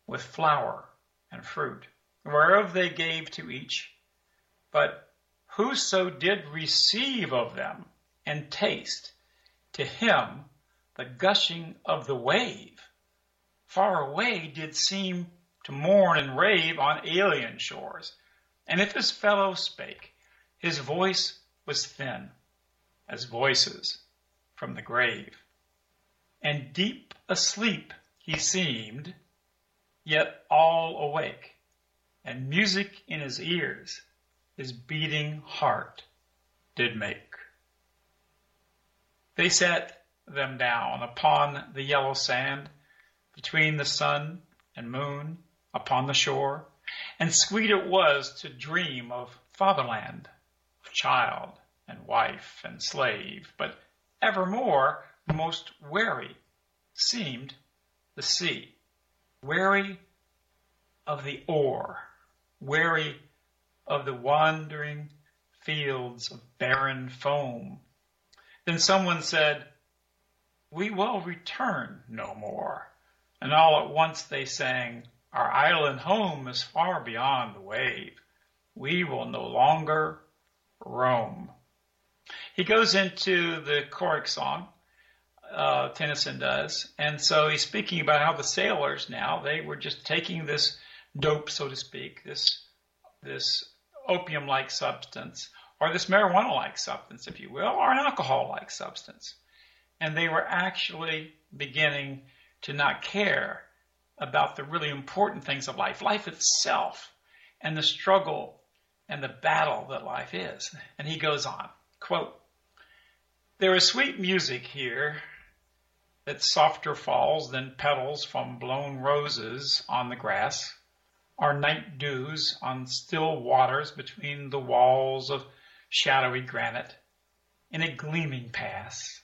with flower and fruit, whereof they gave to each. But whoso did receive of them and taste, to him the gushing of the wave far away did seem to mourn and rave on alien shores. And if his fellow spake, his voice was thin as voices from the grave. And deep asleep he seemed, yet all awake, and music in his ears his beating heart did make. They set them down upon the yellow sand, between the sun and moon upon the shore, and sweet it was to dream of fatherland, of child and wife and slave, but evermore most weary seemed the sea, weary of the ore, weary of the wandering fields of barren foam. Then someone said, We will return no more. And all at once they sang, Our island home is far beyond the wave. We will no longer roam. He goes into the choric song, uh, Tennyson does, and so he's speaking about how the sailors now, they were just taking this dope, so to speak, this, this opium-like substance, or this marijuana-like substance, if you will, or an alcohol-like substance. And they were actually beginning to not care about the really important things of life, life itself, and the struggle and the battle that life is. And he goes on, quote, There is sweet music here that softer falls than petals from blown roses on the grass, or night dews on still waters between the walls of shadowy granite in a gleaming pass.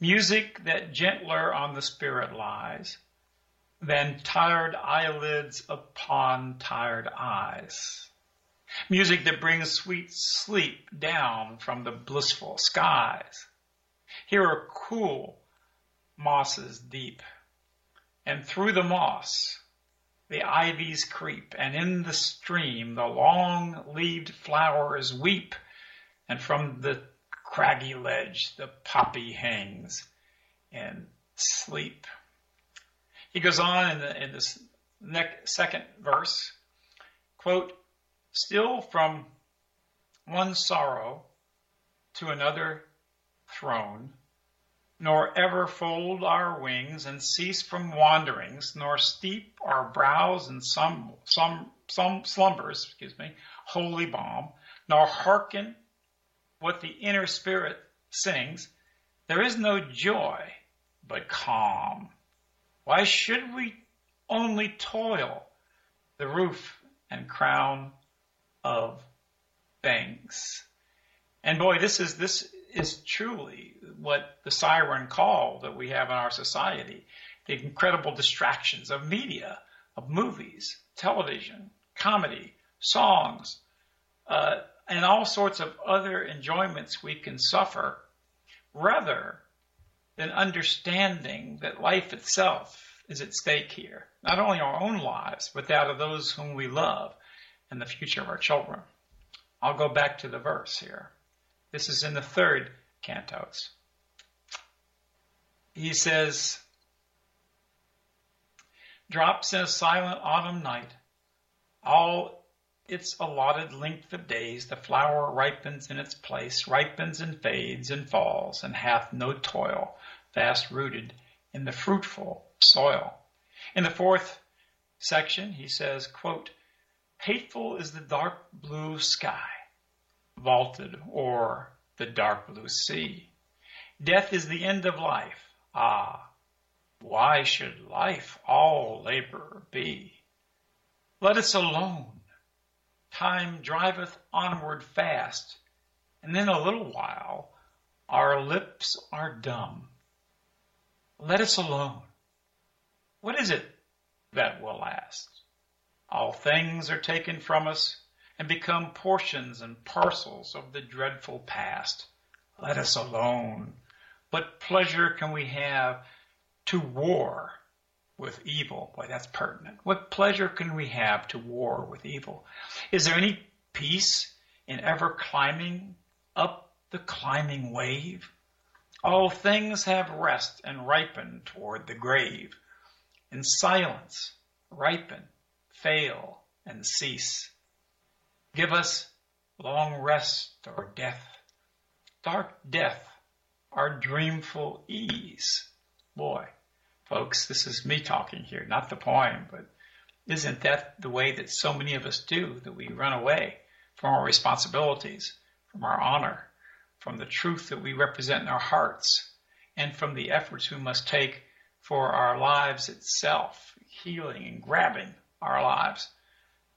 Music that gentler on the spirit lies than tired eyelids upon tired eyes. Music that brings sweet sleep down from the blissful skies. Here are cool mosses deep, and through the moss the ivies creep, and in the stream the long-leaved flowers weep, and from the craggy ledge the poppy hangs in sleep. He goes on in, the, in this next, second verse, quote, still from one sorrow to another thrown, nor ever fold our wings and cease from wanderings, nor steep our brows in some, some, some slumbers, excuse me, holy balm, nor hearken what the inner spirit sings, there is no joy but calm. Why should we only toil the roof and crown of things? And boy, this is this is truly what the siren call that we have in our society. The incredible distractions of media, of movies, television, comedy, songs, uh, and all sorts of other enjoyments we can suffer rather than understanding that life itself is at stake here. Not only our own lives, but that of those whom we love and the future of our children. I'll go back to the verse here. This is in the third cantos. He says, drops in a silent autumn night, all its allotted length of days, the flower ripens in its place, ripens and fades and falls, and hath no toil, fast rooted in the fruitful soil. In the fourth section, he says, quote, Hateful is the dark blue sky, vaulted o'er the dark blue sea. Death is the end of life. Ah, why should life all labor be? Let us alone. Time driveth onward fast, and in a little while our lips are dumb. Let us alone. What is it that will last? All things are taken from us and become portions and parcels of the dreadful past. Let us alone. What pleasure can we have to war with evil? Boy, that's pertinent. What pleasure can we have to war with evil? Is there any peace in ever climbing up the climbing wave? All things have rest and ripen toward the grave. In silence, ripen, fail, and cease. Give us long rest or death, dark death, our dreamful ease. Boy, folks, this is me talking here, not the poem, but isn't that the way that so many of us do, that we run away from our responsibilities, from our honor, from the truth that we represent in our hearts, and from the efforts we must take for our lives itself, healing and grabbing our lives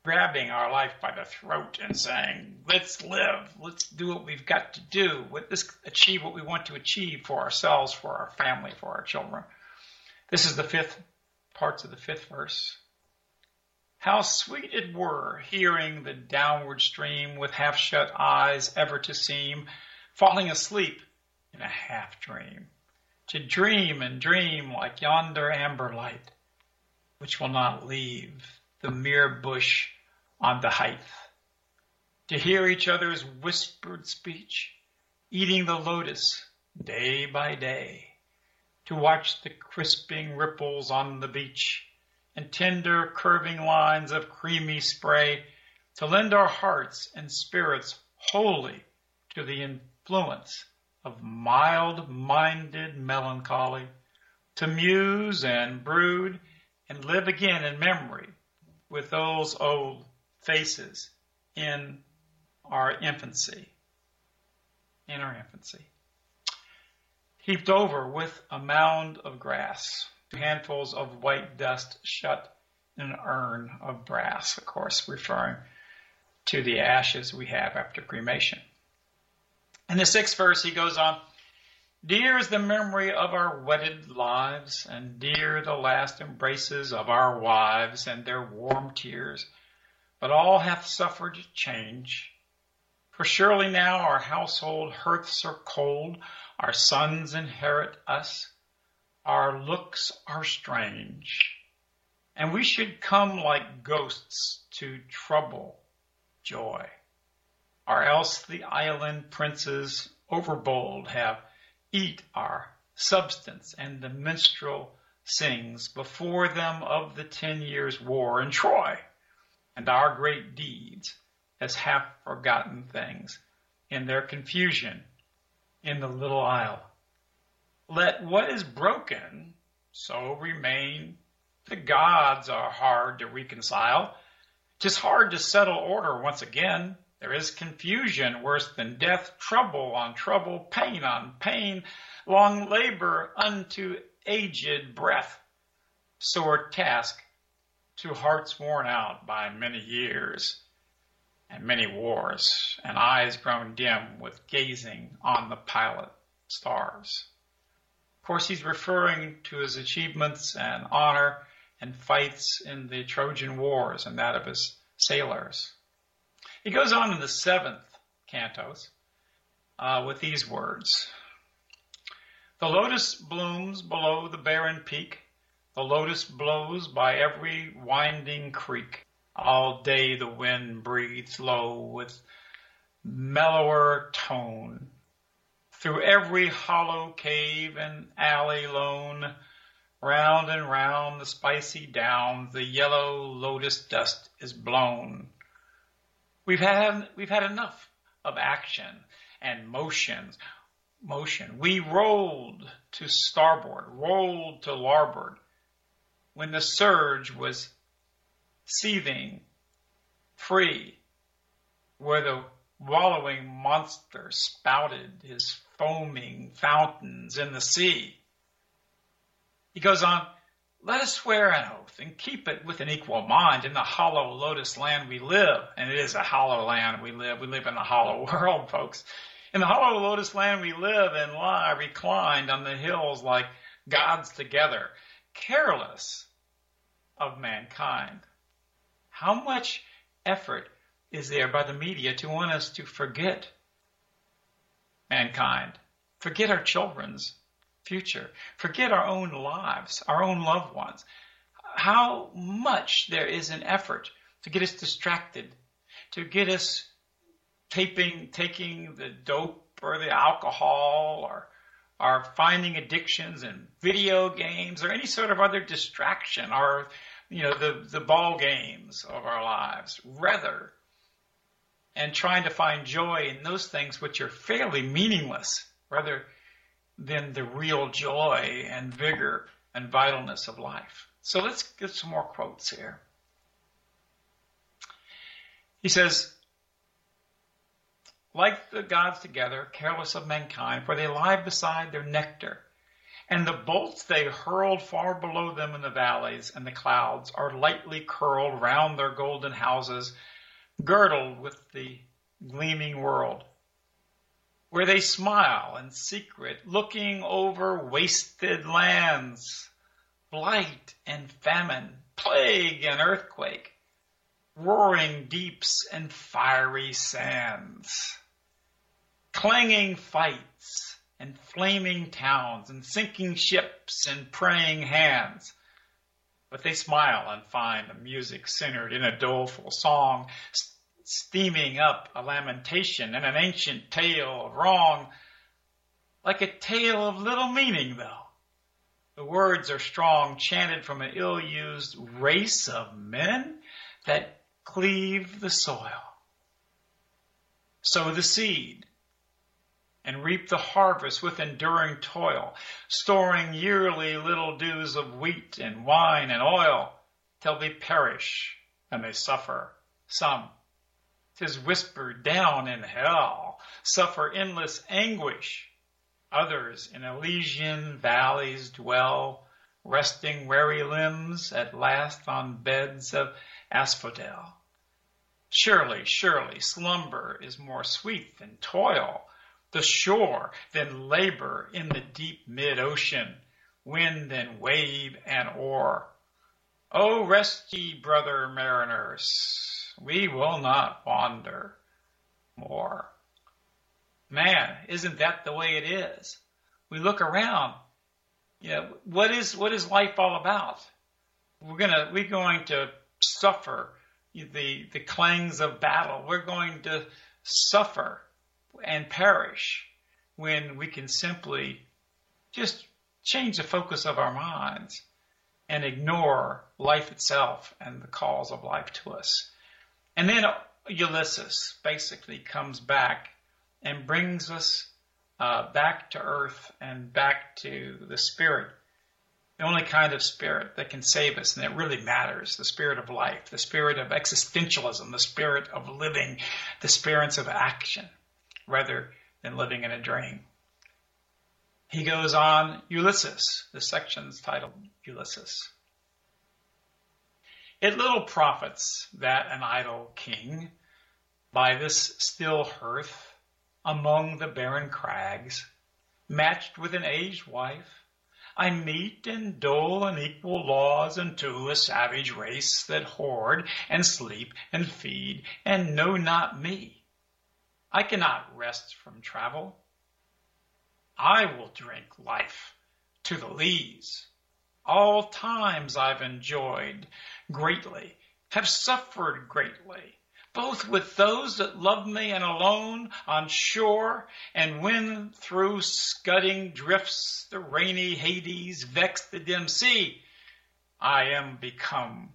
grabbing our life by the throat and saying, let's live, let's do what we've got to do, let's achieve what we want to achieve for ourselves, for our family, for our children. This is the fifth parts of the fifth verse. How sweet it were hearing the downward stream with half shut eyes ever to seem, falling asleep in a half dream, to dream and dream like yonder amber light, which will not leave the mere bush on the height, to hear each other's whispered speech, eating the lotus day by day, to watch the crisping ripples on the beach and tender curving lines of creamy spray, to lend our hearts and spirits wholly to the influence of mild-minded melancholy, to muse and brood and live again in memory with those old faces in our infancy. In our infancy. Heaped over with a mound of grass, handfuls of white dust shut in an urn of brass, of course, referring to the ashes we have after cremation. In the sixth verse, he goes on, Dear is the memory of our wedded lives, and dear the last embraces of our wives and their warm tears. But all hath suffered change. For surely now our household hearths are cold, our sons inherit us, our looks are strange, and we should come like ghosts to trouble joy. Or else the island princes overbold have eat our substance, and the minstrel sings before them of the ten years' war in Troy, and our great deeds as half forgotten things in their confusion in the little isle. Let what is broken so remain. The gods are hard to reconcile. Tis hard to settle order once again. There is confusion worse than death, trouble on trouble, pain on pain, long labor unto aged breath, sore task to hearts worn out by many years and many wars, and eyes grown dim with gazing on the pilot stars. Of course, he's referring to his achievements and honor and fights in the Trojan Wars and that of his sailors. He goes on in the seventh cantos uh, with these words. The lotus blooms below the barren peak. The lotus blows by every winding creek. All day the wind breathes low with mellower tone. Through every hollow cave and alley lone, round and round the spicy down, the yellow lotus dust is blown. We've had, we've had enough of action and motions, motion. We rolled to starboard, rolled to larboard when the surge was seething free where the wallowing monster spouted his foaming fountains in the sea. He goes on, let us swear an oath and keep it with an equal mind in the hollow lotus land we live. And it is a hollow land we live. We live in a hollow world, folks. In the hollow lotus land we live and lie reclined on the hills like gods together, careless of mankind. How much effort is there by the media to want us to forget mankind, forget our children's future, forget our own lives, our own loved ones? How much there is an effort to get us distracted, to get us taping, taking the dope or the alcohol or are finding addictions and video games or any sort of other distraction or you know the the ball games of our lives rather and trying to find joy in those things which are fairly meaningless rather than the real joy and vigor and vitalness of life. So let's get some more quotes here. He says, like the gods together, careless of mankind, for they lie beside their nectar. And the bolts they hurled far below them in the valleys and the clouds are lightly curled round their golden houses, girdled with the gleaming world, where they smile in secret, looking over wasted lands, blight and famine, plague and earthquake, roaring deeps and fiery sands, clanging fights and flaming towns and sinking ships and praying hands. But they smile and find the music centered in a doleful song, steaming up a lamentation and an ancient tale of wrong, like a tale of little meaning though. The words are strong, chanted from an ill-used race of men that cleave the soil. Sow the seed and reap the harvest with enduring toil, storing yearly little dews of wheat and wine and oil, till they perish and they suffer. Some, tis whispered down in hell, suffer endless anguish. Others in Elysian valleys dwell, resting weary limbs at last on beds of asphodel. Surely, surely, slumber is more sweet than toil, the shore than labor in the deep mid-ocean, wind and wave and oar. O rest ye, brother mariners, we will not wander more. Man, isn't that the way it is? We look around. You know, what is what is life all about? We're gonna we're going to suffer the the clangs of battle. We're going to suffer and perish when we can simply just change the focus of our minds and ignore life itself and the calls of life to us. And then Ulysses basically comes back and brings us uh, back to earth and back to the spirit. The only kind of spirit that can save us and that really matters, the spirit of life, the spirit of existentialism, the spirit of living, the spirits of action, rather than living in a dream. He goes on, Ulysses. The section's titled Ulysses. It little profits that an idle king by this still hearth among the barren crags, matched with an aged wife, I meet and dole unequal laws unto a savage race that hoard and sleep and feed and know not me. I cannot rest from travel. I will drink life to the lees. All times I've enjoyed greatly, have suffered greatly, both with those that love me and alone on shore, and when through scudding drifts the rainy Hades vexed the dim sea, I am become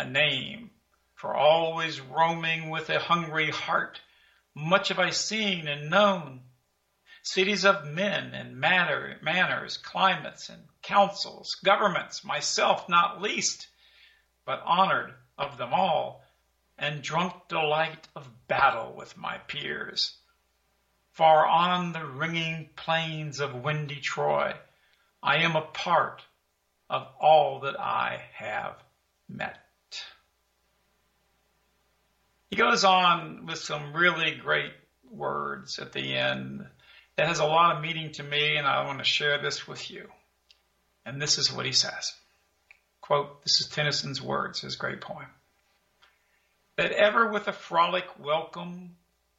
a name for always roaming with a hungry heart. Much have I seen and known, cities of men and matter, manners, climates and councils, governments, myself not least, but honored of them all, and drunk delight of battle with my peers. Far on the ringing plains of windy Troy, I am a part of all that I have met. He goes on with some really great words at the end that has a lot of meaning to me, and I want to share this with you. And this is what he says. Quote, this is Tennyson's words, his great poem. That ever with a frolic welcome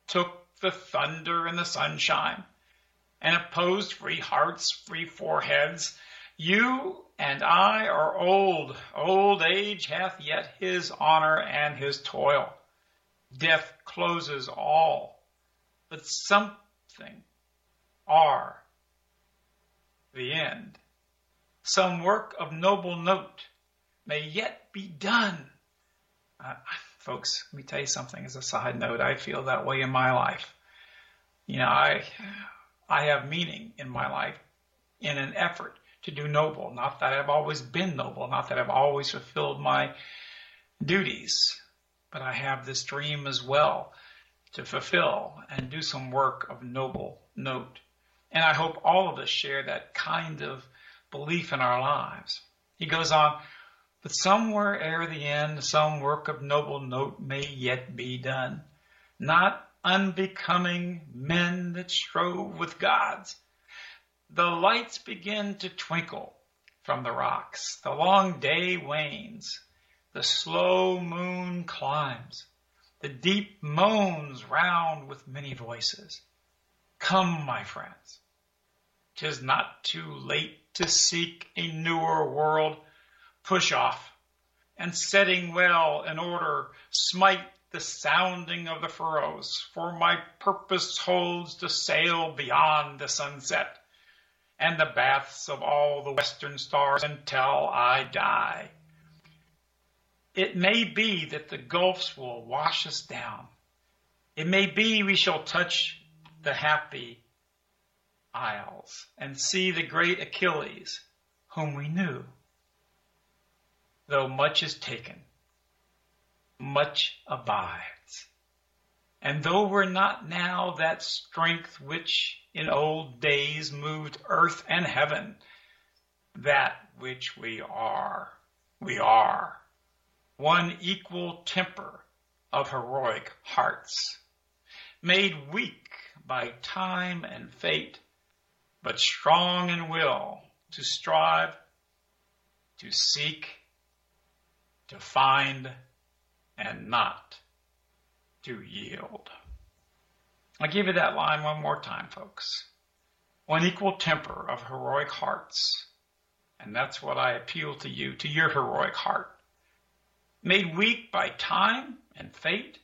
took the thunder and the sunshine and opposed free hearts, free foreheads. You and I are old. Old age hath yet his honor and his toil. Death closes all, but something are the end. Some work of noble note may yet be done. Uh, folks, let me tell you something as a side note. I feel that way in my life. You know, I, I have meaning in my life in an effort to do noble. Not that I've always been noble, not that I've always fulfilled my duties, but I have this dream as well to fulfill and do some work of noble note. And I hope all of us share that kind of belief in our lives. He goes on, but somewhere ere the end, some work of noble note may yet be done, not unbecoming men that strove with gods. The lights begin to twinkle, from the rocks. The long day wanes. The slow moon climbs. The deep moans round with many voices. Come, my friends. 'Tis not too late to seek a newer world. Push off, and setting well in order, smite the sounding of the furrows, for my purpose holds to sail beyond the sunset and the baths of all the western stars until I die. It may be that the gulfs will wash us down. It may be we shall touch the happy isles and see the great Achilles whom we knew. Though much is taken, much abides. And though we're not now that strength which in old days moved earth and heaven, that which we are, we are. One equal temper of heroic hearts, made weak by time and fate, but strong in will to strive, to seek, to find, and not to yield. I give you that line one more time, folks. One equal temper of heroic hearts. And that's what I appeal to you, to your heroic heart. Made weak by time and fate,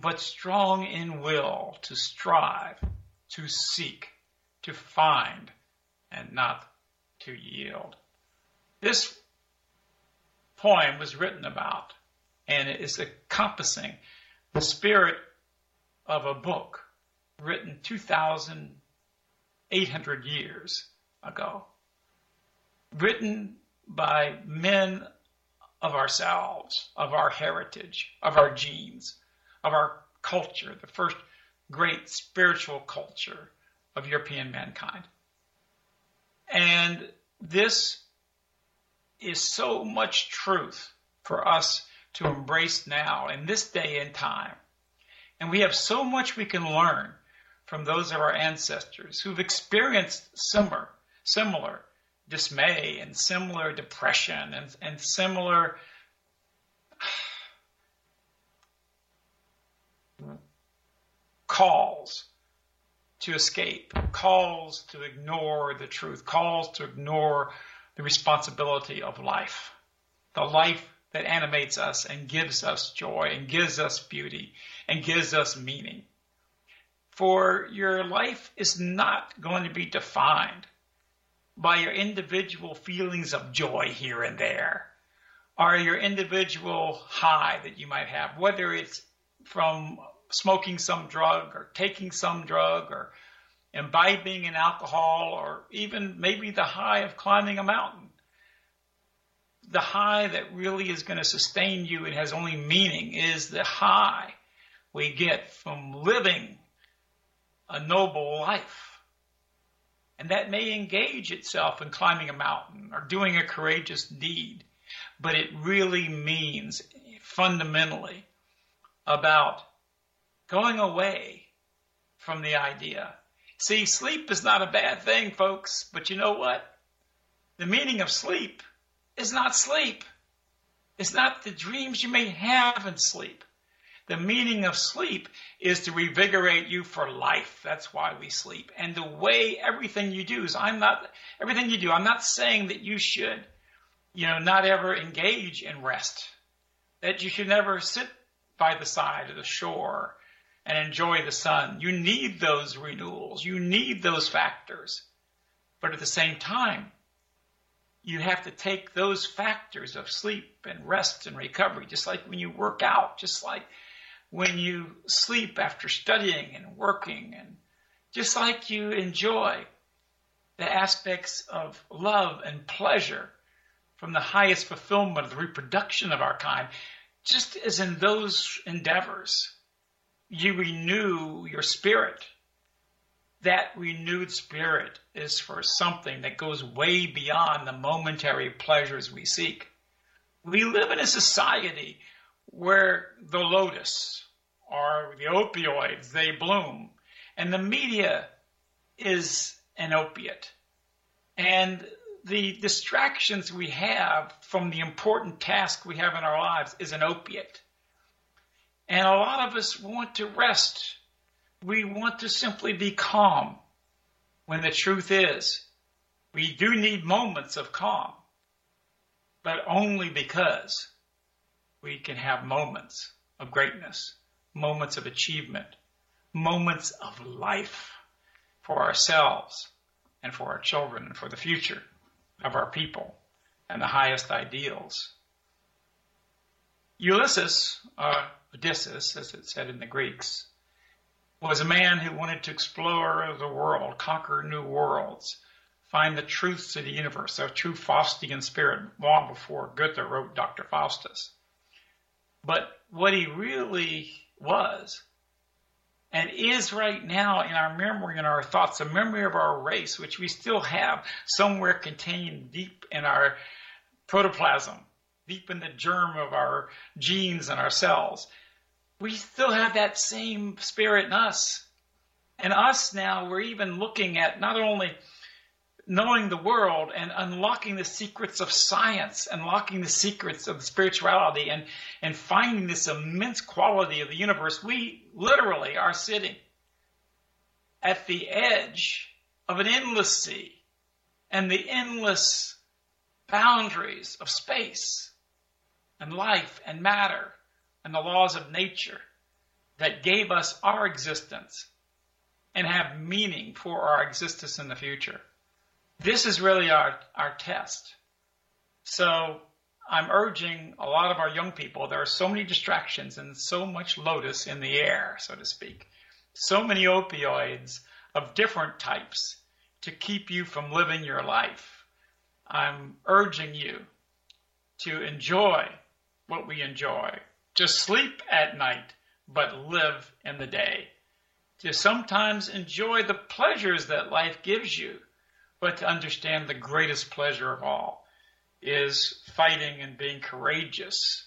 but strong in will to strive, to seek, to find, and not to yield. This poem was written about, and it is encompassing the spirit of a book written 2,800 years ago, written by men of ourselves, of our heritage, of our genes, of our culture, the first great spiritual culture of European mankind. And this is so much truth for us to embrace now in this day and time. And we have so much we can learn from those of our ancestors who've experienced similar, similar dismay and similar depression and, and similar calls to escape, calls to ignore the truth, calls to ignore the responsibility of life, the life that animates us and gives us joy and gives us beauty and gives us meaning. For your life is not going to be defined by your individual feelings of joy here and there or your individual high that you might have, whether it's from smoking some drug or taking some drug or imbibing in alcohol or even maybe the high of climbing a mountain. The high that really is going to sustain you and has only meaning is the high we get from living a noble life. And that may engage itself in climbing a mountain or doing a courageous deed, but it really means fundamentally about going away from the idea. See, sleep is not a bad thing, folks, but you know what? The meaning of sleep is not sleep. It's not the dreams you may have in sleep. The meaning of sleep is to revigorate you for life. That's why we sleep. And the way everything you do is I'm not, everything you do, I'm not saying that you should, you know, not ever engage in rest. That you should never sit by the side of the shore and enjoy the sun. You need those renewals. You need those factors. But at the same time, you have to take those factors of sleep and rest and recovery, just like when you work out, just like when you sleep after studying and working, and just like you enjoy the aspects of love and pleasure from the highest fulfillment of the reproduction of our kind, just as in those endeavors, you renew your spirit. That renewed spirit is for something that goes way beyond the momentary pleasures we seek. We live in a society where the lotus or the opioids, they bloom. And the media is an opiate. And the distractions we have from the important task we have in our lives is an opiate. And a lot of us want to rest. We want to simply be calm when the truth is we do need moments of calm, but only because we can have moments of greatness, moments of achievement, moments of life for ourselves and for our children and for the future of our people and the highest ideals. Ulysses, uh, Odysseus, as it said in the Greeks, was a man who wanted to explore the world, conquer new worlds, find the truths of the universe, a true Faustian spirit, long before Goethe wrote Dr. Faustus. But what he really was and is right now in our memory and our thoughts, a memory of our race, which we still have somewhere contained deep in our protoplasm, deep in the germ of our genes and our cells. We still have that same spirit in us. And us now, we're even looking at not only knowing the world and unlocking the secrets of science, unlocking the secrets of spirituality, and, and finding this immense quality of the universe, we literally are sitting at the edge of an endless sea and the endless boundaries of space and life and matter and the laws of nature that gave us our existence and have meaning for our existence in the future this is really our, our test. So I'm urging a lot of our young people, there are so many distractions and so much lotus in the air, so to speak. So many opioids of different types to keep you from living your life. I'm urging you to enjoy what we enjoy, to sleep at night, but live in the day, to sometimes enjoy the pleasures that life gives you but to understand the greatest pleasure of all is fighting and being courageous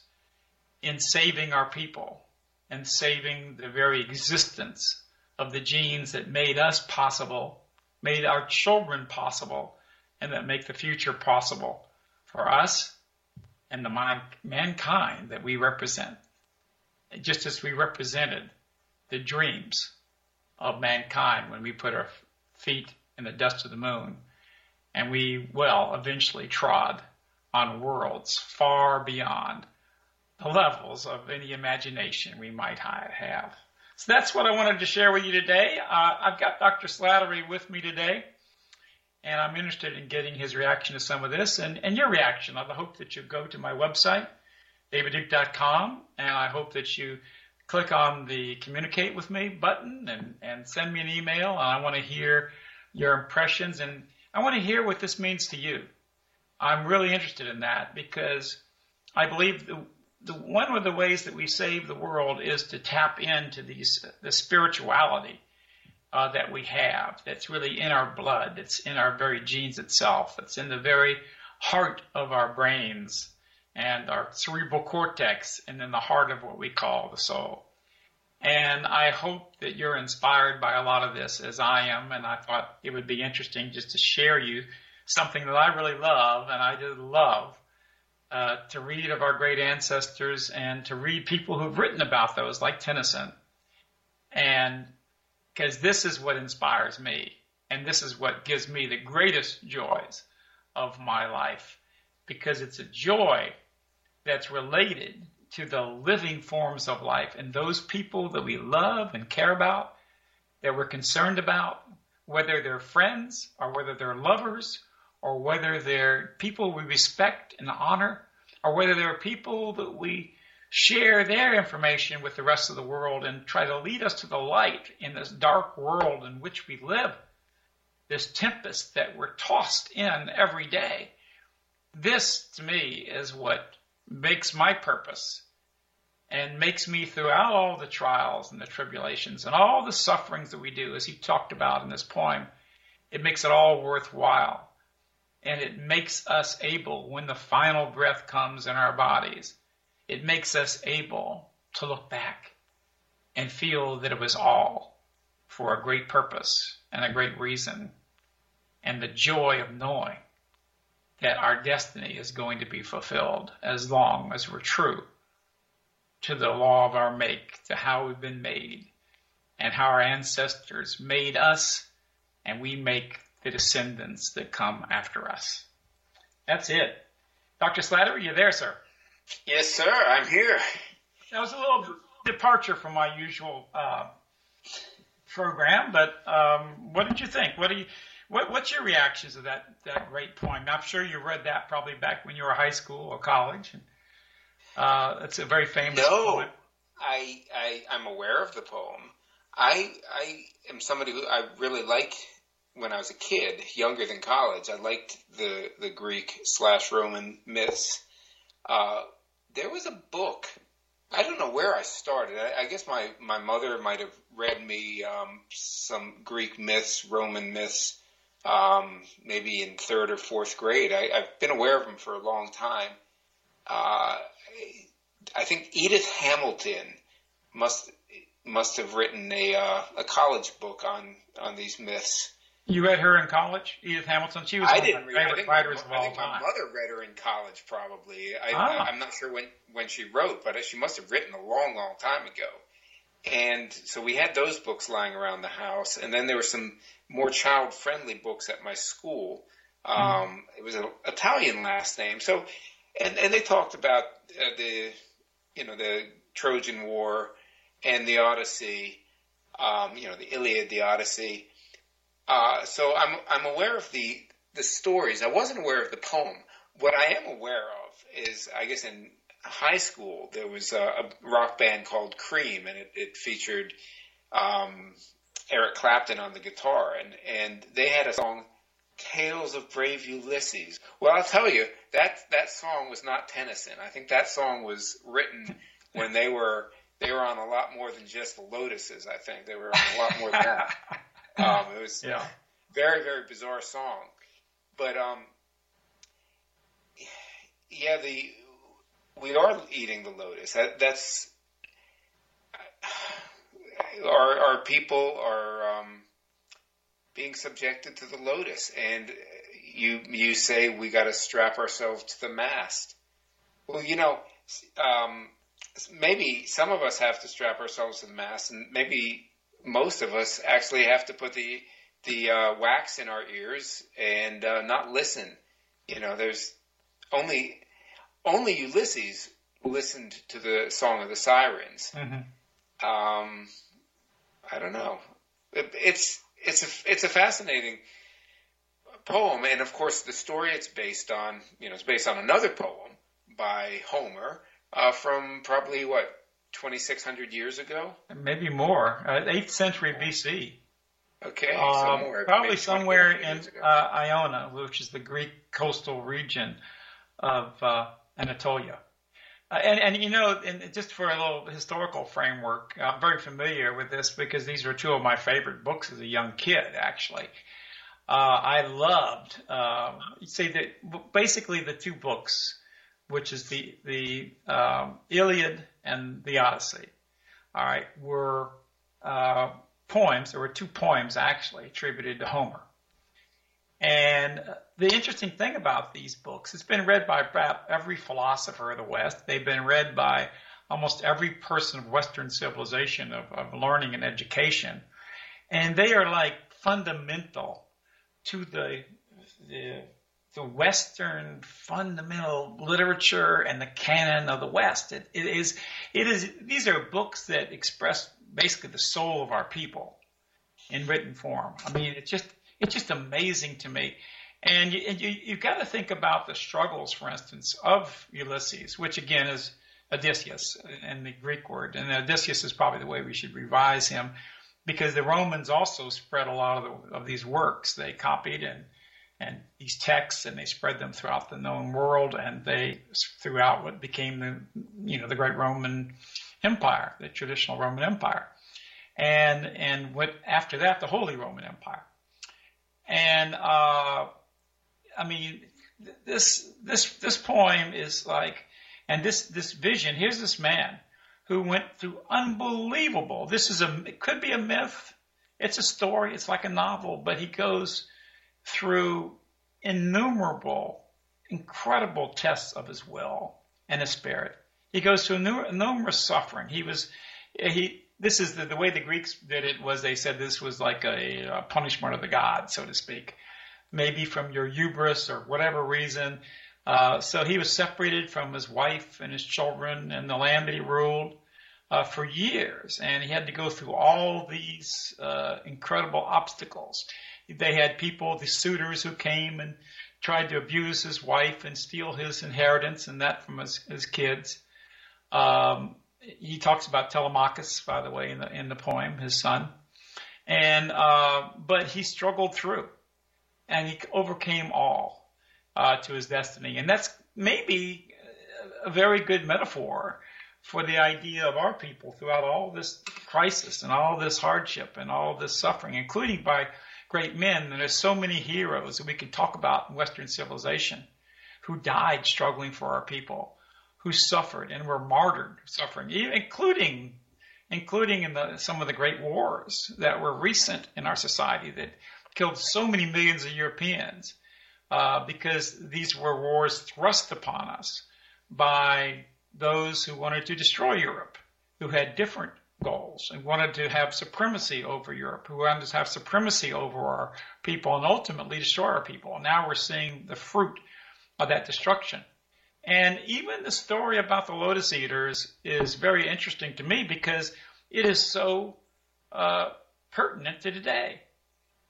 in saving our people and saving the very existence of the genes that made us possible, made our children possible, and that make the future possible for us and the man- mankind that we represent. Just as we represented the dreams of mankind when we put our feet in the dust of the moon. And we, well, eventually trod on worlds far beyond the levels of any imagination we might have. So that's what I wanted to share with you today. Uh, I've got Dr. Slattery with me today, and I'm interested in getting his reaction to some of this and, and your reaction. I hope that you go to my website, davidduke.com, and I hope that you click on the communicate with me button and, and send me an email. And I want to hear your impressions, and I want to hear what this means to you. I'm really interested in that because I believe the, the one of the ways that we save the world is to tap into these the spirituality uh, that we have. That's really in our blood. That's in our very genes itself. It's in the very heart of our brains and our cerebral cortex, and in the heart of what we call the soul. And I hope that you're inspired by a lot of this as I am. And I thought it would be interesting just to share you something that I really love and I did love uh, to read of our great ancestors and to read people who've written about those like Tennyson. And because this is what inspires me and this is what gives me the greatest joys of my life because it's a joy that's related to the living forms of life and those people that we love and care about, that we're concerned about, whether they're friends or whether they're lovers or whether they're people we respect and honor or whether they're people that we share their information with the rest of the world and try to lead us to the light in this dark world in which we live, this tempest that we're tossed in every day. This, to me, is what makes my purpose and makes me throughout all the trials and the tribulations and all the sufferings that we do, as he talked about in this poem, it makes it all worthwhile. And it makes us able, when the final breath comes in our bodies, it makes us able to look back and feel that it was all for a great purpose and a great reason. And the joy of knowing that our destiny is going to be fulfilled as long as we're true to the law of our make, to how we've been made, and how our ancestors made us, and we make the descendants that come after us. That's it. Dr. Slatter, are you there, sir? Yes, sir. I'm here. That was a little departure from my usual uh, program, but um, what did you think? What do you, what, what's your reactions to that that great poem? I'm sure you read that probably back when you were high school or college. Uh, it's a very famous No, poem. I, I I'm aware of the poem. I I am somebody who I really like when I was a kid, younger than college. I liked the the Greek slash Roman myths. Uh, there was a book. I don't know where I started. I, I guess my my mother might have read me um, some Greek myths, Roman myths, um, maybe in third or fourth grade. I, I've been aware of them for a long time. Uh, I think Edith Hamilton must must have written a uh, a college book on on these myths. You read her in college, Edith Hamilton. She was I didn't my read. I think, writers my, of I all think my mother read her in college, probably. I, Ah. I'm not sure when when she wrote, but she must have written a long, long time ago. And so we had those books lying around the house, and then there were some more child-friendly books at my school. Um, It was an Italian last name, so and and they talked about uh, the you know the Trojan War and the Odyssey, um, you know the Iliad, the Odyssey. Uh, so I'm I'm aware of the the stories. I wasn't aware of the poem. What I am aware of is, I guess, in high school there was a, a rock band called Cream, and it, it featured um, Eric Clapton on the guitar, and and they had a song. Tales of Brave Ulysses. Well, I'll tell you that that song was not Tennyson. I think that song was written when they were they were on a lot more than just the Lotuses. I think they were on a lot more than that. Um, it was Yeah. very very bizarre song, but um, yeah, the we are eating the lotus. That that's our our people are um, being subjected to the lotus, and you you say we got to strap ourselves to the mast. Well, you know, um, maybe some of us have to strap ourselves to the mast, and maybe most of us actually have to put the the uh, wax in our ears and uh, not listen. You know, there's only only Ulysses listened to the song of the sirens. Mm-hmm. Um, I don't know. It, it's it's a it's a fascinating poem, and of course the story it's based on, you know, it's based on another poem by Homer uh, from probably what twenty six hundred years ago. Maybe more. Uh, 8th century BC. Okay, Um, somewhere, probably somewhere in uh, Iona, which is the Greek coastal region of uh, Anatolia. Uh, and, and you know, and just for a little historical framework, I'm very familiar with this because these were two of my favorite books as a young kid, actually. Uh, I loved, um, see, that basically the two books, which is the the um, Iliad and the Odyssey. All right, were uh, poems. There were two poems actually attributed to Homer. And the interesting thing about these books, it's been read by about every philosopher of the West. They've been read by almost every person of Western civilization, of, of learning and education. And they are like fundamental to the, the, the Western fundamental literature and the canon of the West. It, it is, it is, these are books that express basically the soul of our people in written form. I mean, it's just, it's just amazing to me. And, you, and you, you've got to think about the struggles, for instance, of Ulysses, which again is Odysseus in the Greek word. And Odysseus is probably the way we should revise him because the Romans also spread a lot of, the, of these works. They copied and, and these texts and they spread them throughout the known world and they throughout what became the, you know, the great Roman Empire, the traditional Roman Empire. And, and what, after that, the Holy Roman Empire. And, uh, I mean, this, this, this poem is like, and this, this vision, here's this man who went through unbelievable, this is a, it could be a myth. It's a story. It's like a novel, but he goes through innumerable incredible tests of his will and his spirit. He goes through nu- numerous suffering. He was, he, this is the, the way the Greeks did it was they said this was like a, a punishment of the gods, so to speak. Maybe from your hubris or whatever reason. Uh, so he was separated from his wife and his children and the land that he ruled uh, for years, and he had to go through all these uh, incredible obstacles. They had people, the suitors, who came and tried to abuse his wife and steal his inheritance and that from his, his kids. Um, he talks about Telemachus, by the way, in the in the poem, his son, and uh, but he struggled through, and he overcame all uh, to his destiny, and that's maybe a very good metaphor for the idea of our people throughout all this crisis and all this hardship and all this suffering, including by great men. And there's so many heroes that we can talk about in Western civilization who died struggling for our people, who suffered and were martyred suffering, including including in the, some of the great wars that were recent in our society that killed so many millions of Europeans uh, because these were wars thrust upon us by those who wanted to destroy Europe, who had different goals and wanted to have supremacy over Europe, who wanted to have supremacy over our people and ultimately destroy our people. And Now we're seeing the fruit of that destruction. And even the story about the lotus eaters is very interesting to me because it is so uh, pertinent to today.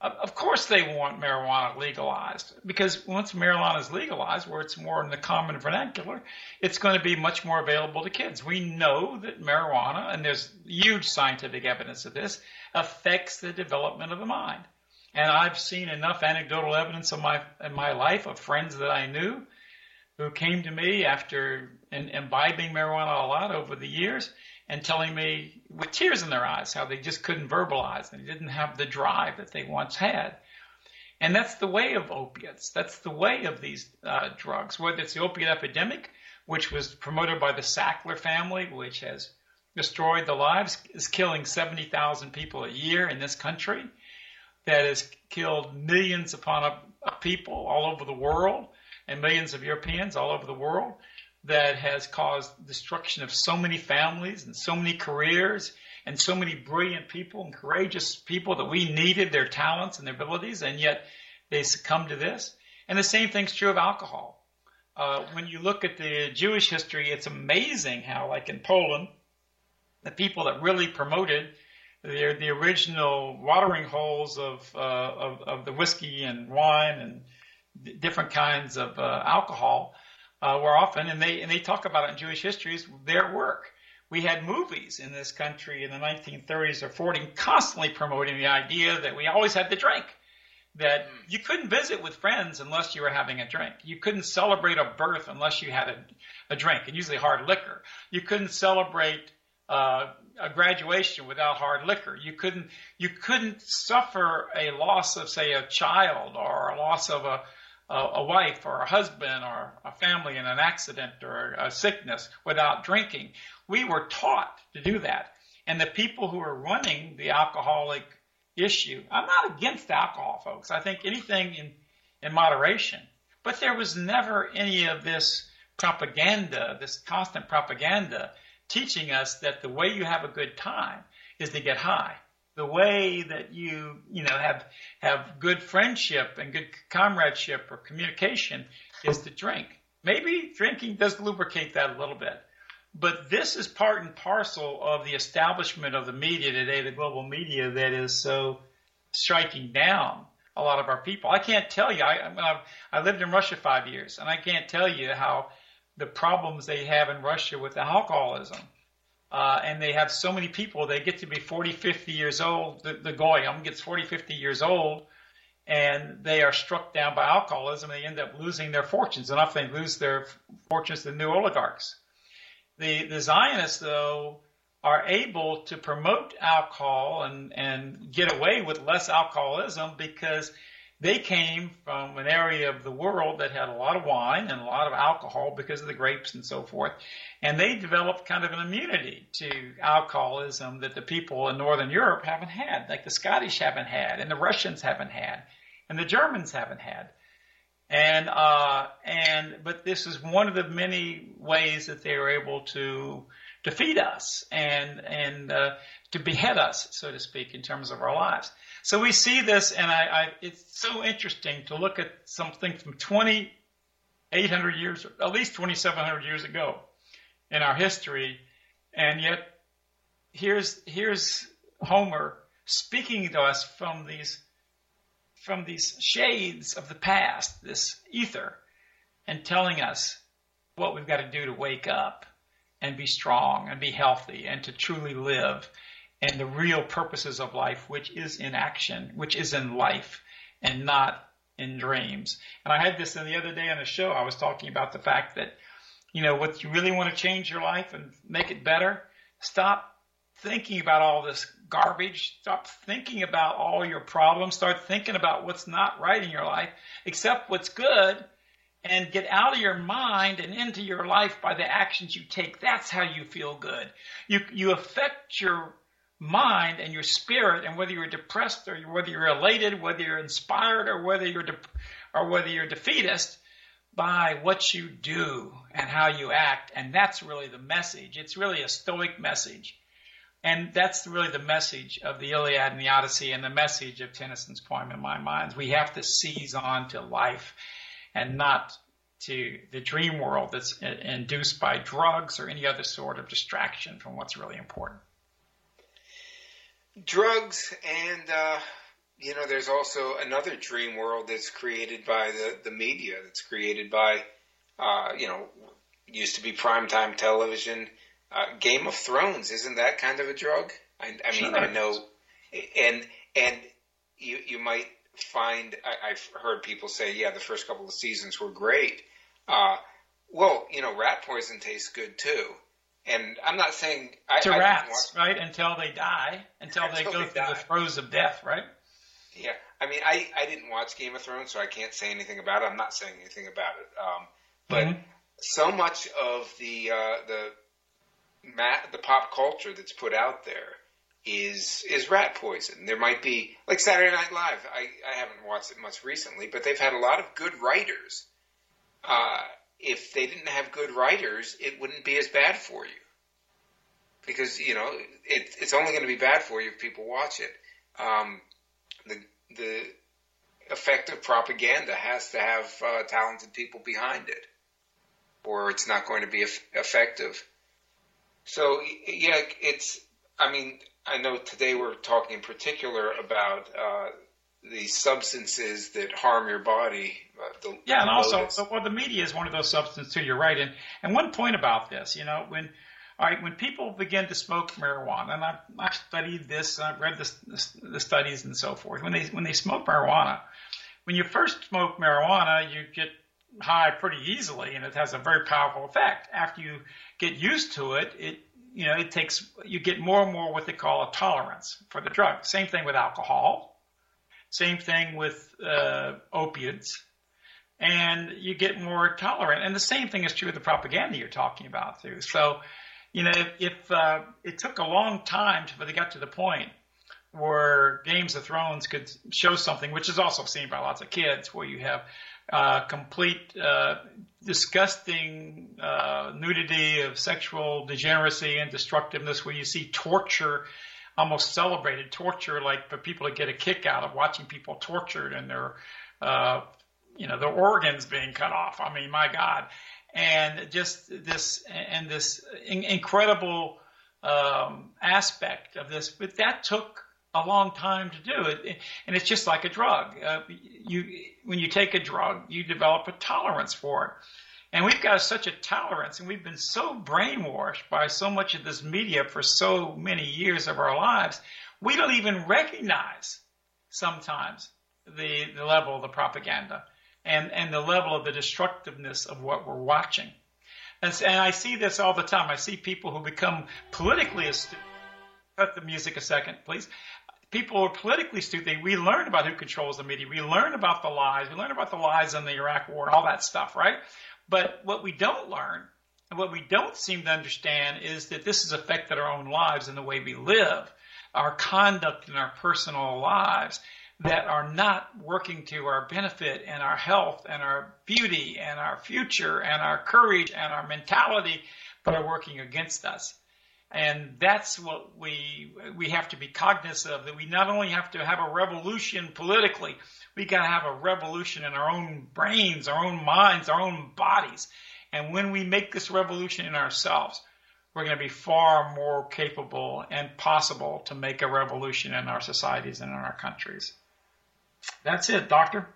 Of course, they want marijuana legalized because once marijuana is legalized, where it's more in the common vernacular, it's going to be much more available to kids. We know that marijuana, and there's huge scientific evidence of this, affects the development of the mind. And I've seen enough anecdotal evidence in my in my life of friends that I knew who came to me after in, imbibing marijuana a lot over the years and telling me with tears in their eyes how they just couldn't verbalize and didn't have the drive that they once had. And that's the way of opiates. That's the way of these uh, drugs, whether it's the opiate epidemic, which was promoted by the Sackler family, which has destroyed the lives, is killing 70,000 people a year in this country, that has killed millions upon a, a people all over the world and millions of Europeans all over the world that has caused destruction of so many families and so many careers and so many brilliant people and courageous people that we needed their talents and their abilities, and yet they succumbed to this. And the same thing's true of alcohol. Uh, when you look at the Jewish history, it's amazing how, like in Poland, the people that really promoted the, the original watering holes of, uh, of, of the whiskey and wine and different kinds of uh, alcohol uh, were often, and they and they talk about it in Jewish histories, their work. We had movies in this country in the 1930s or 40s constantly promoting the idea that we always had to drink. That you couldn't visit with friends unless you were having a drink. You couldn't celebrate a birth unless you had a, a drink, and usually hard liquor. You couldn't celebrate uh, a graduation without hard liquor. You couldn't you couldn't suffer a loss of say a child or a loss of a a, a wife or a husband or a family in an accident or a sickness without drinking. We were taught to do that. And the people who are running the alcoholic issue, I'm not against alcohol, folks. I think anything in, in moderation. But there was never any of this propaganda, this constant propaganda teaching us that the way you have a good time is to get high the way that you you know have have good friendship and good comradeship or communication is to drink. Maybe drinking does lubricate that a little bit. But this is part and parcel of the establishment of the media today, the global media that is so striking down a lot of our people. I can't tell you. I I, I lived in Russia five years, and I can't tell you how the problems they have in Russia with alcoholism uh, and they have so many people, they get to be 40, 50 years old. The, the goyim gets 40, 50 years old, and they are struck down by alcoholism. They end up losing their fortunes. And often they lose their fortunes to new oligarchs. The, the Zionists, though, are able to promote alcohol and, and get away with less alcoholism because they came from an area of the world that had a lot of wine and a lot of alcohol because of the grapes and so forth. And they developed kind of an immunity to alcoholism that the people in Northern Europe haven't had, like the Scottish haven't had, and the Russians haven't had, and the Germans haven't had. And uh, and but this is one of the many ways that they are able to defeat us and and uh, to behead us, so to speak, in terms of our lives. So we see this, and I, I it's so interesting to look at something from 2,800 years, or at least 2,700 years ago, in our history, and yet here's here's Homer speaking to us from these from these shades of the past, this ether, and telling us what we've got to do to wake up and be strong and be healthy and to truly live and the real purposes of life, which is in action, which is in life and not in dreams. And I had this in the other day on the show. I was talking about the fact that, you know, what you really want to change your life and make it better, stop thinking about all this garbage. Stop thinking about all your problems. Start thinking about what's not right in your life. Accept what's good and get out of your mind and into your life by the actions you take. That's how you feel good. You, you affect your mind and your spirit and whether you're depressed or whether you're elated, whether you're inspired or whether you're, de- or whether you're defeatist by what you do and how you act. And that's really the message. It's really a stoic message. And that's really the message of the Iliad and the Odyssey and the message of Tennyson's poem in my mind. We have to seize on to life and not to the dream world that's induced by drugs or any other sort of distraction from what's really important. Drugs and, uh, you know, there's also another dream world that's created by the, the media, that's created by, uh, you know, used to be primetime television uh, Game of Thrones isn't that kind of a drug? I, I mean, Sure. I know, and and you you might find I, I've heard people say, yeah, the first couple of seasons were great. Uh, well, you know, rat poison tastes good too. And I'm not saying I, to I rats, right? Until they die, until, they Until go they through die. the throes of death, right? Yeah, I mean, I, I didn't watch Game of Thrones, so I can't say anything about it. I'm not saying anything about it. Um, but Mhm. so much of the uh, the ma- the pop culture that's put out there is is rat poison. There might be like Saturday Night Live. I, I haven't watched it much recently, but they've had a lot of good writers. Uh, if they didn't have good writers, it wouldn't be as bad for you because you know it, it's only going to be bad for you if people watch it. Um, the the effective propaganda has to have uh, talented people behind it, or it's not going to be effective. So yeah, it's. I mean, I know today we're talking in particular about uh, the substances that harm your body. Uh, Yeah, and also, so, well, the media is one of those substances too. You're right. And and one point about this, you know, when all right, when people begin to smoke marijuana, and I've, I've studied this, I've read this, this, the studies and so forth. When they when they smoke marijuana, when you first smoke marijuana, you get high pretty easily, and it has a very powerful effect. After you get used to it, it you know it takes you get more and more what they call a tolerance for the drug. Same thing with alcohol. Same thing with uh, opiates and you get more tolerant. And the same thing is true of the propaganda you're talking about too. So, you know, if, if uh, it took a long time before they got to the point where Games of Thrones could show something, which is also seen by lots of kids, where you have uh, complete uh, disgusting uh, nudity of sexual degeneracy and destructiveness, where you see torture almost celebrated torture, like for people to get a kick out of watching people tortured and their, uh, you know, their organs being cut off. I mean, my God, and just this and this in- incredible um, aspect of this, but that took a long time to do it, and it's just like a drug. Uh, you when you take a drug, you develop a tolerance for it. And we've got such a tolerance, and we've been so brainwashed by so much of this media for so many years of our lives, we don't even recognize sometimes the, the level of the propaganda and, and the level of the destructiveness of what we're watching. And, and I see this all the time. I see people who become politically astute. Cut the music a second, please. People are politically stupid. We learn about who controls the media. We learn about the lies. We learn about the lies in the Iraq War and all that stuff, right? But what we don't learn and what we don't seem to understand is that this has affected our own lives and the way we live, our conduct in our personal lives. that are not working to our benefit and our health and our beauty and our future and our courage and our mentality, but are working against us. And that's what we we have to be cognizant of. That we not only have to have a revolution politically, we got to have a revolution in our own brains, our own minds, our own bodies. And when we make this revolution in ourselves, we're going to be far more capable and possible to make a revolution in our societies and in our countries. That's it, Doctor.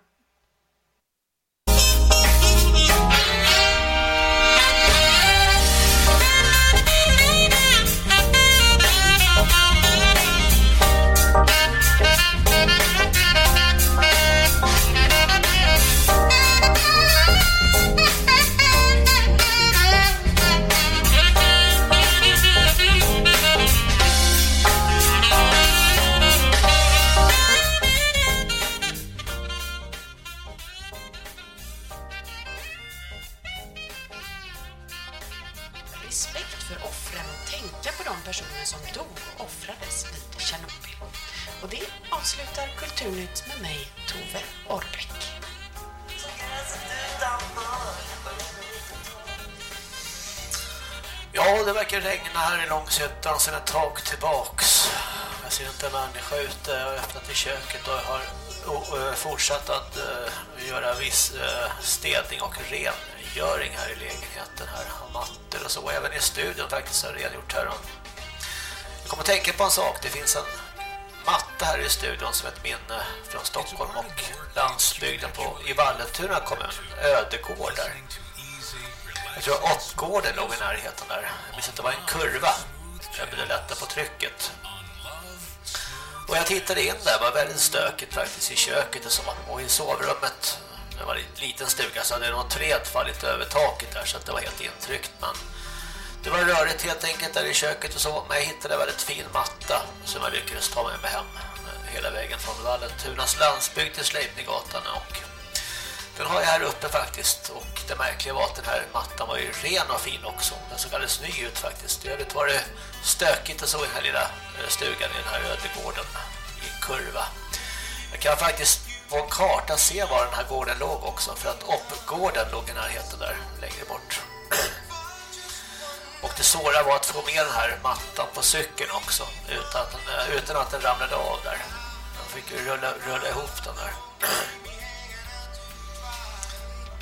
Och det avslutar Kulturnytt med mig, Tove Orbeck. Ja, det verkar regna här i Långshyttan sedan ett tag tillbaks. Jag ser inte en människa ute. Jag har öppnat i köket och har fortsatt att eh, göra viss eh, städning och rengöring här i lägenheten här. Mattor och så. Även i studion faktiskt har jag rengjort här. Jag kommer att tänka på en sak. Det finns en matta här i studion som ett minne från Stockholm och landsbygden på i Vallentuna kommun. Ödegård där. Jag tror Åttgården låg i närheten där. Jag minns att det var en kurva. Jag blev lätta på trycket. Och jag tittade in där, det var väldigt stökigt faktiskt i köket och så. Och i sovrummet, det var en liten stuga så hade något träd fallit över taket där så att det var helt intryckt. Men det var rörigt helt enkelt där i köket och så. Men jag hittade en väldigt fin matta som jag lyckades ta med mig hem eh, hela vägen från Vallentunas landsbygd till Sleipninggatan och den har jag här uppe faktiskt och det märkliga var att den här mattan var ju ren och fin också. Den såg alldeles ny ut faktiskt. I övrigt var det stökigt och så i den här lilla eh, stugan i den här ödegården i kurva. Jag kan faktiskt på en karta se var den här gården låg också för att Oppgården låg i närheten där längre bort. Och det svåra var att få med den här mattan på cykeln också utan att den, eh, utan att den ramlade av där. Jag fick ju rulla, rulla ihop den där.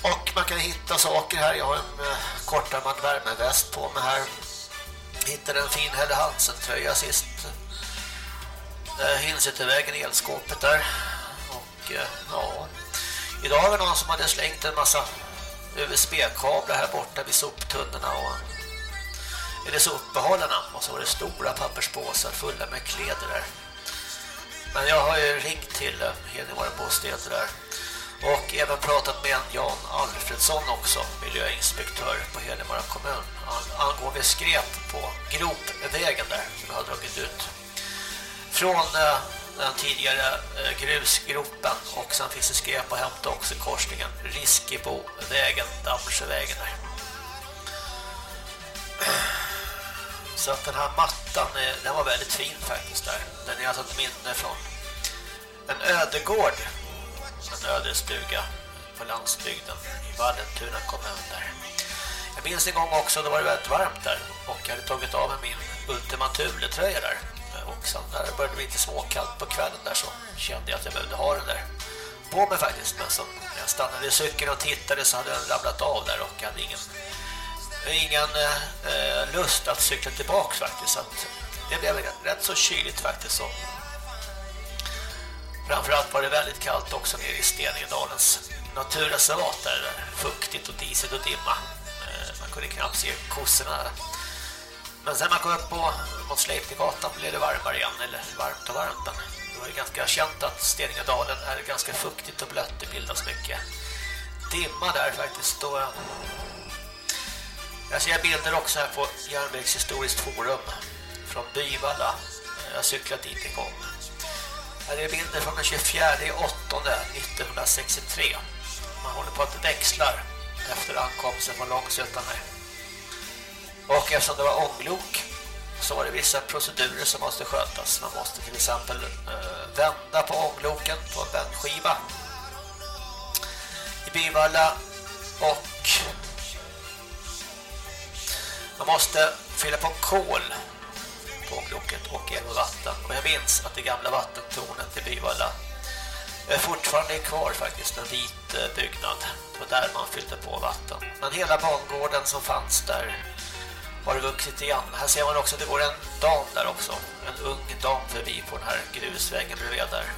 Och man kan hitta saker här. Jag har en eh, kortärmad värmeväst på mig här. Hittade en fin Helle Hansen-tröja sist. Eh, Hinsetervägen i elskåpet där. Och eh, ja, idag har vi någon som hade slängt en massa USB-kablar här borta vid soptunnorna och eller sopbehållarna och så var det stora papperspåsar fulla med kläder där. Men jag har ju ringt till eh, Hedemora bostäder där och även pratat med en Jan Alfredsson också, miljöinspektör på Hedemora kommun an angående skräp på gropvägen där som jag har dragit ut från eh, den tidigare eh, grusgropen och sen finns det skräp att hämta också i korsningen Riskebovägen, Dammsjövägen där. Så att den här mattan, den var väldigt fin faktiskt där. Den är alltså ett minne från en ödegård en ödestuga på landsbygden i Vallentuna kommun där. Jag minns en gång också, då var det väldigt varmt där och jag hade tagit av mig min Ultima Thule-tröja där. Eh, och sen när det började bli lite småkallt på kvällen där så kände jag att jag behövde ha den där på mig faktiskt. Men så när jag stannade i cykeln och tittade så hade den ramlat av där och jag hade ingen, ingen eh, lust att cykla tillbaka faktiskt. Så att det blev rätt så kyligt faktiskt så Framförallt var det väldigt kallt också nere i Steningedalens naturreservat där, fuktigt och disigt och dimma. Eh, man kunde knappt se kossorna. Men sen man kom upp på mot Sleipninggatan blev det varmare igen, eller varmt och varmt. Men det var ju ganska känt att Steningedalen är ganska fuktigt och blött. Det bildas mycket dimma där faktiskt. Då jag ser bilder också här på Järnvägshistoriskt forum från Byvalla. Jag har cyklat dit en gång. Här är bilder från den 24 8 1963. Man håller på att växlar efter ankomsten från Långsötan här. Och eftersom det var ånglok så var det vissa procedurer som måste skötas. Man måste till exempel eh, vända på ångloken på en vändskiva i Byvalla och man måste fylla på kol på klocket och även vatten. Och jag minns att det gamla vattentornet i Byvalla eh, är fortfarande kvar faktiskt, en vit eh, byggnad. Det var där man fyllde på vatten. Men hela bangården som fanns där har vuxit igen. Här ser man också att det går en dam där också. En ung dam förbi på den här grusvägen bredvid där.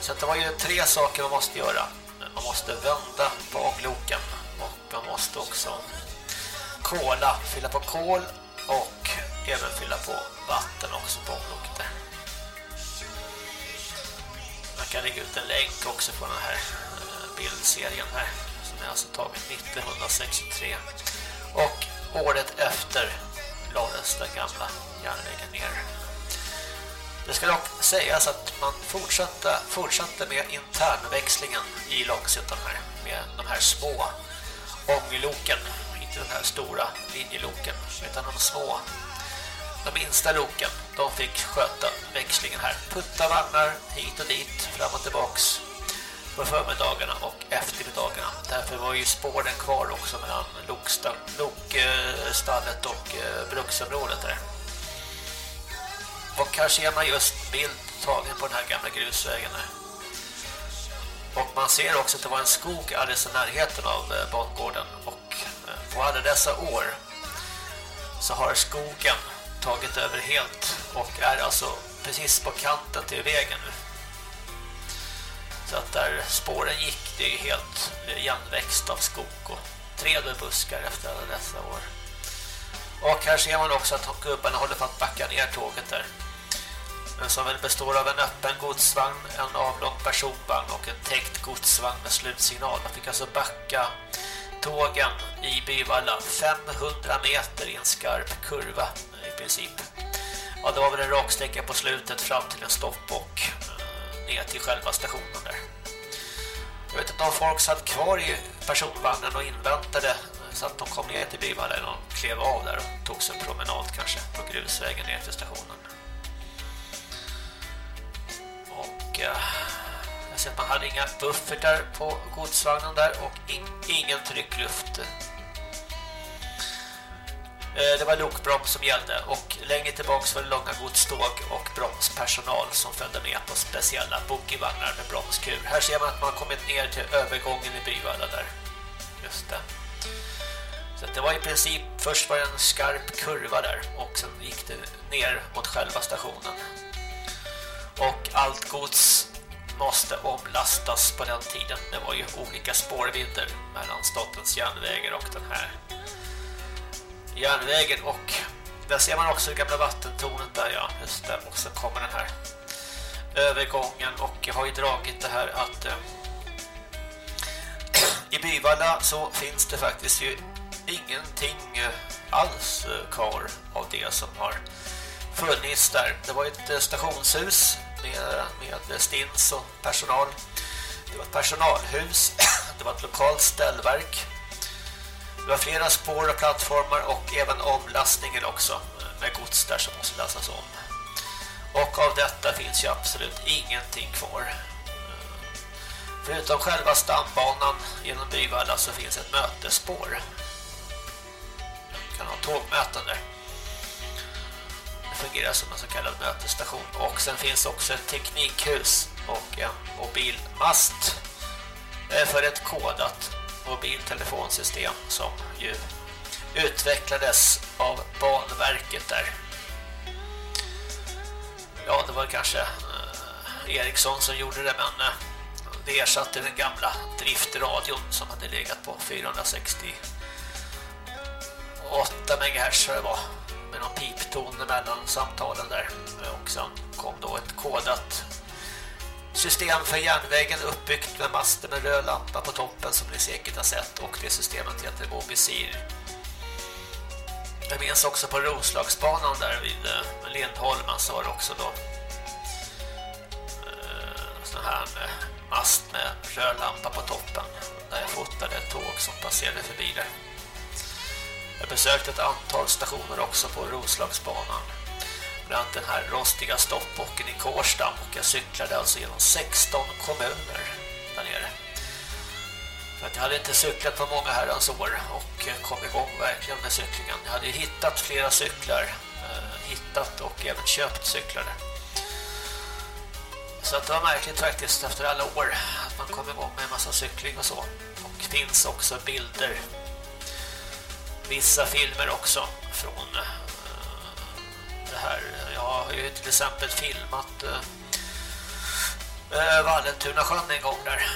Så det var ju tre saker man måste göra. Man måste vända på ångloken och man måste också kola, fylla på kol och även fylla på vatten också på ångloket där. Man kan lägga ut en länk också på den här eh, bildserien här som är alltså taget 1963 och året efter lades den gamla järnvägen ner. Det ska dock sägas att man fortsatte, fortsatte med internväxlingen i Långsuttan här med de här små ångloken, inte den här stora linjeloken utan de små de minsta loken, de fick sköta växlingen här. Putta vagnar hit och dit, fram och tillbaks på förmiddagarna och eftermiddagarna. Därför var ju spåren kvar också mellan lokstallet och eh, bruksområdet där. Och här ser man just bild tagen på den här gamla grusvägen här. Och man ser också att det var en skog alldeles i närheten av eh, bakgården och och på alla dessa år så har skogen tagit över helt och är alltså precis på kanten till vägen nu. Så att där spåren gick, det är helt igenväxt av skog och träd och buskar efter alla dessa år. Och här ser man också att gubbarna håller på att backa ner tåget där. Men som väl består av en öppen godsvagn, en avlång personvagn och en täckt godsvagn med slutsignal. Man fick alltså backa tågen i Byvalla 500 meter i en skarp kurva i princip. Ja, det var väl en raksträcka på slutet fram till en stopp och eh, ner till själva stationen där. Jag vet inte om folk satt kvar i personvagnen och inväntade eh, så att de kom ner till Byvalla eller de klev av där och tog sig en promenad kanske på grusvägen ner till stationen. Och Ja så att man hade inga buffertar på godsvagnen där och in, ingen tryckluft eh, det var lokbroms som gällde och längre tillbaks var det långa godståg och bromspersonal som följde med på speciella bogeyvagnar med bromskur. Här ser man att man har kommit ner till övergången i Byvalla där. Just det. Så det var i princip, först var det en skarp kurva där och sen gick det ner mot själva stationen. Och allt gods måste omlastas på den tiden. Det var ju olika spårvidder mellan statens järnvägar och den här järnvägen. Och där ser man också det gamla vattentornet där ja, just där Och så kommer den här övergången. Och jag har ju dragit det här att eh, i Byvalla så finns det faktiskt ju ingenting eh, alls eh, kvar av det som har funnits där. Det var ett eh, stationshus med, med stins och personal. Det var ett personalhus, det var ett lokalt ställverk det var flera spår och plattformar och även omlastningen också med gods där som måste lastas om. Och av detta finns ju absolut ingenting kvar. Förutom själva stambanan genom Byvalla så finns ett mötesspår. Man kan ha tågmöten där. Fungerar som en så kallad mötesstation. Och sen finns också ett teknikhus och en mobilmast eh, för ett kodat mobiltelefonsystem som ju utvecklades av Banverket där. Ja, det var kanske eh, Ericsson som gjorde det, men eh, det ersatte den gamla driftradion som hade legat på 468 MHz det var med någon pipton mellan samtalen där och sen kom då ett kodat System för järnvägen uppbyggt med master med röd lampa på toppen som ni säkert har sett och det systemet heter Mobisir. Jag minns också på Roslagsbanan där vid eh, Lindholmen så var det också då eh, sån här eh, mast med röd lampa på toppen där jag fotade ett tåg som passerade förbi där. Jag besökte ett antal stationer också på Roslagsbanan. Bland annat den här rostiga stoppbocken i Kårstam och jag cyklade alltså genom 16 kommuner där nere. För att jag hade inte cyklat på många herrans år och kom igång verkligen med cyklingen. Jag hade hittat flera cyklar, eh, hittat och även köpt cyklar. Så att det var märkligt faktiskt efter alla år att man kom igång med en massa cykling och så. Och det finns också bilder, vissa filmer också från eh, det här. Jag har ju till exempel filmat äh, Vallentuna sjön en gång där.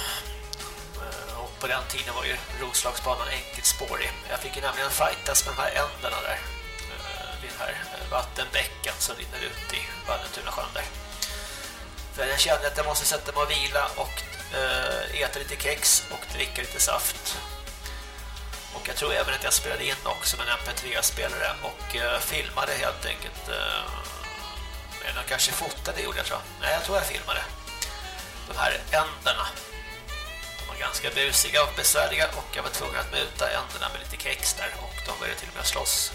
Och på den tiden var ju Roslagsbanan enkelspårig. Jag fick ju nämligen fightas med de här ändarna där. Vid den här vattenbäcken som rinner ut i Vallentuna sjön där. För jag kände att jag måste sätta mig och vila och äta lite kex och dricka lite saft. Och jag tror även att jag spelade in också med en MP3-spelare och uh, filmade helt enkelt. Eh, uh, eller kanske fotade gjorde jag tror jag. Nej, jag tror jag filmade. De här änderna. De var ganska busiga och besvärliga och jag var tvungen att muta änderna med lite kex där och de började till och med slåss.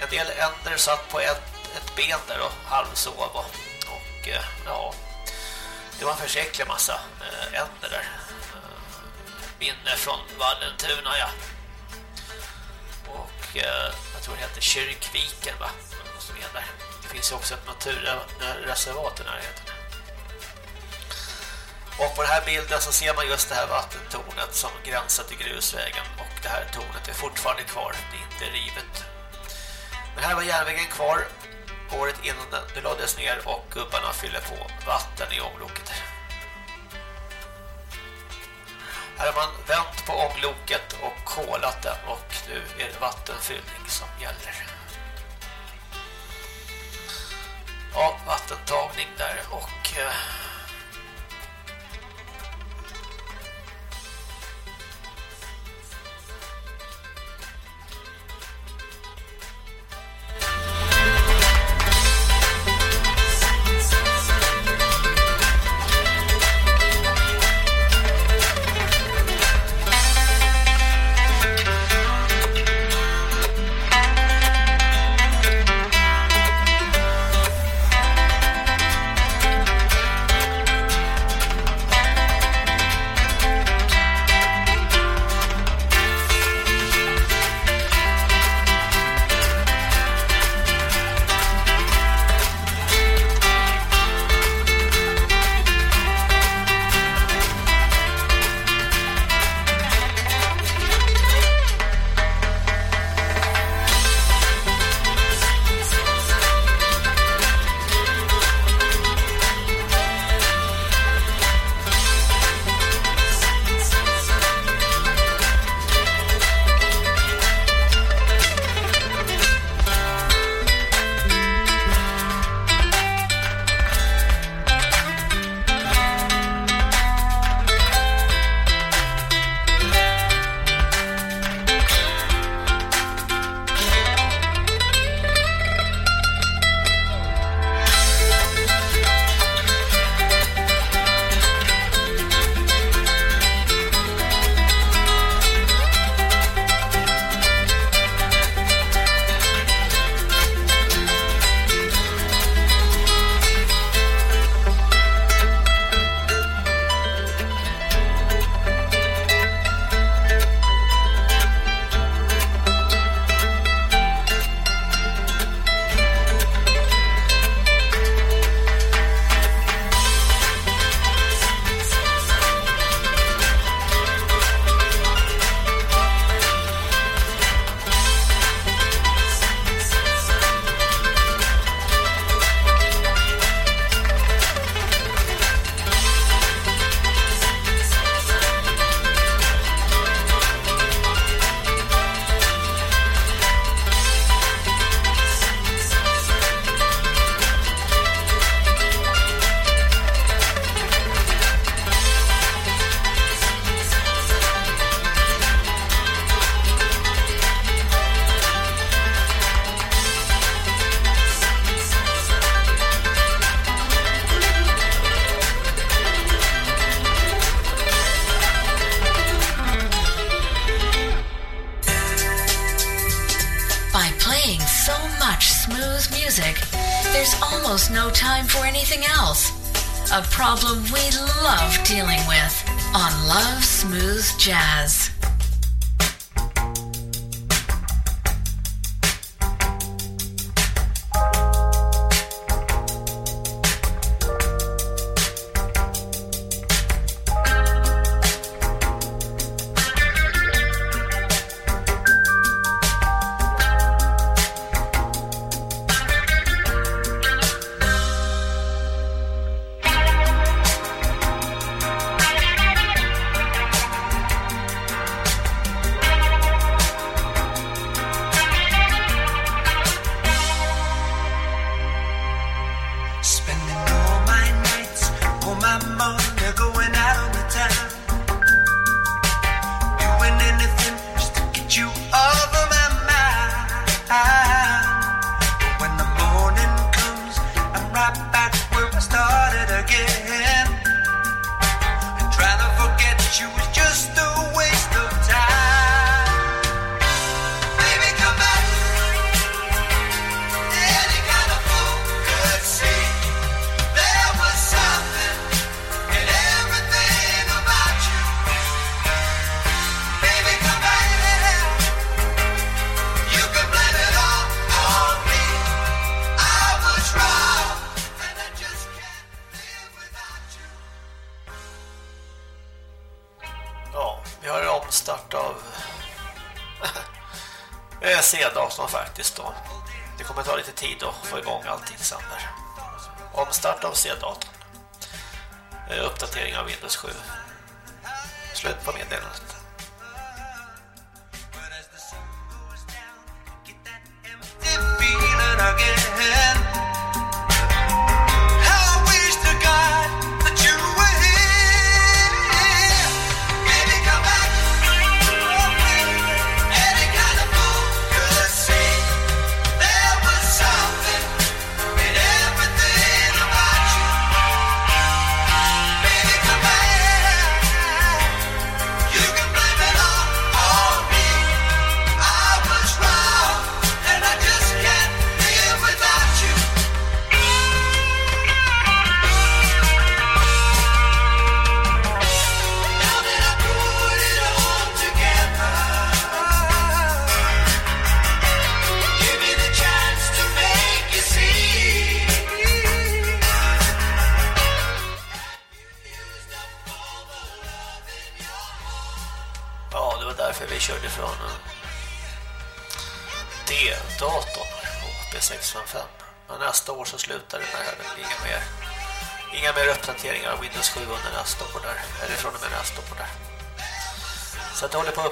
En del änder satt på ett, ett ben där och halvsov och, och uh, ja, det var en försäklig massa änder där minne från Vallentuna ja. Eh, jag tror det heter Kyrkviken va? Som är där. Det finns också ett naturreservat i närheten. Och på den här bilden så ser man just det här vattentornet som gränsar till grusvägen. Och det här tornet är fortfarande kvar, det är inte rivet. Men här var järnvägen kvar året innan den lades ner och gubbarna fyller på vatten i omloket. Här har man vänt på ångloket och kolat det och nu är det vattenfyllning som gäller. Ja, vattentagning där och eh,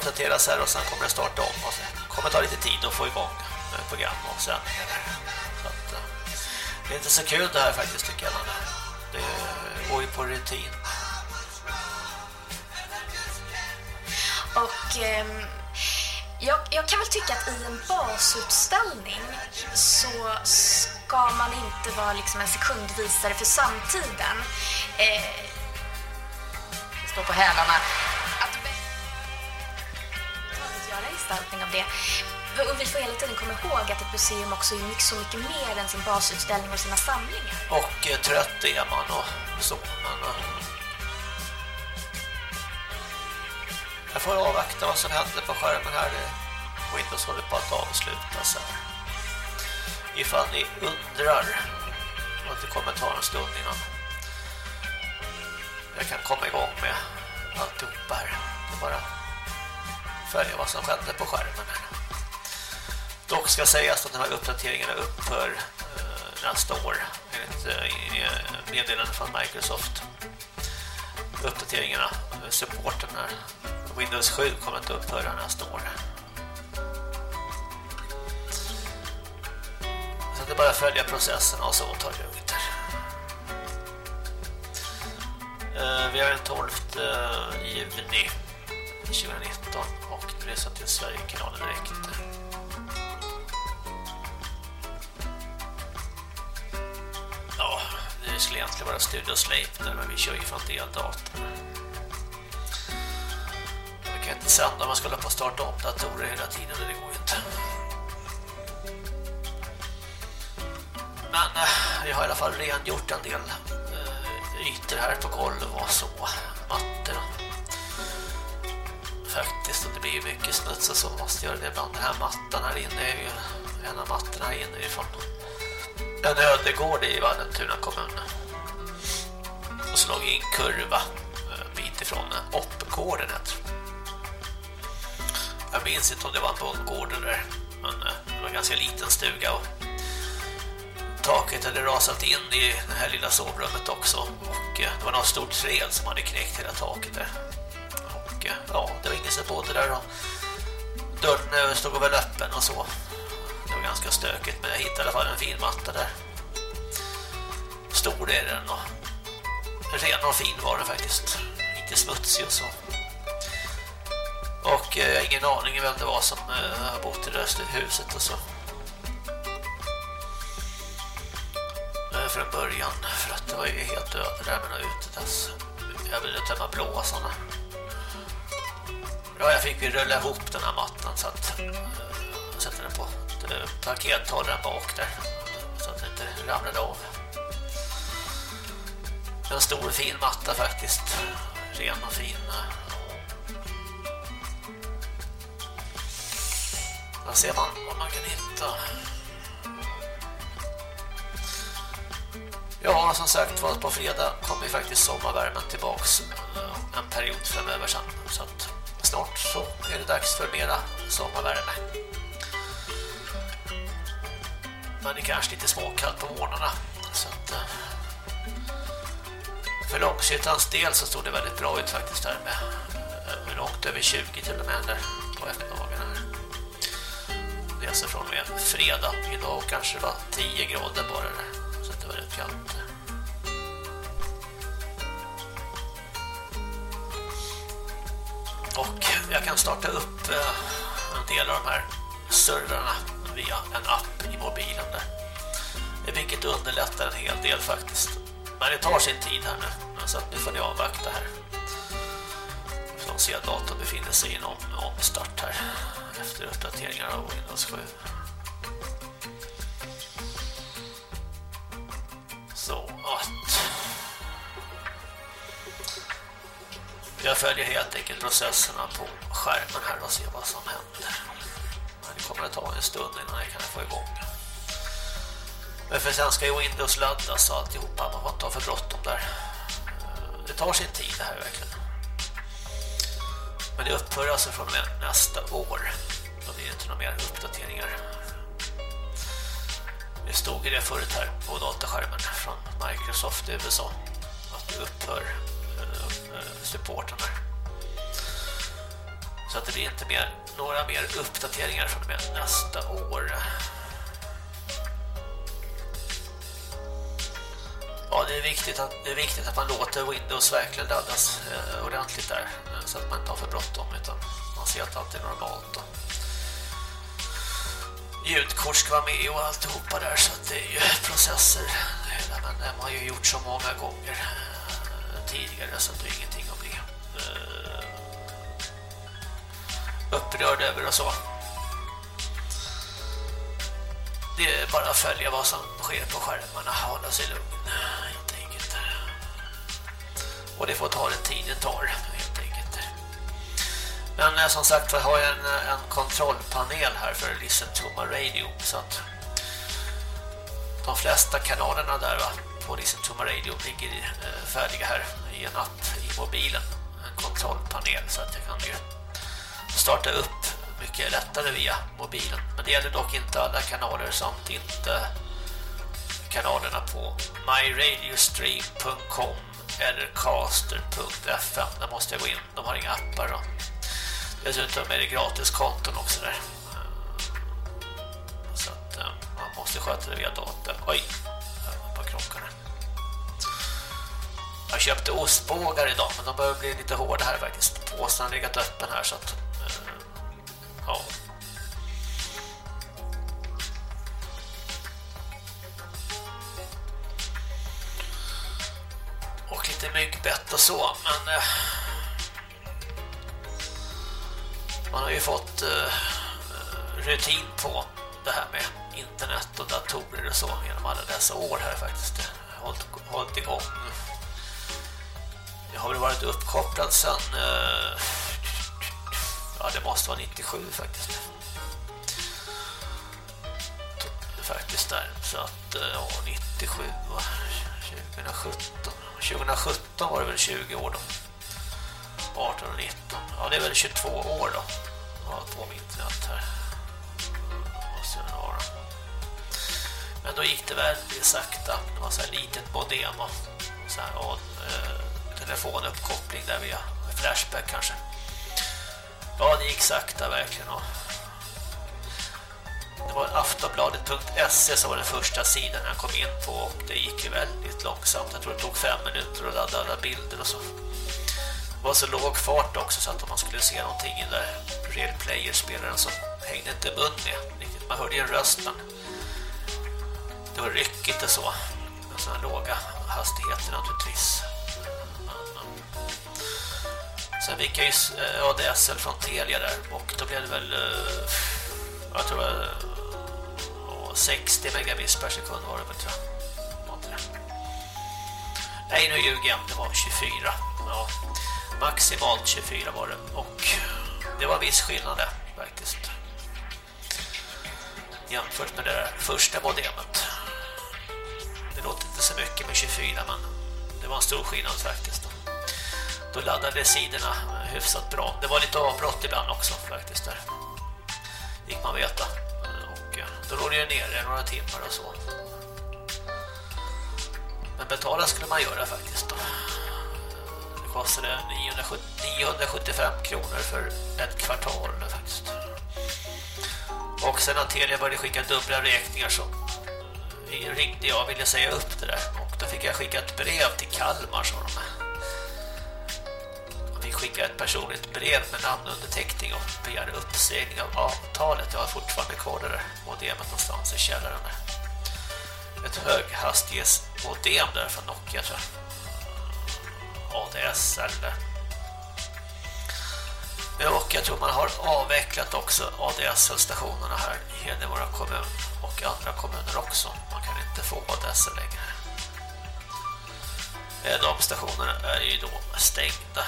uppdateras här och sen kommer det starta om. Och sen kommer det ta lite tid att få igång eh, program och sändningar. Så att, eh, det är inte så kul det här faktiskt tycker jag. Det går ju på rutin. Och ehm, jag, jag kan väl tycka att i en basutställning så ska man inte vara liksom en sekundvisare för samtiden. Eh, står på hälarna. Det. Och vi får hela tiden komma ihåg att ett museum också är mycket, så mycket mer än sin basutställning och sina samlingar. Och eh, trött är man och så. Men, eh, jag får avvakta vad som händer på skärmen här. Det- Windows håller på att avslutas här. Ifall ni undrar Och det kommer ta en stund innan jag kan komma igång med alltihop följa vad som skedde på skärmen här. Dock ska sägas att den här uppdateringen upphör eh, nästa år enligt eh, meddelande från Microsoft. Uppdateringarna, eh, supporten här. Windows 7 kommer att upphöra nästa år. Så det är bara att följa processen och så tar det lugnt här. Vi har den 12 eh, juni 2019 Resa till Sverigekanalen direkt. Ja, det skulle egentligen vara Studio Sleipner men vi kör ju från deldatorn. Man kan inte sända, man ska hålla på att starta om datorer hela tiden det går ju inte. Men vi jag har i alla fall rengjort en del eh, ytor här på golv och så. Så det blir mycket smuts och så måste jag göra det ibland. Den här mattan här inne är ju en av mattorna här inne ifrån en ödegård i Vallentuna kommun. Och så låg en kurva en bit ifrån eh, Oppgården heter. Jag minns inte om det var en bondgård eller men eh, det var en ganska liten stuga och taket hade rasat in i det här lilla sovrummet också och det var något stort träd som hade knäckt hela taket där. Och ja, det var ingen som bodde där och dörren stod väl öppen och så. Det var ganska stökigt men jag hittade i alla fall en fin matta där. Stor är den och ren och fin var den faktiskt. Inte smutsig och så. Och eh, jag har ingen aning vem det var som eh, har bott i det huset och så. Eh, från början för att det var ju helt öde där med utedass. Alltså. Jag ville tömma blåa sådana. Ja, jag fick ju rulla ihop den här mattan så att uh, sätta den på eh, parkethållaren bak där så att den inte ramlade av. En stor fin matta faktiskt. Ren och fin. Eh. Där ser man vad man kan hitta. Ja, som sagt var på fredag kommer faktiskt sommarvärmen tillbaks en period framöver sen. Så att snart så är det dags för mera sommarvärme. Men det är kanske lite småkallt på morgnarna. Så att, eh, för Långshyttans del så stod det väldigt bra ut faktiskt där med, eh, med långt över 20 till och med där på eftermiddagen här. Det är alltså från och med fredag. Idag kanske det var 10 grader bara där. Så det var rätt kallt. Och jag kan starta upp eh, en del av de här servrarna via en app i mobilen där. Vilket underlättar en hel del faktiskt. Men det tar sin tid här nu. Så att nu får ni avvakta här. Som ser att datorn befinner sig i en om, omstart här. Efter uppdateringar av Windows 7. Så att... Jag följer helt enkelt processerna på skärmen här och ser vad som händer. Men det kommer att ta en stund innan jag kan få igång. Men för sen ska ju Windows laddas och alltihopa. Man får inte ha för bråttom där. Eh, det tar sin tid det här verkligen. Men det upphör alltså från och med nästa år. Då blir det inte några mer uppdateringar. Det stod i det förut här på dataskärmen från Microsoft i USA. Att det upphör supporten här. Så att det blir inte mer, några mer uppdateringar från och med nästa år. Ja, det är viktigt att, det är viktigt att man låter Windows verkligen laddas eh, ordentligt där. Eh, så att man inte har för bråttom utan man ser att allt är normalt. Och Ljudkort ska vara med och alltihopa där så att det är ju processer. Men det har man ju gjort så många gånger eh, tidigare så att det är ingenting att bli uh, eh, upprörd över och så. Det är bara att följa vad som sker på skärmarna hålla sig lugn helt enkelt. Och det får ta den tid det tar helt enkelt. Men eh, som sagt jag har jag en, eh, en kontrollpanel här för Listen to my radio så att de flesta kanalerna där va, på Listen to my radio ligger eh, färdiga här i en app i mobilen. En kontrollpanel så att jag kan ju starta upp mycket lättare via mobilen. Men det gäller dock inte alla kanaler samt inte kanalerna på myradiostream.com eller caster.fm. Där måste jag gå in. De har inga appar då. Dessutom är det gratis konton också där. Så att eh, man måste sköta det via datorn. Oj, på. Jag köpte ostbågar idag men de börjar bli lite hårda här faktiskt. Påsen har legat öppen här så att eh, Ja. Och lite myggbett och så, men eh, man har ju fått eh, rutin på det här med internet och datorer och så genom alla dessa år här faktiskt. Hållit, hållit igång. Jag har väl varit uppkopplad sedan eh, ja det måste vara 97 faktiskt. Faktiskt där så att eh, ja 97 och 2017 2017 var det väl 20 år då. 18 och 19. Ja, det är väl 22 år då. Ja, på internet här. Måste det vara. Men då gick det väldigt sakta. Det var så här litet modem och så här och, eh, telefonuppkoppling där via Flashback kanske. Ja, det gick sakta verkligen och det var aftonbladet.se som var den första sidan jag kom in på och det gick ju väldigt långsamt. Jag tror det tog fem minuter att ladda alla bilder och så. Det var så låg fart också så att om man skulle se någonting i den där Real Player-spelaren så hängde inte mun med. Man hörde ju en röst men det var ryckigt och så. Med sådana låga hastigheter naturligtvis. Sen fick jag ju eh, ADSL från Telia där och då blev det väl eh, jag tror det var 60 megabits per sekund var det väl tror jag. Nej, nu ljuger jag. Det var 24. Ja, maximalt 24 var det. Och det var viss skillnad där, faktiskt. Jämfört med det där första modemet. Det låter inte så mycket med 24, men det var en stor skillnad faktiskt. Då laddade sidorna hyfsat bra. Det var lite avbrott ibland också faktiskt där. Gick man veta. Och eh, då låg det nere några timmar och så. Men betala skulle man göra faktiskt då. Det kostade 975 kronor för ett kvartal faktiskt. Och sen när Telia började skicka dubbla räkningar så eh, ringde jag och ville säga upp det där. Och då fick jag skicka ett brev till Kalmar sa de. Vi skickade ett personligt brev med namnunderteckning och begärde uppsägning av avtalet. Jag har fortfarande kvar det där modemet någonstans i källaren. Ett höghastighetsmodem där från Nokia tror jag. ADS eller och jag tror man har avvecklat också ADSL-stationerna här i Hedemora kommun och andra kommuner också. Man kan inte få ADSL längre. Eh, de stationerna är ju då stängda.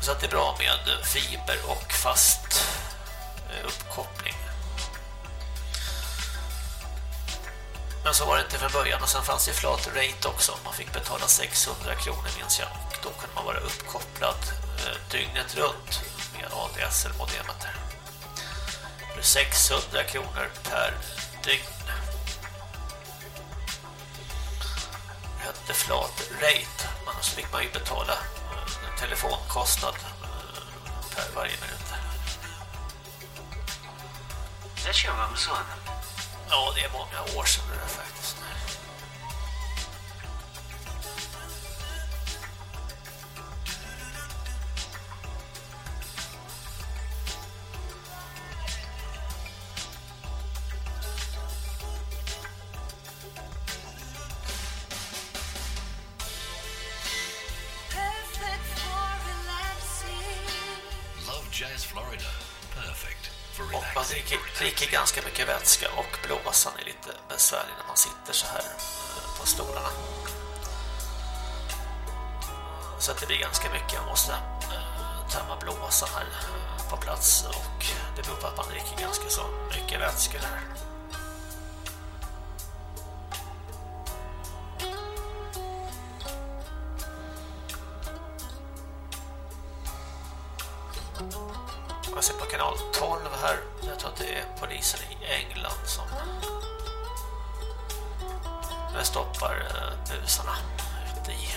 Så att det är bra med fiber och fast eh, uppkoppling. Men så var det inte från början och sen fanns det flat rate också. Man fick betala 600 kronor minns jag och då kunde man vara uppkopplad dygnet runt med ADSL-modemet. För 600 kronor per dygn. Det hette flat rate. Men så fick man ju betala telefonkostnad per varje minut. Zачем вам сон? Ja, det är många år sedan det där faktiskt. Dricker, dricker ganska mycket vätska och blåsan är lite besvärlig när man sitter så här eh, på stolarna. Så att det blir ganska mycket. Jag måste eh, tömma blåsan här eh, på plats och det beror på att man dricker ganska så mycket vätska där. Jag ser på kanal 12 här. Jag tror att det är polisen i England som stoppar eh, busarna ute i